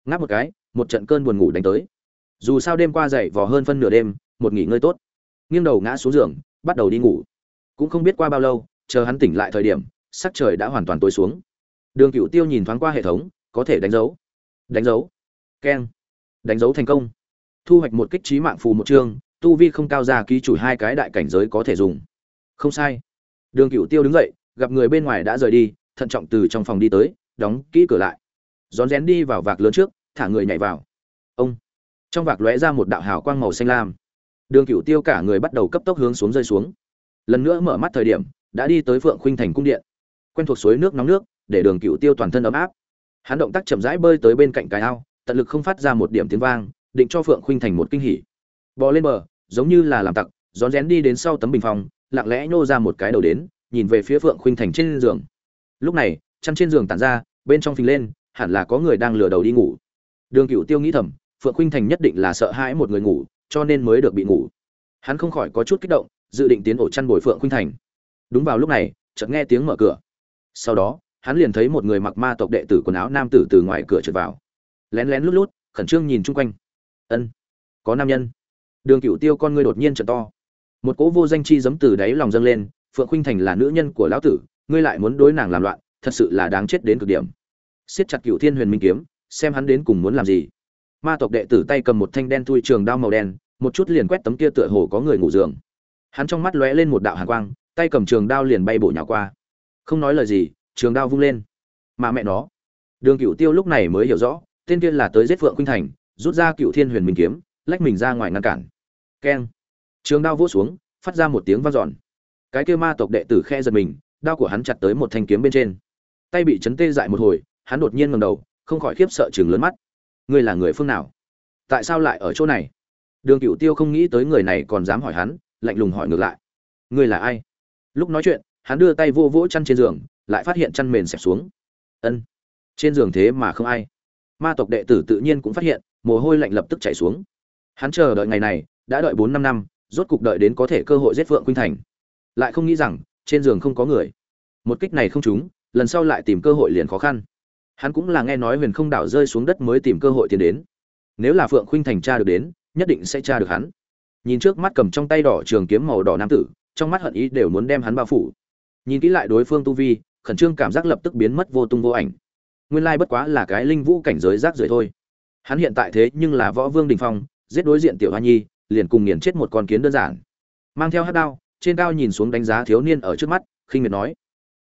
Ngáp một cái, một trận cơn buồn ngủ đánh tới. Dù sao đêm qua dậy vò hơn phân nửa đêm, một nghỉ ngơi tốt. Nghiêng đầu ngã xuống giường, bắt đầu đi ngủ. Cũng không biết qua bao lâu, chờ hắn tỉnh lại thời điểm, sắc trời đã hoàn toàn tối xuống. Đường cựu tiêu nhìn thoáng qua hệ thống có thể đánh dấu. Đánh dấu. Keng. Đánh dấu thành công. Thu hoạch một kích trí mạng phù một chương, tu vi không cao ra ký chủ hai cái đại cảnh giới có thể dùng. Không sai. Đường cựu tiêu đứng dậy, gặp người bên ngoài đã rời đi, thận trọng từ trong phòng đi tới, đóng kỹ cửa lại. Rón rén đi vào vạc lớn trước, thả người nhảy vào. Ông. Trong vạc lóe ra một đạo hào quang màu xanh lam. Đường cựu tiêu cả người bắt đầu cấp tốc hướng xuống rơi xuống. Lần nữa mở mắt thời điểm, đã đi tới phượng khuynh thành cung điện. Quen thuộc suối nước nóng nước, để đường cựu tiêu toàn thân ấm áp hắn động tác chậm rãi bơi tới bên cạnh cái ao, tận lực không phát ra một điểm tiếng vang, định cho phượng khuynh thành một kinh hỉ. Bò lên bờ, giống như là làm tặc, rón rén đi đến sau tấm bình phong lặng lẽ nhô ra một cái đầu đến, nhìn về phía phượng khuynh thành trên giường. Lúc này, chăn trên giường tản ra, bên trong phình lên, hẳn là có người đang lừa đầu đi ngủ. Đường cựu tiêu nghĩ thầm, phượng khuynh thành nhất định là sợ hãi một người ngủ, cho nên mới được bị ngủ. Hắn không khỏi có chút kích động, dự định tiến ổ chăn bồi phượng khuynh thành. Đúng vào lúc này, chợt nghe tiếng mở cửa. Sau đó hắn liền thấy một người mặc ma tộc đệ tử quần áo nam tử từ ngoài cửa trượt vào. Lén lén lút lút, khẩn trương nhìn chung quanh. Ân, có nam nhân. Đường cựu tiêu con ngươi đột nhiên trở to. Một cỗ vô danh chi giấm từ đáy lòng dâng lên, phượng khuynh thành là nữ nhân của lão tử, ngươi lại muốn đối nàng làm loạn, thật sự là đáng chết đến cực điểm. Siết chặt cựu thiên huyền minh kiếm, xem hắn đến cùng muốn làm gì. Ma tộc đệ tử tay cầm một thanh đen thui trường đao màu đen, một chút liền quét tấm kia tựa hồ có người ngủ giường. Hắn trong mắt lóe lên một đạo hàn quang, tay cầm trường đao liền bay bổ nhào qua. Không nói lời gì trường đao vung lên. Mà mẹ nó. Đường cựu tiêu lúc này mới hiểu rõ, tên kia là tới giết phượng khuynh thành, rút ra cựu thiên huyền minh kiếm, lách mình ra ngoài ngăn cản. Keng. Trường đao vỗ xuống, phát ra một tiếng vang dọn. Cái kia ma tộc đệ tử khe giật mình, đao của hắn chặt tới một thanh kiếm bên trên. Tay bị chấn tê dại một hồi, hắn đột nhiên ngầm đầu, không khỏi khiếp sợ chừng lớn mắt. Ngươi là người phương nào? Tại sao lại ở chỗ này? Đường cựu tiêu không nghĩ tới người này còn dám hỏi hắn, lạnh lùng hỏi ngược lại. Ngươi là ai? Lúc nói chuyện, hắn đưa tay vô vỗ chăn trên giường lại phát hiện chăn mền xẹp xuống. Ân, trên giường thế mà không ai. Ma tộc đệ tử tự nhiên cũng phát hiện, mồ hôi lạnh lập tức chảy xuống. Hắn chờ đợi ngày này, đã đợi bốn năm năm, rốt cục đợi đến có thể cơ hội giết phượng khuynh thành. Lại không nghĩ rằng, trên giường không có người. Một kích này không trúng, lần sau lại tìm cơ hội liền khó khăn. Hắn cũng là nghe nói huyền không đảo rơi xuống đất mới tìm cơ hội tiến đến. Nếu là phượng khuynh thành tra được đến, nhất định sẽ tra được hắn. Nhìn trước mắt cầm trong tay đỏ trường kiếm màu đỏ nam tử, trong mắt hận ý đều muốn đem hắn bao phủ. Nhìn kỹ lại đối phương tu vi khẩn trương cảm giác lập tức biến mất vô tung vô ảnh. Nguyên lai bất quá là cái linh vũ cảnh giới rác rưởi thôi. Hắn hiện tại thế nhưng là võ vương đình phong, giết đối diện tiểu hoa nhi, liền cùng nghiền chết một con kiến đơn giản. Mang theo hát đao, trên cao nhìn xuống đánh giá thiếu niên ở trước mắt, khinh miệt nói,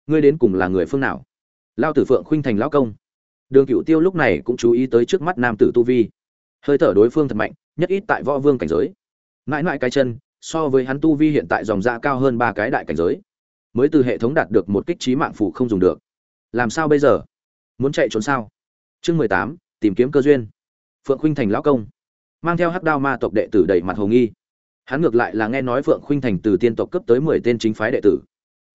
ngươi đến cùng là người phương nào? Lao tử phượng khuynh thành lão công. Đường cựu tiêu lúc này cũng chú ý tới trước mắt nam tử tu vi. Hơi thở đối phương thật mạnh, nhất ít tại võ vương cảnh giới. Mãi mãi cái chân, so với hắn tu vi hiện tại dòng da cao hơn ba cái đại cảnh giới mới từ hệ thống đạt được một kích trí mạng phủ không dùng được. Làm sao bây giờ? Muốn chạy trốn sao? Chương mười tám, tìm kiếm cơ duyên. Phượng khuynh thành lão công. Mang theo hắc đao ma tộc đệ tử đầy mặt hồ nghi. Hắn ngược lại là nghe nói phượng khuynh thành từ tiên tộc cấp tới mười tên chính phái đệ tử.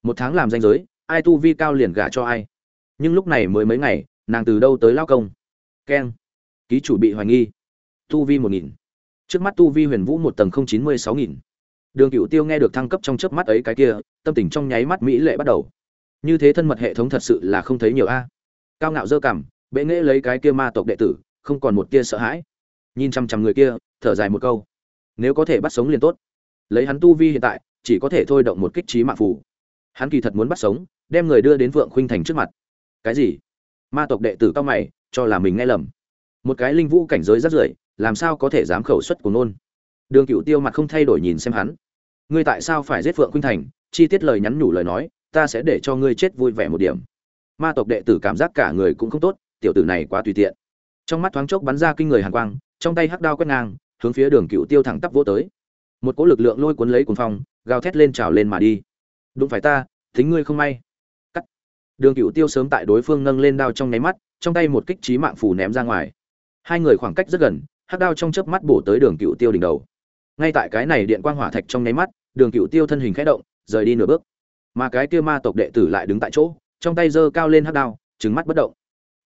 Một tháng làm danh giới, ai tu vi cao liền gả cho ai. Nhưng lúc này mới mấy ngày, nàng từ đâu tới lao công? Keng. Ký chủ bị hoài nghi. Tu vi một nghìn. Trước mắt tu vi huyền vũ một tầng không chín mươi sáu nghìn đường cựu tiêu nghe được thăng cấp trong chớp mắt ấy cái kia, tâm tình trong nháy mắt mỹ lệ bắt đầu. Như thế thân mật hệ thống thật sự là không thấy nhiều a. Cao ngạo dơ cảm bệ nghễ lấy cái kia ma tộc đệ tử, không còn một kia sợ hãi. Nhìn chăm chăm người kia, thở dài một câu. Nếu có thể bắt sống liền tốt. Lấy hắn tu vi hiện tại, chỉ có thể thôi động một kích trí mạng phủ hắn kỳ thật muốn bắt sống, đem người đưa đến vượng khuynh thành trước mặt. Cái gì? Ma tộc đệ tử cao mày, cho là mình nghe lầm. Một cái linh vũ cảnh giới rất rưởi, làm sao có thể dám khẩu xuất của nôn? Đường cựu tiêu mặt không thay đổi nhìn xem hắn ngươi tại sao phải giết Phượng khuynh thành? Chi tiết lời nhắn nhủ lời nói, ta sẽ để cho ngươi chết vui vẻ một điểm. Ma tộc đệ tử cảm giác cả người cũng không tốt, tiểu tử này quá tùy tiện. Trong mắt thoáng chốc bắn ra kinh người hàn quang, trong tay hắc đao quét ngang, hướng phía đường cựu tiêu thẳng tắp vỗ tới. Một cỗ lực lượng lôi cuốn lấy cuồng phong, gào thét lên trào lên mà đi. Đúng phải ta, thính ngươi không may. Cắt. Đường cựu tiêu sớm tại đối phương nâng lên đao trong nháy mắt, trong tay một kích trí mạng phủ ném ra ngoài. Hai người khoảng cách rất gần, hắc đao trong chớp mắt bổ tới đường cựu tiêu đỉnh đầu. Ngay tại cái này điện quang hỏa thạch trong nháy mắt đường cựu tiêu thân hình khẽ động, rời đi nửa bước. Mà cái kia ma tộc đệ tử lại đứng tại chỗ, trong tay giơ cao lên hắc đao trứng mắt bất động.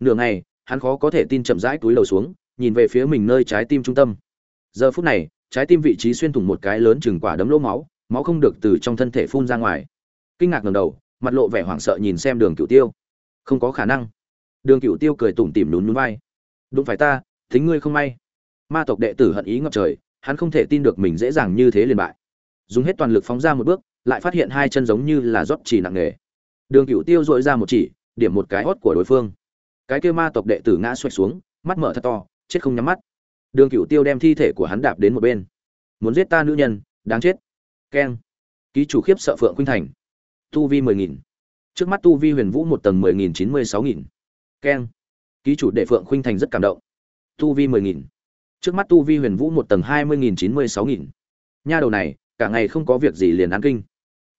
Nửa ngày, hắn khó có thể tin chậm rãi túi lầu xuống, nhìn về phía mình nơi trái tim trung tâm. Giờ phút này, trái tim vị trí xuyên thủng một cái lớn chừng quả đấm lỗ máu máu không được từ trong thân thể phun ra ngoài. Kinh ngạc ngầm đầu, mặt lộ vẻ hoảng sợ nhìn xem đường cựu tiêu. Không có khả năng. Đường cựu tiêu cười tủm tỉm lún núi vai. Đúng phải ta, thính ngươi không may. Ma tộc đệ tử hận ý ngập trời, hắn không thể tin được mình dễ dàng như thế liền bại dùng hết toàn lực phóng ra một bước, lại phát hiện hai chân giống như là rót chỉ nặng nề. Đường cựu tiêu dội ra một chỉ, điểm một cái hót của đối phương. Cái kêu ma tộc đệ tử ngã xoạch xuống, mắt mở thật to, chết không nhắm mắt. Đường cựu tiêu đem thi thể của hắn đạp đến một bên. Muốn giết ta nữ nhân, đáng chết. Keng. Ký chủ khiếp sợ phượng khuynh thành. Tu vi mười nghìn. Trước mắt tu vi huyền vũ một tầng mười nghìn chín mươi sáu nghìn. Keng. Ký chủ đệ phượng khuynh thành rất cảm động. Tu vi mười nghìn. Trước mắt tu vi huyền vũ một tầng hai mươi nghìn chín mươi sáu nghìn. Nha đầu này cả ngày không có việc gì liền ăn kinh.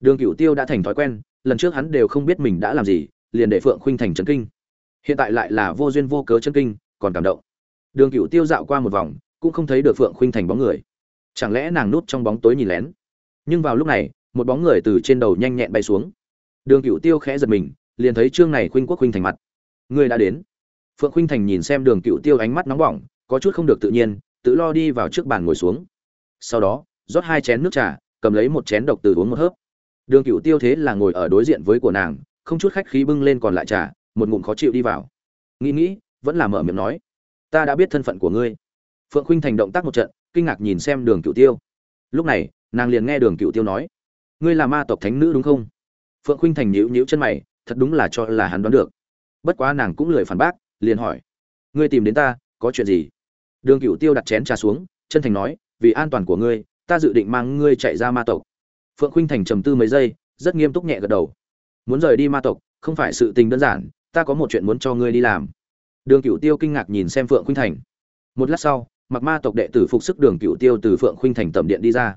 Đường cựu tiêu đã thành thói quen, lần trước hắn đều không biết mình đã làm gì, liền để phượng khuynh thành chấn kinh. Hiện tại lại là vô duyên vô cớ chấn kinh, còn cảm động. Đường cựu tiêu dạo qua một vòng, cũng không thấy được phượng khuynh thành bóng người. Chẳng lẽ nàng núp trong bóng tối nhìn lén? Nhưng vào lúc này, một bóng người từ trên đầu nhanh nhẹn bay xuống. Đường cựu tiêu khẽ giật mình, liền thấy trương này khuynh quốc khuynh thành mặt. Người đã đến. Phượng khuynh thành nhìn xem đường cựu tiêu ánh mắt nóng bỏng, có chút không được tự nhiên, tự lo đi vào trước bàn ngồi xuống. Sau đó rót hai chén nước trà, cầm lấy một chén độc từ uống một hớp. Đường cựu tiêu thế là ngồi ở đối diện với của nàng, không chút khách khí bưng lên còn lại trà, một ngụm khó chịu đi vào. Nghĩ nghĩ, vẫn là mở miệng nói, ta đã biết thân phận của ngươi. Phượng khuynh thành động tác một trận, kinh ngạc nhìn xem đường cựu tiêu. Lúc này, nàng liền nghe đường cựu tiêu nói, ngươi là ma tộc thánh nữ đúng không? Phượng khuynh thành nhíu nhíu chân mày, thật đúng là cho là hắn đoán được. Bất quá nàng cũng lười phản bác, liền hỏi, ngươi tìm đến ta, có chuyện gì? Đường cựu tiêu đặt chén trà xuống, chân thành nói, vì an toàn của ngươi ta dự định mang ngươi chạy ra ma tộc. Phượng khuynh thành trầm tư mấy giây, rất nghiêm túc nhẹ gật đầu. Muốn rời đi ma tộc, không phải sự tình đơn giản, ta có một chuyện muốn cho ngươi đi làm. Đường cựu tiêu kinh ngạc nhìn xem phượng khuynh thành. Một lát sau, mặc ma tộc đệ tử phục sức đường cựu tiêu từ phượng khuynh thành tầm điện đi ra.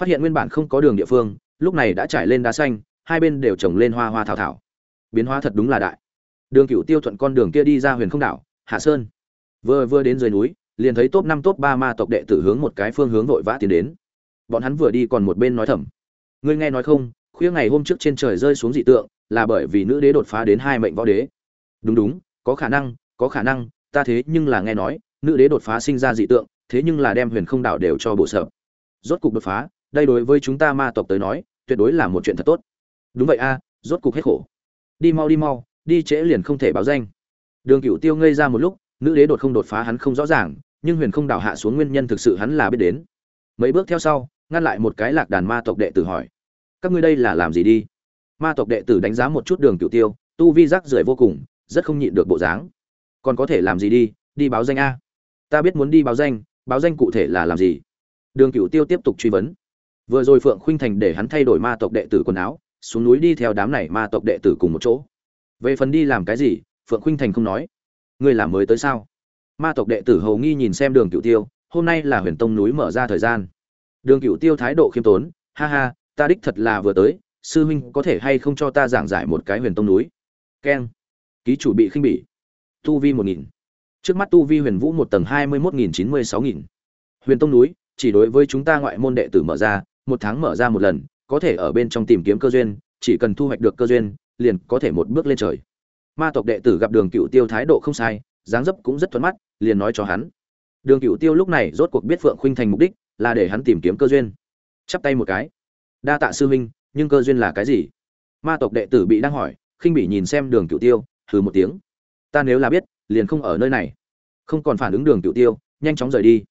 Phát hiện nguyên bản không có đường địa phương, lúc này đã trải lên đá xanh, hai bên đều trồng lên hoa hoa thảo thảo. Biến hóa thật đúng là đại. Đường cựu tiêu thuận con đường kia đi ra huyền không đảo, hạ sơn. Vừa vừa đến dưới núi liền thấy top năm, top ba ma tộc đệ tử hướng một cái phương hướng vội vã tiến đến. Bọn hắn vừa đi còn một bên nói thầm. Ngươi nghe nói không, khuya ngày hôm trước trên trời rơi xuống dị tượng, là bởi vì nữ đế đột phá đến hai mệnh võ đế. Đúng đúng, có khả năng, có khả năng, ta thế nhưng là nghe nói, nữ đế đột phá sinh ra dị tượng, thế nhưng là đem huyền không đảo đều cho bộ sợ rốt cục đột phá, đây đối với chúng ta ma tộc tới nói, tuyệt đối là một chuyện thật tốt. Đúng vậy a à, rốt cục hết khổ. Đi mau đi mau, đi trễ liền không thể báo danh. Đường cựu tiêu ngây ra một lúc, nữ đế đột không đột phá hắn không rõ ràng nhưng huyền không đảo hạ xuống nguyên nhân thực sự hắn là biết đến. Mấy bước theo sau, ngăn lại một cái lạc đàn ma tộc đệ tử hỏi, các ngươi đây là làm gì đi? Ma tộc đệ tử đánh giá một chút đường cựu tiêu, tu vi rác rưởi vô cùng, rất không nhịn được bộ dáng. Còn có thể làm gì đi? Đi báo danh a. Ta biết muốn đi báo danh báo danh cụ thể là làm gì? Đường cựu tiêu tiếp tục truy vấn. Vừa rồi phượng khuynh thành để hắn thay đổi ma tộc đệ tử quần áo, xuống núi đi theo đám này ma tộc đệ tử cùng một chỗ. Về phần đi làm cái gì, phượng khuynh thành không nói. Ngươi làm mới tới sao? Ma tộc đệ tử hầu nghi nhìn xem đường cựu tiêu, hôm nay là huyền tông núi mở ra thời gian. Đường cựu tiêu thái độ khiêm tốn, ha ha, ta đích thật là vừa tới, sư huynh có thể hay không cho ta giảng giải một cái huyền tông núi? Keng. Ký chủ bị khinh bỉ. Tu vi một nghìn. Trước mắt tu vi huyền vũ một tầng hai mươi một nghìn chín mươi sáu nghìn. Huyền tông núi, chỉ đối với chúng ta ngoại môn đệ tử mở ra, một tháng mở ra một lần, có thể ở bên trong tìm kiếm cơ duyên, chỉ cần thu hoạch được cơ duyên, liền có thể một bước lên trời. Ma tộc đệ tử gặp đường cựu tiêu thái độ không sai dáng dấp cũng rất thuận mắt, liền nói cho hắn. Đường cựu tiêu lúc này rốt cuộc biết phượng khuynh thành mục đích, là để hắn tìm kiếm cơ duyên. Chắp tay một cái. Đa tạ sư huynh, nhưng cơ duyên là cái gì? Ma tộc đệ tử bị đang hỏi, khinh Bỉ nhìn xem đường cựu tiêu, hừ một tiếng. Ta nếu là biết, liền không ở nơi này. Không còn phản ứng đường cựu tiêu, nhanh chóng rời đi.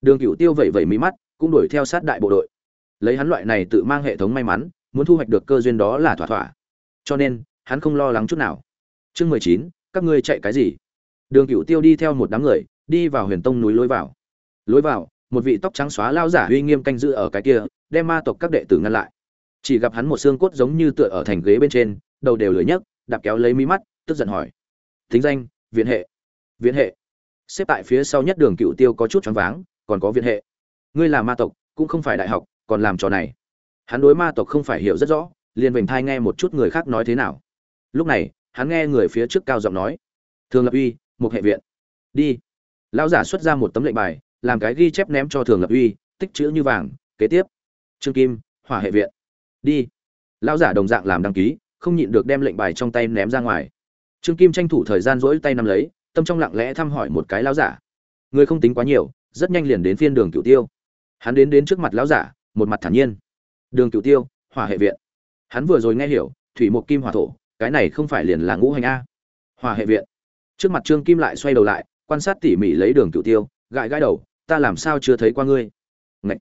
Đường cựu tiêu vẩy vẩy mí mắt, cũng đuổi theo sát đại bộ đội. Lấy hắn loại này tự mang hệ thống may mắn, muốn thu hoạch được cơ duyên đó là thỏa thỏa. Cho nên, hắn không lo lắng chút nào. Chương mười chín, các ngươi chạy cái gì? Đường cựu tiêu đi theo một đám người, đi vào huyền tông núi lối vào. Lối vào, một vị tóc trắng xóa lao giả uy nghiêm canh giữ ở cái kia, đem ma tộc các đệ tử ngăn lại. Chỉ gặp hắn một xương cốt giống như tựa ở thành ghế bên trên, đầu đều lưỡi nhấc, đạp kéo lấy mí mắt, tức giận hỏi. Thính danh, viện hệ. Viện hệ? Xếp tại phía sau nhất đường cựu tiêu có chút choáng váng, còn có viện hệ? Ngươi là ma tộc, cũng không phải đại học, còn làm trò này. Hắn đối ma tộc không phải hiểu rất rõ, liền vành thai nghe một chút người khác nói thế nào. Lúc này, hắn nghe người phía trước cao giọng nói. Thường lập uy một hệ viện. Đi. Lão giả xuất ra một tấm lệnh bài, làm cái ghi chép ném cho thường lập uy, tích chữ như vàng, kế tiếp. Trương kim, hỏa hệ viện. Đi. Lão giả đồng dạng làm đăng ký, không nhịn được đem lệnh bài trong tay ném ra ngoài. Trương kim tranh thủ thời gian rỗi tay nắm lấy, tâm trong lặng lẽ thăm hỏi một cái lão giả. Người không tính quá nhiều, rất nhanh liền đến phiên đường cửu tiêu. Hắn đến đến trước mặt lão giả, một mặt thản nhiên. Đường cửu tiêu, hỏa hệ viện. Hắn vừa rồi nghe hiểu, thủy một kim hỏa thổ, cái này không phải liền là ngũ hành a. Hỏa hệ viện trước mặt trương kim lại xoay đầu lại, quan sát tỉ mỉ lấy đường cựu tiêu, gãi gãi đầu, ta làm sao chưa thấy qua ngươi? Ngậy!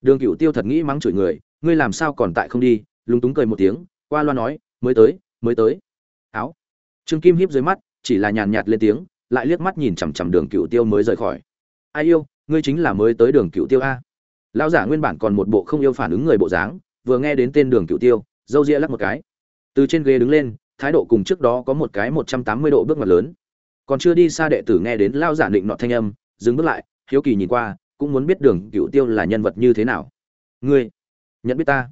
đường cựu tiêu thật nghĩ mắng chửi người, ngươi làm sao còn tại không đi? Lúng túng cười một tiếng, qua loa nói, mới tới mới tới. Áo. Trương kim hiếp dưới mắt, chỉ là nhàn nhạt lên tiếng, lại liếc mắt nhìn chằm chằm đường cựu tiêu mới rời khỏi. Ai yêu, ngươi chính là mới tới đường cựu tiêu a. Lão giả nguyên bản còn một bộ không yêu phản ứng người bộ dáng, vừa nghe đến tên đường cựu tiêu dâu ria lắc một cái. Từ trên ghế đứng lên, thái độ cùng trước đó có một cái một trăm tám mươi độ bước ngoặt lớn còn chưa đi xa đệ tử nghe đến lao giả định nọ thanh âm, dừng bước lại, hiếu kỳ nhìn qua, cũng muốn biết đường cựu tiêu là nhân vật như thế nào. Ngươi, nhận biết ta.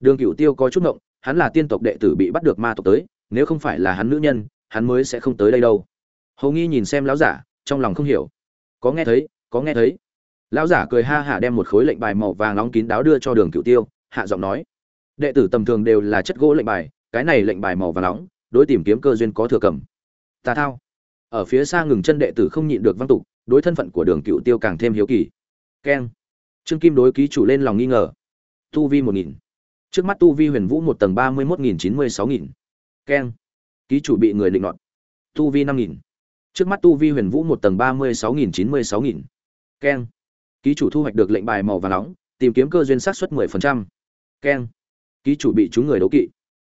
Đường cựu tiêu có chút ngộng, hắn là tiên tộc đệ tử bị bắt được ma tộc tới, nếu không phải là hắn nữ nhân, hắn mới sẽ không tới đây đâu. Hầu nghi nhìn xem lão giả, trong lòng không hiểu. Có nghe thấy, có nghe thấy. Lão giả cười ha hả đem một khối lệnh bài màu vàng nóng kín đáo đưa cho đường cựu tiêu, hạ giọng nói. Đệ tử tầm thường đều là chất gỗ lệnh bài, cái này lệnh bài màu vàng nóng, đối tìm kiếm cơ duyên có thừa cầm. Tà thao ở phía xa ngừng chân đệ tử không nhịn được văn tục, đối thân phận của đường cựu tiêu càng thêm hiếu kỳ. Keng. Trương kim đối ký chủ lên lòng nghi ngờ. Tu vi một nghìn. Trước mắt tu vi huyền vũ một tầng ba mươi một nghìn chín mươi sáu nghìn. Keng. Ký chủ bị người định nọt. Tu vi năm nghìn. Trước mắt tu vi huyền vũ một tầng ba mươi sáu nghìn chín mươi sáu nghìn. Keng. Ký chủ thu hoạch được lệnh bài màu và nóng, tìm kiếm cơ duyên xác suất mười phần trăm. Keng. Ký chủ bị chúng người đấu kỵ.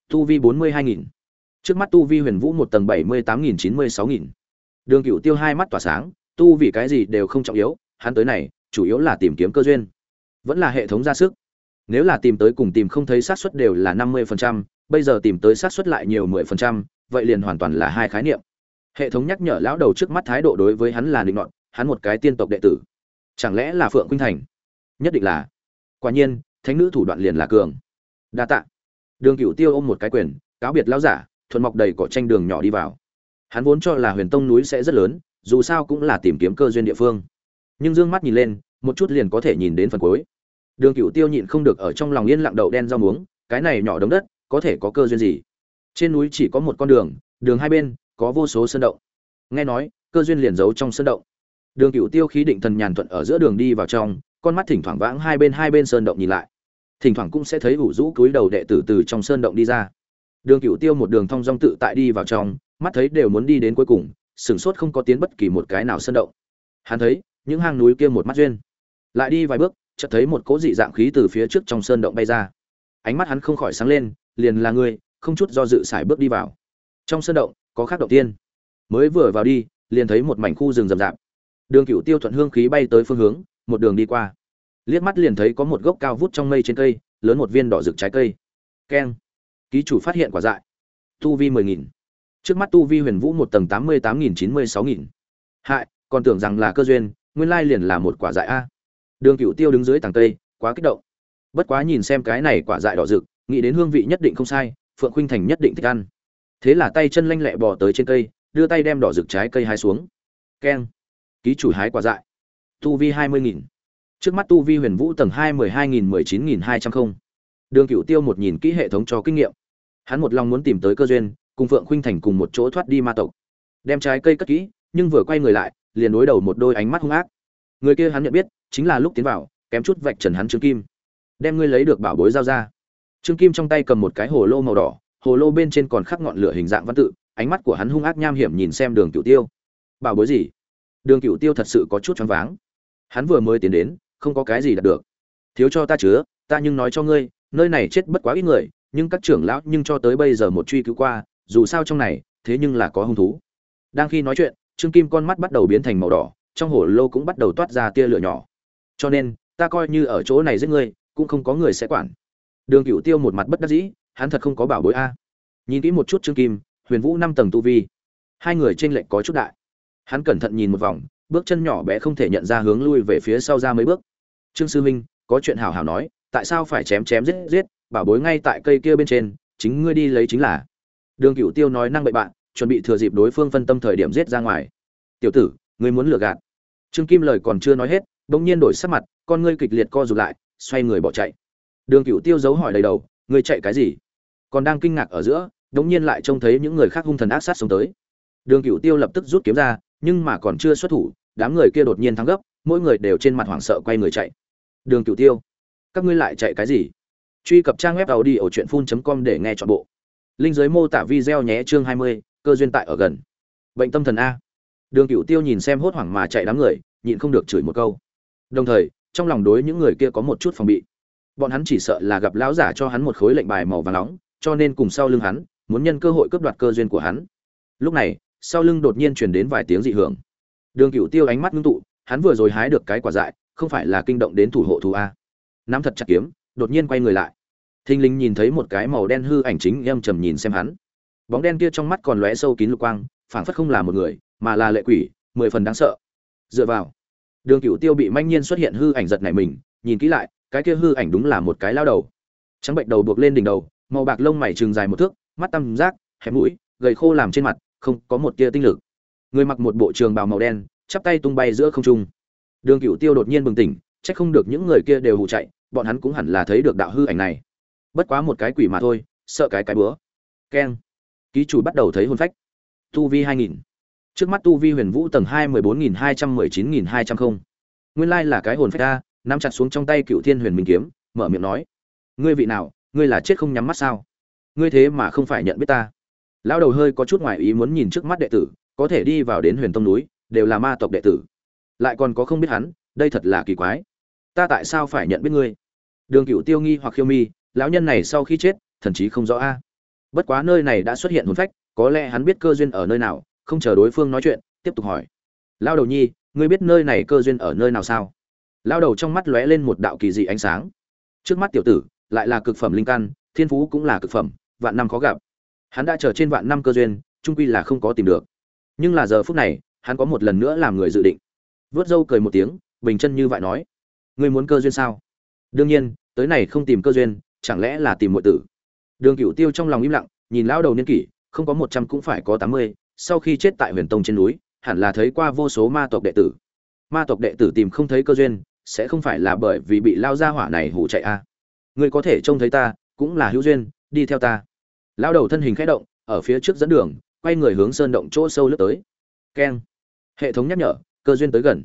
Tu vi bốn mươi hai nghìn. Trước mắt tu vi huyền vũ một tầng bảy mươi tám nghìn chín mươi sáu nghìn đường cựu tiêu hai mắt tỏa sáng, tu vì cái gì đều không trọng yếu, hắn tới này, chủ yếu là tìm kiếm cơ duyên. Vẫn là hệ thống ra sức. Nếu là tìm tới cùng tìm không thấy xác suất đều là năm mươi phần trăm, bây giờ tìm tới xác suất lại nhiều mười phần trăm, vậy liền hoàn toàn là hai khái niệm. Hệ thống nhắc nhở lão đầu trước mắt thái độ đối với hắn là định nọt, hắn một cái tiên tộc đệ tử. Chẳng lẽ là phượng khuynh thành? Nhất định là. Quả nhiên, thánh nữ thủ đoạn liền là cường. Đa tạ. Đường Cửu tiêu ôm một cái quyền, cáo biệt lão giả thuần mọc đầy cỏ tranh đường nhỏ đi vào hắn vốn cho là huyền tông núi sẽ rất lớn, dù sao cũng là tìm kiếm cơ duyên địa phương. Nhưng d ư ơ n g mắt nhìn lên, một chút liền có thể nhìn đến phần cuối. Đường cựu tiêu nhịn không được ở trong lòng yên lặng đậu đen rau muống, cái này nhỏ đống đất, có thể có cơ duyên gì? Trên núi chỉ có một con đường đường hai bên, có vô số sơn động. Nghe nói, cơ duyên liền giấu trong sơn động. Đường cựu tiêu khí định thần nhàn thuận ở giữa đường đi vào trong, con mắt thỉnh thoảng vãng hai bên hai bên sơn động nhìn lại. Thỉnh thoảng cũng sẽ thấy ủ rũ cúi đầu đệ tử từ trong sơn động đi ra. Đường cựu tiêu một đường thong dong tự tại đi vào trong mắt thấy đều muốn đi đến cuối cùng sửng sốt không có tiến bất kỳ một cái nào sơn động. Hắn thấy những hang núi kia một mắt duyên. Lại đi vài bước chợt thấy một cỗ dị dạng khí từ phía trước trong sơn động bay ra. Ánh mắt hắn không khỏi sáng lên liền là người, không chút do dự xài bước đi vào. Trong sơn động có khác động tiên. Mới vừa vào đi liền thấy một mảnh khu rừng rậm rạp. Đường cựu tiêu thuận hương khí bay tới phương hướng một đường đi qua. Liếc mắt liền thấy có một gốc cao vút trong mây trên cây lớn một viên đỏ rực trái cây. Keng. Ký chủ phát hiện quả dại. Tu vi mười nghìn trước mắt tu vi huyền vũ một tầng tám mươi tám nghìn chín mươi sáu nghìn. Hại, còn tưởng rằng là cơ duyên, nguyên lai liền là một quả dại a. Đường cựu tiêu đứng dưới tàng cây quá kích động. Bất quá nhìn xem cái này quả dại đỏ rực, nghĩ đến hương vị nhất định không sai, phượng khuynh thành nhất định thích ăn. Thế là tay chân lanh lẹ bò tới trên cây, đưa tay đem đỏ rực trái cây hái xuống. Keng. Ký chủ hái quả dại. Tu vi hai mươi nghìn. Trước mắt tu vi huyền vũ tầng hai mười hai nghìn mười chín nghìn hai trăm không. Đường cựu tiêu một nhìn kỹ hệ thống cho kinh nghiệm. Hắn một lòng muốn tìm tới cơ duyên cùng phượng khuynh thành cùng một chỗ thoát đi ma tộc. Đem trái cây cất kỹ, nhưng vừa quay người lại, liền đối đầu một đôi ánh mắt hung ác. Người kia hắn nhận biết, chính là lúc tiến vào, kém chút vạch trần hắn trương kim. Đem ngươi lấy được bảo bối giao ra. Trương kim trong tay cầm một cái hồ lô màu đỏ, hồ lô bên trên còn khắc ngọn lửa hình dạng văn tự, ánh mắt của hắn hung ác nham hiểm nhìn xem đường Cửu tiêu. Bảo bối gì? Đường Cửu tiêu thật sự có chút choáng váng. Hắn vừa mới tiến đến, không có cái gì đạt được. Thiếu cho ta chứa, ta nhưng nói cho ngươi, nơi này chết bất quá ít người, nhưng các trưởng lão nhưng cho tới bây giờ một truy cứu qua dù sao trong này, thế nhưng là có hung thú. Đang khi nói chuyện, trương kim con mắt bắt đầu biến thành màu đỏ, trong hồ lô cũng bắt đầu toát ra tia lửa nhỏ. Cho nên, ta coi như ở chỗ này giết ngươi, cũng không có người sẽ quản. Đường Cửu tiêu một mặt bất đắc dĩ, hắn thật không có bảo bối a. Nhìn kỹ một chút trương kim, huyền vũ năm tầng tu vi. Hai người trên lệnh có chút đại. Hắn cẩn thận nhìn một vòng, bước chân nhỏ bé không thể nhận ra hướng lui về phía sau ra mấy bước. Trương sư minh, có chuyện hảo hảo nói, tại sao phải chém chém giết giết, bảo bối ngay tại cây kia bên trên, chính ngươi đi lấy chính là đường cựu tiêu nói năng bậy bạn chuẩn bị thừa dịp đối phương phân tâm thời điểm giết ra ngoài. Tiểu tử, ngươi muốn lừa gạt? Trương kim lời còn chưa nói hết, bỗng nhiên đổi sắc mặt, con ngươi kịch liệt co rụt lại, xoay người bỏ chạy. Đường cựu tiêu giấu hỏi đầy đầu, ngươi chạy cái gì? Còn đang kinh ngạc ở giữa đống nhiên lại trông thấy những người khác hung thần ác sát sống tới. Đường cựu tiêu lập tức rút kiếm ra, nhưng mà còn chưa xuất thủ, đám người kia đột nhiên thắng gấp, mỗi người đều trên mặt hoảng sợ quay người chạy. Đường cựu tiêu, các ngươi lại chạy cái gì? Truy cập trang web tàu đi ở truyện phun com để nghe chọn bộ linh giới mô tả video nhé chương 20, cơ duyên tại ở gần. Bệnh tâm thần a. Đường cựu tiêu nhìn xem hốt hoảng mà chạy đám người nhịn không được chửi một câu. Đồng thời trong lòng đối những người kia có một chút phòng bị. Bọn hắn chỉ sợ là gặp lão giả cho hắn một khối lệnh bài màu vàng nóng cho nên cùng sau lưng hắn muốn nhân cơ hội cướp đoạt cơ duyên của hắn. Lúc này sau lưng đột nhiên truyền đến vài tiếng dị hưởng. Đường cựu tiêu ánh mắt ngưng tụ hắn vừa rồi hái được cái quả dại không phải là kinh động đến thủ hộ thù a. Nắm thật chặt kiếm đột nhiên quay người lại thinh linh nhìn thấy một cái màu đen hư ảnh chính em trầm nhìn xem hắn. Bóng đen kia trong mắt còn lóe sâu kín lục quang, phảng phất không là một người, mà là lệ quỷ, mười phần đáng sợ. Dựa vào, đường cựu tiêu bị manh nhiên xuất hiện hư ảnh giật này mình, nhìn kỹ lại, cái kia hư ảnh đúng là một cái lao đầu. Trắng bệnh đầu buộc lên đỉnh đầu, màu bạc lông mày trường dài một thước, mắt tăm giác hẹp mũi, gầy khô làm trên mặt, không có một tia tinh lực. Người mặc một bộ trường bào màu đen, chắp tay tung bay giữa không trung. Đường cựu tiêu đột nhiên bừng tỉnh trách không được những người kia đều hụ chạy, bọn hắn cũng hẳn là thấy được đạo hư ảnh này bất quá một cái quỷ mà thôi, sợ cái cái bữa. Keng. Ký chủ bắt đầu thấy hôn phách. Tu vi hai nghìn. Trước mắt tu vi huyền vũ tầng hai mười bốn nghìn hai trăm mười chín nghìn hai trăm không. Nguyên lai là cái hồn phách ta nắm chặt xuống trong tay cựu thiên huyền minh kiếm, mở miệng nói. Ngươi vị nào, ngươi là chết không nhắm mắt sao? Ngươi thế mà không phải nhận biết ta. Lão đầu hơi có chút ngoại ý muốn nhìn trước mắt đệ tử, có thể đi vào đến huyền tông núi, đều là ma tộc đệ tử. Lại còn có không biết hắn, đây thật là kỳ quái. Ta tại sao phải nhận biết ngươi? Đường cựu tiêu nghi hoặc khiêu mi lão nhân này sau khi chết, thần chí không rõ a. Bất quá nơi này đã xuất hiện hồn phách, có lẽ hắn biết cơ duyên ở nơi nào, không chờ đối phương nói chuyện, tiếp tục hỏi. Lao đầu nhi, ngươi biết nơi này cơ duyên ở nơi nào sao? Lao đầu trong mắt lóe lên một đạo kỳ dị ánh sáng. Trước mắt tiểu tử, lại là cực phẩm linh căn, thiên phú cũng là cực phẩm, vạn năm khó gặp. Hắn đã chờ trên vạn năm cơ duyên trung quy là không có tìm được. Nhưng là giờ phút này, hắn có một lần nữa làm người dự định. Vớt râu cười một tiếng, bình chân như vậy nói. Ngươi muốn cơ duyên sao? Đương nhiên, tới này không tìm cơ duyên chẳng lẽ là tìm muội tử? Đường cửu tiêu trong lòng im lặng, nhìn lão đầu niên kỷ, không có một trăm cũng phải có tám mươi, sau khi chết tại huyền tông trên núi, hẳn là thấy qua vô số ma tộc đệ tử. Ma tộc đệ tử tìm không thấy cơ duyên, sẽ không phải là bởi vì bị lao ra hỏa này hủ chạy a à. ngươi có thể trông thấy ta, cũng là hữu duyên, đi theo ta. Lao đầu thân hình khẽ động, ở phía trước dẫn đường, quay người hướng sơn động chỗ sâu lướt tới. Keng. Hệ thống nhắc nhở, cơ duyên tới gần.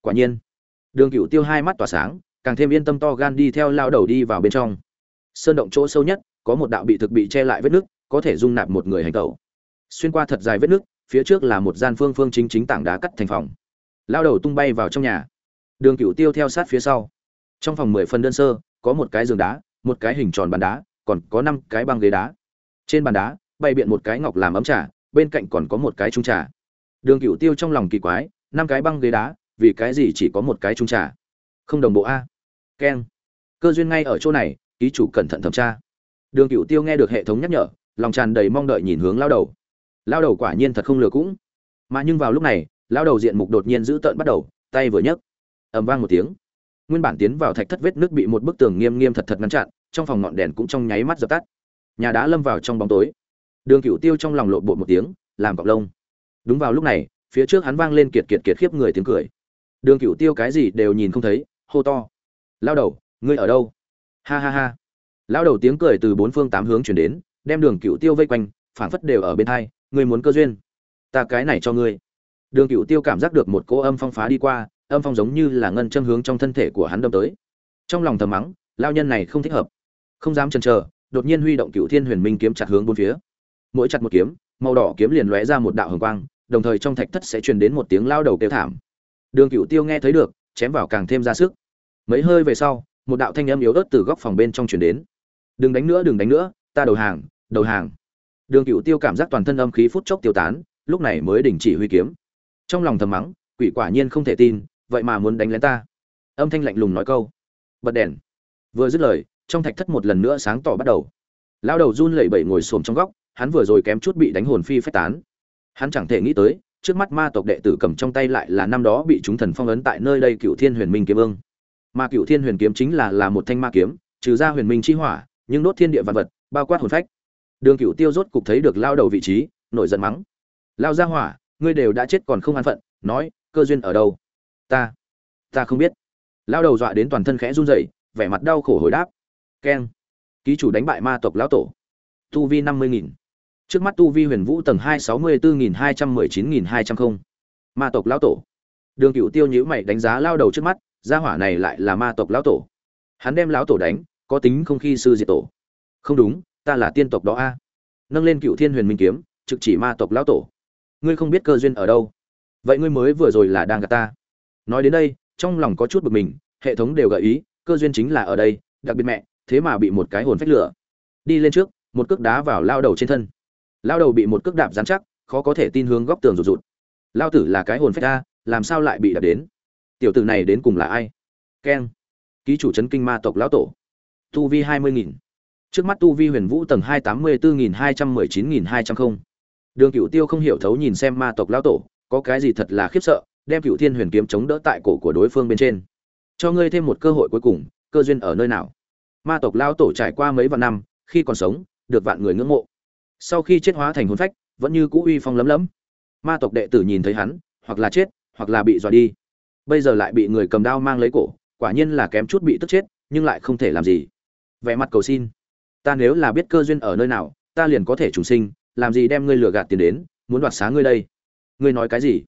Quả nhiên. Đường cựu tiêu hai mắt tỏa sáng, càng thêm yên tâm to gan đi theo lao đầu đi vào bên trong sơn động chỗ sâu nhất, có một đạo bị thực bị che lại vết nước, có thể dung nạp một người hành tẩu. Xuyên qua thật dài vết nước, phía trước là một gian phương phương chính chính tảng đá cắt thành phòng. Lao đầu tung bay vào trong nhà. Đường cựu tiêu theo sát phía sau. Trong phòng mười phần đơn sơ, có một cái giường đá, một cái hình tròn bàn đá, còn có năm cái băng ghế đá. Trên bàn đá, bày biện một cái ngọc làm ấm trà, bên cạnh còn có một cái trung trà. Đường cựu tiêu trong lòng kỳ quái, năm cái băng ghế đá, vì cái gì chỉ có một cái trung trà? Không đồng bộ a. Keng. Cơ duyên ngay ở chỗ này ký chủ cẩn thận thẩm tra. Đường cựu tiêu nghe được hệ thống nhắc nhở, lòng tràn đầy mong đợi nhìn hướng lao đầu. Lao đầu quả nhiên thật không lừa cũng. Mà nhưng vào lúc này, lao đầu diện mục đột nhiên giữ tợn bắt đầu, tay vừa nhấc, ầm vang một tiếng. Nguyên bản tiến vào thạch thất vết nước bị một bức tường nghiêm nghiêm thật thật ngăn chặn, trong phòng ngọn đèn cũng trong nháy mắt dập tắt. Nhà đã lâm vào trong bóng tối. Đường cựu tiêu trong lòng lộn bột một tiếng, làm cọc lông. Đúng vào lúc này, phía trước hắn vang lên kiệt kiệt kiệt khiếp người tiếng cười. Đường cựu tiêu cái gì đều nhìn không thấy, hô to. Lao đầu, ngươi ở đâu? Ha ha ha. Lao đầu tiếng cười từ bốn phương tám hướng chuyển đến, đem đường cựu tiêu vây quanh, phảng phất đều ở bên thai ngươi muốn cơ duyên. Ta cái này cho ngươi. Đường cựu tiêu cảm giác được một cỗ âm phong phá đi qua, âm phong giống như là ngân châm hướng trong thân thể của hắn đâm tới. Trong lòng thầm mắng lao nhân này không thích hợp. Không dám chần chờ, đột nhiên huy động cựu thiên huyền minh kiếm chặt hướng bốn phía. Mỗi chặt một kiếm, màu đỏ kiếm liền lóe ra một đạo hồng quang, đồng thời trong thạch thất sẽ truyền đến một tiếng lao đầu kêu thảm. Đường cựu tiêu nghe thấy được, chém vào càng thêm ra sức. Mấy hơi về sau một đạo thanh âm yếu ớt từ góc phòng bên trong truyền đến. Đừng đánh nữa, đừng đánh nữa, ta đầu hàng đầu hàng. Đường cựu tiêu cảm giác toàn thân âm khí phút chốc tiêu tán, lúc này mới đình chỉ huy kiếm. Trong lòng thầm mắng, quỷ quả nhiên không thể tin, vậy mà muốn đánh lén ta. Âm thanh lạnh lùng nói câu. Bật đèn. Vừa dứt lời, trong thạch thất một lần nữa sáng tỏ bắt đầu. Lao đầu run lẩy bẩy ngồi xổm trong góc, hắn vừa rồi kém chút bị đánh hồn phi phách tán. Hắn chẳng thể nghĩ tới, trước mắt ma tộc đệ tử cầm trong tay lại là năm đó bị chúng thần phong ấn tại nơi đây cựu thiên huyền minh kiếm vương mà cựu thiên huyền kiếm chính là là một thanh ma kiếm, trừ ra huyền minh chi hỏa, nhưng đốt thiên địa vạn vật, bao quát hồn phách. Đường cựu tiêu rốt cục thấy được lao đầu vị trí, nổi giận mắng. Lao ra hỏa, ngươi đều đã chết còn không an phận, nói, cơ duyên ở đâu? Ta ta không biết. Lao đầu dọa đến toàn thân khẽ run rẩy, vẻ mặt đau khổ hồi đáp. Keng, ký chủ đánh bại ma tộc lão tổ. Tu vi năm mươi nghìn. Trước mắt tu vi huyền vũ tầng hai sáu mươi bốn nghìn hai trăm mười chín nghìn hai trăm không. Ma tộc lão tổ. Đường cựu tiêu nhữ mày đánh giá lao đầu trước mắt gia hỏa này lại là ma tộc lão tổ. Hắn đem lão tổ đánh, có tính không khi sư diệt tổ. Không đúng, ta là tiên tộc đó a. Nâng lên cựu thiên huyền minh kiếm, trực chỉ ma tộc lão tổ. Ngươi không biết cơ duyên ở đâu. Vậy ngươi mới vừa rồi là đang gặp ta. Nói đến đây, trong lòng có chút bực mình, hệ thống đều gợi ý, cơ duyên chính là ở đây, đặc biệt mẹ, thế mà bị một cái hồn phách lửa. Đi lên trước, một cước đá vào lao đầu trên thân. Lao đầu bị một cước đạp dán chắc, khó có thể tin hướng góc tường rụt rụt. Lao tử là cái hồn phách ta làm sao lại bị đạp đến? Tiểu tử này đến cùng là ai? Keng. Ký chủ chấn kinh ma tộc lão tổ. Tu vi hai mươi nghìn. Trước mắt tu vi huyền vũ tầng hai tám mươi bốn nghìn hai trăm mười chín nghìn hai trăm không. Đường cựu tiêu không hiểu thấu nhìn xem ma tộc lão tổ, có cái gì thật là khiếp sợ, đem cựu thiên huyền kiếm chống đỡ tại cổ của đối phương bên trên. Cho ngươi thêm một cơ hội cuối cùng, cơ duyên ở nơi nào? Ma tộc lão tổ trải qua mấy vạn năm, khi còn sống, được vạn người ngưỡng mộ. Sau khi chết hóa thành hồn phách, vẫn như cũ uy phong lấm lấm. Ma tộc đệ tử nhìn thấy hắn, hoặc là chết, hoặc là bị dọa đi bây giờ lại bị người cầm đao mang lấy cổ, quả nhiên là kém chút bị tức chết, nhưng lại không thể làm gì. Vẻ mặt cầu xin. Ta nếu là biết cơ duyên ở nơi nào, ta liền có thể trùng sinh, làm gì đem ngươi lừa gạt tiền đến, muốn đoạt xá ngươi đây. Ngươi nói cái gì?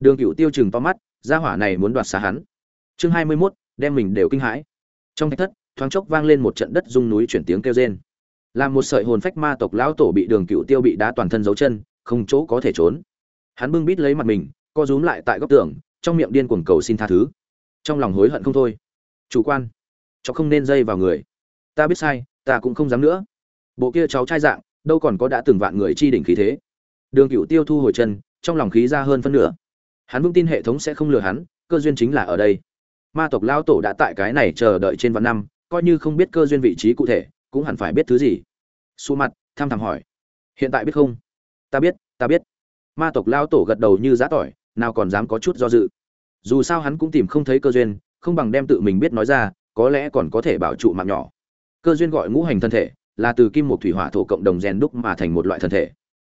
Đường cựu tiêu chừng to mắt, gia hỏa này muốn đoạt xá hắn. Chương hai mươi mốt, đem mình đều kinh hãi. Trong thạch thất, thoáng chốc vang lên một trận đất rung núi chuyển tiếng kêu rên. Làm một sợi hồn phách ma tộc lão tổ bị đường cựu tiêu bị đá toàn thân dấu chân, không chỗ có thể trốn. Hắn bưng bít lấy mặt mình, co rúm lại tại góc tường trong miệng điên cuồng cầu xin tha thứ. Trong lòng hối hận không thôi. Chủ quan. Cháu không nên dây vào người. Ta biết sai, ta cũng không dám nữa. Bộ kia cháu trai dạng, đâu còn có đã từng vạn người chi đỉnh khí thế. Đường cựu tiêu thu hồi chân, trong lòng khí ra hơn phân nửa. Hắn vững tin hệ thống sẽ không lừa hắn, cơ duyên chính là ở đây. Ma tộc lao tổ đã tại cái này chờ đợi trên vạn năm, coi như không biết cơ duyên vị trí cụ thể, cũng hẳn phải biết thứ gì. Xu mặt tham thẳm hỏi. Hiện tại biết không? Ta biết ta biết. Ma tộc lao tổ gật đầu như giã tỏi nào còn dám có chút do dự. Dù sao hắn cũng tìm không thấy cơ duyên, không bằng đem tự mình biết nói ra, có lẽ còn có thể bảo trụ mạng nhỏ. Cơ duyên gọi ngũ hành thân thể, là từ kim một thủy hỏa thổ cộng đồng rèn đúc mà thành một loại thân thể.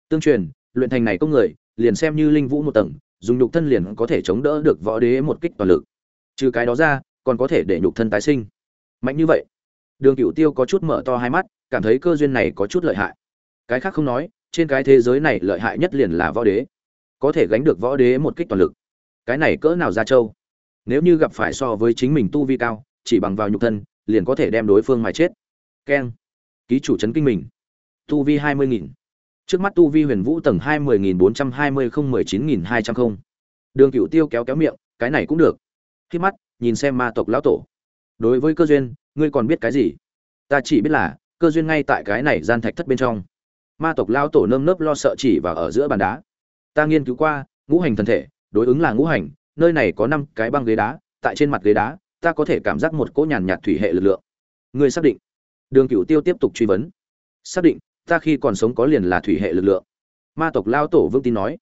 Tương truyền, luyện thành này công người, liền xem như linh vũ một tầng, dùng nhục thân liền có thể chống đỡ được võ đế một kích toàn lực. Trừ cái đó ra, còn có thể để nhục thân tái sinh. Mạnh như vậy, đường Cửu tiêu có chút mở to hai mắt, cảm thấy cơ duyên này có chút lợi hại. Cái khác không nói, trên cái thế giới này lợi hại nhất liền là võ đế có thể gánh được võ đế một kích toàn lực. Cái này cỡ nào ra châu nếu như gặp phải so với chính mình tu vi cao, chỉ bằng vào nhục thân, liền có thể đem đối phương mà chết. Keng. Ký chủ chấn kinh mình. Tu vi hai mươi nghìn. Trước mắt tu vi huyền vũ tầng hai mươi nghìn bốn trăm hai mươi không mười chín nghìn hai trăm không. Đường cựu tiêu kéo kéo miệng, cái này cũng được. Khi mắt, nhìn xem ma tộc lão tổ. Đối với cơ duyên, ngươi còn biết cái gì? Ta chỉ biết là, cơ duyên ngay tại cái này gian thạch thất bên trong. Ma tộc lão tổ nơm nớp lo sợ chỉ vào ở giữa bàn đá ta nghiên cứu qua, ngũ hành thần thể, đối ứng là ngũ hành, nơi này có năm cái băng ghế đá, tại trên mặt ghế đá, ta có thể cảm giác một cỗ nhàn nhạt thủy hệ lực lượng. Ngươi xác định. Đường cựu tiêu tiếp tục truy vấn. Xác định, ta khi còn sống có liền là thủy hệ lực lượng. Ma tộc lao tổ vương tin nói.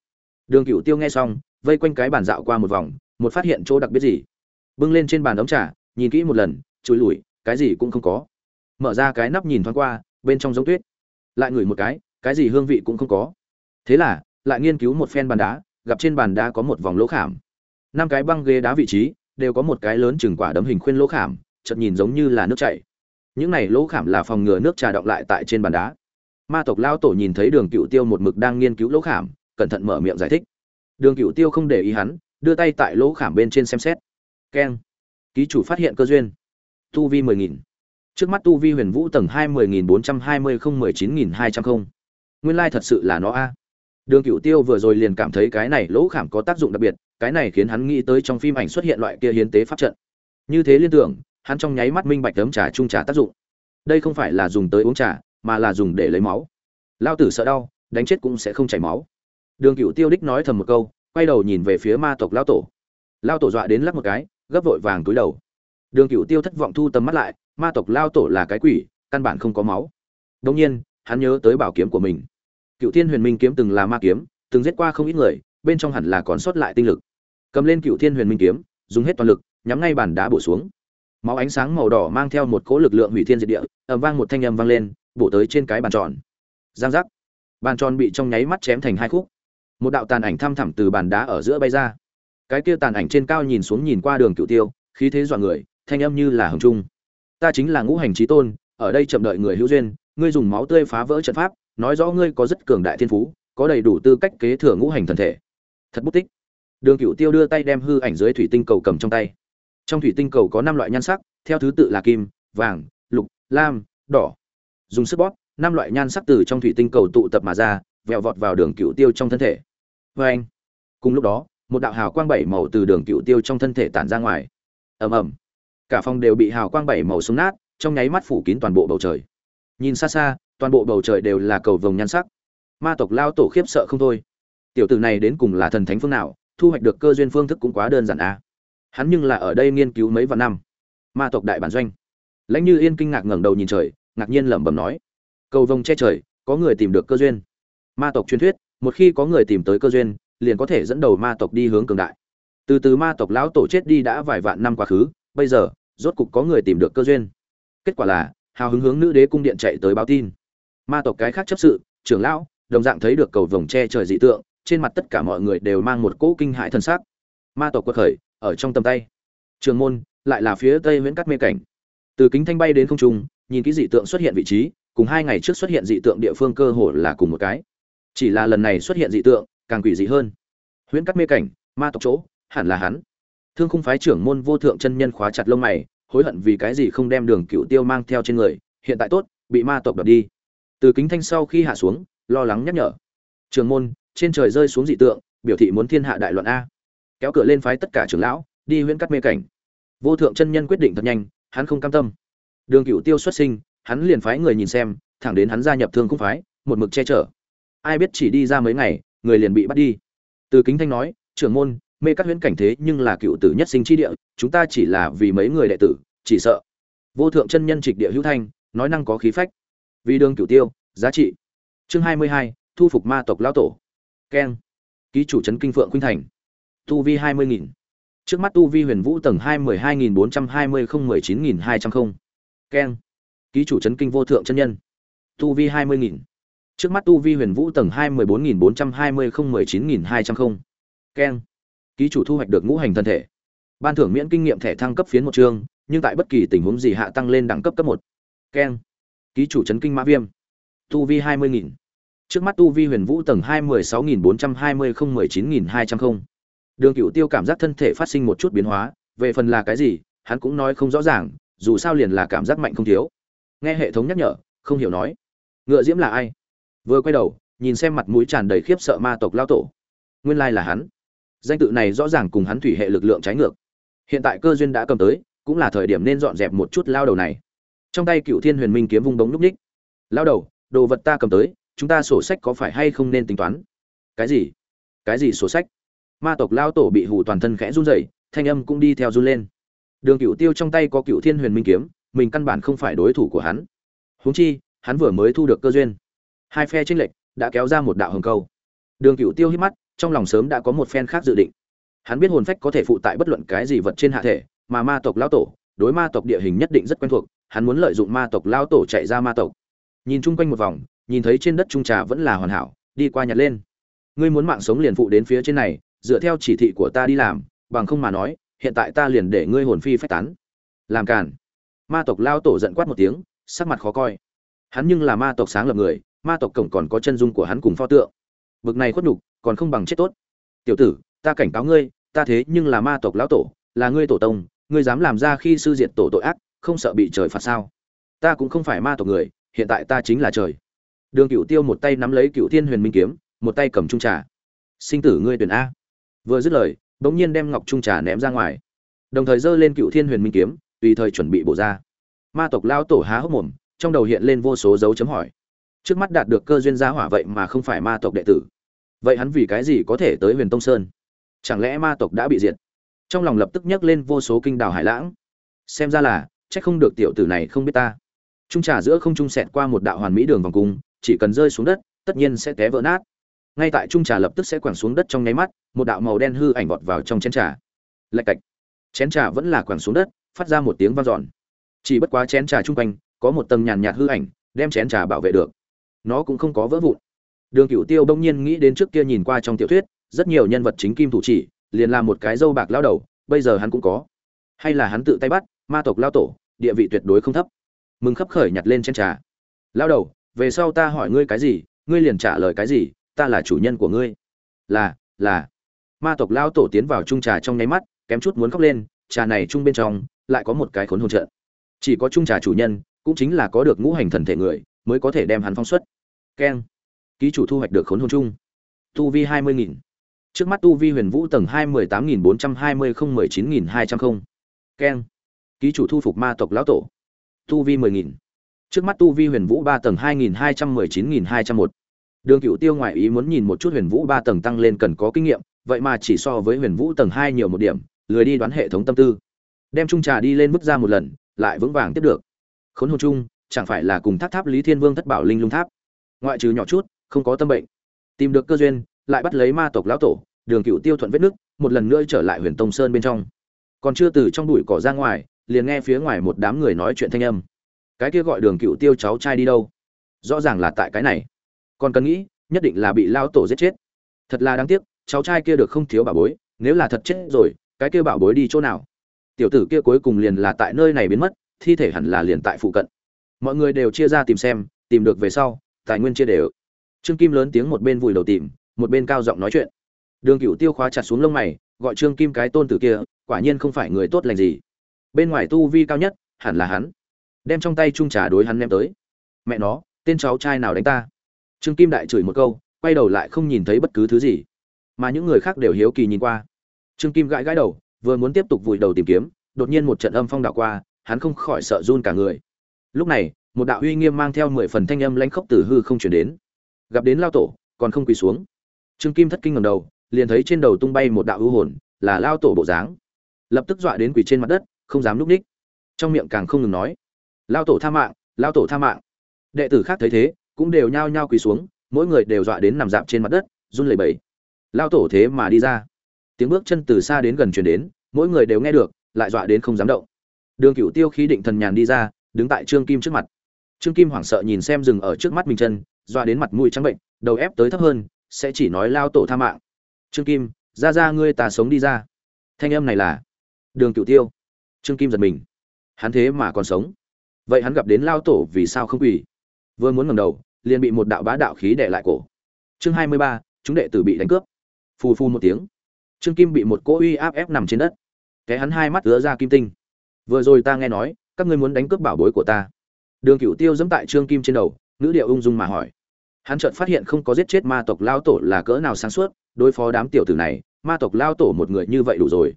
Đường cựu tiêu nghe xong, vây quanh cái bàn dạo qua một vòng, một phát hiện chỗ đặc biệt gì. Bưng lên trên bàn ống trà, nhìn kỹ một lần chùi lủi, cái gì cũng không có. Mở ra cái nắp nhìn thoáng qua, bên trong giống tuyết. Lại ngửi một cái cái gì hương vị cũng không có. Thế là lại nghiên cứu một phen bàn đá, gặp trên bàn đá có một vòng lỗ khảm. Năm cái băng ghế đá vị trí, đều có một cái lớn chừng quả đấm hình khuyên lỗ khảm, chợt nhìn giống như là nước chảy. Những này lỗ khảm là phòng ngừa nước trà động lại tại trên bàn đá. Ma tộc lao tổ nhìn thấy đường cựu tiêu một mực đang nghiên cứu lỗ khảm, cẩn thận mở miệng giải thích. Đường cựu tiêu không để ý hắn, đưa tay tại lỗ khảm bên trên xem xét. Keng. Ký chủ phát hiện cơ duyên. Tu vi mười nghìn. Trước mắt tu vi huyền vũ tầng hai mươi nghìn bốn trăm hai mươi không mười chín nghìn hai trăm không. Nguyên lai thật sự là nó a đường cựu tiêu vừa rồi liền cảm thấy cái này lỗ khảm có tác dụng đặc biệt, cái này khiến hắn nghĩ tới trong phim ảnh xuất hiện loại kia hiến tế pháp trận. Như thế liên tưởng, hắn trong nháy mắt minh bạch tấm trà trung trà tác dụng. Đây không phải là dùng tới uống trà, mà là dùng để lấy máu. Lao tử sợ đau, đánh chết cũng sẽ không chảy máu. Đường cựu tiêu đích nói thầm một câu, quay đầu nhìn về phía ma tộc Lão tổ. Lão tổ dọa đến lắc một cái, gấp vội vàng túi đầu. Đường cựu tiêu thất vọng thu tầm mắt lại, ma tộc Lão tổ là cái quỷ, căn bản không có máu. Đương nhiên, hắn nhớ tới bảo kiếm của mình cựu thiên huyền minh kiếm từng là ma kiếm, từng giết qua không ít người, bên trong hẳn là còn sót lại tinh lực. Cầm lên cựu thiên huyền minh kiếm, dùng hết toàn lực, nhắm ngay bàn đá bổ xuống. Máu ánh sáng màu đỏ mang theo một cỗ lực lượng hủy thiên diệt địa, ầm vang một thanh âm vang lên, bổ tới trên cái bàn tròn. Giang giác. Bàn tròn bị trong nháy mắt chém thành hai khúc. Một đạo tàn ảnh thăm thẳm từ bàn đá ở giữa bay ra. Cái kia tàn ảnh trên cao nhìn xuống nhìn qua đường cựu tiêu, khí thế dọa người, thanh âm như là hồng trung. Ta chính là ngũ hành trí tôn, ở đây chậm đợi người hữu duyên, ngươi dùng máu tươi phá vỡ trận pháp nói rõ ngươi có rất cường đại thiên phú, có đầy đủ tư cách kế thừa ngũ hành thần thể. Thật bút tích. Đường cựu tiêu đưa tay đem hư ảnh dưới thủy tinh cầu cầm trong tay. Trong thủy tinh cầu có năm loại nhan sắc, theo thứ tự là kim, vàng, lục, lam, đỏ. Dùng sức bóp, năm loại nhan sắc từ trong thủy tinh cầu tụ tập mà ra, vẹo vọt vào đường cựu tiêu trong thân thể. Vê anh, cùng lúc đó, một đạo hào quang bảy màu từ đường cựu tiêu trong thân thể tản ra ngoài. Ầm ầm. Cả phòng đều bị hào quang bảy màu xuống nát, trong nháy mắt phủ kín toàn bộ bầu trời. Nhìn xa xa toàn bộ bầu trời đều là cầu vồng nhan sắc. Ma tộc lao tổ khiếp sợ không thôi. Tiểu tử này đến cùng là thần thánh phương nào, thu hoạch được cơ duyên phương thức cũng quá đơn giản à. Hắn nhưng là ở đây nghiên cứu mấy vạn năm. Ma tộc đại bản doanh. Lãnh như yên kinh ngạc ngẩng đầu nhìn trời, ngạc nhiên lẩm bẩm nói. Cầu vồng che trời, có người tìm được cơ duyên. Ma tộc truyền thuyết, một khi có người tìm tới cơ duyên, liền có thể dẫn đầu ma tộc đi hướng cường đại. Từ từ ma tộc lão tổ chết đi đã vài vạn năm quá khứ, bây giờ, rốt cục có người tìm được cơ duyên. Kết quả là, hào hứng hướng nữ đế cung điện chạy tới báo tin ma tộc cái khác chấp sự, trưởng lão, đồng dạng thấy được cầu vồng che trời dị tượng, trên mặt tất cả mọi người đều mang một cỗ kinh hãi thần sắc. Ma tộc quật khởi, ở trong tầm tay. Trường môn, lại là phía tây nguyễn cắt mê cảnh. Từ kính thanh bay đến không trung, nhìn cái dị tượng xuất hiện vị trí, cùng hai ngày trước xuất hiện dị tượng địa phương cơ hồ là cùng một cái. Chỉ là lần này xuất hiện dị tượng, càng quỷ dị hơn. Huyễn cắt mê cảnh, ma tộc chỗ, hẳn là hắn. Thương khung phái trưởng môn vô thượng chân nhân khóa chặt lông mày, hối hận vì cái gì không đem đường cựu tiêu mang theo trên người, hiện tại tốt, bị ma tộc đập đi từ kính thanh sau khi hạ xuống, lo lắng nhắc nhở. Trường môn, trên trời rơi xuống dị tượng, biểu thị muốn thiên hạ đại loạn a. Kéo cửa lên phái tất cả trưởng lão, đi huyễn cắt mê cảnh. Vô thượng chân nhân quyết định thật nhanh, hắn không cam tâm. Đường cựu tiêu xuất sinh, hắn liền phái người nhìn xem, thẳng đến hắn gia nhập thương cung phái, một mực che chở. Ai biết chỉ đi ra mấy ngày, người liền bị bắt đi. Từ kính thanh nói, trưởng môn, mê cắt huyễn cảnh thế nhưng là cựu tử nhất sinh chi địa, chúng ta chỉ là vì mấy người đệ tử, chỉ sợ. Vô thượng chân nhân trịch địa hữu thanh, nói năng có khí phách vì đường cửu tiêu, giá trị. Chương hai mươi hai, thu phục ma tộc lão tổ. Keng. Ký chủ trấn kinh phượng khuynh thành. Tu vi hai mươi nghìn. Trước mắt tu vi huyền vũ tầng hai mười hai nghìn bốn trăm hai mươi không mười chín nghìn hai trăm không. Keng. Ký chủ trấn kinh vô thượng chân nhân. Tu vi hai mươi nghìn. Trước mắt tu vi huyền vũ tầng hai mười bốn nghìn bốn trăm hai mươi không mười chín nghìn hai trăm không. Keng. Ký chủ thu hoạch được ngũ hành thân thể. Ban thưởng miễn kinh nghiệm thẻ thăng cấp phiến một chương, nhưng tại bất kỳ tình huống gì hạ tăng lên đẳng cấp cấp một. Keng ký chủ chấn kinh mã viêm. Tu vi hai mươi nghìn. Trước mắt tu vi huyền vũ tầng hai mươi sáu nghìn bốn trăm hai mươi không mười chín nghìn hai trăm không. Đường cựu tiêu cảm giác thân thể phát sinh một chút biến hóa, về phần là cái gì, hắn cũng nói không rõ ràng, dù sao liền là cảm giác mạnh không thiếu. Nghe hệ thống nhắc nhở, không hiểu nói. Ngựa diễm là ai? Vừa quay đầu, nhìn xem mặt mũi tràn đầy khiếp sợ ma tộc lao tổ. Nguyên lai là hắn. Danh tự này rõ ràng cùng hắn thủy hệ lực lượng trái ngược. Hiện tại cơ duyên đã cầm tới, cũng là thời điểm nên dọn dẹp một chút lao đầu này trong tay cựu thiên huyền minh kiếm vung bóng núp ních. Lao đầu, đồ vật ta cầm tới, chúng ta sổ sách có phải hay không nên tính toán? Cái gì? Cái gì sổ sách? Ma tộc lao tổ bị hủ toàn thân khẽ run rẩy, thanh âm cũng đi theo run lên. Đường cựu tiêu trong tay có cựu thiên huyền minh kiếm, mình căn bản không phải đối thủ của hắn. Huống chi, hắn vừa mới thu được cơ duyên. Hai phe tranh lệch đã kéo ra một đạo hồng câu. Đường cựu tiêu hít mắt, trong lòng sớm đã có một phen khác dự định. Hắn biết hồn phách có thể phụ tại bất luận cái gì vật trên hạ thể, mà ma tộc lao tổ đối ma tộc địa hình nhất định rất quen thuộc, hắn muốn lợi dụng ma tộc lão tổ chạy ra ma tộc. Nhìn chung quanh một vòng, nhìn thấy trên đất trung trà vẫn là hoàn hảo, đi qua nhặt lên. Ngươi muốn mạng sống liền phụ đến phía trên này, dựa theo chỉ thị của ta đi làm, bằng không mà nói, hiện tại ta liền để ngươi hồn phi phách tán. Làm cản. ma tộc lao tổ giận quát một tiếng, sắc mặt khó coi. Hắn nhưng là ma tộc sáng lập người, ma tộc cổng còn có chân dung của hắn cùng pho tượng. Bực này khuất nhục, còn không bằng chết tốt. Tiểu tử, ta cảnh cáo ngươi, ta thế nhưng là ma tộc lão tổ, là ngươi tổ tông ngươi dám làm ra khi sư diệt tổ tội ác, không sợ bị trời phạt sao? Ta cũng không phải ma tộc người, hiện tại ta chính là trời. Đường cựu tiêu một tay nắm lấy cựu thiên huyền minh kiếm, một tay cầm trung trà. Sinh tử ngươi tuyển a. Vừa dứt lời, bỗng nhiên đem ngọc trung trà ném ra ngoài. Đồng thời giơ lên cựu thiên huyền minh kiếm, tùy thời chuẩn bị bổ ra. Ma tộc lao tổ há hốc mồm, trong đầu hiện lên vô số dấu chấm hỏi. Trước mắt đạt được cơ duyên gia hỏa vậy mà không phải ma tộc đệ tử. Vậy hắn vì cái gì có thể tới huyền tông sơn? Chẳng lẽ ma tộc đã bị diệt? Trong lòng lập tức nhấc lên vô số kinh đào hải lãng. Xem ra là trách không được tiểu tử này không biết ta. Trung trà giữa không trung sẹt qua một đạo hoàn mỹ đường vòng cung, chỉ cần rơi xuống đất, tất nhiên sẽ té vỡ nát. Ngay tại trung trà lập tức sẽ quẳng xuống đất trong nháy mắt, một đạo màu đen hư ảnh vọt vào trong chén trà. Lạch cạch. Chén trà vẫn là quẳng xuống đất, phát ra một tiếng vang dọn. Chỉ bất quá chén trà chung quanh, có một tầng nhàn nhạt hư ảnh, đem chén trà bảo vệ được. Nó cũng không có vỡ vụn. Đường cựu tiêu bỗng nhiên nghĩ đến trước kia nhìn qua trong tiểu thuyết, rất nhiều nhân vật chính kim thủ chỉ liền làm một cái dâu bạc lao đầu, bây giờ hắn cũng có. Hay là hắn tự tay bắt, ma tộc lao tổ, địa vị tuyệt đối không thấp. Mừng khấp khởi nhặt lên trên trà. Lao đầu, về sau ta hỏi ngươi cái gì, ngươi liền trả lời cái gì, ta là chủ nhân của ngươi. Là là. Ma tộc lao tổ tiến vào trung trà trong nháy mắt, kém chút muốn khóc lên, trà này chung bên trong, lại có một cái khốn hồn trận. Chỉ có trung trà chủ nhân, cũng chính là có được ngũ hành thần thể người, mới có thể đem hắn phong xuất. Keng. Ký chủ thu hoạch được khốn hồn chung. Tu vi hai mươi nghìn trước mắt tu vi huyền vũ tầng hai mươi tám nghìn bốn trăm hai mươi không mười chín nghìn hai trăm không. Keng. Ký chủ thu phục ma tộc lão tổ. Tu vi mười nghìn. Trước mắt tu vi huyền vũ ba tầng hai nghìn hai trăm mười chín nghìn hai trăm một. Đường cựu tiêu ngoại ý muốn nhìn một chút huyền vũ ba tầng tăng lên cần có kinh nghiệm, vậy mà chỉ so với huyền vũ tầng hai nhiều một điểm, lười đi đoán hệ thống tâm tư. Đem trung trà đi lên mức ra một lần, lại vững vàng tiếp được. Khốn hồn chung, chẳng phải là cùng tháp tháp lý thiên vương thất bảo linh lung tháp. Ngoại trừ nhỏ chút, không có tâm bệnh. Tìm được cơ duyên lại bắt lấy ma tộc lão tổ, đường cựu tiêu thuận vết nước, một lần nữa trở lại huyền tông sơn bên trong. Còn chưa từ trong bụi cỏ ra ngoài, liền nghe phía ngoài một đám người nói chuyện thanh âm. Cái kia gọi đường cựu tiêu cháu trai đi đâu? Rõ ràng là tại cái này. Còn cần nghĩ, nhất định là bị lao tổ giết chết. Thật là đáng tiếc, cháu trai kia được không thiếu bảo bối, nếu là thật chết rồi, cái kia bảo bối đi chỗ nào? Tiểu tử kia cuối cùng liền là tại nơi này biến mất, thi thể hẳn là liền tại phụ cận. Mọi người đều chia ra tìm xem, tìm được về sau, tài nguyên chia đều. Trương kim lớn tiếng một bên vùi đầu tìm một bên cao giọng nói chuyện. Đường cựu tiêu khóa chặt xuống lông mày, gọi trương kim cái tôn tử kia, quả nhiên không phải người tốt lành gì. Bên ngoài tu vi cao nhất, hẳn là hắn. Đem trong tay trung trà đối hắn ném tới. Mẹ nó, tên cháu trai nào đánh ta? Trương kim đại chửi một câu, quay đầu lại không nhìn thấy bất cứ thứ gì. Mà những người khác đều hiếu kỳ nhìn qua. Trương kim gãi gãi đầu, vừa muốn tiếp tục vùi đầu tìm kiếm, đột nhiên một trận âm phong đạo qua, hắn không khỏi sợ run cả người. Lúc này, một đạo uy nghiêm mang theo mười phần thanh âm lãnh khốc từ hư không chuyển đến. Gặp đến lao tổ, còn không quỳ xuống trương kim thất kinh ngầm đầu, liền thấy trên đầu tung bay một đạo ưu hồn, là lao tổ bộ dáng. Lập tức dọa đến quỳ trên mặt đất, không dám núp ních. Trong miệng càng không ngừng nói, lao tổ tha mạng, lao tổ tha mạng. Đệ tử khác thấy thế, cũng đều nhao nhao quỳ xuống, mỗi người đều dọa đến nằm dạp trên mặt đất, run lẩy bẩy. Lao tổ thế mà đi ra. Tiếng bước chân từ xa đến gần truyền đến, mỗi người đều nghe được, lại dọa đến không dám động. Đường cửu tiêu khí định thần nhàn đi ra, đứng tại trương kim trước mặt. Trương kim hoảng sợ nhìn xem rừng ở trước mắt mình chân, dọa đến mặt mũi trắng bệnh, đầu ép tới thấp hơn sẽ chỉ nói lao tổ tha mạng. Trương kim, ra ra ngươi ta sống đi ra. Thanh âm này là, đường Cựu tiêu. Trương kim giật mình. Hắn thế mà còn sống. Vậy hắn gặp đến lao tổ vì sao không quỳ? Vừa muốn ngẩng đầu, liền bị một đạo bá đạo khí đè lại cổ. Chương hai mươi ba, chúng đệ tử bị đánh cướp. Phù phù một tiếng. Trương kim bị một cỗ uy áp ép nằm trên đất. Cái hắn hai mắt ứa ra kim tinh. Vừa rồi ta nghe nói, các ngươi muốn đánh cướp bảo bối của ta. Đường cựu tiêu dẫm tại trương kim trên đầu, ngữ điệu ung dung mà hỏi hắn chợt phát hiện không có giết chết ma tộc lao tổ là cỡ nào sáng suốt, đối phó đám tiểu tử này, ma tộc lao tổ một người như vậy đủ rồi.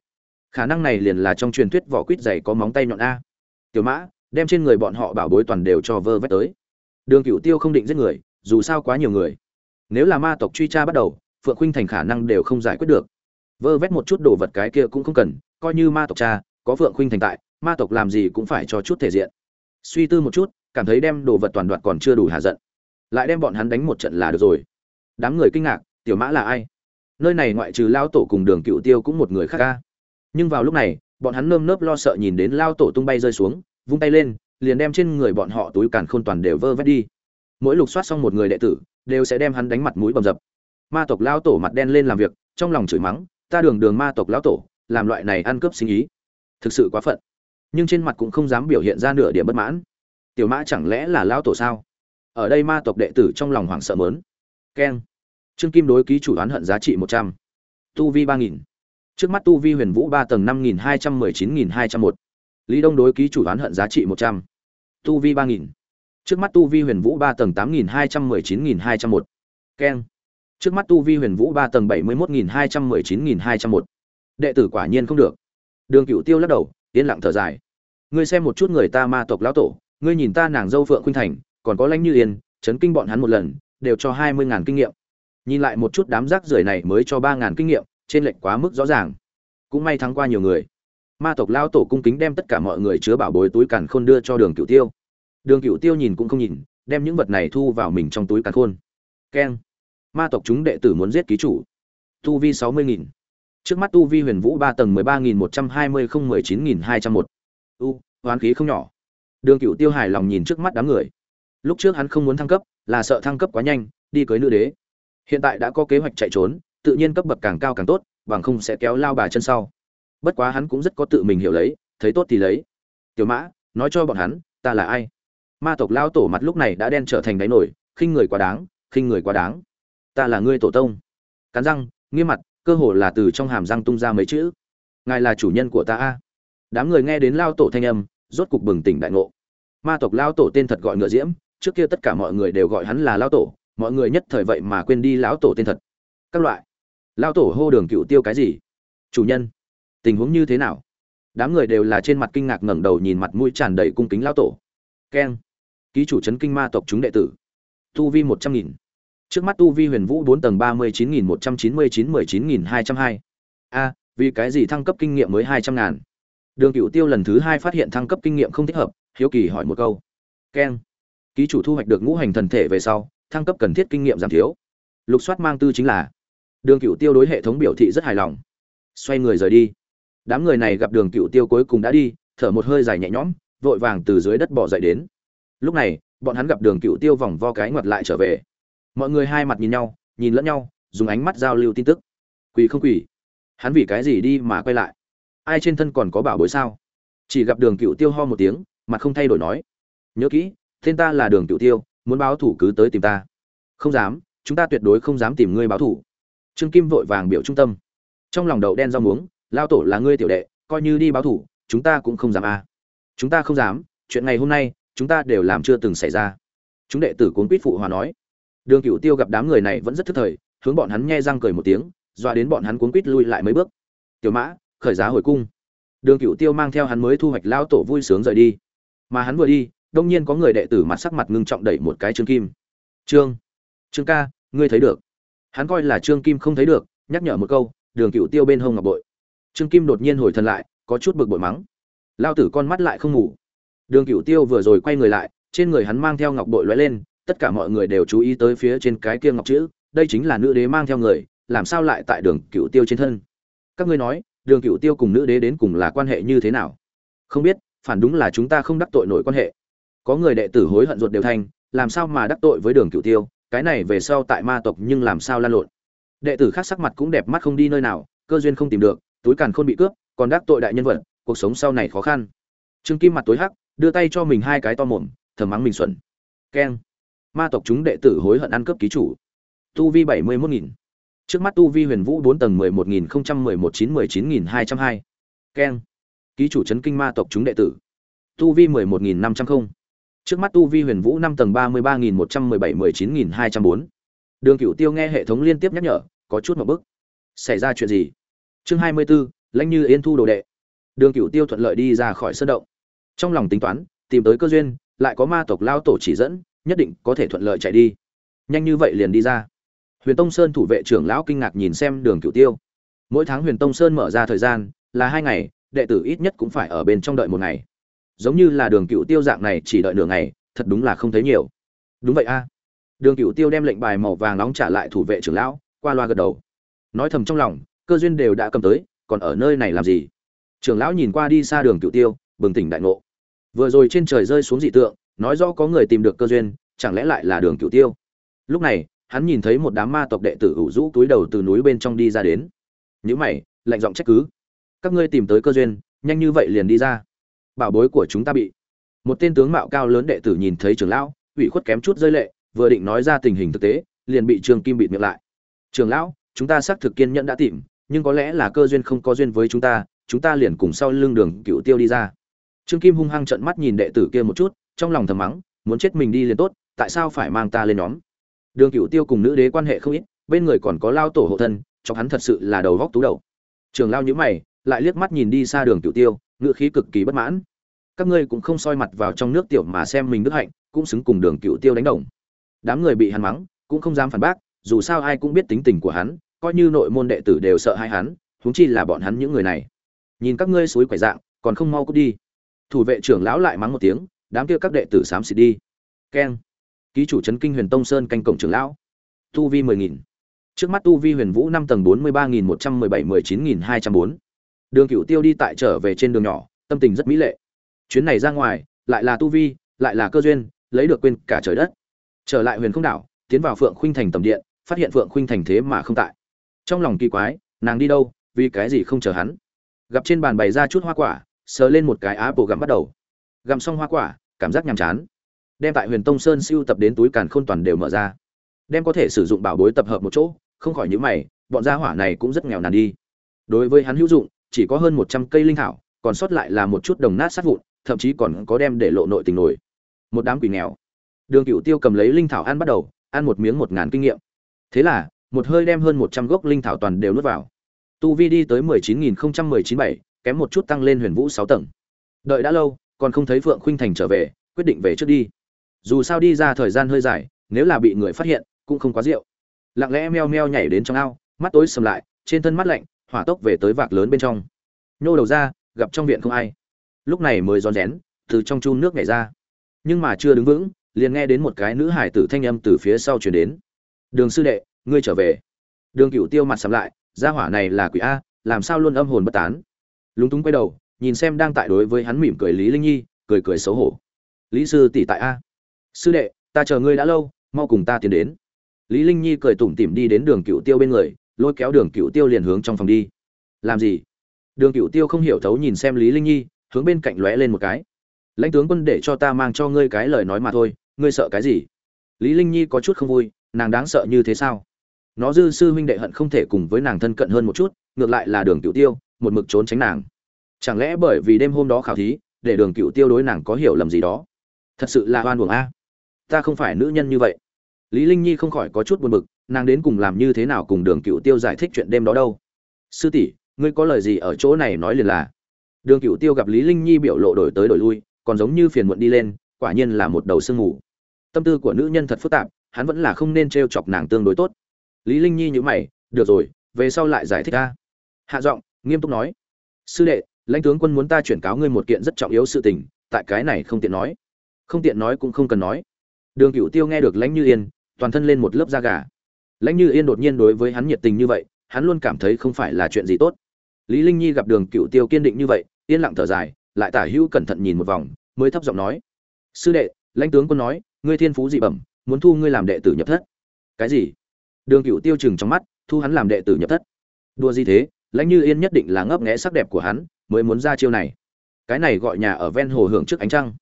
Khả năng này liền là trong truyền thuyết vỏ quýt dày có móng tay nhọn a. Tiểu mã, đem trên người bọn họ bảo bối toàn đều cho vơ vét tới. Đường cựu tiêu không định giết người, dù sao quá nhiều người. Nếu là ma tộc truy tra bắt đầu, phượng khuynh thành khả năng đều không giải quyết được. Vơ vét một chút đồ vật cái kia cũng không cần, coi như ma tộc cha, có phượng khuynh thành tại, ma tộc làm gì cũng phải cho chút thể diện. Suy tư một chút, cảm thấy đem đồ vật toàn đoạt còn chưa đủ hạ giận lại đem bọn hắn đánh một trận là được rồi. Đám người kinh ngạc, tiểu mã là ai? Nơi này ngoại trừ lao tổ cùng đường cựu tiêu cũng một người khác ca nhưng vào lúc này, bọn hắn nơm nớp lo sợ nhìn đến lao tổ tung bay rơi xuống, vung tay lên, liền đem trên người bọn họ túi càn khôn toàn đều vơ vét đi. Mỗi lục soát xong một người đệ tử, đều sẽ đem hắn đánh mặt mũi bầm dập. Ma tộc lao tổ mặt đen lên làm việc, trong lòng chửi mắng, ta đường đường ma tộc lão tổ, làm loại này ăn cướp sinh ý. Thực sự quá phận. Nhưng trên mặt cũng không dám biểu hiện ra nửa điểm bất mãn. Tiểu mã chẳng lẽ là lão tổ sao? Ở đây ma tộc đệ tử trong lòng hoảng sợ mớn. Keng. Trương kim đối ký chủ đoán hận giá trị một trăm. Tu vi ba nghìn. Trước mắt tu vi huyền vũ ba tầng năm nghìn hai trăm mười chín nghìn hai trăm một. Lý đông đối ký chủ đoán hận giá trị một trăm. Tu vi ba nghìn. Trước mắt tu vi huyền vũ ba tầng tám nghìn hai trăm mười chín nghìn hai trăm một. Keng. Trước mắt tu vi huyền vũ ba tầng bảy mươi một nghìn hai trăm mười chín nghìn hai trăm một. Đệ tử quả nhiên không được. Đường cựu tiêu lắc đầu, yên lặng thở dài. Ngươi xem một chút người ta ma tộc lão tổ, ngươi nhìn ta nàng dâu phượng khuynh thành còn có lãnh như yên, chấn kinh bọn hắn một lần, đều cho hai mươi ngàn kinh nghiệm. Nhìn lại một chút đám rác rưởi này mới cho ba ngàn kinh nghiệm, trên lệnh quá mức rõ ràng. Cũng may thắng qua nhiều người. Ma tộc lao tổ cung kính đem tất cả mọi người chứa bảo bối túi càn khôn đưa cho đường cựu tiêu. Đường cựu tiêu nhìn cũng không nhìn, đem những vật này thu vào mình trong túi càn khôn. Keng. Ma tộc chúng đệ tử muốn giết ký chủ. Tu vi sáu mươi nghìn. Trước mắt tu vi huyền vũ ba tầng mười ba nghìn một trăm hai mươi không mười chín nghìn hai trăm một. U, hoán khí không nhỏ. Đường cựu tiêu hài lòng nhìn trước mắt đám người lúc trước hắn không muốn thăng cấp, là sợ thăng cấp quá nhanh, đi cưới nữ đế. Hiện tại đã có kế hoạch chạy trốn, tự nhiên cấp bậc càng cao càng tốt, bằng không sẽ kéo lao bà chân sau. Bất quá hắn cũng rất có tự mình hiểu lấy, thấy tốt thì lấy. Tiểu mã, nói cho bọn hắn, ta là ai? Ma tộc lao tổ mặt lúc này đã đen trở thành đáy nổi, khinh người quá đáng, khinh người quá đáng. Ta là ngươi tổ tông. Cắn răng, nghiêm mặt, cơ hồ là từ trong hàm răng tung ra mấy chữ. Ngài là chủ nhân của ta a. Đám người nghe đến lao tổ thanh âm, rốt cục bừng tỉnh đại ngộ. Ma tộc lao tổ tên thật gọi ngựa diễm trước kia tất cả mọi người đều gọi hắn là lão tổ, mọi người nhất thời vậy mà quên đi lão tổ tên thật. Các loại. Lão tổ hô đường cựu tiêu cái gì? Chủ nhân, tình huống như thế nào? Đám người đều là trên mặt kinh ngạc ngẩng đầu nhìn mặt mũi tràn đầy cung kính lão tổ. Keng. Ký chủ trấn kinh ma tộc chúng đệ tử. Tu vi một trăm nghìn. Trước mắt tu vi huyền vũ bốn tầng ba mươi chín nghìn một trăm chín mươi chín mười chín nghìn hai trăm hai. A, vì cái gì thăng cấp kinh nghiệm mới hai trăm ngàn? Đường cựu tiêu lần thứ hai phát hiện thăng cấp kinh nghiệm không thích hợp, hiếu kỳ hỏi một câu. Keng ký chủ thu hoạch được ngũ hành thần thể về sau, thăng cấp cần thiết kinh nghiệm giảm thiếu. Lục soát mang tư chính là, đường cựu tiêu đối hệ thống biểu thị rất hài lòng. Xoay người rời đi. Đám người này gặp đường cựu tiêu cuối cùng đã đi, thở một hơi dài nhẹ nhõm, vội vàng từ dưới đất bỏ dậy đến. Lúc này, bọn hắn gặp đường cựu tiêu vòng vo cái ngoặt lại trở về. Mọi người hai mặt nhìn nhau, nhìn lẫn nhau, dùng ánh mắt giao lưu tin tức. Quỳ không quỳ hắn vì cái gì đi mà quay lại? Ai trên thân còn có bảo bối sao? Chỉ gặp đường cựu tiêu ho một tiếng, mặt không thay đổi nói. Nhớ kỹ tên ta là đường cựu tiêu, muốn báo thủ cứ tới tìm ta. Không dám, chúng ta tuyệt đối không dám tìm ngươi báo thủ. Trương kim vội vàng biểu trung tâm. Trong lòng đậu đen rau muống, lao tổ là ngươi tiểu đệ, coi như đi báo thủ, chúng ta cũng không dám à. chúng ta không dám, chuyện ngày hôm nay, chúng ta đều làm chưa từng xảy ra. Chúng đệ tử cuốn quýt phụ hòa nói. Đường cựu tiêu gặp đám người này vẫn rất thức thời, hướng bọn hắn nghe răng cười một tiếng, dọa đến bọn hắn cuốn quýt lui lại mấy bước. Tiểu mã, khởi giá hồi cung. Đường cựu tiêu mang theo hắn mới thu hoạch, lao tổ vui sướng rời đi. Mà hắn vừa đi đông nhiên có người đệ tử mặt sắc mặt ngưng trọng đẩy một cái trương kim. Trương trương ca, ngươi thấy được. Hắn coi là trương kim không thấy được, nhắc nhở một câu, đường cựu tiêu bên hông ngọc bội. Trương kim đột nhiên hồi thần lại, có chút bực bội mắng. Lao tử con mắt lại không ngủ. Đường cựu tiêu vừa rồi quay người lại, trên người hắn mang theo ngọc bội lóe lên, tất cả mọi người đều chú ý tới phía trên cái kia ngọc chữ, đây chính là nữ đế mang theo người, làm sao lại tại đường cựu tiêu trên thân? Các ngươi nói, đường cựu tiêu cùng nữ đế đến cùng là quan hệ như thế nào? Không biết, phản đúng là chúng ta không đắc tội nổi quan hệ có người đệ tử hối hận ruột đều thanh làm sao mà đắc tội với đường cựu tiêu, cái này về sau tại ma tộc nhưng làm sao lan lộn. Đệ tử khác sắc mặt cũng đẹp mắt không đi nơi nào, cơ duyên không tìm được, túi càn khôn bị cướp, còn đắc tội đại nhân vật, cuộc sống sau này khó khăn. Trương kim mặt tối hắc, đưa tay cho mình hai cái to mồm, thầm mắng mình xuẩn. Keng. Ma tộc chúng đệ tử hối hận ăn cướp ký chủ. Tu vi bảy mươi mốt nghìn. Trước mắt tu vi huyền vũ bốn tầng mười một nghìn không trăm mười một chín mười chín nghìn hai trăm hai. Keng. Ký chủ chấn kinh ma tộc chúng đệ tử. Tu vi mười một nghìn năm trăm không trước mắt tu vi huyền vũ năm tầng ba mươi ba nghìn một trăm mười bảy mười chín nghìn hai trăm bốn. Đường cựu tiêu nghe hệ thống liên tiếp nhắc nhở, có chút một bức. Xảy ra chuyện gì? Chương hai mươi b ố lãnh như yên thu đồ đệ. Đường cựu tiêu thuận lợi đi ra khỏi sân động. Trong lòng tính toán, tìm tới cơ duyên, lại có ma tộc lao tổ chỉ dẫn, nhất định có thể thuận lợi chạy đi. Nhanh như vậy liền đi ra. Huyền tông sơn thủ vệ trưởng lão kinh ngạc nhìn xem đường cựu tiêu. Mỗi tháng huyền tông sơn mở ra thời gian là hai ngày, đệ tử ít nhất cũng phải ở bên trong đợi một ngày giống như là đường cựu tiêu dạng này chỉ đợi nửa ngày, thật đúng là không thấy nhiều. Đúng vậy a. Đường cựu tiêu đem lệnh bài màu vàng nóng trả lại thủ vệ trưởng lão, qua loa gật đầu. Nói thầm trong lòng, cơ duyên đều đã cầm tới, còn ở nơi này làm gì? Trưởng lão nhìn qua đi xa đường cựu tiêu, bừng tỉnh đại ngộ. Vừa rồi trên trời rơi xuống dị tượng, nói rõ có người tìm được cơ duyên, chẳng lẽ lại là đường cựu tiêu? Lúc này, hắn nhìn thấy một đám ma tộc đệ tử ủ rũ túi đầu từ núi bên trong đi ra đến. Nhữ mày, lạnh giọng trách cứ. Các ngươi tìm tới cơ duyên, nhanh như vậy liền đi ra bảo bối của chúng ta bị. Một tên tướng mạo cao lớn đệ tử nhìn thấy trưởng lão, ủy khuất kém chút rơi lệ, vừa định nói ra tình hình thực tế, liền bị trương kim bịt miệng lại. Trường lão, chúng ta xác thực kiên nhẫn đã tìm, nhưng có lẽ là cơ duyên không có duyên với chúng ta chúng ta liền cùng sau lưng đường cựu tiêu đi ra. Trương kim hung hăng trợn mắt nhìn đệ tử kia một chút, trong lòng thầm mắng, muốn chết mình đi liền tốt, tại sao phải mang ta lên nhóm? Đường cựu tiêu cùng nữ đế quan hệ không ít, bên người còn có lao tổ hộ thân cho hắn thật sự là đầu góc tú đầu. Trường lao nhữ mày, lại liếc mắt nhìn đi xa đường tiểu tiêu ngựa khí cực kỳ bất mãn các ngươi cũng không soi mặt vào trong nước tiểu mà xem mình đức hạnh, cũng xứng cùng đường cựu tiêu đánh đồng. Đám người bị hắn mắng, cũng không dám phản bác, dù sao ai cũng biết tính tình của hắn, coi như nội môn đệ tử đều sợ hai hắn, huống chi là bọn hắn những người này. Nhìn các ngươi suối quẻ dạng, còn không mau cút đi. Thủ vệ trưởng lão lại mắng một tiếng, đám kia các đệ tử xám xịt đi. Keng. Ký chủ trấn kinh huyền tông sơn canh cổng trưởng lão. Tu vi mười nghìn. Trước mắt tu vi huyền vũ năm tầng bốn mươi ba nghìn một trăm mười bảy mười chín nghìn hai trăm bốn. Đường cựu tiêu đi tại trở về trên đường nhỏ, tâm tình rất mỹ lệ chuyến này ra ngoài, lại là tu vi, lại là cơ duyên, lấy được quên cả trời đất. Trở lại huyền không đảo, tiến vào phượng khuynh thành tầm điện, phát hiện phượng khuynh thành thế mà không tại. Trong lòng kỳ quái, nàng đi đâu, vì cái gì không chờ hắn? Gặp trên bàn bày ra chút hoa quả, sờ lên một cái á bộ gặm bắt đầu. Gặm xong hoa quả, cảm giác nhàm chán. Đem tại huyền tông sơn siêu tập đến túi càn khôn toàn đều mở ra. Đem có thể sử dụng bảo bối tập hợp một chỗ, không khỏi những mày, bọn gia hỏa này cũng rất nghèo nàn đi. Đối với hắn hữu dụng, chỉ có hơn một trăm cây linh thảo, còn sót lại là một chút đồng nát sát vụn thậm chí còn có đem để lộ nội tình nổi. Một đám quỷ nghèo. Đường cựu tiêu cầm lấy linh thảo ăn bắt đầu, ăn một miếng một ngàn kinh nghiệm. Thế là, một hơi đem hơn một trăm gốc linh thảo toàn đều nuốt vào. Tu vi đi tới mười chín nghìn không trăm mười chín bảy, kém một chút tăng lên huyền vũ sáu tầng. Đợi đã lâu, còn không thấy phượng khuynh thành trở về, quyết định về trước đi. Dù sao đi ra thời gian hơi dài, nếu là bị người phát hiện, cũng không quá rượu. Lặng lẽ meo meo nhảy đến trong ao, mắt tối sầm lại, trên thân mắt lạnh, hỏa tốc về tới vạc lớn bên trong. Nhô đầu ra, gặp trong viện không ai lúc này mới rón rén, từ trong chun nước nhảy ra. Nhưng mà chưa đứng vững, liền nghe đến một cái nữ hải tử thanh âm từ phía sau chuyển đến. Đường sư đệ, ngươi trở về. Đường cựu tiêu mặt sầm lại, gia hỏa này là quỷ a, làm sao luôn âm hồn bất tán? Lúng túng quay đầu, nhìn xem đang tại đối với hắn mỉm cười lý linh nhi, cười cười xấu hổ. Lý sư tỷ tại a. Sư đệ, ta chờ ngươi đã lâu, mau cùng ta tiến đến. Lý linh nhi cười tủm tỉm đi đến đường cựu tiêu bên người, lôi kéo đường cựu tiêu liền hướng trong phòng đi. Làm gì? Đường cựu tiêu không hiểu thấu nhìn xem lý linh nhi hướng bên cạnh lóe lên một cái. Lãnh tướng quân để cho ta mang cho ngươi cái lời nói mà thôi, ngươi sợ cái gì? Lý linh nhi có chút không vui, nàng đáng sợ như thế sao? Nó dư sư huynh đệ hận không thể cùng với nàng thân cận hơn một chút, ngược lại là đường cựu tiêu, một mực trốn tránh nàng. Chẳng lẽ bởi vì đêm hôm đó khảo thí, để đường cựu tiêu đối nàng có hiểu lầm gì đó? Thật sự là oan uổng a. Ta không phải nữ nhân như vậy. Lý linh nhi không khỏi có chút buồn bực, nàng đến cùng làm như thế nào cùng đường cựu tiêu giải thích chuyện đêm đó đâu? Sư tỷ, ngươi có lời gì ở chỗ này nói liền là đường cựu tiêu gặp lý linh nhi biểu lộ đổi tới đổi lui, còn giống như phiền muộn đi lên, quả nhiên là một đầu sương ngủ. tâm tư của nữ nhân thật phức tạp, hắn vẫn là không nên trêu chọc nàng tương đối tốt. Lý linh nhi nhíu mày, được rồi, về sau lại giải thích a hạ giọng, nghiêm túc nói, sư đệ, lãnh tướng quân muốn ta chuyển cáo ngươi một kiện rất trọng yếu sự tình, tại cái này không tiện nói. Không tiện nói cũng không cần nói. Đường cựu tiêu nghe được lãnh như yên, toàn thân lên một lớp da gà. Lãnh như yên đột nhiên đối với hắn nhiệt tình như vậy, hắn luôn cảm thấy không phải là chuyện gì tốt lý linh nhi gặp đường cựu tiêu kiên định như vậy, yên lặng thở dài, lại tả hữu cẩn thận nhìn một vòng, mới thấp giọng nói. Sư đệ, lãnh tướng quân nói, ngươi thiên phú dị bẩm, muốn thu ngươi làm đệ tử nhập thất. Cái gì? Đường cựu tiêu chừng trong mắt, thu hắn làm đệ tử nhập thất. Đua gì thế, lãnh như yên nhất định là ngấp nghé sắc đẹp của hắn, mới muốn ra chiêu này. Cái này gọi nhà ở ven hồ hưởng trước ánh trăng.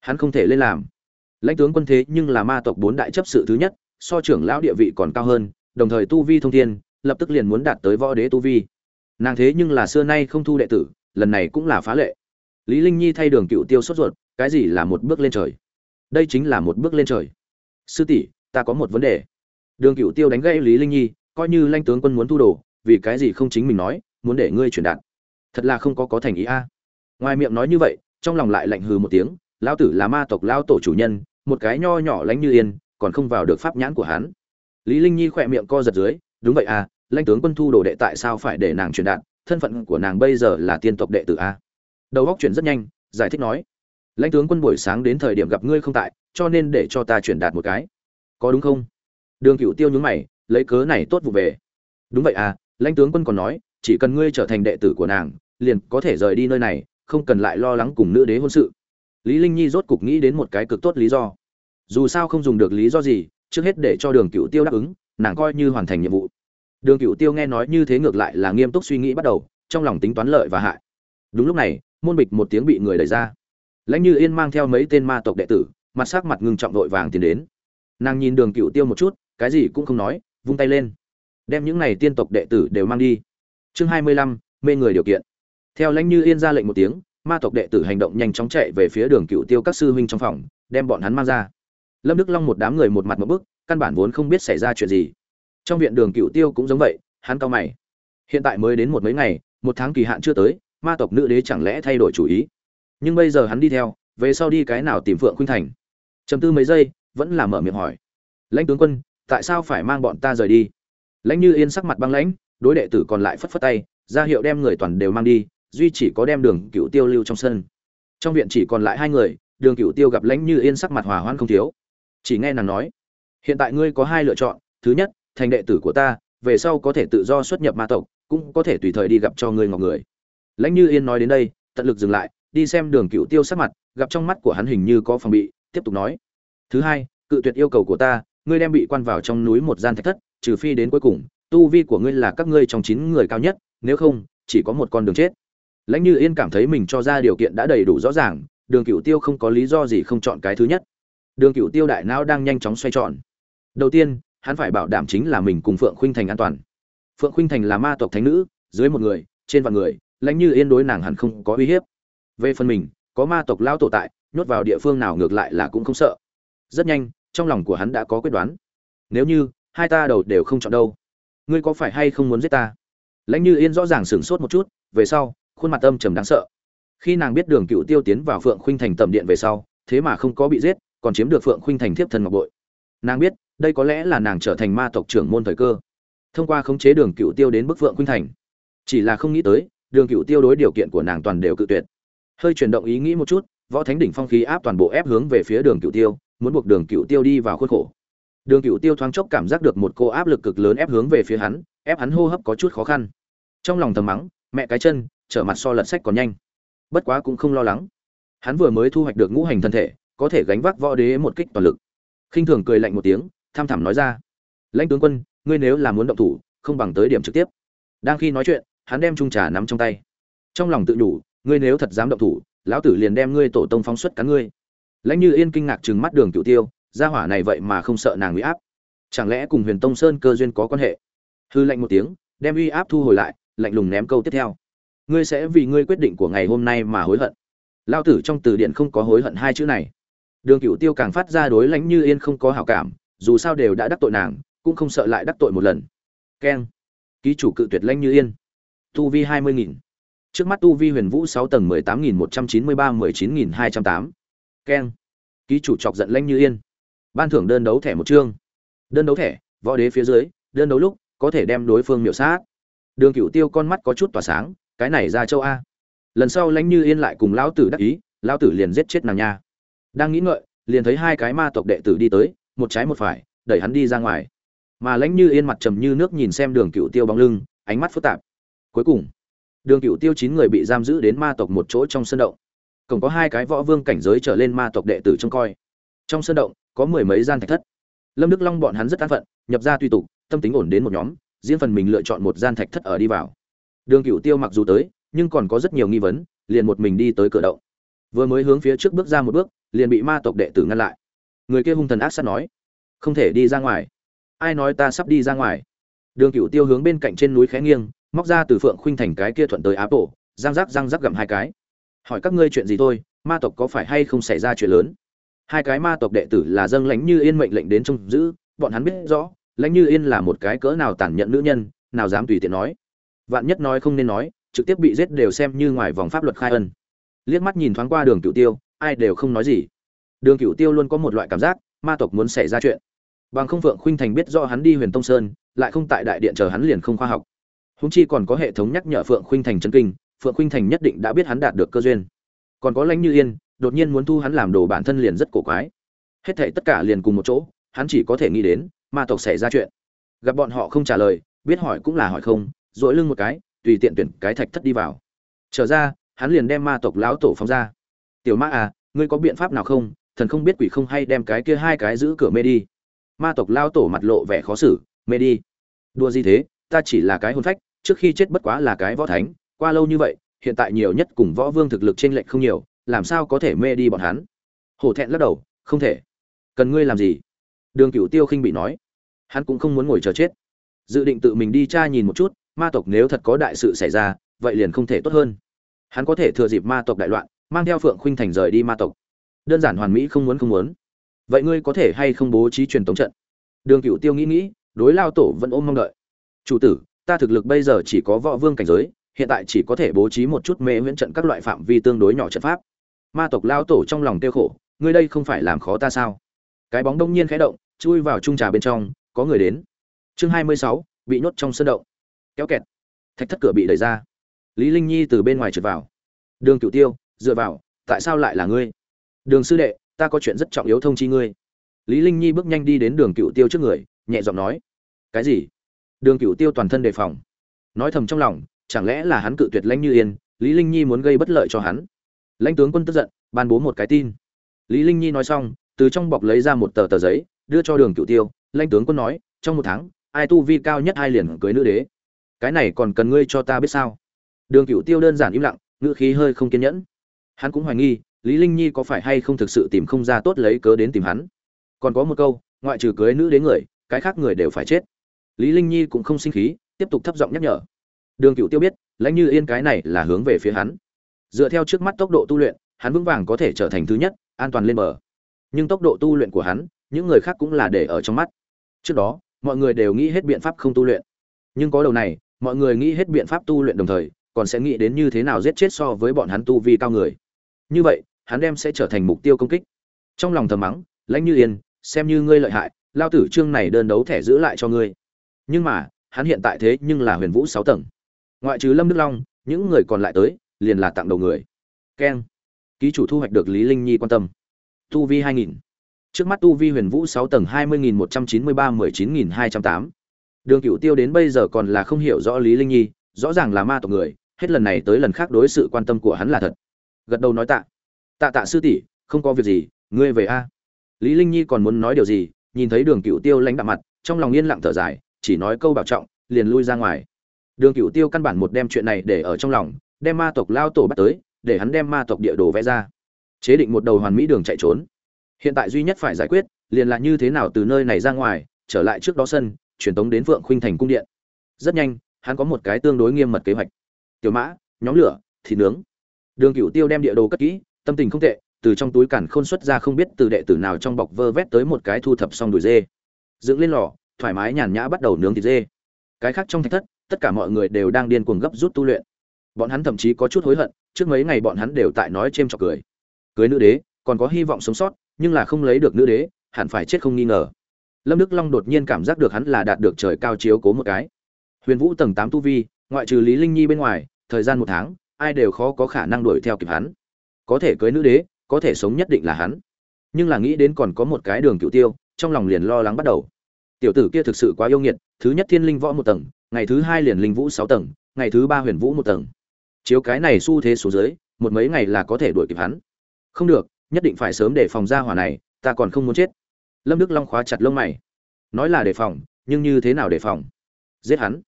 Hắn không thể lên làm. Lãnh tướng quân thế nhưng là ma tộc bốn đại chấp sự thứ nhất, so trưởng lão địa vị còn cao hơn, đồng thời tu vi thông thiên, lập tức liền muốn đạt tới võ đế tu vi nàng thế nhưng là xưa nay không thu đệ tử, lần này cũng là phá lệ. Lý linh nhi thay đường cựu tiêu sốt ruột, cái gì là một bước lên trời? Đây chính là một bước lên trời. Sư tỷ, ta có một vấn đề. Đường cựu tiêu đánh gãy lý linh nhi, coi như lãnh tướng quân muốn thu đồ, vì cái gì không chính mình nói, muốn để ngươi truyền đạt? Thật là không có có thành ý a. Ngoài miệng nói như vậy, trong lòng lại lạnh hừ một tiếng, lão tử là ma tộc lão tổ chủ nhân, một cái nho nhỏ lánh như yên, còn không vào được pháp nhãn của hắn. Lý linh nhi khỏe miệng co giật dưới, đúng vậy à lãnh tướng quân thu đồ đệ tại sao phải để nàng truyền đạt, thân phận của nàng bây giờ là tiên tộc đệ tử a? Đầu góc chuyển rất nhanh, giải thích nói, lãnh tướng quân buổi sáng đến thời điểm gặp ngươi không tại, cho nên để cho ta truyền đạt một cái. Có đúng không? Đường cựu tiêu nhướng mày, lấy cớ này tốt vụ về. Đúng vậy à lãnh tướng quân còn nói, chỉ cần ngươi trở thành đệ tử của nàng, liền có thể rời đi nơi này, không cần lại lo lắng cùng nữ đế hôn sự. Lý linh nhi rốt cục nghĩ đến một cái cực tốt lý do. Dù sao không dùng được lý do gì, trước hết để cho đường cựu tiêu đáp ứng, nàng coi như hoàn thành nhiệm vụ đường cựu tiêu nghe nói như thế ngược lại là nghiêm túc suy nghĩ bắt đầu, trong lòng tính toán lợi và hại. Đúng lúc này, môn bịch một tiếng bị người đẩy ra. Lãnh như yên mang theo mấy tên ma tộc đệ tử, mặt sắc mặt ngưng trọng đội vàng tiến đến. Nàng nhìn đường cựu tiêu một chút, cái gì cũng không nói, vung tay lên. Đem những này tiên tộc đệ tử đều mang đi. Chương hai mươi lăm, mê người điều kiện. Theo lãnh như yên ra lệnh một tiếng, ma tộc đệ tử hành động nhanh chóng chạy về phía đường cựu tiêu các sư huynh trong phòng, đem bọn hắn mang ra. Lâm đức long một đám người một mặt một bức, căn bản vốn không biết xảy ra chuyện gì trong viện đường cựu tiêu cũng giống vậy, hắn cao mày. Hiện tại mới đến một mấy ngày, một tháng kỳ hạn chưa tới, ma tộc nữ đế chẳng lẽ thay đổi chủ ý? Nhưng bây giờ hắn đi theo, về sau đi cái nào tìm phượng khuynh thành? Chầm tư mấy giây, vẫn là mở miệng hỏi. Lãnh tướng quân, tại sao phải mang bọn ta rời đi? Lãnh như yên sắc mặt băng lãnh, đối đệ tử còn lại phất phất tay, ra hiệu đem người toàn đều mang đi, duy chỉ có đem đường cựu tiêu lưu trong sân. Trong viện chỉ còn lại hai người, đường cựu tiêu gặp lãnh như yên sắc mặt hòa hoan không thiếu. Chỉ nghe nàng nói, hiện tại ngươi có hai lựa chọn, thứ nhất thành đệ tử của ta, về sau có thể tự do xuất nhập ma tộc, cũng có thể tùy thời đi gặp cho ngươi ngọc người. Lãnh như yên nói đến đây, tận lực dừng lại, đi xem đường cựu tiêu sắc mặt, gặp trong mắt của hắn hình như có phòng bị, tiếp tục nói, thứ hai, cự tuyệt yêu cầu của ta, ngươi đem bị quan vào trong núi một gian thạch thất, trừ phi đến cuối cùng, tu vi của ngươi là các ngươi trong chín người cao nhất, nếu không, chỉ có một con đường chết. Lãnh như yên cảm thấy mình cho ra điều kiện đã đầy đủ rõ ràng, đường cựu tiêu không có lý do gì không chọn cái thứ nhất. Đường cựu tiêu đại não đang nhanh chóng xoay tròn. Đầu tiên hắn phải bảo đảm chính là mình cùng phượng khuynh thành an toàn. Phượng khuynh thành là ma tộc thánh nữ, dưới một người, trên vạn người, lãnh như yên đối nàng hẳn không có uy hiếp. Về phần mình, có ma tộc lao tổ tại, nhốt vào địa phương nào ngược lại là cũng không sợ. Rất nhanh, trong lòng của hắn đã có quyết đoán. Nếu như, hai ta đầu đều không chọn đâu, ngươi có phải hay không muốn giết ta? Lãnh như yên rõ ràng sửng sốt một chút, về sau, khuôn mặt âm trầm đáng sợ. Khi nàng biết đường cựu tiêu tiến vào phượng khuynh thành tầm điện về sau, thế mà không có bị giết, còn chiếm được phượng khuynh thành thiếp thần ngọc bội. Nàng biết đây có lẽ là nàng trở thành ma tộc trưởng môn thời cơ. Thông qua khống chế đường cựu tiêu đến bức vượng khuynh thành. Chỉ là không nghĩ tới, đường cựu tiêu đối điều kiện của nàng toàn đều cự tuyệt. Hơi chuyển động ý nghĩ một chút, võ thánh đỉnh phong khí áp toàn bộ ép hướng về phía đường cựu tiêu, muốn buộc đường cựu tiêu đi vào khuôn khổ. Đường cựu tiêu thoáng chốc cảm giác được một cô áp lực cực lớn ép hướng về phía hắn, ép hắn hô hấp có chút khó khăn. Trong lòng thầm mắng, mẹ cái chân, trở mặt so lật sách còn nhanh. Bất quá cũng không lo lắng. Hắn vừa mới thu hoạch được ngũ hành thân thể, có thể gánh vác võ đế một kích toàn lực. Khinh thường cười lạnh một tiếng tham thẳm nói ra. Lãnh tướng quân, ngươi nếu là muốn động thủ, không bằng tới điểm trực tiếp. Đang khi nói chuyện, hắn đem trung trà nắm trong tay. Trong lòng tự nhủ, ngươi nếu thật dám động thủ, lão tử liền đem ngươi tổ tông phóng xuất cắn ngươi. Lãnh như yên kinh ngạc chừng mắt đường cựu tiêu, gia hỏa này vậy mà không sợ nàng uy áp. Chẳng lẽ cùng huyền tông sơn cơ duyên có quan hệ? Hư lạnh một tiếng, đem uy áp thu hồi lại, lạnh lùng ném câu tiếp theo. Ngươi sẽ vì ngươi quyết định của ngày hôm nay mà hối hận. Lao tử trong từ điện không có hối hận hai chữ này. Đường cựu tiêu càng phát ra đối lãnh như yên không có hảo cảm dù sao đều đã đắc tội nàng, cũng không sợ lại đắc tội một lần. Keng. Ký chủ cự tuyệt lãnh như yên. Tu vi hai mươi nghìn. Trước mắt tu vi huyền vũ sáu tầng mười tám nghìn một trăm chín mươi ba, mười chín nghìn hai trăm tám. Keng. Ký chủ chọc giận lãnh như yên. Ban thưởng đơn đấu thẻ một chương. Đơn đấu thẻ, võ đế phía dưới, đơn đấu lúc, có thể đem đối phương miểu sát. Đường cựu tiêu con mắt có chút tỏa sáng, cái này ra châu a. Lần sau lãnh như yên lại cùng lão tử đắc ý, lão tử liền giết chết nàng nha. Đang nghĩ ngợi, liền thấy hai cái ma tộc đệ tử đi tới một trái một phải, đẩy hắn đi ra ngoài. Mà lãnh như yên mặt trầm như nước nhìn xem đường cựu tiêu bóng lưng, ánh mắt phức tạp. Cuối cùng, đường cựu tiêu chín người bị giam giữ đến ma tộc một chỗ trong sân động. Cổng có hai cái võ vương cảnh giới trở lên ma tộc đệ tử trông coi. Trong sân động, có mười mấy gian thạch thất. Lâm đức long bọn hắn rất an phận, nhập ra tùy tục, tâm tính ổn đến một nhóm, riêng phần mình lựa chọn một gian thạch thất ở đi vào. Đường cựu tiêu mặc dù tới, nhưng còn có rất nhiều nghi vấn, liền một mình đi tới cửa động. Vừa mới hướng phía trước bước ra một bước, liền bị ma tộc đệ tử ngăn lại người kia hung thần ác sát nói, không thể đi ra ngoài. Ai nói ta sắp đi ra ngoài? Đường cựu tiêu hướng bên cạnh trên núi khẽ nghiêng, móc ra từ phượng khuynh thành cái kia thuận tới áp tổ răng rắc răng rắc gặm hai cái. Hỏi các ngươi chuyện gì thôi, ma tộc có phải hay không xảy ra chuyện lớn? Hai cái ma tộc đệ tử là dâng lãnh như yên mệnh lệnh đến trông giữ, bọn hắn biết rõ, lãnh như yên là một cái cỡ nào tàn nhẫn nữ nhân, nào dám tùy tiện nói. Vạn nhất nói không nên nói, trực tiếp bị giết đều xem như ngoài vòng pháp luật khai ân. Liếc mắt nhìn thoáng qua đường cựu tiêu, ai đều không nói gì đường cựu tiêu luôn có một loại cảm giác, ma tộc muốn xảy ra chuyện. Bằng không phượng khuynh thành biết do hắn đi huyền tông sơn, lại không tại đại điện chờ hắn liền không khoa học. Húng chi còn có hệ thống nhắc nhở phượng khuynh thành chân kinh, phượng khuynh thành nhất định đã biết hắn đạt được cơ duyên. Còn có lãnh như yên, đột nhiên muốn thu hắn làm đồ bản thân liền rất cổ quái. Hết thảy tất cả liền cùng một chỗ, hắn chỉ có thể nghĩ đến, ma tộc xảy ra chuyện. Gặp bọn họ không trả lời, biết hỏi cũng là hỏi không dội lưng một cái, tùy tiện tuyển cái thạch thất đi vào. Trở ra, hắn liền đem ma tộc lão tổ phóng ra. Tiểu ma à ngươi có biện pháp nào không? Thần không biết quỷ không hay đem cái kia hai cái giữ cửa mê đi. Ma tộc lao tổ mặt lộ vẻ khó xử, mê đi. Đua gì thế, ta chỉ là cái hôn phách, trước khi chết bất quá là cái võ thánh, qua lâu như vậy, hiện tại nhiều nhất cùng võ vương thực lực trên lệnh không nhiều, làm sao có thể mê đi bọn hắn? Hổ thẹn lắc đầu, không thể. Cần ngươi làm gì? Đường cửu tiêu khinh bị nói. Hắn cũng không muốn ngồi chờ chết. Dự định tự mình đi tra nhìn một chút, ma tộc nếu thật có đại sự xảy ra, vậy liền không thể tốt hơn. Hắn có thể thừa dịp ma tộc đại loạn, mang theo phượng khuynh thành rời đi ma tộc đơn giản hoàn mỹ không muốn không muốn. Vậy ngươi có thể hay không bố trí truyền tống trận? Đường cựu tiêu nghĩ nghĩ, đối lao tổ vẫn ôm mong đợi. Chủ tử, ta thực lực bây giờ chỉ có võ vương cảnh giới, hiện tại chỉ có thể bố trí một chút mê huyễn trận các loại phạm vi tương đối nhỏ trận pháp. Ma tộc lao tổ trong lòng tiêu khổ, ngươi đây không phải làm khó ta sao? Cái bóng đông nhiên khẽ động, chui vào trung trà bên trong, có người đến. Chương hai mươi sáu, bị nhốt trong sân động. Kéo kẹt. Thạch thất cửa bị đẩy ra. Lý linh nhi từ bên ngoài trượt vào. Đường Cựu tiêu, dựa vào, tại sao lại là ngươi? Đường sư đệ, ta có chuyện rất trọng yếu thông chi ngươi. Lý linh nhi bước nhanh đi đến đường Cựu tiêu trước người, nhẹ giọng nói. Cái gì? Đường Cựu tiêu toàn thân đề phòng. Nói thầm trong lòng, chẳng lẽ là hắn cự tuyệt lãnh như yên, lý linh nhi muốn gây bất lợi cho hắn? Lãnh tướng quân tức giận, ban bố một cái tin. Lý linh nhi nói xong, từ trong bọc lấy ra một tờ tờ giấy, đưa cho đường Cựu tiêu. Lãnh tướng quân nói, trong một tháng, ai tu vi cao nhất ai liền cưới nữ đế. Cái này còn cần ngươi cho ta biết sao? Đường Cựu tiêu đơn giản im lặng, ngữ khí hơi không kiên nhẫn. Hắn cũng hoài nghi lý linh nhi có phải hay không thực sự tìm không ra tốt lấy cớ đến tìm hắn? Còn có một câu, ngoại trừ cưới nữ đến người, cái khác người đều phải chết. Lý linh nhi cũng không sinh khí, tiếp tục thấp giọng nhắc nhở. Đường cửu tiêu biết, lãnh như yên cái này là hướng về phía hắn. Dựa theo trước mắt tốc độ tu luyện, hắn vững vàng có thể trở thành thứ nhất, an toàn lên bờ. Nhưng tốc độ tu luyện của hắn, những người khác cũng là để ở trong mắt. Trước đó, mọi người đều nghĩ hết biện pháp không tu luyện. Nhưng có đầu này, mọi người nghĩ hết biện pháp tu luyện đồng thời, còn sẽ nghĩ đến như thế nào giết chết so với bọn hắn tu vi cao người. Như vậy hắn đem sẽ trở thành mục tiêu công kích. Trong lòng thầm mắng, lãnh như yên, xem như ngươi lợi hại, lao tử trương này đơn đấu thẻ giữ lại cho ngươi. Nhưng mà, hắn hiện tại thế nhưng là huyền vũ sáu tầng. Ngoại trừ lâm đức long, những người còn lại tới, liền là tặng đầu người. Keng. Ký chủ thu hoạch được lý linh nhi quan tâm. Tu vi hai nghìn. Trước mắt tu vi huyền vũ sáu tầng hai mươi nghìn một trăm chín mươi ba mười chín nghìn hai trăm tám. Đường cựu tiêu đến bây giờ còn là không hiểu rõ lý linh nhi, rõ ràng là ma tộc người, hết lần này tới lần khác đối sự quan tâm của hắn là thật. Gật đầu nói tạ tạ tạ sư tỷ, không có việc gì, ngươi về a. Lý linh nhi còn muốn nói điều gì, nhìn thấy đường cựu tiêu lãnh đạm mặt, trong lòng yên lặng thở dài, chỉ nói câu bảo trọng, liền lui ra ngoài. Đường cựu tiêu căn bản một đem chuyện này để ở trong lòng, đem ma tộc lao tổ bắt tới, để hắn đem ma tộc địa đồ vẽ ra. Chế định một đầu hoàn mỹ đường chạy trốn. Hiện tại duy nhất phải giải quyết, liền là như thế nào từ nơi này ra ngoài, trở lại trước đó sân, truyền tống đến Vượng khuynh thành cung điện. Rất nhanh, hắn có một cái tương đối nghiêm mật kế hoạch. Tiểu mã, nhóm lửa, thịt nướng. Đường cựu tiêu đem địa đồ cất kỹ tâm tình không tệ, từ trong túi cản khôn xuất ra không biết từ đệ tử nào trong bọc vơ vét tới một cái thu thập xong đùi dê. Dựng lên lò, thoải mái nhàn nhã bắt đầu nướng thịt dê. Cái khác trong thạch thất, tất cả mọi người đều đang điên cuồng gấp rút tu luyện. Bọn hắn thậm chí có chút hối hận, trước mấy ngày bọn hắn đều tại nói c h trọc cười. Cưới nữ đế, còn có hy vọng sống sót, nhưng là không lấy được nữ đế, hẳn phải chết không nghi ngờ. Lâm đức long đột nhiên cảm giác được hắn là đạt được trời cao chiếu cố một cái. Huyền vũ tầng tám tu vi, ngoại trừ lý linh nhi bên ngoài, thời gian một tháng, ai đều khó có khả năng đuổi theo kịp hắn có thể cưới nữ đế, có thể sống nhất định là hắn. Nhưng là nghĩ đến còn có một cái đường cựu tiêu, trong lòng liền lo lắng bắt đầu. Tiểu tử kia thực sự quá yêu nghiệt, thứ nhất thiên linh võ một tầng, ngày thứ hai liền linh vũ sáu tầng, ngày thứ ba huyền vũ một tầng. Chiếu cái này xu thế số dưới, một mấy ngày là có thể đuổi kịp hắn. Không được, nhất định phải sớm để phòng ra hỏa này, ta còn không muốn chết. Lâm đức long khóa chặt lông mày. Nói là đề phòng, nhưng như thế nào đề phòng? Giết hắn.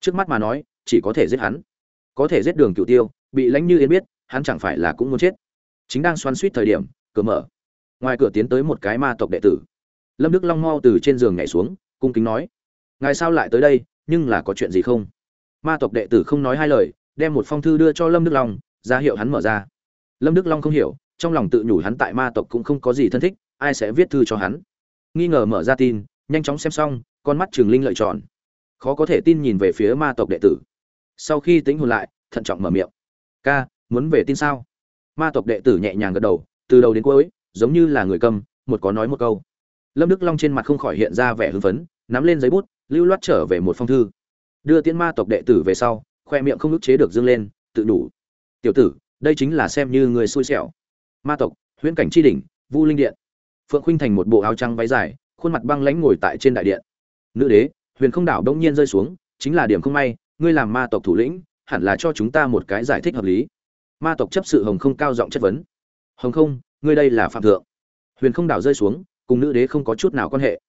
Trước mắt mà nói, chỉ có thể giết hắn. Có thể giết đường cựu tiêu, bị lãnh như yên biết hắn chẳng phải là cũng muốn chết. Chính đang xoắn suýt thời điểm, cửa mở. Ngoài cửa tiến tới một cái ma tộc đệ tử. Lâm đức long mau từ trên giường nhảy xuống, cung kính nói, ngài sao lại tới đây, nhưng là có chuyện gì không? Ma tộc đệ tử không nói hai lời, đem một phong thư đưa cho lâm đức long, ra hiệu hắn mở ra. Lâm đức long không hiểu, trong lòng tự nhủ hắn tại ma tộc cũng không có gì thân thích, ai sẽ viết thư cho hắn. Nghi ngờ mở ra tin, nhanh chóng xem xong, con mắt trường linh lợi tròn. Khó có thể tin nhìn về phía ma tộc đệ tử. Sau khi tính hồn lại, thận trọng mở miệng, ca muốn về tin sao? Ma tộc đệ tử nhẹ nhàng gật đầu, từ đầu đến cuối, giống như là người cầm, một có nói một câu. Lâm đức long trên mặt không khỏi hiện ra vẻ hưng phấn, nắm lên giấy bút, lưu loát trở về một phong thư. Đưa tiễn ma tộc đệ tử về sau, khoe miệng không ức chế được dâng lên, tự đủ. Tiểu tử, đây chính là xem như người xui xẻo. Ma tộc, huyễn cảnh tri đỉnh, vu linh điện. Phượng khuynh thành một bộ áo trắng váy dài, khuôn mặt băng lãnh ngồi tại trên đại điện. Nữ đế, huyền không đảo đông nhiên rơi xuống, chính là điểm không may, ngươi làm ma tộc thủ lĩnh, hẳn là cho chúng ta một cái giải thích hợp lý ma tộc chấp sự hồng không cao giọng chất vấn. Hồng không, ngươi đây là phạm thượng. Huyền không đảo rơi xuống, cùng nữ đế không có chút nào quan hệ.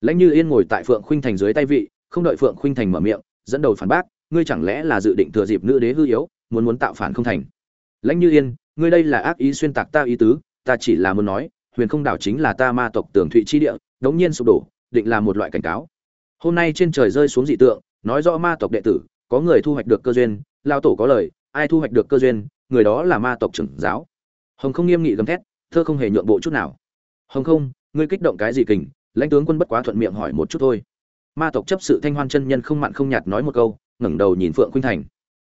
Lãnh như yên ngồi tại phượng khuynh thành dưới tay vị, không đợi phượng khuynh thành mở miệng, dẫn đầu phản bác, ngươi chẳng lẽ là dự định thừa dịp nữ đế hư yếu, muốn muốn tạo phản không thành? Lãnh như yên, ngươi đây là ác ý xuyên tạc ta ý tứ, ta chỉ là muốn nói, huyền không đảo chính là ta ma tộc tường thụy chi địa, đống nhiên sụp đổ, định là một loại cảnh cáo. Hôm nay trên trời rơi xuống dị tượng, nói rõ ma tộc đệ tử, có người thu hoạch được cơ duyên lao tổ có lời, ai thu hoạch được cơ duyên người đó là ma tộc trưởng giáo. Hồng không nghiêm nghị gầm thét, thơ không hề nhượng bộ chút nào. Hồng không, ngươi kích động cái gì kình? Lãnh tướng quân bất quá thuận miệng hỏi một chút thôi. Ma tộc chấp sự thanh hoan chân nhân không mặn không nhạt nói một câu, ngẩng đầu nhìn phượng khuynh thành.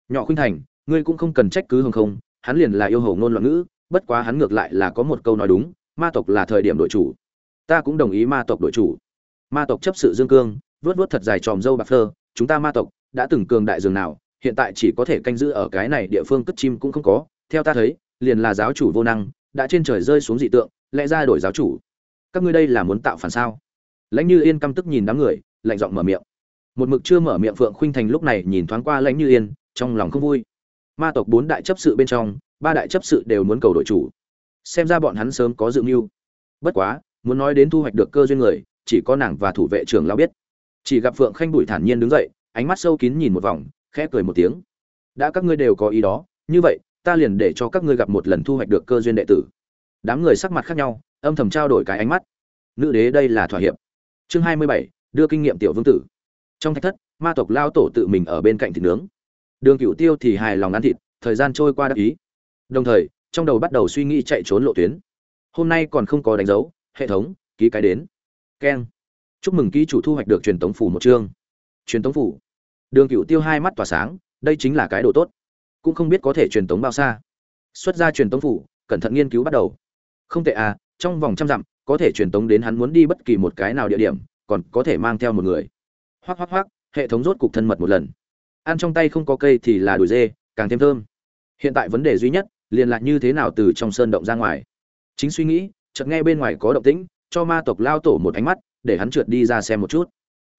Nhỏ khuynh thành, ngươi cũng không cần trách cứ hồng không, hắn liền là yêu hầu ngôn loạn ngữ, bất quá hắn ngược lại là có một câu nói đúng, ma tộc là thời điểm đội chủ. Ta cũng đồng ý ma tộc đội chủ. Ma tộc chấp sự dương cương vớt vớt thật dài tròm dâu bạc phơ chúng ta ma tộc, đã từng cường đại dường nào hiện tại chỉ có thể canh giữ ở cái này địa phương cất chim cũng không có. Theo ta thấy, liền là giáo chủ vô năng, đã trên trời rơi xuống dị tượng, lẽ ra đổi giáo chủ. Các ngươi đây là muốn tạo phản sao? Lãnh như yên căm tức nhìn đám người, lạnh giọng mở miệng. Một mực chưa mở miệng phượng khuynh thành lúc này nhìn thoáng qua lãnh như yên, trong lòng không vui. Ma tộc bốn đại chấp sự bên trong, ba đại chấp sự đều muốn cầu đội chủ. Xem ra bọn hắn sớm có dự mưu. Bất quá, muốn nói đến thu hoạch được cơ duyên người, chỉ có nàng và thủ vệ trưởng lao biết. Chỉ gặp phượng khanh bùi thản nhiên đứng dậy, ánh mắt sâu kín nhìn một vòng khẽ cười một tiếng. Đã các ngươi đều có ý đó, như vậy, ta liền để cho các ngươi gặp một lần thu hoạch được cơ duyên đệ tử. Đám người sắc mặt khác nhau, âm thầm trao đổi cái ánh mắt. Nữ đế đây là thỏa hiệp. Chương hai mươi bảy, đưa kinh nghiệm tiểu vương tử. Trong thạch thất, ma tộc lao tổ tự mình ở bên cạnh thịt nướng. Đường cựu tiêu thì hài lòng ăn thịt, thời gian trôi qua đắc ý. Đồng thời, trong đầu bắt đầu suy nghĩ chạy trốn lộ tuyến. Hôm nay còn không có đánh dấu, hệ thống, ký cái đến. Keng. Chúc mừng ký chủ thu hoạch được truyền tống phủ một chương. Truyền tống phủ đường cựu tiêu hai mắt tỏa sáng, đây chính là cái đồ tốt. Cũng không biết có thể truyền tống bao xa. Xuất ra truyền tống phủ, cẩn thận nghiên cứu bắt đầu. Không tệ à trong vòng trăm dặm, có thể truyền tống đến hắn muốn đi bất kỳ một cái nào địa điểm, còn có thể mang theo một người. Hoác hoác hoác hệ thống rốt cục thân mật một lần. Ăn trong tay không có cây thì là đùi dê, càng thêm thơm. Hiện tại vấn đề duy nhất, liền lạc như thế nào từ trong sơn động ra ngoài. Chính suy nghĩ, chợt nghe bên ngoài có động tĩnh, cho ma tộc lao tổ một ánh mắt, để hắn trượt đi ra xem một chút.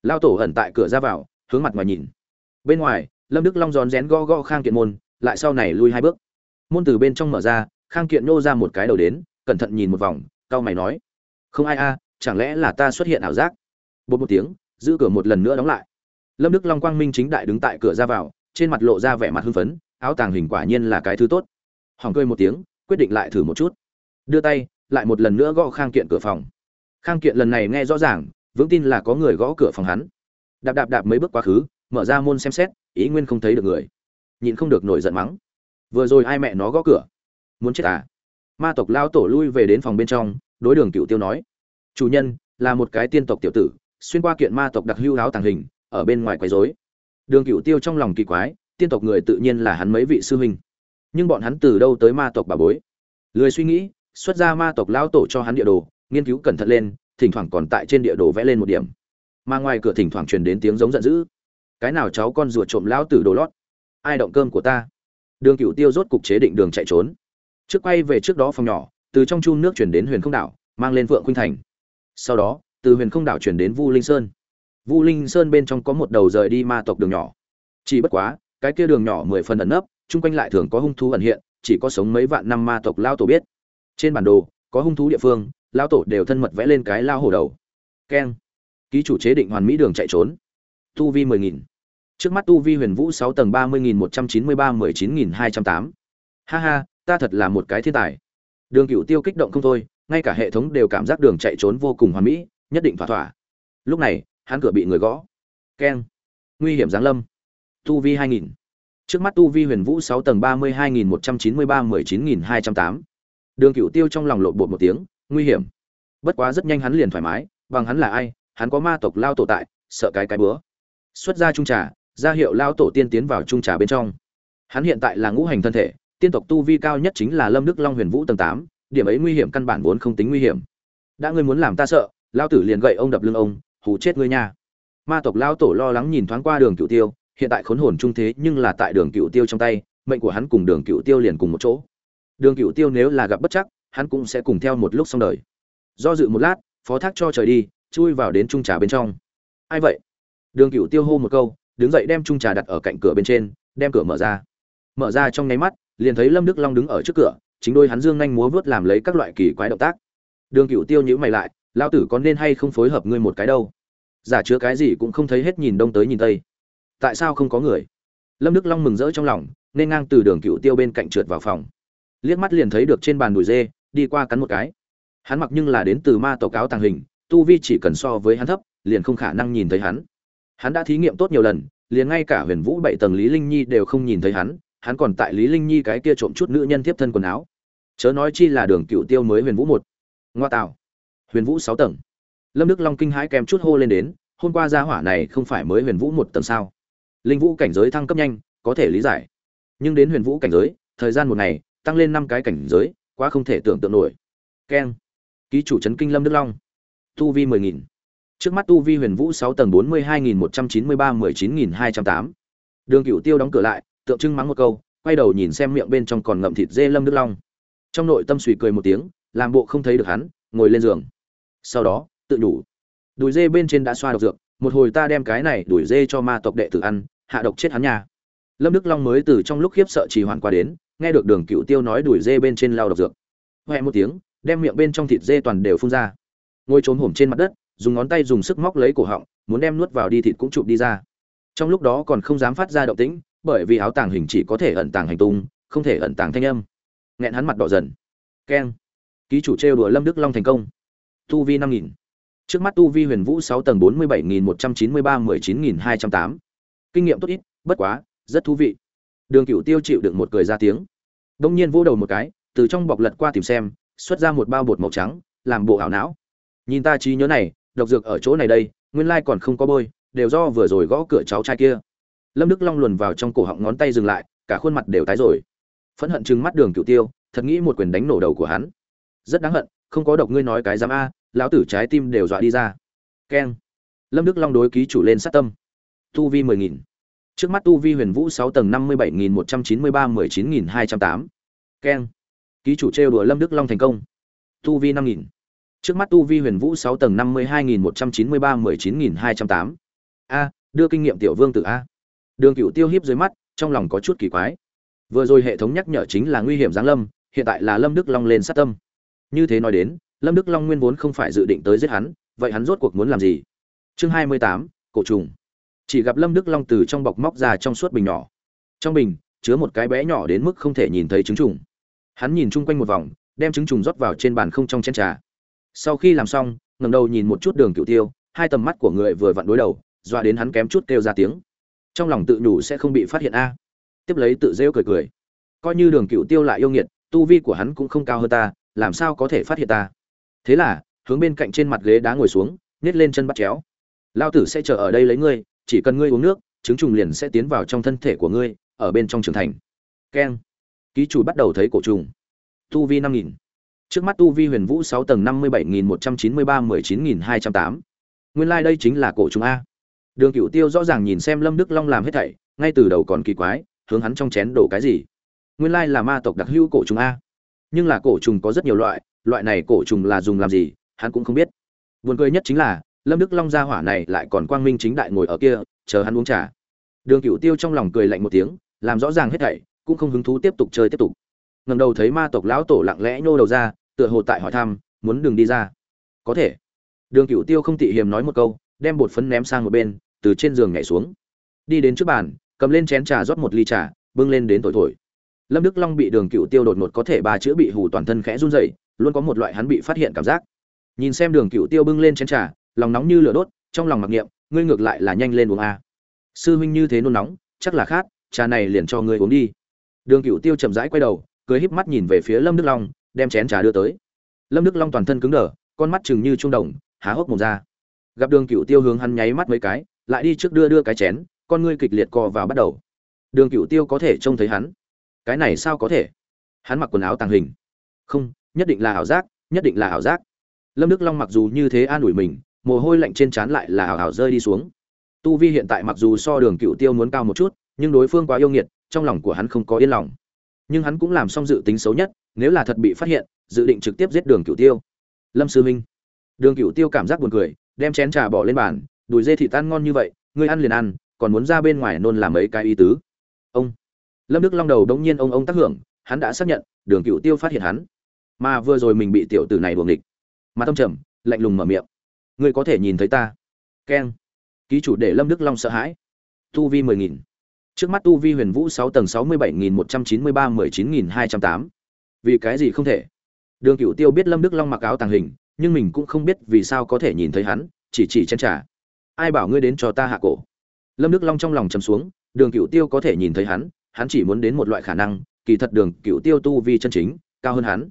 Lao tổ ẩn tại cửa ra vào, hướng mặt ngoài nhìn bên ngoài, lâm đức long rón rén go go khang kiện môn, lại sau này lui hai bước. Môn từ bên trong mở ra, khang kiện nô ra một cái đầu đến, cẩn thận nhìn một vòng, cau mày nói, không ai a, chẳng lẽ là ta xuất hiện ảo giác? Bột một tiếng, giữ cửa một lần nữa đóng lại. Lâm đức long quang minh chính đại đứng tại cửa ra vào, trên mặt lộ ra vẻ mặt hưng phấn, áo tàng hình quả nhiên là cái thứ tốt. Hỏng cười một tiếng, quyết định lại thử một chút. Đưa tay, lại một lần nữa gõ khang kiện cửa phòng. Khang kiện lần này nghe rõ ràng, vững tin là có người gõ cửa phòng hắn. Đạp đạp đạp mấy bước quá khứ mở ra môn xem xét, ý nguyên không thấy được người. Nhịn không được nổi giận mắng. Vừa rồi ai mẹ nó gõ cửa? Muốn chết à? Ma tộc lao tổ lui về đến phòng bên trong, đối đường cựu tiêu nói. Chủ nhân, là một cái tiên tộc tiểu tử, xuyên qua kiện ma tộc đặc hưu áo tàng hình, ở bên ngoài quấy rối. Đường cựu tiêu trong lòng kỳ quái, tiên tộc người tự nhiên là hắn mấy vị sư huynh. Nhưng bọn hắn từ đâu tới ma tộc bà bối? Lười suy nghĩ, xuất ra ma tộc lao tổ cho hắn địa đồ, nghiên cứu cẩn thận lên, thỉnh thoảng còn tại trên địa đồ vẽ lên một điểm. Mà ngoài cửa thỉnh thoảng truyền đến tiếng giống giận dữ cái nào cháu con rùa trộm lão tử đồ lót? Ai động cơm của ta? Đường cựu tiêu rốt cục chế định đường chạy trốn. Trước quay về trước đó phòng nhỏ, từ trong chun nước chuyển đến huyền không đảo, mang lên vượng khuynh thành. Sau đó, từ huyền không đảo chuyển đến vu linh sơn. Vu linh sơn bên trong có một đầu rời đi ma tộc đường nhỏ. Chỉ bất quá, cái kia đường nhỏ mười phần ẩn nấp, chung quanh lại thường có hung thú ẩn hiện, chỉ có sống mấy vạn năm ma tộc lao tổ biết. Trên bản đồ, có hung thú địa phương lao tổ đều thân mật vẽ lên cái lao hổ đầu. Keng. Ký chủ chế định hoàn mỹ đường chạy trốn tu vi mười nghìn. Trước mắt tu vi huyền vũ sáu tầng ba mươi nghìn một trăm chín mươi ba, mười chín nghìn hai trăm tám. Ha ha, ta thật là một cái thiên tài. Đường cựu tiêu kích động không thôi, ngay cả hệ thống đều cảm giác đường chạy trốn vô cùng hoàn mỹ, nhất định thỏa thỏa. Lúc này, hắn cửa bị người gõ. Keng. Nguy hiểm giáng lâm. Tu vi hai nghìn. Trước mắt tu vi huyền vũ sáu tầng ba mươi hai nghìn một trăm chín mươi ba, mười chín nghìn hai trăm tám. Đường cựu tiêu trong lòng lộn bột một tiếng, nguy hiểm. Bất quá rất nhanh hắn liền thoải mái, bằng hắn là ai, hắn có ma tộc lao tổ tại, sợ cái cái bữa xuất ra trung trà, ra hiệu lao tổ tiên tiến vào trung trà bên trong. Hắn hiện tại là ngũ hành thân thể, tiên tộc tu vi cao nhất chính là lâm đức long huyền vũ tầng tám, điểm ấy nguy hiểm căn bản vốn không tính nguy hiểm. Đã ngươi muốn làm ta sợ lao tử liền gậy ông đập lưng ông, hù chết ngươi nha. Ma tộc lao tổ lo lắng nhìn thoáng qua đường cựu tiêu, hiện tại khốn hồn trung thế nhưng là tại đường cựu tiêu trong tay, mệnh của hắn cùng đường cựu tiêu liền cùng một chỗ. Đường cựu tiêu nếu là gặp bất chắc, hắn cũng sẽ cùng theo một lúc xong đời. Do dự một lát, phó thác cho trời đi, chui vào đến trung trà bên trong. Ai vậy? Đường cựu tiêu hô một câu, đứng dậy đem trung trà đặt ở cạnh cửa bên trên, đem cửa mở ra. Mở ra trong nháy mắt, liền thấy lâm đức long đứng ở trước cửa, chính đôi hắn dương nhanh múa vớt làm lấy các loại kỳ quái động tác. Đường cựu tiêu nhữ mày lại lao tử có nên hay không phối hợp ngươi một cái đâu? Giả chứa cái gì cũng không thấy hết nhìn đông tới nhìn tây. Tại sao không có người? Lâm đức long mừng rỡ trong lòng, nên ngang từ đường cựu tiêu bên cạnh trượt vào phòng. Liếc mắt liền thấy được trên bàn đùi dê, đi qua cắn một cái. Hắn mặc nhưng là đến từ ma tộc cáo tàng hình, tu vi chỉ cần so với hắn thấp, liền không khả năng nhìn thấy hắn hắn đã thí nghiệm tốt nhiều lần, liền ngay cả huyền vũ bảy tầng lý linh nhi đều không nhìn thấy hắn hắn còn tại lý linh nhi cái kia trộm chút nữ nhân tiếp thân quần áo. Chớ nói chi là đường cựu tiêu mới huyền vũ một. Ngoa tạo. Huyền vũ sáu tầng. Lâm đức long kinh hãi kèm chút hô lên đến, hôm qua gia hỏa này không phải mới huyền vũ một tầng sao? Linh vũ cảnh giới thăng cấp nhanh, có thể lý giải. Nhưng đến huyền vũ cảnh giới, thời gian một ngày, tăng lên năm cái cảnh giới, quá không thể tưởng tượng nổi. Keng. Ký chủ trấn kinh lâm đức long. Tu vi mười nghìn trước mắt tu vi huyền vũ sáu tầng bốn mươi hai nghìn một trăm chín mươi ba, mười chín nghìn hai trăm tám đường cựu tiêu đóng cửa lại, tượng trưng mắng một câu, quay đầu nhìn xem miệng bên trong còn ngậm thịt dê lâm đức long. Trong nội tâm suy cười một tiếng, làm bộ không thấy được hắn, ngồi lên giường. Sau đó, tự nhủ đùi dê bên trên đã xoa độc dược, một hồi ta đem cái này đuổi dê cho ma tộc đệ tử ăn, hạ độc chết hắn nhà lâm đức long mới từ trong lúc khiếp sợ trì hoãn qua đến, nghe được đường cựu tiêu nói đuổi dê bên trên lao độc dược. Huệ một tiếng, đem miệng bên trong thịt dê toàn đều phun ra. Ngồi trốn hổm trên mặt đất dùng ngón tay dùng sức móc lấy cổ họng, muốn đem nuốt vào đi thịt cũng chụp đi ra. Trong lúc đó còn không dám phát ra động tĩnh, bởi vì áo tàng hình chỉ có thể ẩn tàng hành tung, không thể ẩn tàng thanh âm. Nghẹn hắn mặt đỏ dần. Keng. Ký chủ trêu đùa lâm đức long thành công. Tu vi năm nghìn. Trước mắt tu vi huyền vũ sáu tầng bốn mươi bảy nghìn một trăm chín mươi ba mười chín nghìn hai trăm tám. Kinh nghiệm tốt ít, bất quá, rất thú vị. Đường cựu tiêu chịu đựng một cười ra tiếng. Đông nhiên vỗ đầu một cái, từ trong bọc lật qua tìm xem, xuất ra một bao bột màu trắng, làm bộ ảo não. Nhìn ta trí nhớ này độc dược ở chỗ này đây, nguyên lai còn không có bôi, đều do vừa rồi gõ cửa cháu trai kia. Lâm đức long luồn vào trong cổ họng ngón tay dừng lại, cả khuôn mặt đều tái rồi. Phẫn hận chừng mắt đường cựu tiêu, thật nghĩ một quyền đánh nổ đầu của hắn. Rất đáng hận, không có độc ngươi nói cái dám a, lão tử trái tim đều dọa đi ra. Keng. Lâm đức long đối ký chủ lên sát tâm. Tu vi mười nghìn. Trước mắt tu vi huyền vũ sáu tầng năm mươi bảy nghìn một trăm chín mươi ba mười chín nghìn hai trăm tám. Keng. Ký chủ trêu đùa lâm đức long thành công. Tu vi năm nghìn trước mắt tu vi huyền vũ sáu tầng năm mươi hai nghìn một trăm chín mươi ba, mười chín nghìn hai trăm tám. A, đưa kinh nghiệm tiểu vương tử a. Đường cựu tiêu hiếp dưới mắt, trong lòng có chút kỳ quái. Vừa rồi hệ thống nhắc nhở chính là nguy hiểm giáng lâm, hiện tại là lâm đức long lên sát tâm. Như thế nói đến, lâm đức long nguyên vốn không phải dự định tới giết hắn, vậy hắn rốt cuộc muốn làm gì? Chương hai mươi tám, cổ trùng. Chỉ gặp lâm đức long từ trong bọc móc ra trong suốt bình nhỏ. Trong bình, chứa một cái bé nhỏ đến mức không thể nhìn thấy trứng trùng. Hắn nhìn chung quanh một vòng, đem trứng trùng rót vào trên bàn không trong chén trà sau khi làm xong ngầm đầu nhìn một chút đường cựu tiêu, hai tầm mắt của người vừa vặn đối đầu, dọa đến hắn kém chút kêu ra tiếng. Trong lòng tự nhủ sẽ không bị phát hiện a. Tiếp lấy tự rêu cười cười. Coi như đường cựu tiêu lại yêu nghiệt, tu vi của hắn cũng không cao hơn ta, làm sao có thể phát hiện ta? Thế là, hướng bên cạnh trên mặt ghế đá ngồi xuống, nhét lên chân bắt chéo. Lao tử sẽ chờ ở đây lấy ngươi, chỉ cần ngươi uống nước, trứng trùng liền sẽ tiến vào trong thân thể của ngươi, ở bên trong trưởng thành. Keng. Ký chủ bắt đầu thấy cổ trùng. Tu vi năm nghìn trước mắt tu vi huyền vũ sáu tầng năm mươi bảy nghìn một trăm chín mươi ba, mười chín nghìn hai trăm tám. Nguyên lai、like、đây chính là cổ trùng a. Đường cựu tiêu rõ ràng nhìn xem lâm đức long làm hết thảy, ngay từ đầu còn kỳ quái, hướng hắn trong chén đổ cái gì? Nguyên lai là ma tộc đặc hữu cổ trùng a. Nhưng là cổ trùng có rất nhiều loại loại này cổ trùng là dùng làm gì, hắn cũng không biết. Buồn cười nhất chính là, lâm đức long gia hỏa này lại còn quang minh chính đại ngồi ở kia, chờ hắn uống trà. Đường cựu tiêu trong lòng cười lạnh một tiếng, làm rõ ràng hết thảy, cũng không hứng thú tiếp tục chơi tiếp tục ngẩng đầu thấy ma tộc lão tổ lặng lẽ nhô đầu ra, tựa hồ tại hỏi thăm, muốn đường đi ra? Có thể. Đường cựu tiêu không tị hiềm nói một câu, đem bột phấn ném sang một bên, từ trên giường nhảy xuống. Đi đến trước bàn, cầm lên chén trà rót một ly trà, bưng lên đến thổi thổi. Lâm đức long bị đường cựu tiêu đột ngột có thể ba chữ bị hù toàn thân khẽ run rẩy, luôn có một loại hắn bị phát hiện cảm giác. Nhìn xem đường cựu tiêu bưng lên chén trà, lòng nóng như lửa đốt, trong lòng mặc niệm, ngươi ngược lại là nhanh lên uống a. Sư huynh như thế nôn nóng, chắc là khát, trà này liền cho ngươi uống đi. Đường cựu tiêu chậm rãi quay đầu cười híp mắt nhìn về phía lâm đức long, đem chén trà đưa tới. Lâm đức long toàn thân cứng đờ, con mắt chừng như trung đồng, há hốc mồm ra. Gặp đường cựu tiêu hướng hắn nháy mắt mấy cái, lại đi trước đưa đưa cái chén, con ngươi kịch liệt co vào bắt đầu. Đường cựu tiêu có thể trông thấy hắn. Cái này sao có thể? Hắn mặc quần áo tàng hình. Không, nhất định là ảo giác, nhất định là ảo giác. Lâm đức long mặc dù như thế an ủi mình, mồ hôi lạnh trên trán lại là ảo ảo rơi đi xuống. Tu vi hiện tại mặc dù so đường cựu tiêu muốn cao một chút, nhưng đối phương quá yêu nghiệt, trong lòng của hắn không có yên lòng nhưng hắn cũng làm xong dự tính xấu nhất, nếu là thật bị phát hiện, dự định trực tiếp giết đường cựu tiêu. Lâm sư minh. Đường cựu tiêu cảm giác buồn cười, đem chén trà bỏ lên bàn, đùi dê thị tan ngon như vậy, ngươi ăn liền ăn, còn muốn ra bên ngoài nôn làm mấy cái ý tứ. Ông. Lâm đức long đầu đống nhiên ông ông tác hưởng, hắn đã xác nhận, đường cựu tiêu phát hiện hắn. Mà vừa rồi mình bị tiểu tử này buồng địch mà tâm trầm, lạnh lùng mở miệng. Ngươi có thể nhìn thấy ta. Keng. Ký chủ để lâm đức long sợ hãi. Tu vi mười nghìn trước mắt tu vi huyền vũ sáu tầng sáu mươi bảy nghìn một trăm chín mươi ba, mười chín nghìn hai trăm tám. Vì cái gì không thể? Đường cựu tiêu biết lâm đức long mặc áo tàng hình, nhưng mình cũng không biết vì sao có thể nhìn thấy hắn, chỉ chỉ chen trả ai bảo ngươi đến cho ta hạ cổ? Lâm đức long trong lòng chầm xuống, đường cựu tiêu có thể nhìn thấy hắn hắn chỉ muốn đến một loại khả năng, kỳ thật đường cựu tiêu tu vi chân chính, cao hơn hắn.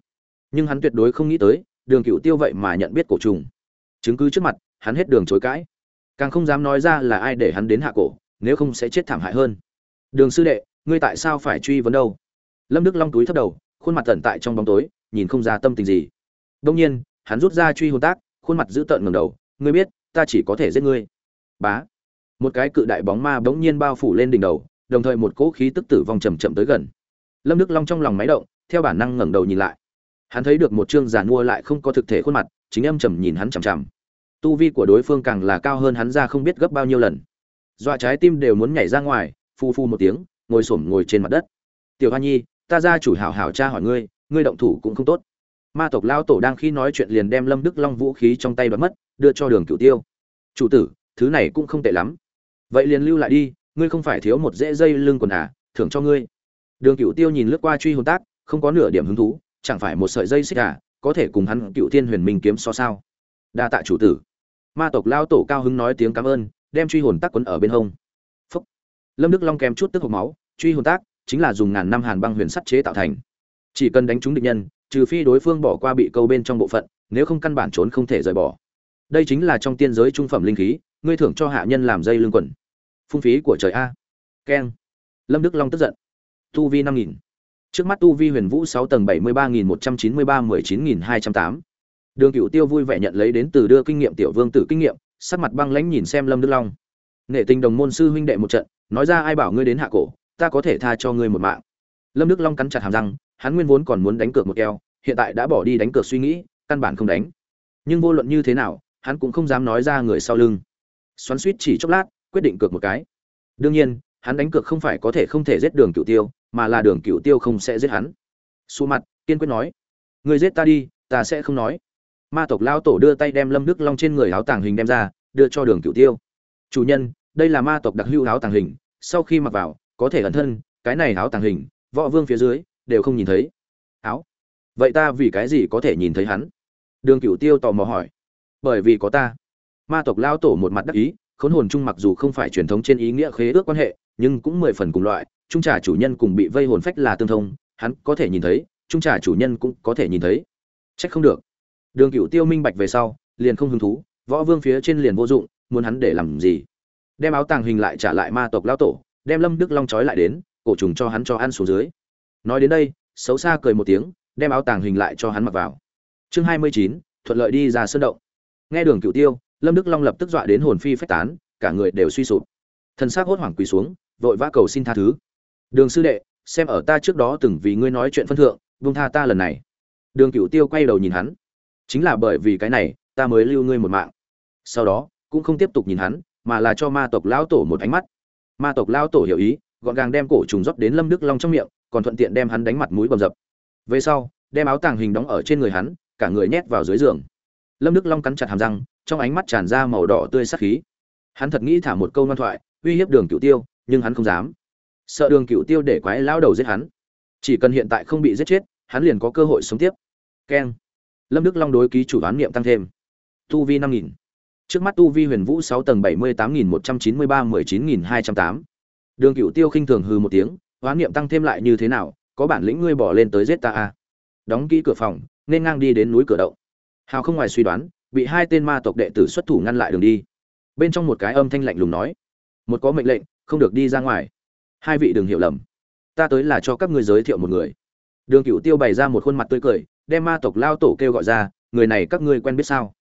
Nhưng hắn tuyệt đối không nghĩ tới, đường cựu tiêu vậy mà nhận biết cổ trùng. Chứng cứ trước mặt, hắn hết đường chối cãi. Càng không dám nói ra là ai để hắn đến hạ cổ, nếu không sẽ chết thảm hại hơn đường sư đệ, ngươi tại sao phải truy vấn đâu? Lâm đức long túi thấp đầu, khuôn mặt tận tại trong bóng tối, nhìn không ra tâm tình gì. Đông nhiên, hắn rút ra truy hồn tác, khuôn mặt giữ tợn ngầm đầu, ngươi biết, ta chỉ có thể giết ngươi. Bá! Một cái cự đại bóng ma bỗng nhiên bao phủ lên đỉnh đầu, đồng thời một cỗ khí tức tử vong chầm chậm tới gần. Lâm đức long trong lòng máy động, theo bản năng ngẩng đầu nhìn lại. Hắn thấy được một chương giàn mua lại không có thực thể khuôn mặt, chính âm trầm nhìn hắn chằm chằm. Tu vi của đối phương càng là cao hơn hắn ra không biết gấp bao nhiêu lần. Dọa trái tim đều muốn nhảy ra ngoài phu phu một tiếng, ngồi xổm ngồi trên mặt đất. Tiểu hoa nhi, ta ra chủ hảo hảo cha hỏi ngươi ngươi động thủ cũng không tốt. Ma tộc lao tổ đang khi nói chuyện liền đem lâm đức long vũ khí trong tay đoạt mất, đưa cho đường cửu tiêu. Chủ tử, thứ này cũng không tệ lắm. Vậy liền lưu lại đi, ngươi không phải thiếu một dễ dây lưng quần à thưởng cho ngươi. Đường cửu tiêu nhìn lướt qua truy hồn tác, không có nửa điểm hứng thú, chẳng phải một sợi dây xích à có thể cùng hắn cựu thiên huyền minh kiếm so sao? Đa tạ chủ tử. Ma tộc lao tổ cao hứng nói tiếng cảm ơn, đem truy hồn tác quấn ở bên hông lâm đức long kèm chút tức hộp máu, truy hồn tác, chính là dùng ngàn năm hàn băng huyền sắt chế tạo thành. Chỉ cần đánh trúng địch nhân, trừ phi đối phương bỏ qua bị câu bên trong bộ phận, nếu không căn bản trốn không thể rời bỏ. Đây chính là trong tiên giới trung phẩm linh khí, ngươi thưởng cho hạ nhân làm dây lưng quần. Phung phí của trời a. Keng. Lâm đức long tức giận. Tu vi năm nghìn. Trước mắt tu vi huyền vũ sáu tầng bảy mươi ba nghìn một trăm chín mươi ba mười chín nghìn hai trăm tám. Đường cựu tiêu vui vẻ nhận lấy đến từ đưa kinh nghiệm tiểu vương tử kinh nghiệm, sắc mặt băng lãnh nhìn xem lâm đức long. Nghệ tình đồng môn sư huynh đệ một trận nói ra ai bảo ngươi đến hạ cổ, ta có thể tha cho ngươi một mạng. Lâm đức long cắn chặt hàm răng, hắn nguyên vốn còn muốn đánh cược một keo, hiện tại đã bỏ đi đánh cược suy nghĩ, căn bản không đánh. Nhưng vô luận như thế nào, hắn cũng không dám nói ra người sau lưng. Xoắn suýt chỉ chốc lát, quyết định cược một cái. Đương nhiên, hắn đánh cược không phải có thể không thể giết đường cựu tiêu, mà là đường cựu tiêu không sẽ giết hắn. Xù mặt, kiên quyết nói người giết ta đi, ta sẽ không nói. Ma tộc lao tổ đưa tay đem lâm đức long trên người áo tàng hình đem ra, đưa cho đường cựu tiêu. Chủ nhân đây là ma tộc đặc hữu áo tàng hình, sau khi mặc vào, có thể ẩn thân, cái này áo tàng hình, võ vương phía dưới, đều không nhìn thấy. Áo? Vậy ta vì cái gì có thể nhìn thấy hắn? Đường Cửu tiêu tò mò hỏi. Bởi vì có ta. Ma tộc lao tổ một mặt đắc ý, khốn hồn chung mặc dù không phải truyền thống trên ý nghĩa khế ước quan hệ, nhưng cũng mười phần cùng loại, trung trà chủ nhân cùng bị vây hồn phách là tương thông, hắn có thể nhìn thấy, trung trà chủ nhân cũng có thể nhìn thấy. Trách không được. Đường Cửu tiêu minh bạch về sau, liền không hứng thú, võ vương phía trên liền vô dụng, muốn hắn để làm gì? Đem áo tàng hình lại trả lại ma tộc lão tổ, đem lâm đức long trói lại đến, cổ trùng cho hắn cho ăn xuống dưới. Nói đến đây, xấu xa cười một tiếng, đem áo tàng hình lại cho hắn mặc vào. Chương hai mươi chín, thuận lợi đi ra sân động. Nghe đường cựu tiêu, lâm đức long lập tức dọa đến hồn phi phách tán, cả người đều suy sụp. Thân xác hốt hoảng quỳ xuống, vội vã cầu xin tha thứ. Đường sư đệ, xem ở ta trước đó từng vì ngươi nói chuyện phân thượng vung tha ta lần này. Đường cựu tiêu quay đầu nhìn hắn. Chính là bởi vì cái này, ta mới lưu ngươi một mạng. Sau đó, cũng không tiếp tục nhìn hắn mà là cho ma tộc lão tổ một ánh mắt. Ma tộc lão tổ hiểu ý, gọn gàng đem cổ trùng rót đến lâm đức long trong miệng, còn thuận tiện đem hắn đánh mặt mũi bầm dập. Về sau, đem áo tàng hình đóng ở trên người hắn, cả người nhét vào dưới giường. Lâm đức long cắn chặt hàm răng, trong ánh mắt tràn ra màu đỏ tươi sắc khí. Hắn thật nghĩ thả một câu ngoan thoại, uy hiếp đường cựu tiêu, nhưng hắn không dám. Sợ đường cựu tiêu để quái lao đầu giết hắn. Chỉ cần hiện tại không bị giết chết, hắn liền có cơ hội sống tiếp. Keng. Lâm đức long đối ký chủ đoán niệm tăng thêm. Tu vi năm nghìn trước mắt tu vi huyền vũ sáu tầng bảy mươi tám nghìn một trăm chín mươi ba mười chín nghìn hai trăm tám. Đường cựu tiêu khinh thường hư một tiếng hóa niệm tăng thêm lại như thế nào, có bản lĩnh ngươi bỏ lên tới giết ta a. đóng kỹ cửa phòng, nên ngang đi đến núi cửa động. Hào không ngoài suy đoán, bị hai tên ma tộc đệ tử xuất thủ ngăn lại đường đi. Bên trong một cái âm thanh lạnh lùng nói, một có mệnh lệnh, không được đi ra ngoài. Hai vị đừng hiểu lầm. Ta tới là cho các ngươi giới thiệu một người. Đường cựu tiêu bày ra một khuôn mặt tươi cười, đem ma tộc lao tổ kêu gọi ra, người này các ngươi quen biết sao?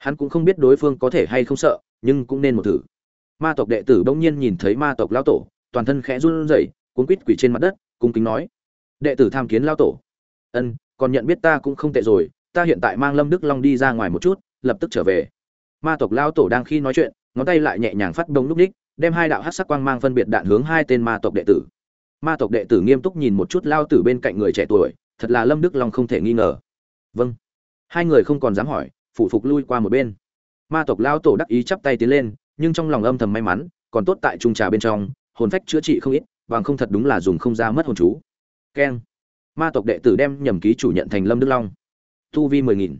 Hắn cũng không biết đối phương có thể hay không sợ, nhưng cũng nên một thử. Ma tộc đệ tử bỗng nhiên nhìn thấy ma tộc lao tổ, toàn thân khẽ run rẩy, cuốn quít quỷ trên mặt đất, cung kính nói, đệ tử tham kiến lao tổ. Ân, còn nhận biết ta cũng không tệ rồi, ta hiện tại mang lâm đức long đi ra ngoài một chút, lập tức trở về. Ma tộc lao tổ đang khi nói chuyện, ngón tay lại nhẹ nhàng phát bông lúc ních, đem hai đạo hát sắc quang mang phân biệt đạn hướng hai tên ma tộc đệ tử. Ma tộc đệ tử nghiêm túc nhìn một chút lao tử bên cạnh người trẻ tuổi, thật là lâm đức long không thể nghi ngờ. Vâng. Hai người không còn dám hỏi phụ phục lui qua một bên. Ma tộc lao tổ đắc ý chắp tay tiến lên, nhưng trong lòng âm thầm may mắn, còn tốt tại trung trà bên trong, hồn phách chữa trị không ít, bằng không thật đúng là dùng không ra mất hồn chú. Keng. Ma tộc đệ tử đem nhầm ký chủ nhận thành lâm đức long. Tu vi mười nghìn.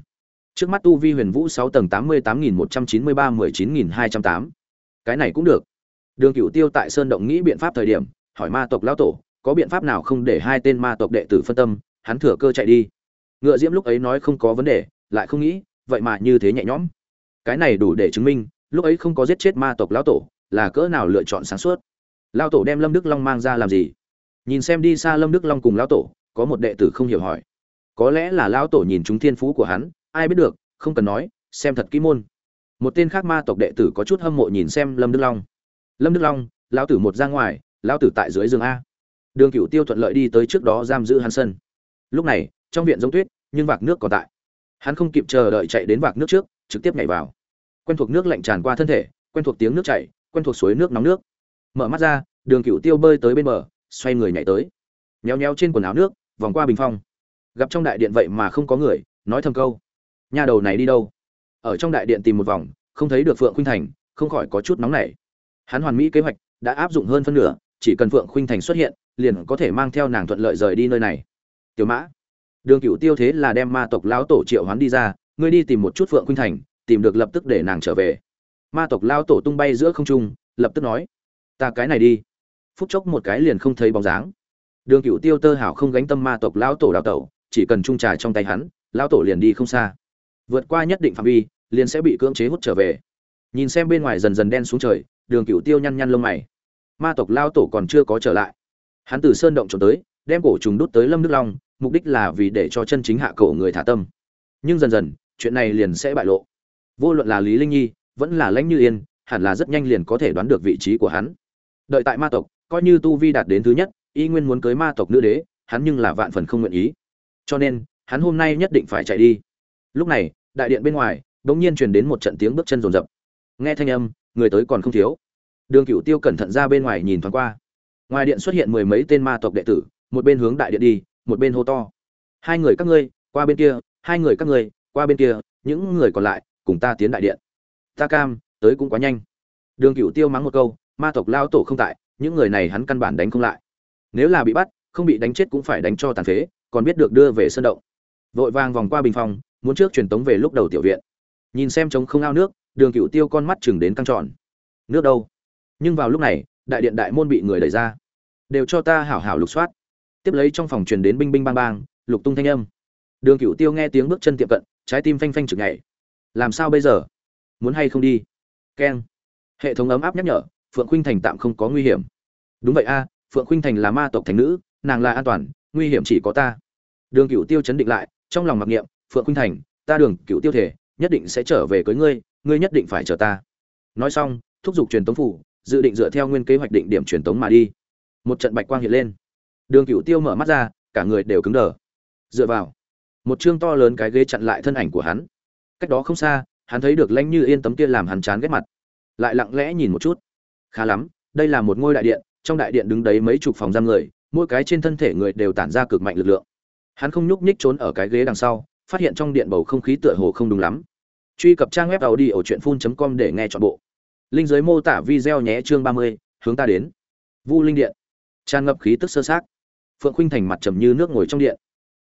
Trước mắt tu vi huyền vũ sáu tầng tám mươi tám nghìn một trăm chín mươi ba mười chín nghìn hai trăm tám. Cái này cũng được. Đường cựu tiêu tại sơn động nghĩ biện pháp thời điểm, hỏi ma tộc lão tổ, có biện pháp nào không để hai tên ma tộc đệ tử phân tâm, hắn thừa cơ chạy đi. Ngựa diễm lúc ấy nói không có vấn đề, lại không nghĩ vậy mà như thế nhẹ nhõm. Cái này đủ để chứng minh, lúc ấy không có giết chết ma tộc lão tổ, là cỡ nào lựa chọn sáng suốt. Lão tổ đem lâm đức long mang ra làm gì? Nhìn xem đi xa lâm đức long cùng lão tổ, có một đệ tử không hiểu hỏi. Có lẽ là lão tổ nhìn chúng thiên phú của hắn, ai biết được, không cần nói, xem thật kỹ môn. Một tên khác ma tộc đệ tử có chút hâm mộ nhìn xem lâm đức long. Lâm đức long, lão tử một ra ngoài, lão tử tại dưới giường a. Đường cựu tiêu thuận lợi đi tới trước đó giam giữ hắn sân. Lúc này, trong viện giống tuyết, nhưng vạc nước còn tại hắn không kịp chờ đợi chạy đến vạc nước trước, trực tiếp nhảy vào. Quen thuộc nước lạnh tràn qua thân thể, quen thuộc tiếng nước chảy, quen thuộc suối nước nóng nước. Mở mắt ra, đường cựu tiêu bơi tới bên bờ, xoay người nhảy tới. Nhéo nhéo trên quần áo nước, vòng qua bình phong. Gặp trong đại điện vậy mà không có người, nói thầm câu. Nhà đầu này đi đâu? Ở trong đại điện tìm một vòng, không thấy được phượng khuynh thành, không khỏi có chút nóng nảy. Hắn hoàn mỹ kế hoạch, đã áp dụng hơn phân nửa, chỉ cần phượng khuynh thành xuất hiện, liền có thể mang theo nàng thuận lợi rời đi nơi này. Tiểu mã đường cựu tiêu thế là đem ma tộc lão tổ triệu hoán đi ra, ngươi đi tìm một chút phượng khuynh thành, tìm được lập tức để nàng trở về. Ma tộc lão tổ tung bay giữa không trung, lập tức nói, ta cái này đi. Phút chốc một cái liền không thấy bóng dáng. Đường cựu tiêu tơ hảo không gánh tâm ma tộc lão tổ đào tẩu, chỉ cần trung trà trong tay hắn, lão tổ liền đi không xa. Vượt qua nhất định phạm vi, liền sẽ bị cưỡng chế hút trở về. Nhìn xem bên ngoài dần dần đen xuống trời, đường cựu tiêu nhăn nhăn lông mày. Ma tộc lao tổ còn chưa có trở lại. Hắn từ sơn động trốn tới, đem cổ trùng đút tới lâm nước long mục đích là vì để cho chân chính hạ cổ người thả tâm. Nhưng dần dần, chuyện này liền sẽ bại lộ. Vô luận là lý linh nhi, vẫn là lãnh như yên, hẳn là rất nhanh liền có thể đoán được vị trí của hắn. Đợi tại ma tộc, coi như tu vi đạt đến thứ nhất, y nguyên muốn cưới ma tộc nữ đế, hắn nhưng là vạn phần không nguyện ý. Cho nên, hắn hôm nay nhất định phải chạy đi. Lúc này, đại điện bên ngoài, đột nhiên truyền đến một trận tiếng bước chân rồn rập. Nghe thanh âm, người tới còn không thiếu. Đường cửu tiêu cẩn thận ra bên ngoài nhìn thoáng qua. Ngoài điện xuất hiện mười mấy tên ma tộc đệ tử, một bên hướng đại điện đi một bên hô to. Hai người các ngươi, qua bên kia, hai người các ngươi, qua bên kia, những người còn lại, cùng ta tiến đại điện. Ta cam, tới cũng quá nhanh. Đường cửu tiêu mắng một câu, ma tộc lao tổ không tại, những người này hắn căn bản đánh không lại. Nếu là bị bắt, không bị đánh chết cũng phải đánh cho tàn phế, còn biết được đưa về sân động. Vội vàng vòng qua bình phòng, muốn trước truyền tống về lúc đầu tiểu viện. Nhìn xem trống không ao nước, đường cựu tiêu con mắt chừng đến căng tròn. Nước đâu? Nhưng vào lúc này, đại điện đại môn bị người đẩy ra. Đều cho ta hảo hảo lục soát tiếp lấy trong phòng truyền đến binh binh bang bang, lục tung thanh âm. Đường cựu tiêu nghe tiếng bước chân tiệm cận, trái tim phanh phanh chực nhảy. Làm sao bây giờ? Muốn hay không đi? Keng. Hệ thống ấm áp nhắc nhở, phượng khuynh thành tạm không có nguy hiểm. Đúng vậy a, phượng khuynh thành là ma tộc thành nữ, nàng là an toàn, nguy hiểm chỉ có ta. Đường cựu tiêu chấn định lại, trong lòng mặc niệm, phượng khuynh thành, ta đường cựu tiêu thể, nhất định sẽ trở về cưới ngươi ngươi nhất định phải chờ ta. Nói xong, thúc giục truyền tống phủ, dự định dựa theo nguyên kế hoạch định điểm truyền tống mà đi. Một trận bạch quang hiện lên đường cựu tiêu mở mắt ra, cả người đều cứng đờ. Dựa vào, một chương to lớn cái ghế chặn lại thân ảnh của hắn. Cách đó không xa, hắn thấy được lãnh như yên tấm kia làm hắn chán ghét mặt. Lại lặng lẽ nhìn một chút. Khá lắm, đây là một ngôi đại điện, trong đại điện đứng đấy mấy chục phòng giam người, mỗi cái trên thân thể người đều tản ra cực mạnh lực lượng. Hắn không nhúc nhích trốn ở cái ghế đằng sau, phát hiện trong điện bầu không khí tựa hồ không đúng lắm. Truy cập trang web tàu đi ở truyện phun com để nghe chọn bộ. Linh giới mô tả video nhé, chương ba mươi, hướng ta đến. Vu linh điện. Tràn ngập khí tức sơ sát phượng khuynh thành mặt trầm như nước ngồi trong điện.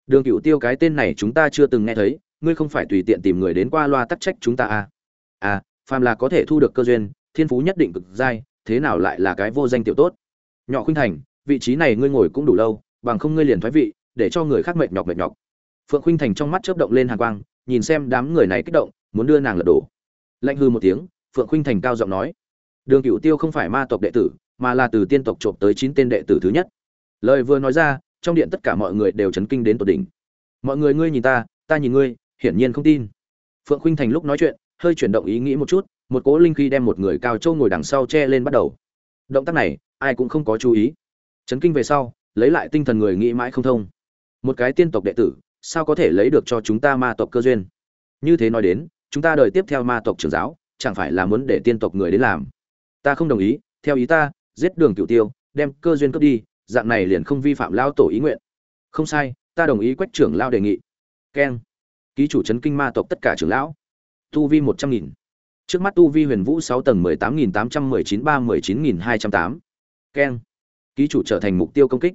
Đường cựu tiêu cái tên này chúng ta chưa từng nghe thấy, ngươi không phải tùy tiện tìm người đến qua loa tắc trách chúng ta à? À phàm là có thể thu được cơ duyên, thiên phú nhất định cực dai thế nào lại là cái vô danh tiểu tốt? Nhỏ khuynh thành, vị trí này ngươi ngồi cũng đủ lâu, bằng không ngươi liền thoái vị, để cho người khác mệt nhọc mệt nhọc. Phượng khuynh thành trong mắt chớp động lên hàn quang, nhìn xem đám người này kích động, muốn đưa nàng lật đổ. Lạnh hư một tiếng, phượng khuynh thành cao giọng nói, đường cựu tiêu không phải ma tộc đệ tử, mà là từ tiên tộc trộm tới chín tên đệ tử thứ nhất lời vừa nói ra, trong điện tất cả mọi người đều chấn kinh đến tột đỉnh. Mọi người, ngươi nhìn ta ta nhìn ngươi, hiển nhiên không tin. Phượng khinh thành lúc nói chuyện, hơi chuyển động ý nghĩ một chút, một cố linh khí đem một người cao châu ngồi đằng sau che lên bắt đầu. Động tác này, ai cũng không có chú ý. Chấn kinh về sau, lấy lại tinh thần người nghĩ mãi không thông. Một cái tiên tộc đệ tử, sao có thể lấy được cho chúng ta ma tộc cơ duyên? Như thế nói đến, chúng ta đợi tiếp theo ma tộc trưởng giáo, chẳng phải là muốn để tiên tộc người đến làm? Ta không đồng ý, theo ý ta, giết đường cửu tiêu, đem cơ duyên cướp đi dạng này liền không vi phạm lao tổ ý nguyện. Không sai, ta đồng ý quách trưởng lao đề nghị. Keng. Ký chủ chấn kinh ma tộc tất cả trưởng lão. Tu vi một trăm nghìn. Trước mắt tu vi huyền vũ sáu tầng mười tám nghìn tám trăm mười chín ba mười chín nghìn hai trăm tám. Keng. Ký chủ trở thành mục tiêu công kích.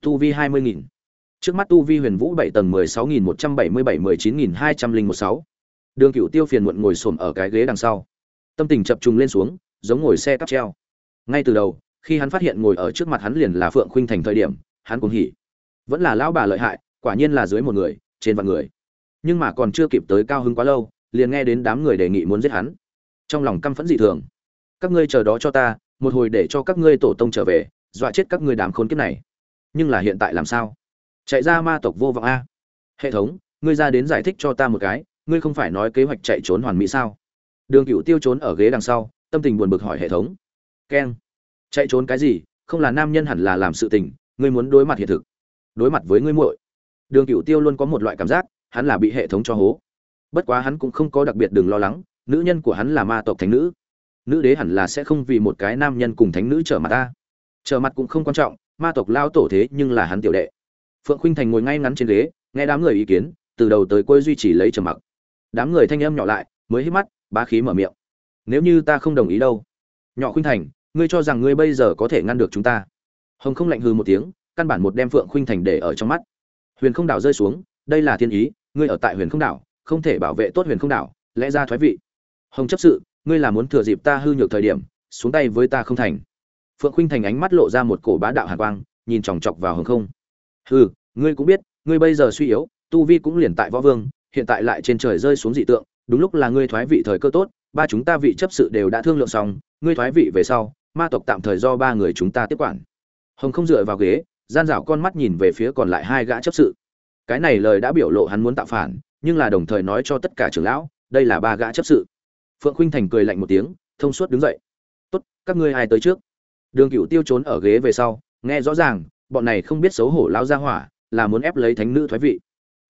Tu vi hai mươi nghìn. Trước mắt tu vi huyền vũ bảy tầng mười sáu nghìn một trăm bảy mươi bảy mười chín nghìn hai trăm linh một sáu. Đường cựu tiêu phiền muộn ngồi xổm ở cái ghế đằng sau. Tâm tình chập trùng lên xuống, giống ngồi xe cắp treo. Ngay từ đầu khi hắn phát hiện ngồi ở trước mặt hắn liền là phượng khuynh thành thời điểm, hắn cũng hỉ. Vẫn là lão bà lợi hại, quả nhiên là dưới một người, trên vạn người. Nhưng mà còn chưa kịp tới cao hứng quá lâu, liền nghe đến đám người đề nghị muốn giết hắn. Trong lòng căm phẫn dị thường. Các ngươi chờ đó cho ta, một hồi để cho các ngươi tổ tông trở về, dọa chết các ngươi đám khốn kiếp này. Nhưng là hiện tại làm sao? Chạy ra ma tộc vô vọng a. Hệ thống, ngươi ra đến giải thích cho ta một cái, ngươi không phải nói kế hoạch chạy trốn hoàn mỹ sao? Đường cựu tiêu trốn ở ghế đằng sau, tâm tình buồn bực hỏi hệ thống. Keng chạy trốn cái gì, không là nam nhân hẳn là làm sự tình, ngươi muốn đối mặt hiện thực, đối mặt với ngươi muội. Đường cựu tiêu luôn có một loại cảm giác, hắn là bị hệ thống cho hố. Bất quá hắn cũng không có đặc biệt đừng lo lắng, nữ nhân của hắn là ma tộc thánh nữ. Nữ đế hẳn là sẽ không vì một cái nam nhân cùng thánh nữ trở mặt ta. Trở mặt cũng không quan trọng, ma tộc lao tổ thế nhưng là hắn tiểu đệ. Phượng khuynh thành ngồi ngay ngắn trên ghế, nghe đám người ý kiến, từ đầu tới cuối duy trì lấy trầm mặc. Đám người thanh âm nhỏ lại, mới hít mắt, bá khí mở miệng. Nếu như ta không đồng ý đâu? Nhỏ khuynh thành ngươi cho rằng ngươi bây giờ có thể ngăn được chúng ta? Hồng không lạnh hư một tiếng, căn bản một đem phượng khuynh thành để ở trong mắt. Huyền không đảo rơi xuống, đây là thiên ý, ngươi ở tại huyền không đảo, không thể bảo vệ tốt huyền không đảo, lẽ ra thoái vị. Hồng chấp sự, ngươi là muốn thừa dịp ta hư nhược thời điểm, xuống tay với ta không thành. Phượng khuynh thành ánh mắt lộ ra một cổ bá đạo hàn quang, nhìn chòng chọc vào hồng không. Hừ, ngươi cũng biết, ngươi bây giờ suy yếu, tu vi cũng liền tại võ vương, hiện tại lại trên trời rơi xuống dị tượng, đúng lúc là ngươi thoái vị thời cơ tốt, ba chúng ta vị chấp sự đều đã thương lượng xong, ngươi thoái vị về sau ma tộc tạm thời do ba người chúng ta tiếp quản. Hồng không dựa vào ghế, gian dảo con mắt nhìn về phía còn lại hai gã chấp sự. Cái này lời đã biểu lộ hắn muốn tạo phản, nhưng là đồng thời nói cho tất cả trưởng lão, đây là ba gã chấp sự. Phượng khuynh thành cười lạnh một tiếng, thông suốt đứng dậy. Tốt, các ngươi ai tới trước? Đường cựu tiêu trốn ở ghế về sau, nghe rõ ràng, bọn này không biết xấu hổ lão gia hỏa, là muốn ép lấy thánh nữ thoái vị.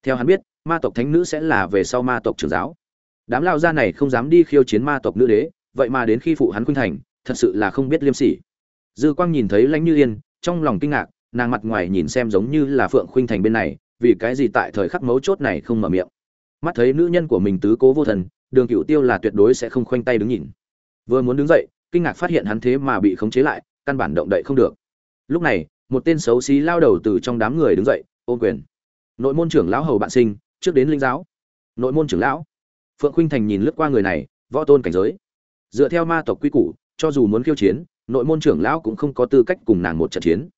Theo hắn biết, ma tộc thánh nữ sẽ là về sau ma tộc trưởng giáo. Đám lao gia này không dám đi khiêu chiến ma tộc nữ đế, vậy mà đến khi phụ hắn khuynh thành thật sự là không biết liêm sỉ. Dư quang nhìn thấy lãnh như yên, trong lòng kinh ngạc, nàng mặt ngoài nhìn xem giống như là phượng khuynh thành bên này, vì cái gì tại thời khắc mấu chốt này không mở miệng. Mắt thấy nữ nhân của mình tứ cố vô thần, đường cựu tiêu là tuyệt đối sẽ không khoanh tay đứng nhìn. Vừa muốn đứng dậy, kinh ngạc phát hiện hắn thế mà bị khống chế lại, căn bản động đậy không được. Lúc này, một tên xấu xí lao đầu từ trong đám người đứng dậy, ôm quyền. Nội môn trưởng lão hầu bạn sinh, trước đến linh giáo. Nội môn trưởng lão. Phượng khuynh thành nhìn lướt qua người này, võ tôn cảnh giới. Dựa theo ma tộc quy củ cho dù muốn khiêu chiến, nội môn trưởng lão cũng không có tư cách cùng nàng một trận chiến.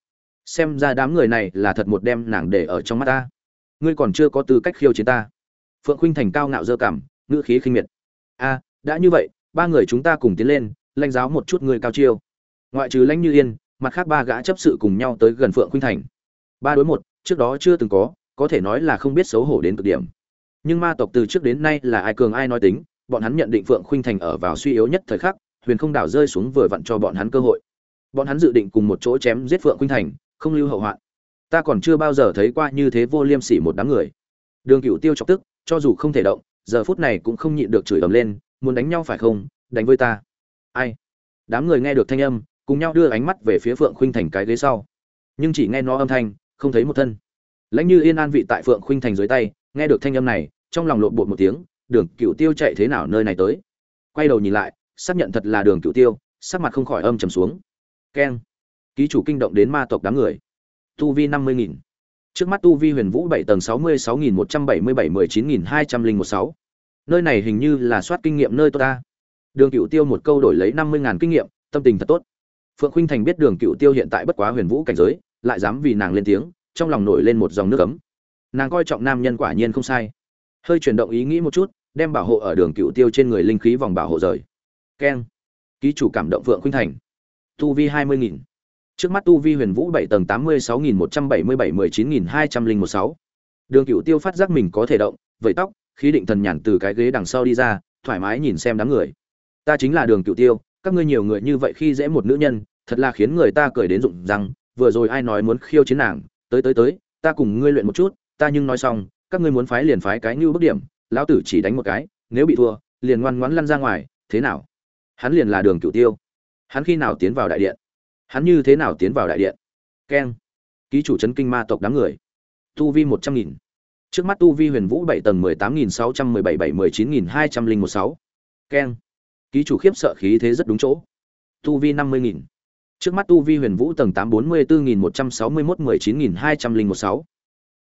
Xem ra đám người này là thật một đem nàng để ở trong mắt ta. Ngươi còn chưa có tư cách khiêu chiến ta. Phượng khuynh thành cao ngạo dơ cảm, ngữ khí khinh miệt. A, đã như vậy, ba người chúng ta cùng tiến lên, lãnh giáo một chút người cao chiêu. Ngoại trừ lãnh như yên, mặt khác ba gã chấp sự cùng nhau tới gần phượng khuynh thành. Ba đối một, trước đó chưa từng có có thể nói là không biết xấu hổ đến cực điểm. Nhưng ma tộc từ trước đến nay là ai cường ai nói tính, bọn hắn nhận định phượng khuynh thành ở vào suy yếu nhất thời khắc huyền không đảo rơi xuống vừa vặn cho bọn hắn cơ hội. Bọn hắn dự định cùng một chỗ chém giết phượng khuynh thành, không lưu hậu hoạn. Ta còn chưa bao giờ thấy qua như thế vô liêm sỉ một đám người. Đường cựu tiêu chọc tức, cho dù không thể động, giờ phút này cũng không nhịn được chửi ầm lên, muốn đánh nhau phải không? Đánh với ta. Ai? Đám người nghe được thanh âm, cùng nhau đưa ánh mắt về phía phượng khuynh thành cái ghế sau. Nhưng chỉ nghe nó âm thanh, không thấy một thân. Lãnh như yên an vị tại phượng khuynh thành dưới tay, nghe được thanh âm này, trong lòng lộn bột một tiếng, đường cựu tiêu chạy thế nào nơi này tới? Quay đầu nhìn lại xác nhận thật là đường cựu tiêu, sắc mặt không khỏi âm trầm xuống. Keng. Ký chủ kinh động đến ma tộc đám người. Tu vi năm mươi nghìn. Trước mắt tu vi huyền vũ bảy tầng sáu mươi sáu nghìn một trăm bảy mươi bảy mười chín nghìn hai trăm linh một sáu. Nơi này hình như là soát kinh nghiệm nơi tôi ta. Đường cựu tiêu một câu đổi lấy năm mươi ngàn kinh nghiệm, tâm tình thật tốt. Phượng khinh thành biết đường cựu tiêu hiện tại bất quá huyền vũ cảnh giới, lại dám vì nàng lên tiếng, trong lòng nổi lên một dòng nước ấm. Nàng coi trọng nam nhân quả nhiên không sai. Hơi chuyển động ý nghĩ một chút, đem bảo hộ ở đường cựu tiêu trên người linh khí vòng bảo hộ rời keng. Ký chủ cảm động phượng khuynh thành. Tu vi hai mươi nghìn. Trước mắt tu vi huyền vũ bảy tầng tám mươi sáu nghìn một trăm bảy mươi bảy mười chín nghìn hai trăm linh một sáu. Đường cựu tiêu phát giác mình có thể động, vẫy tóc, khí định thần nhàn từ cái ghế đằng sau đi ra, thoải mái nhìn xem đám người. Ta chính là đường cựu tiêu, các ngươi nhiều người như vậy khi dễ một nữ nhân, thật là khiến người ta cười đến rụng rằng vừa rồi ai nói muốn khiêu chiến nàng, tới tới tới, ta cùng ngươi luyện một chút, ta nhưng nói xong, các ngươi muốn phái liền phái cái như bức điểm, lão tử chỉ đánh một cái, nếu bị thua, liền ngoan ngoãn lăn ra ngoài, thế nào? Hắn liền là đường cửu tiêu. Hắn khi nào tiến vào đại điện? Hắn như thế nào tiến vào đại điện? Keng. Ký chủ chấn kinh ma tộc đám người. Tu vi một trăm nghìn. Trước mắt tu vi huyền vũ bảy tầng mười tám nghìn sáu trăm mười bảy bảy mười chín nghìn hai trăm linh một sáu. Keng. Ký chủ khiếp sợ khí thế rất đúng chỗ. Tu vi năm mươi nghìn. Trước mắt tu vi huyền vũ tầng tám bốn mươi bốn nghìn một trăm sáu mươi mốt mười chín nghìn hai trăm linh một sáu.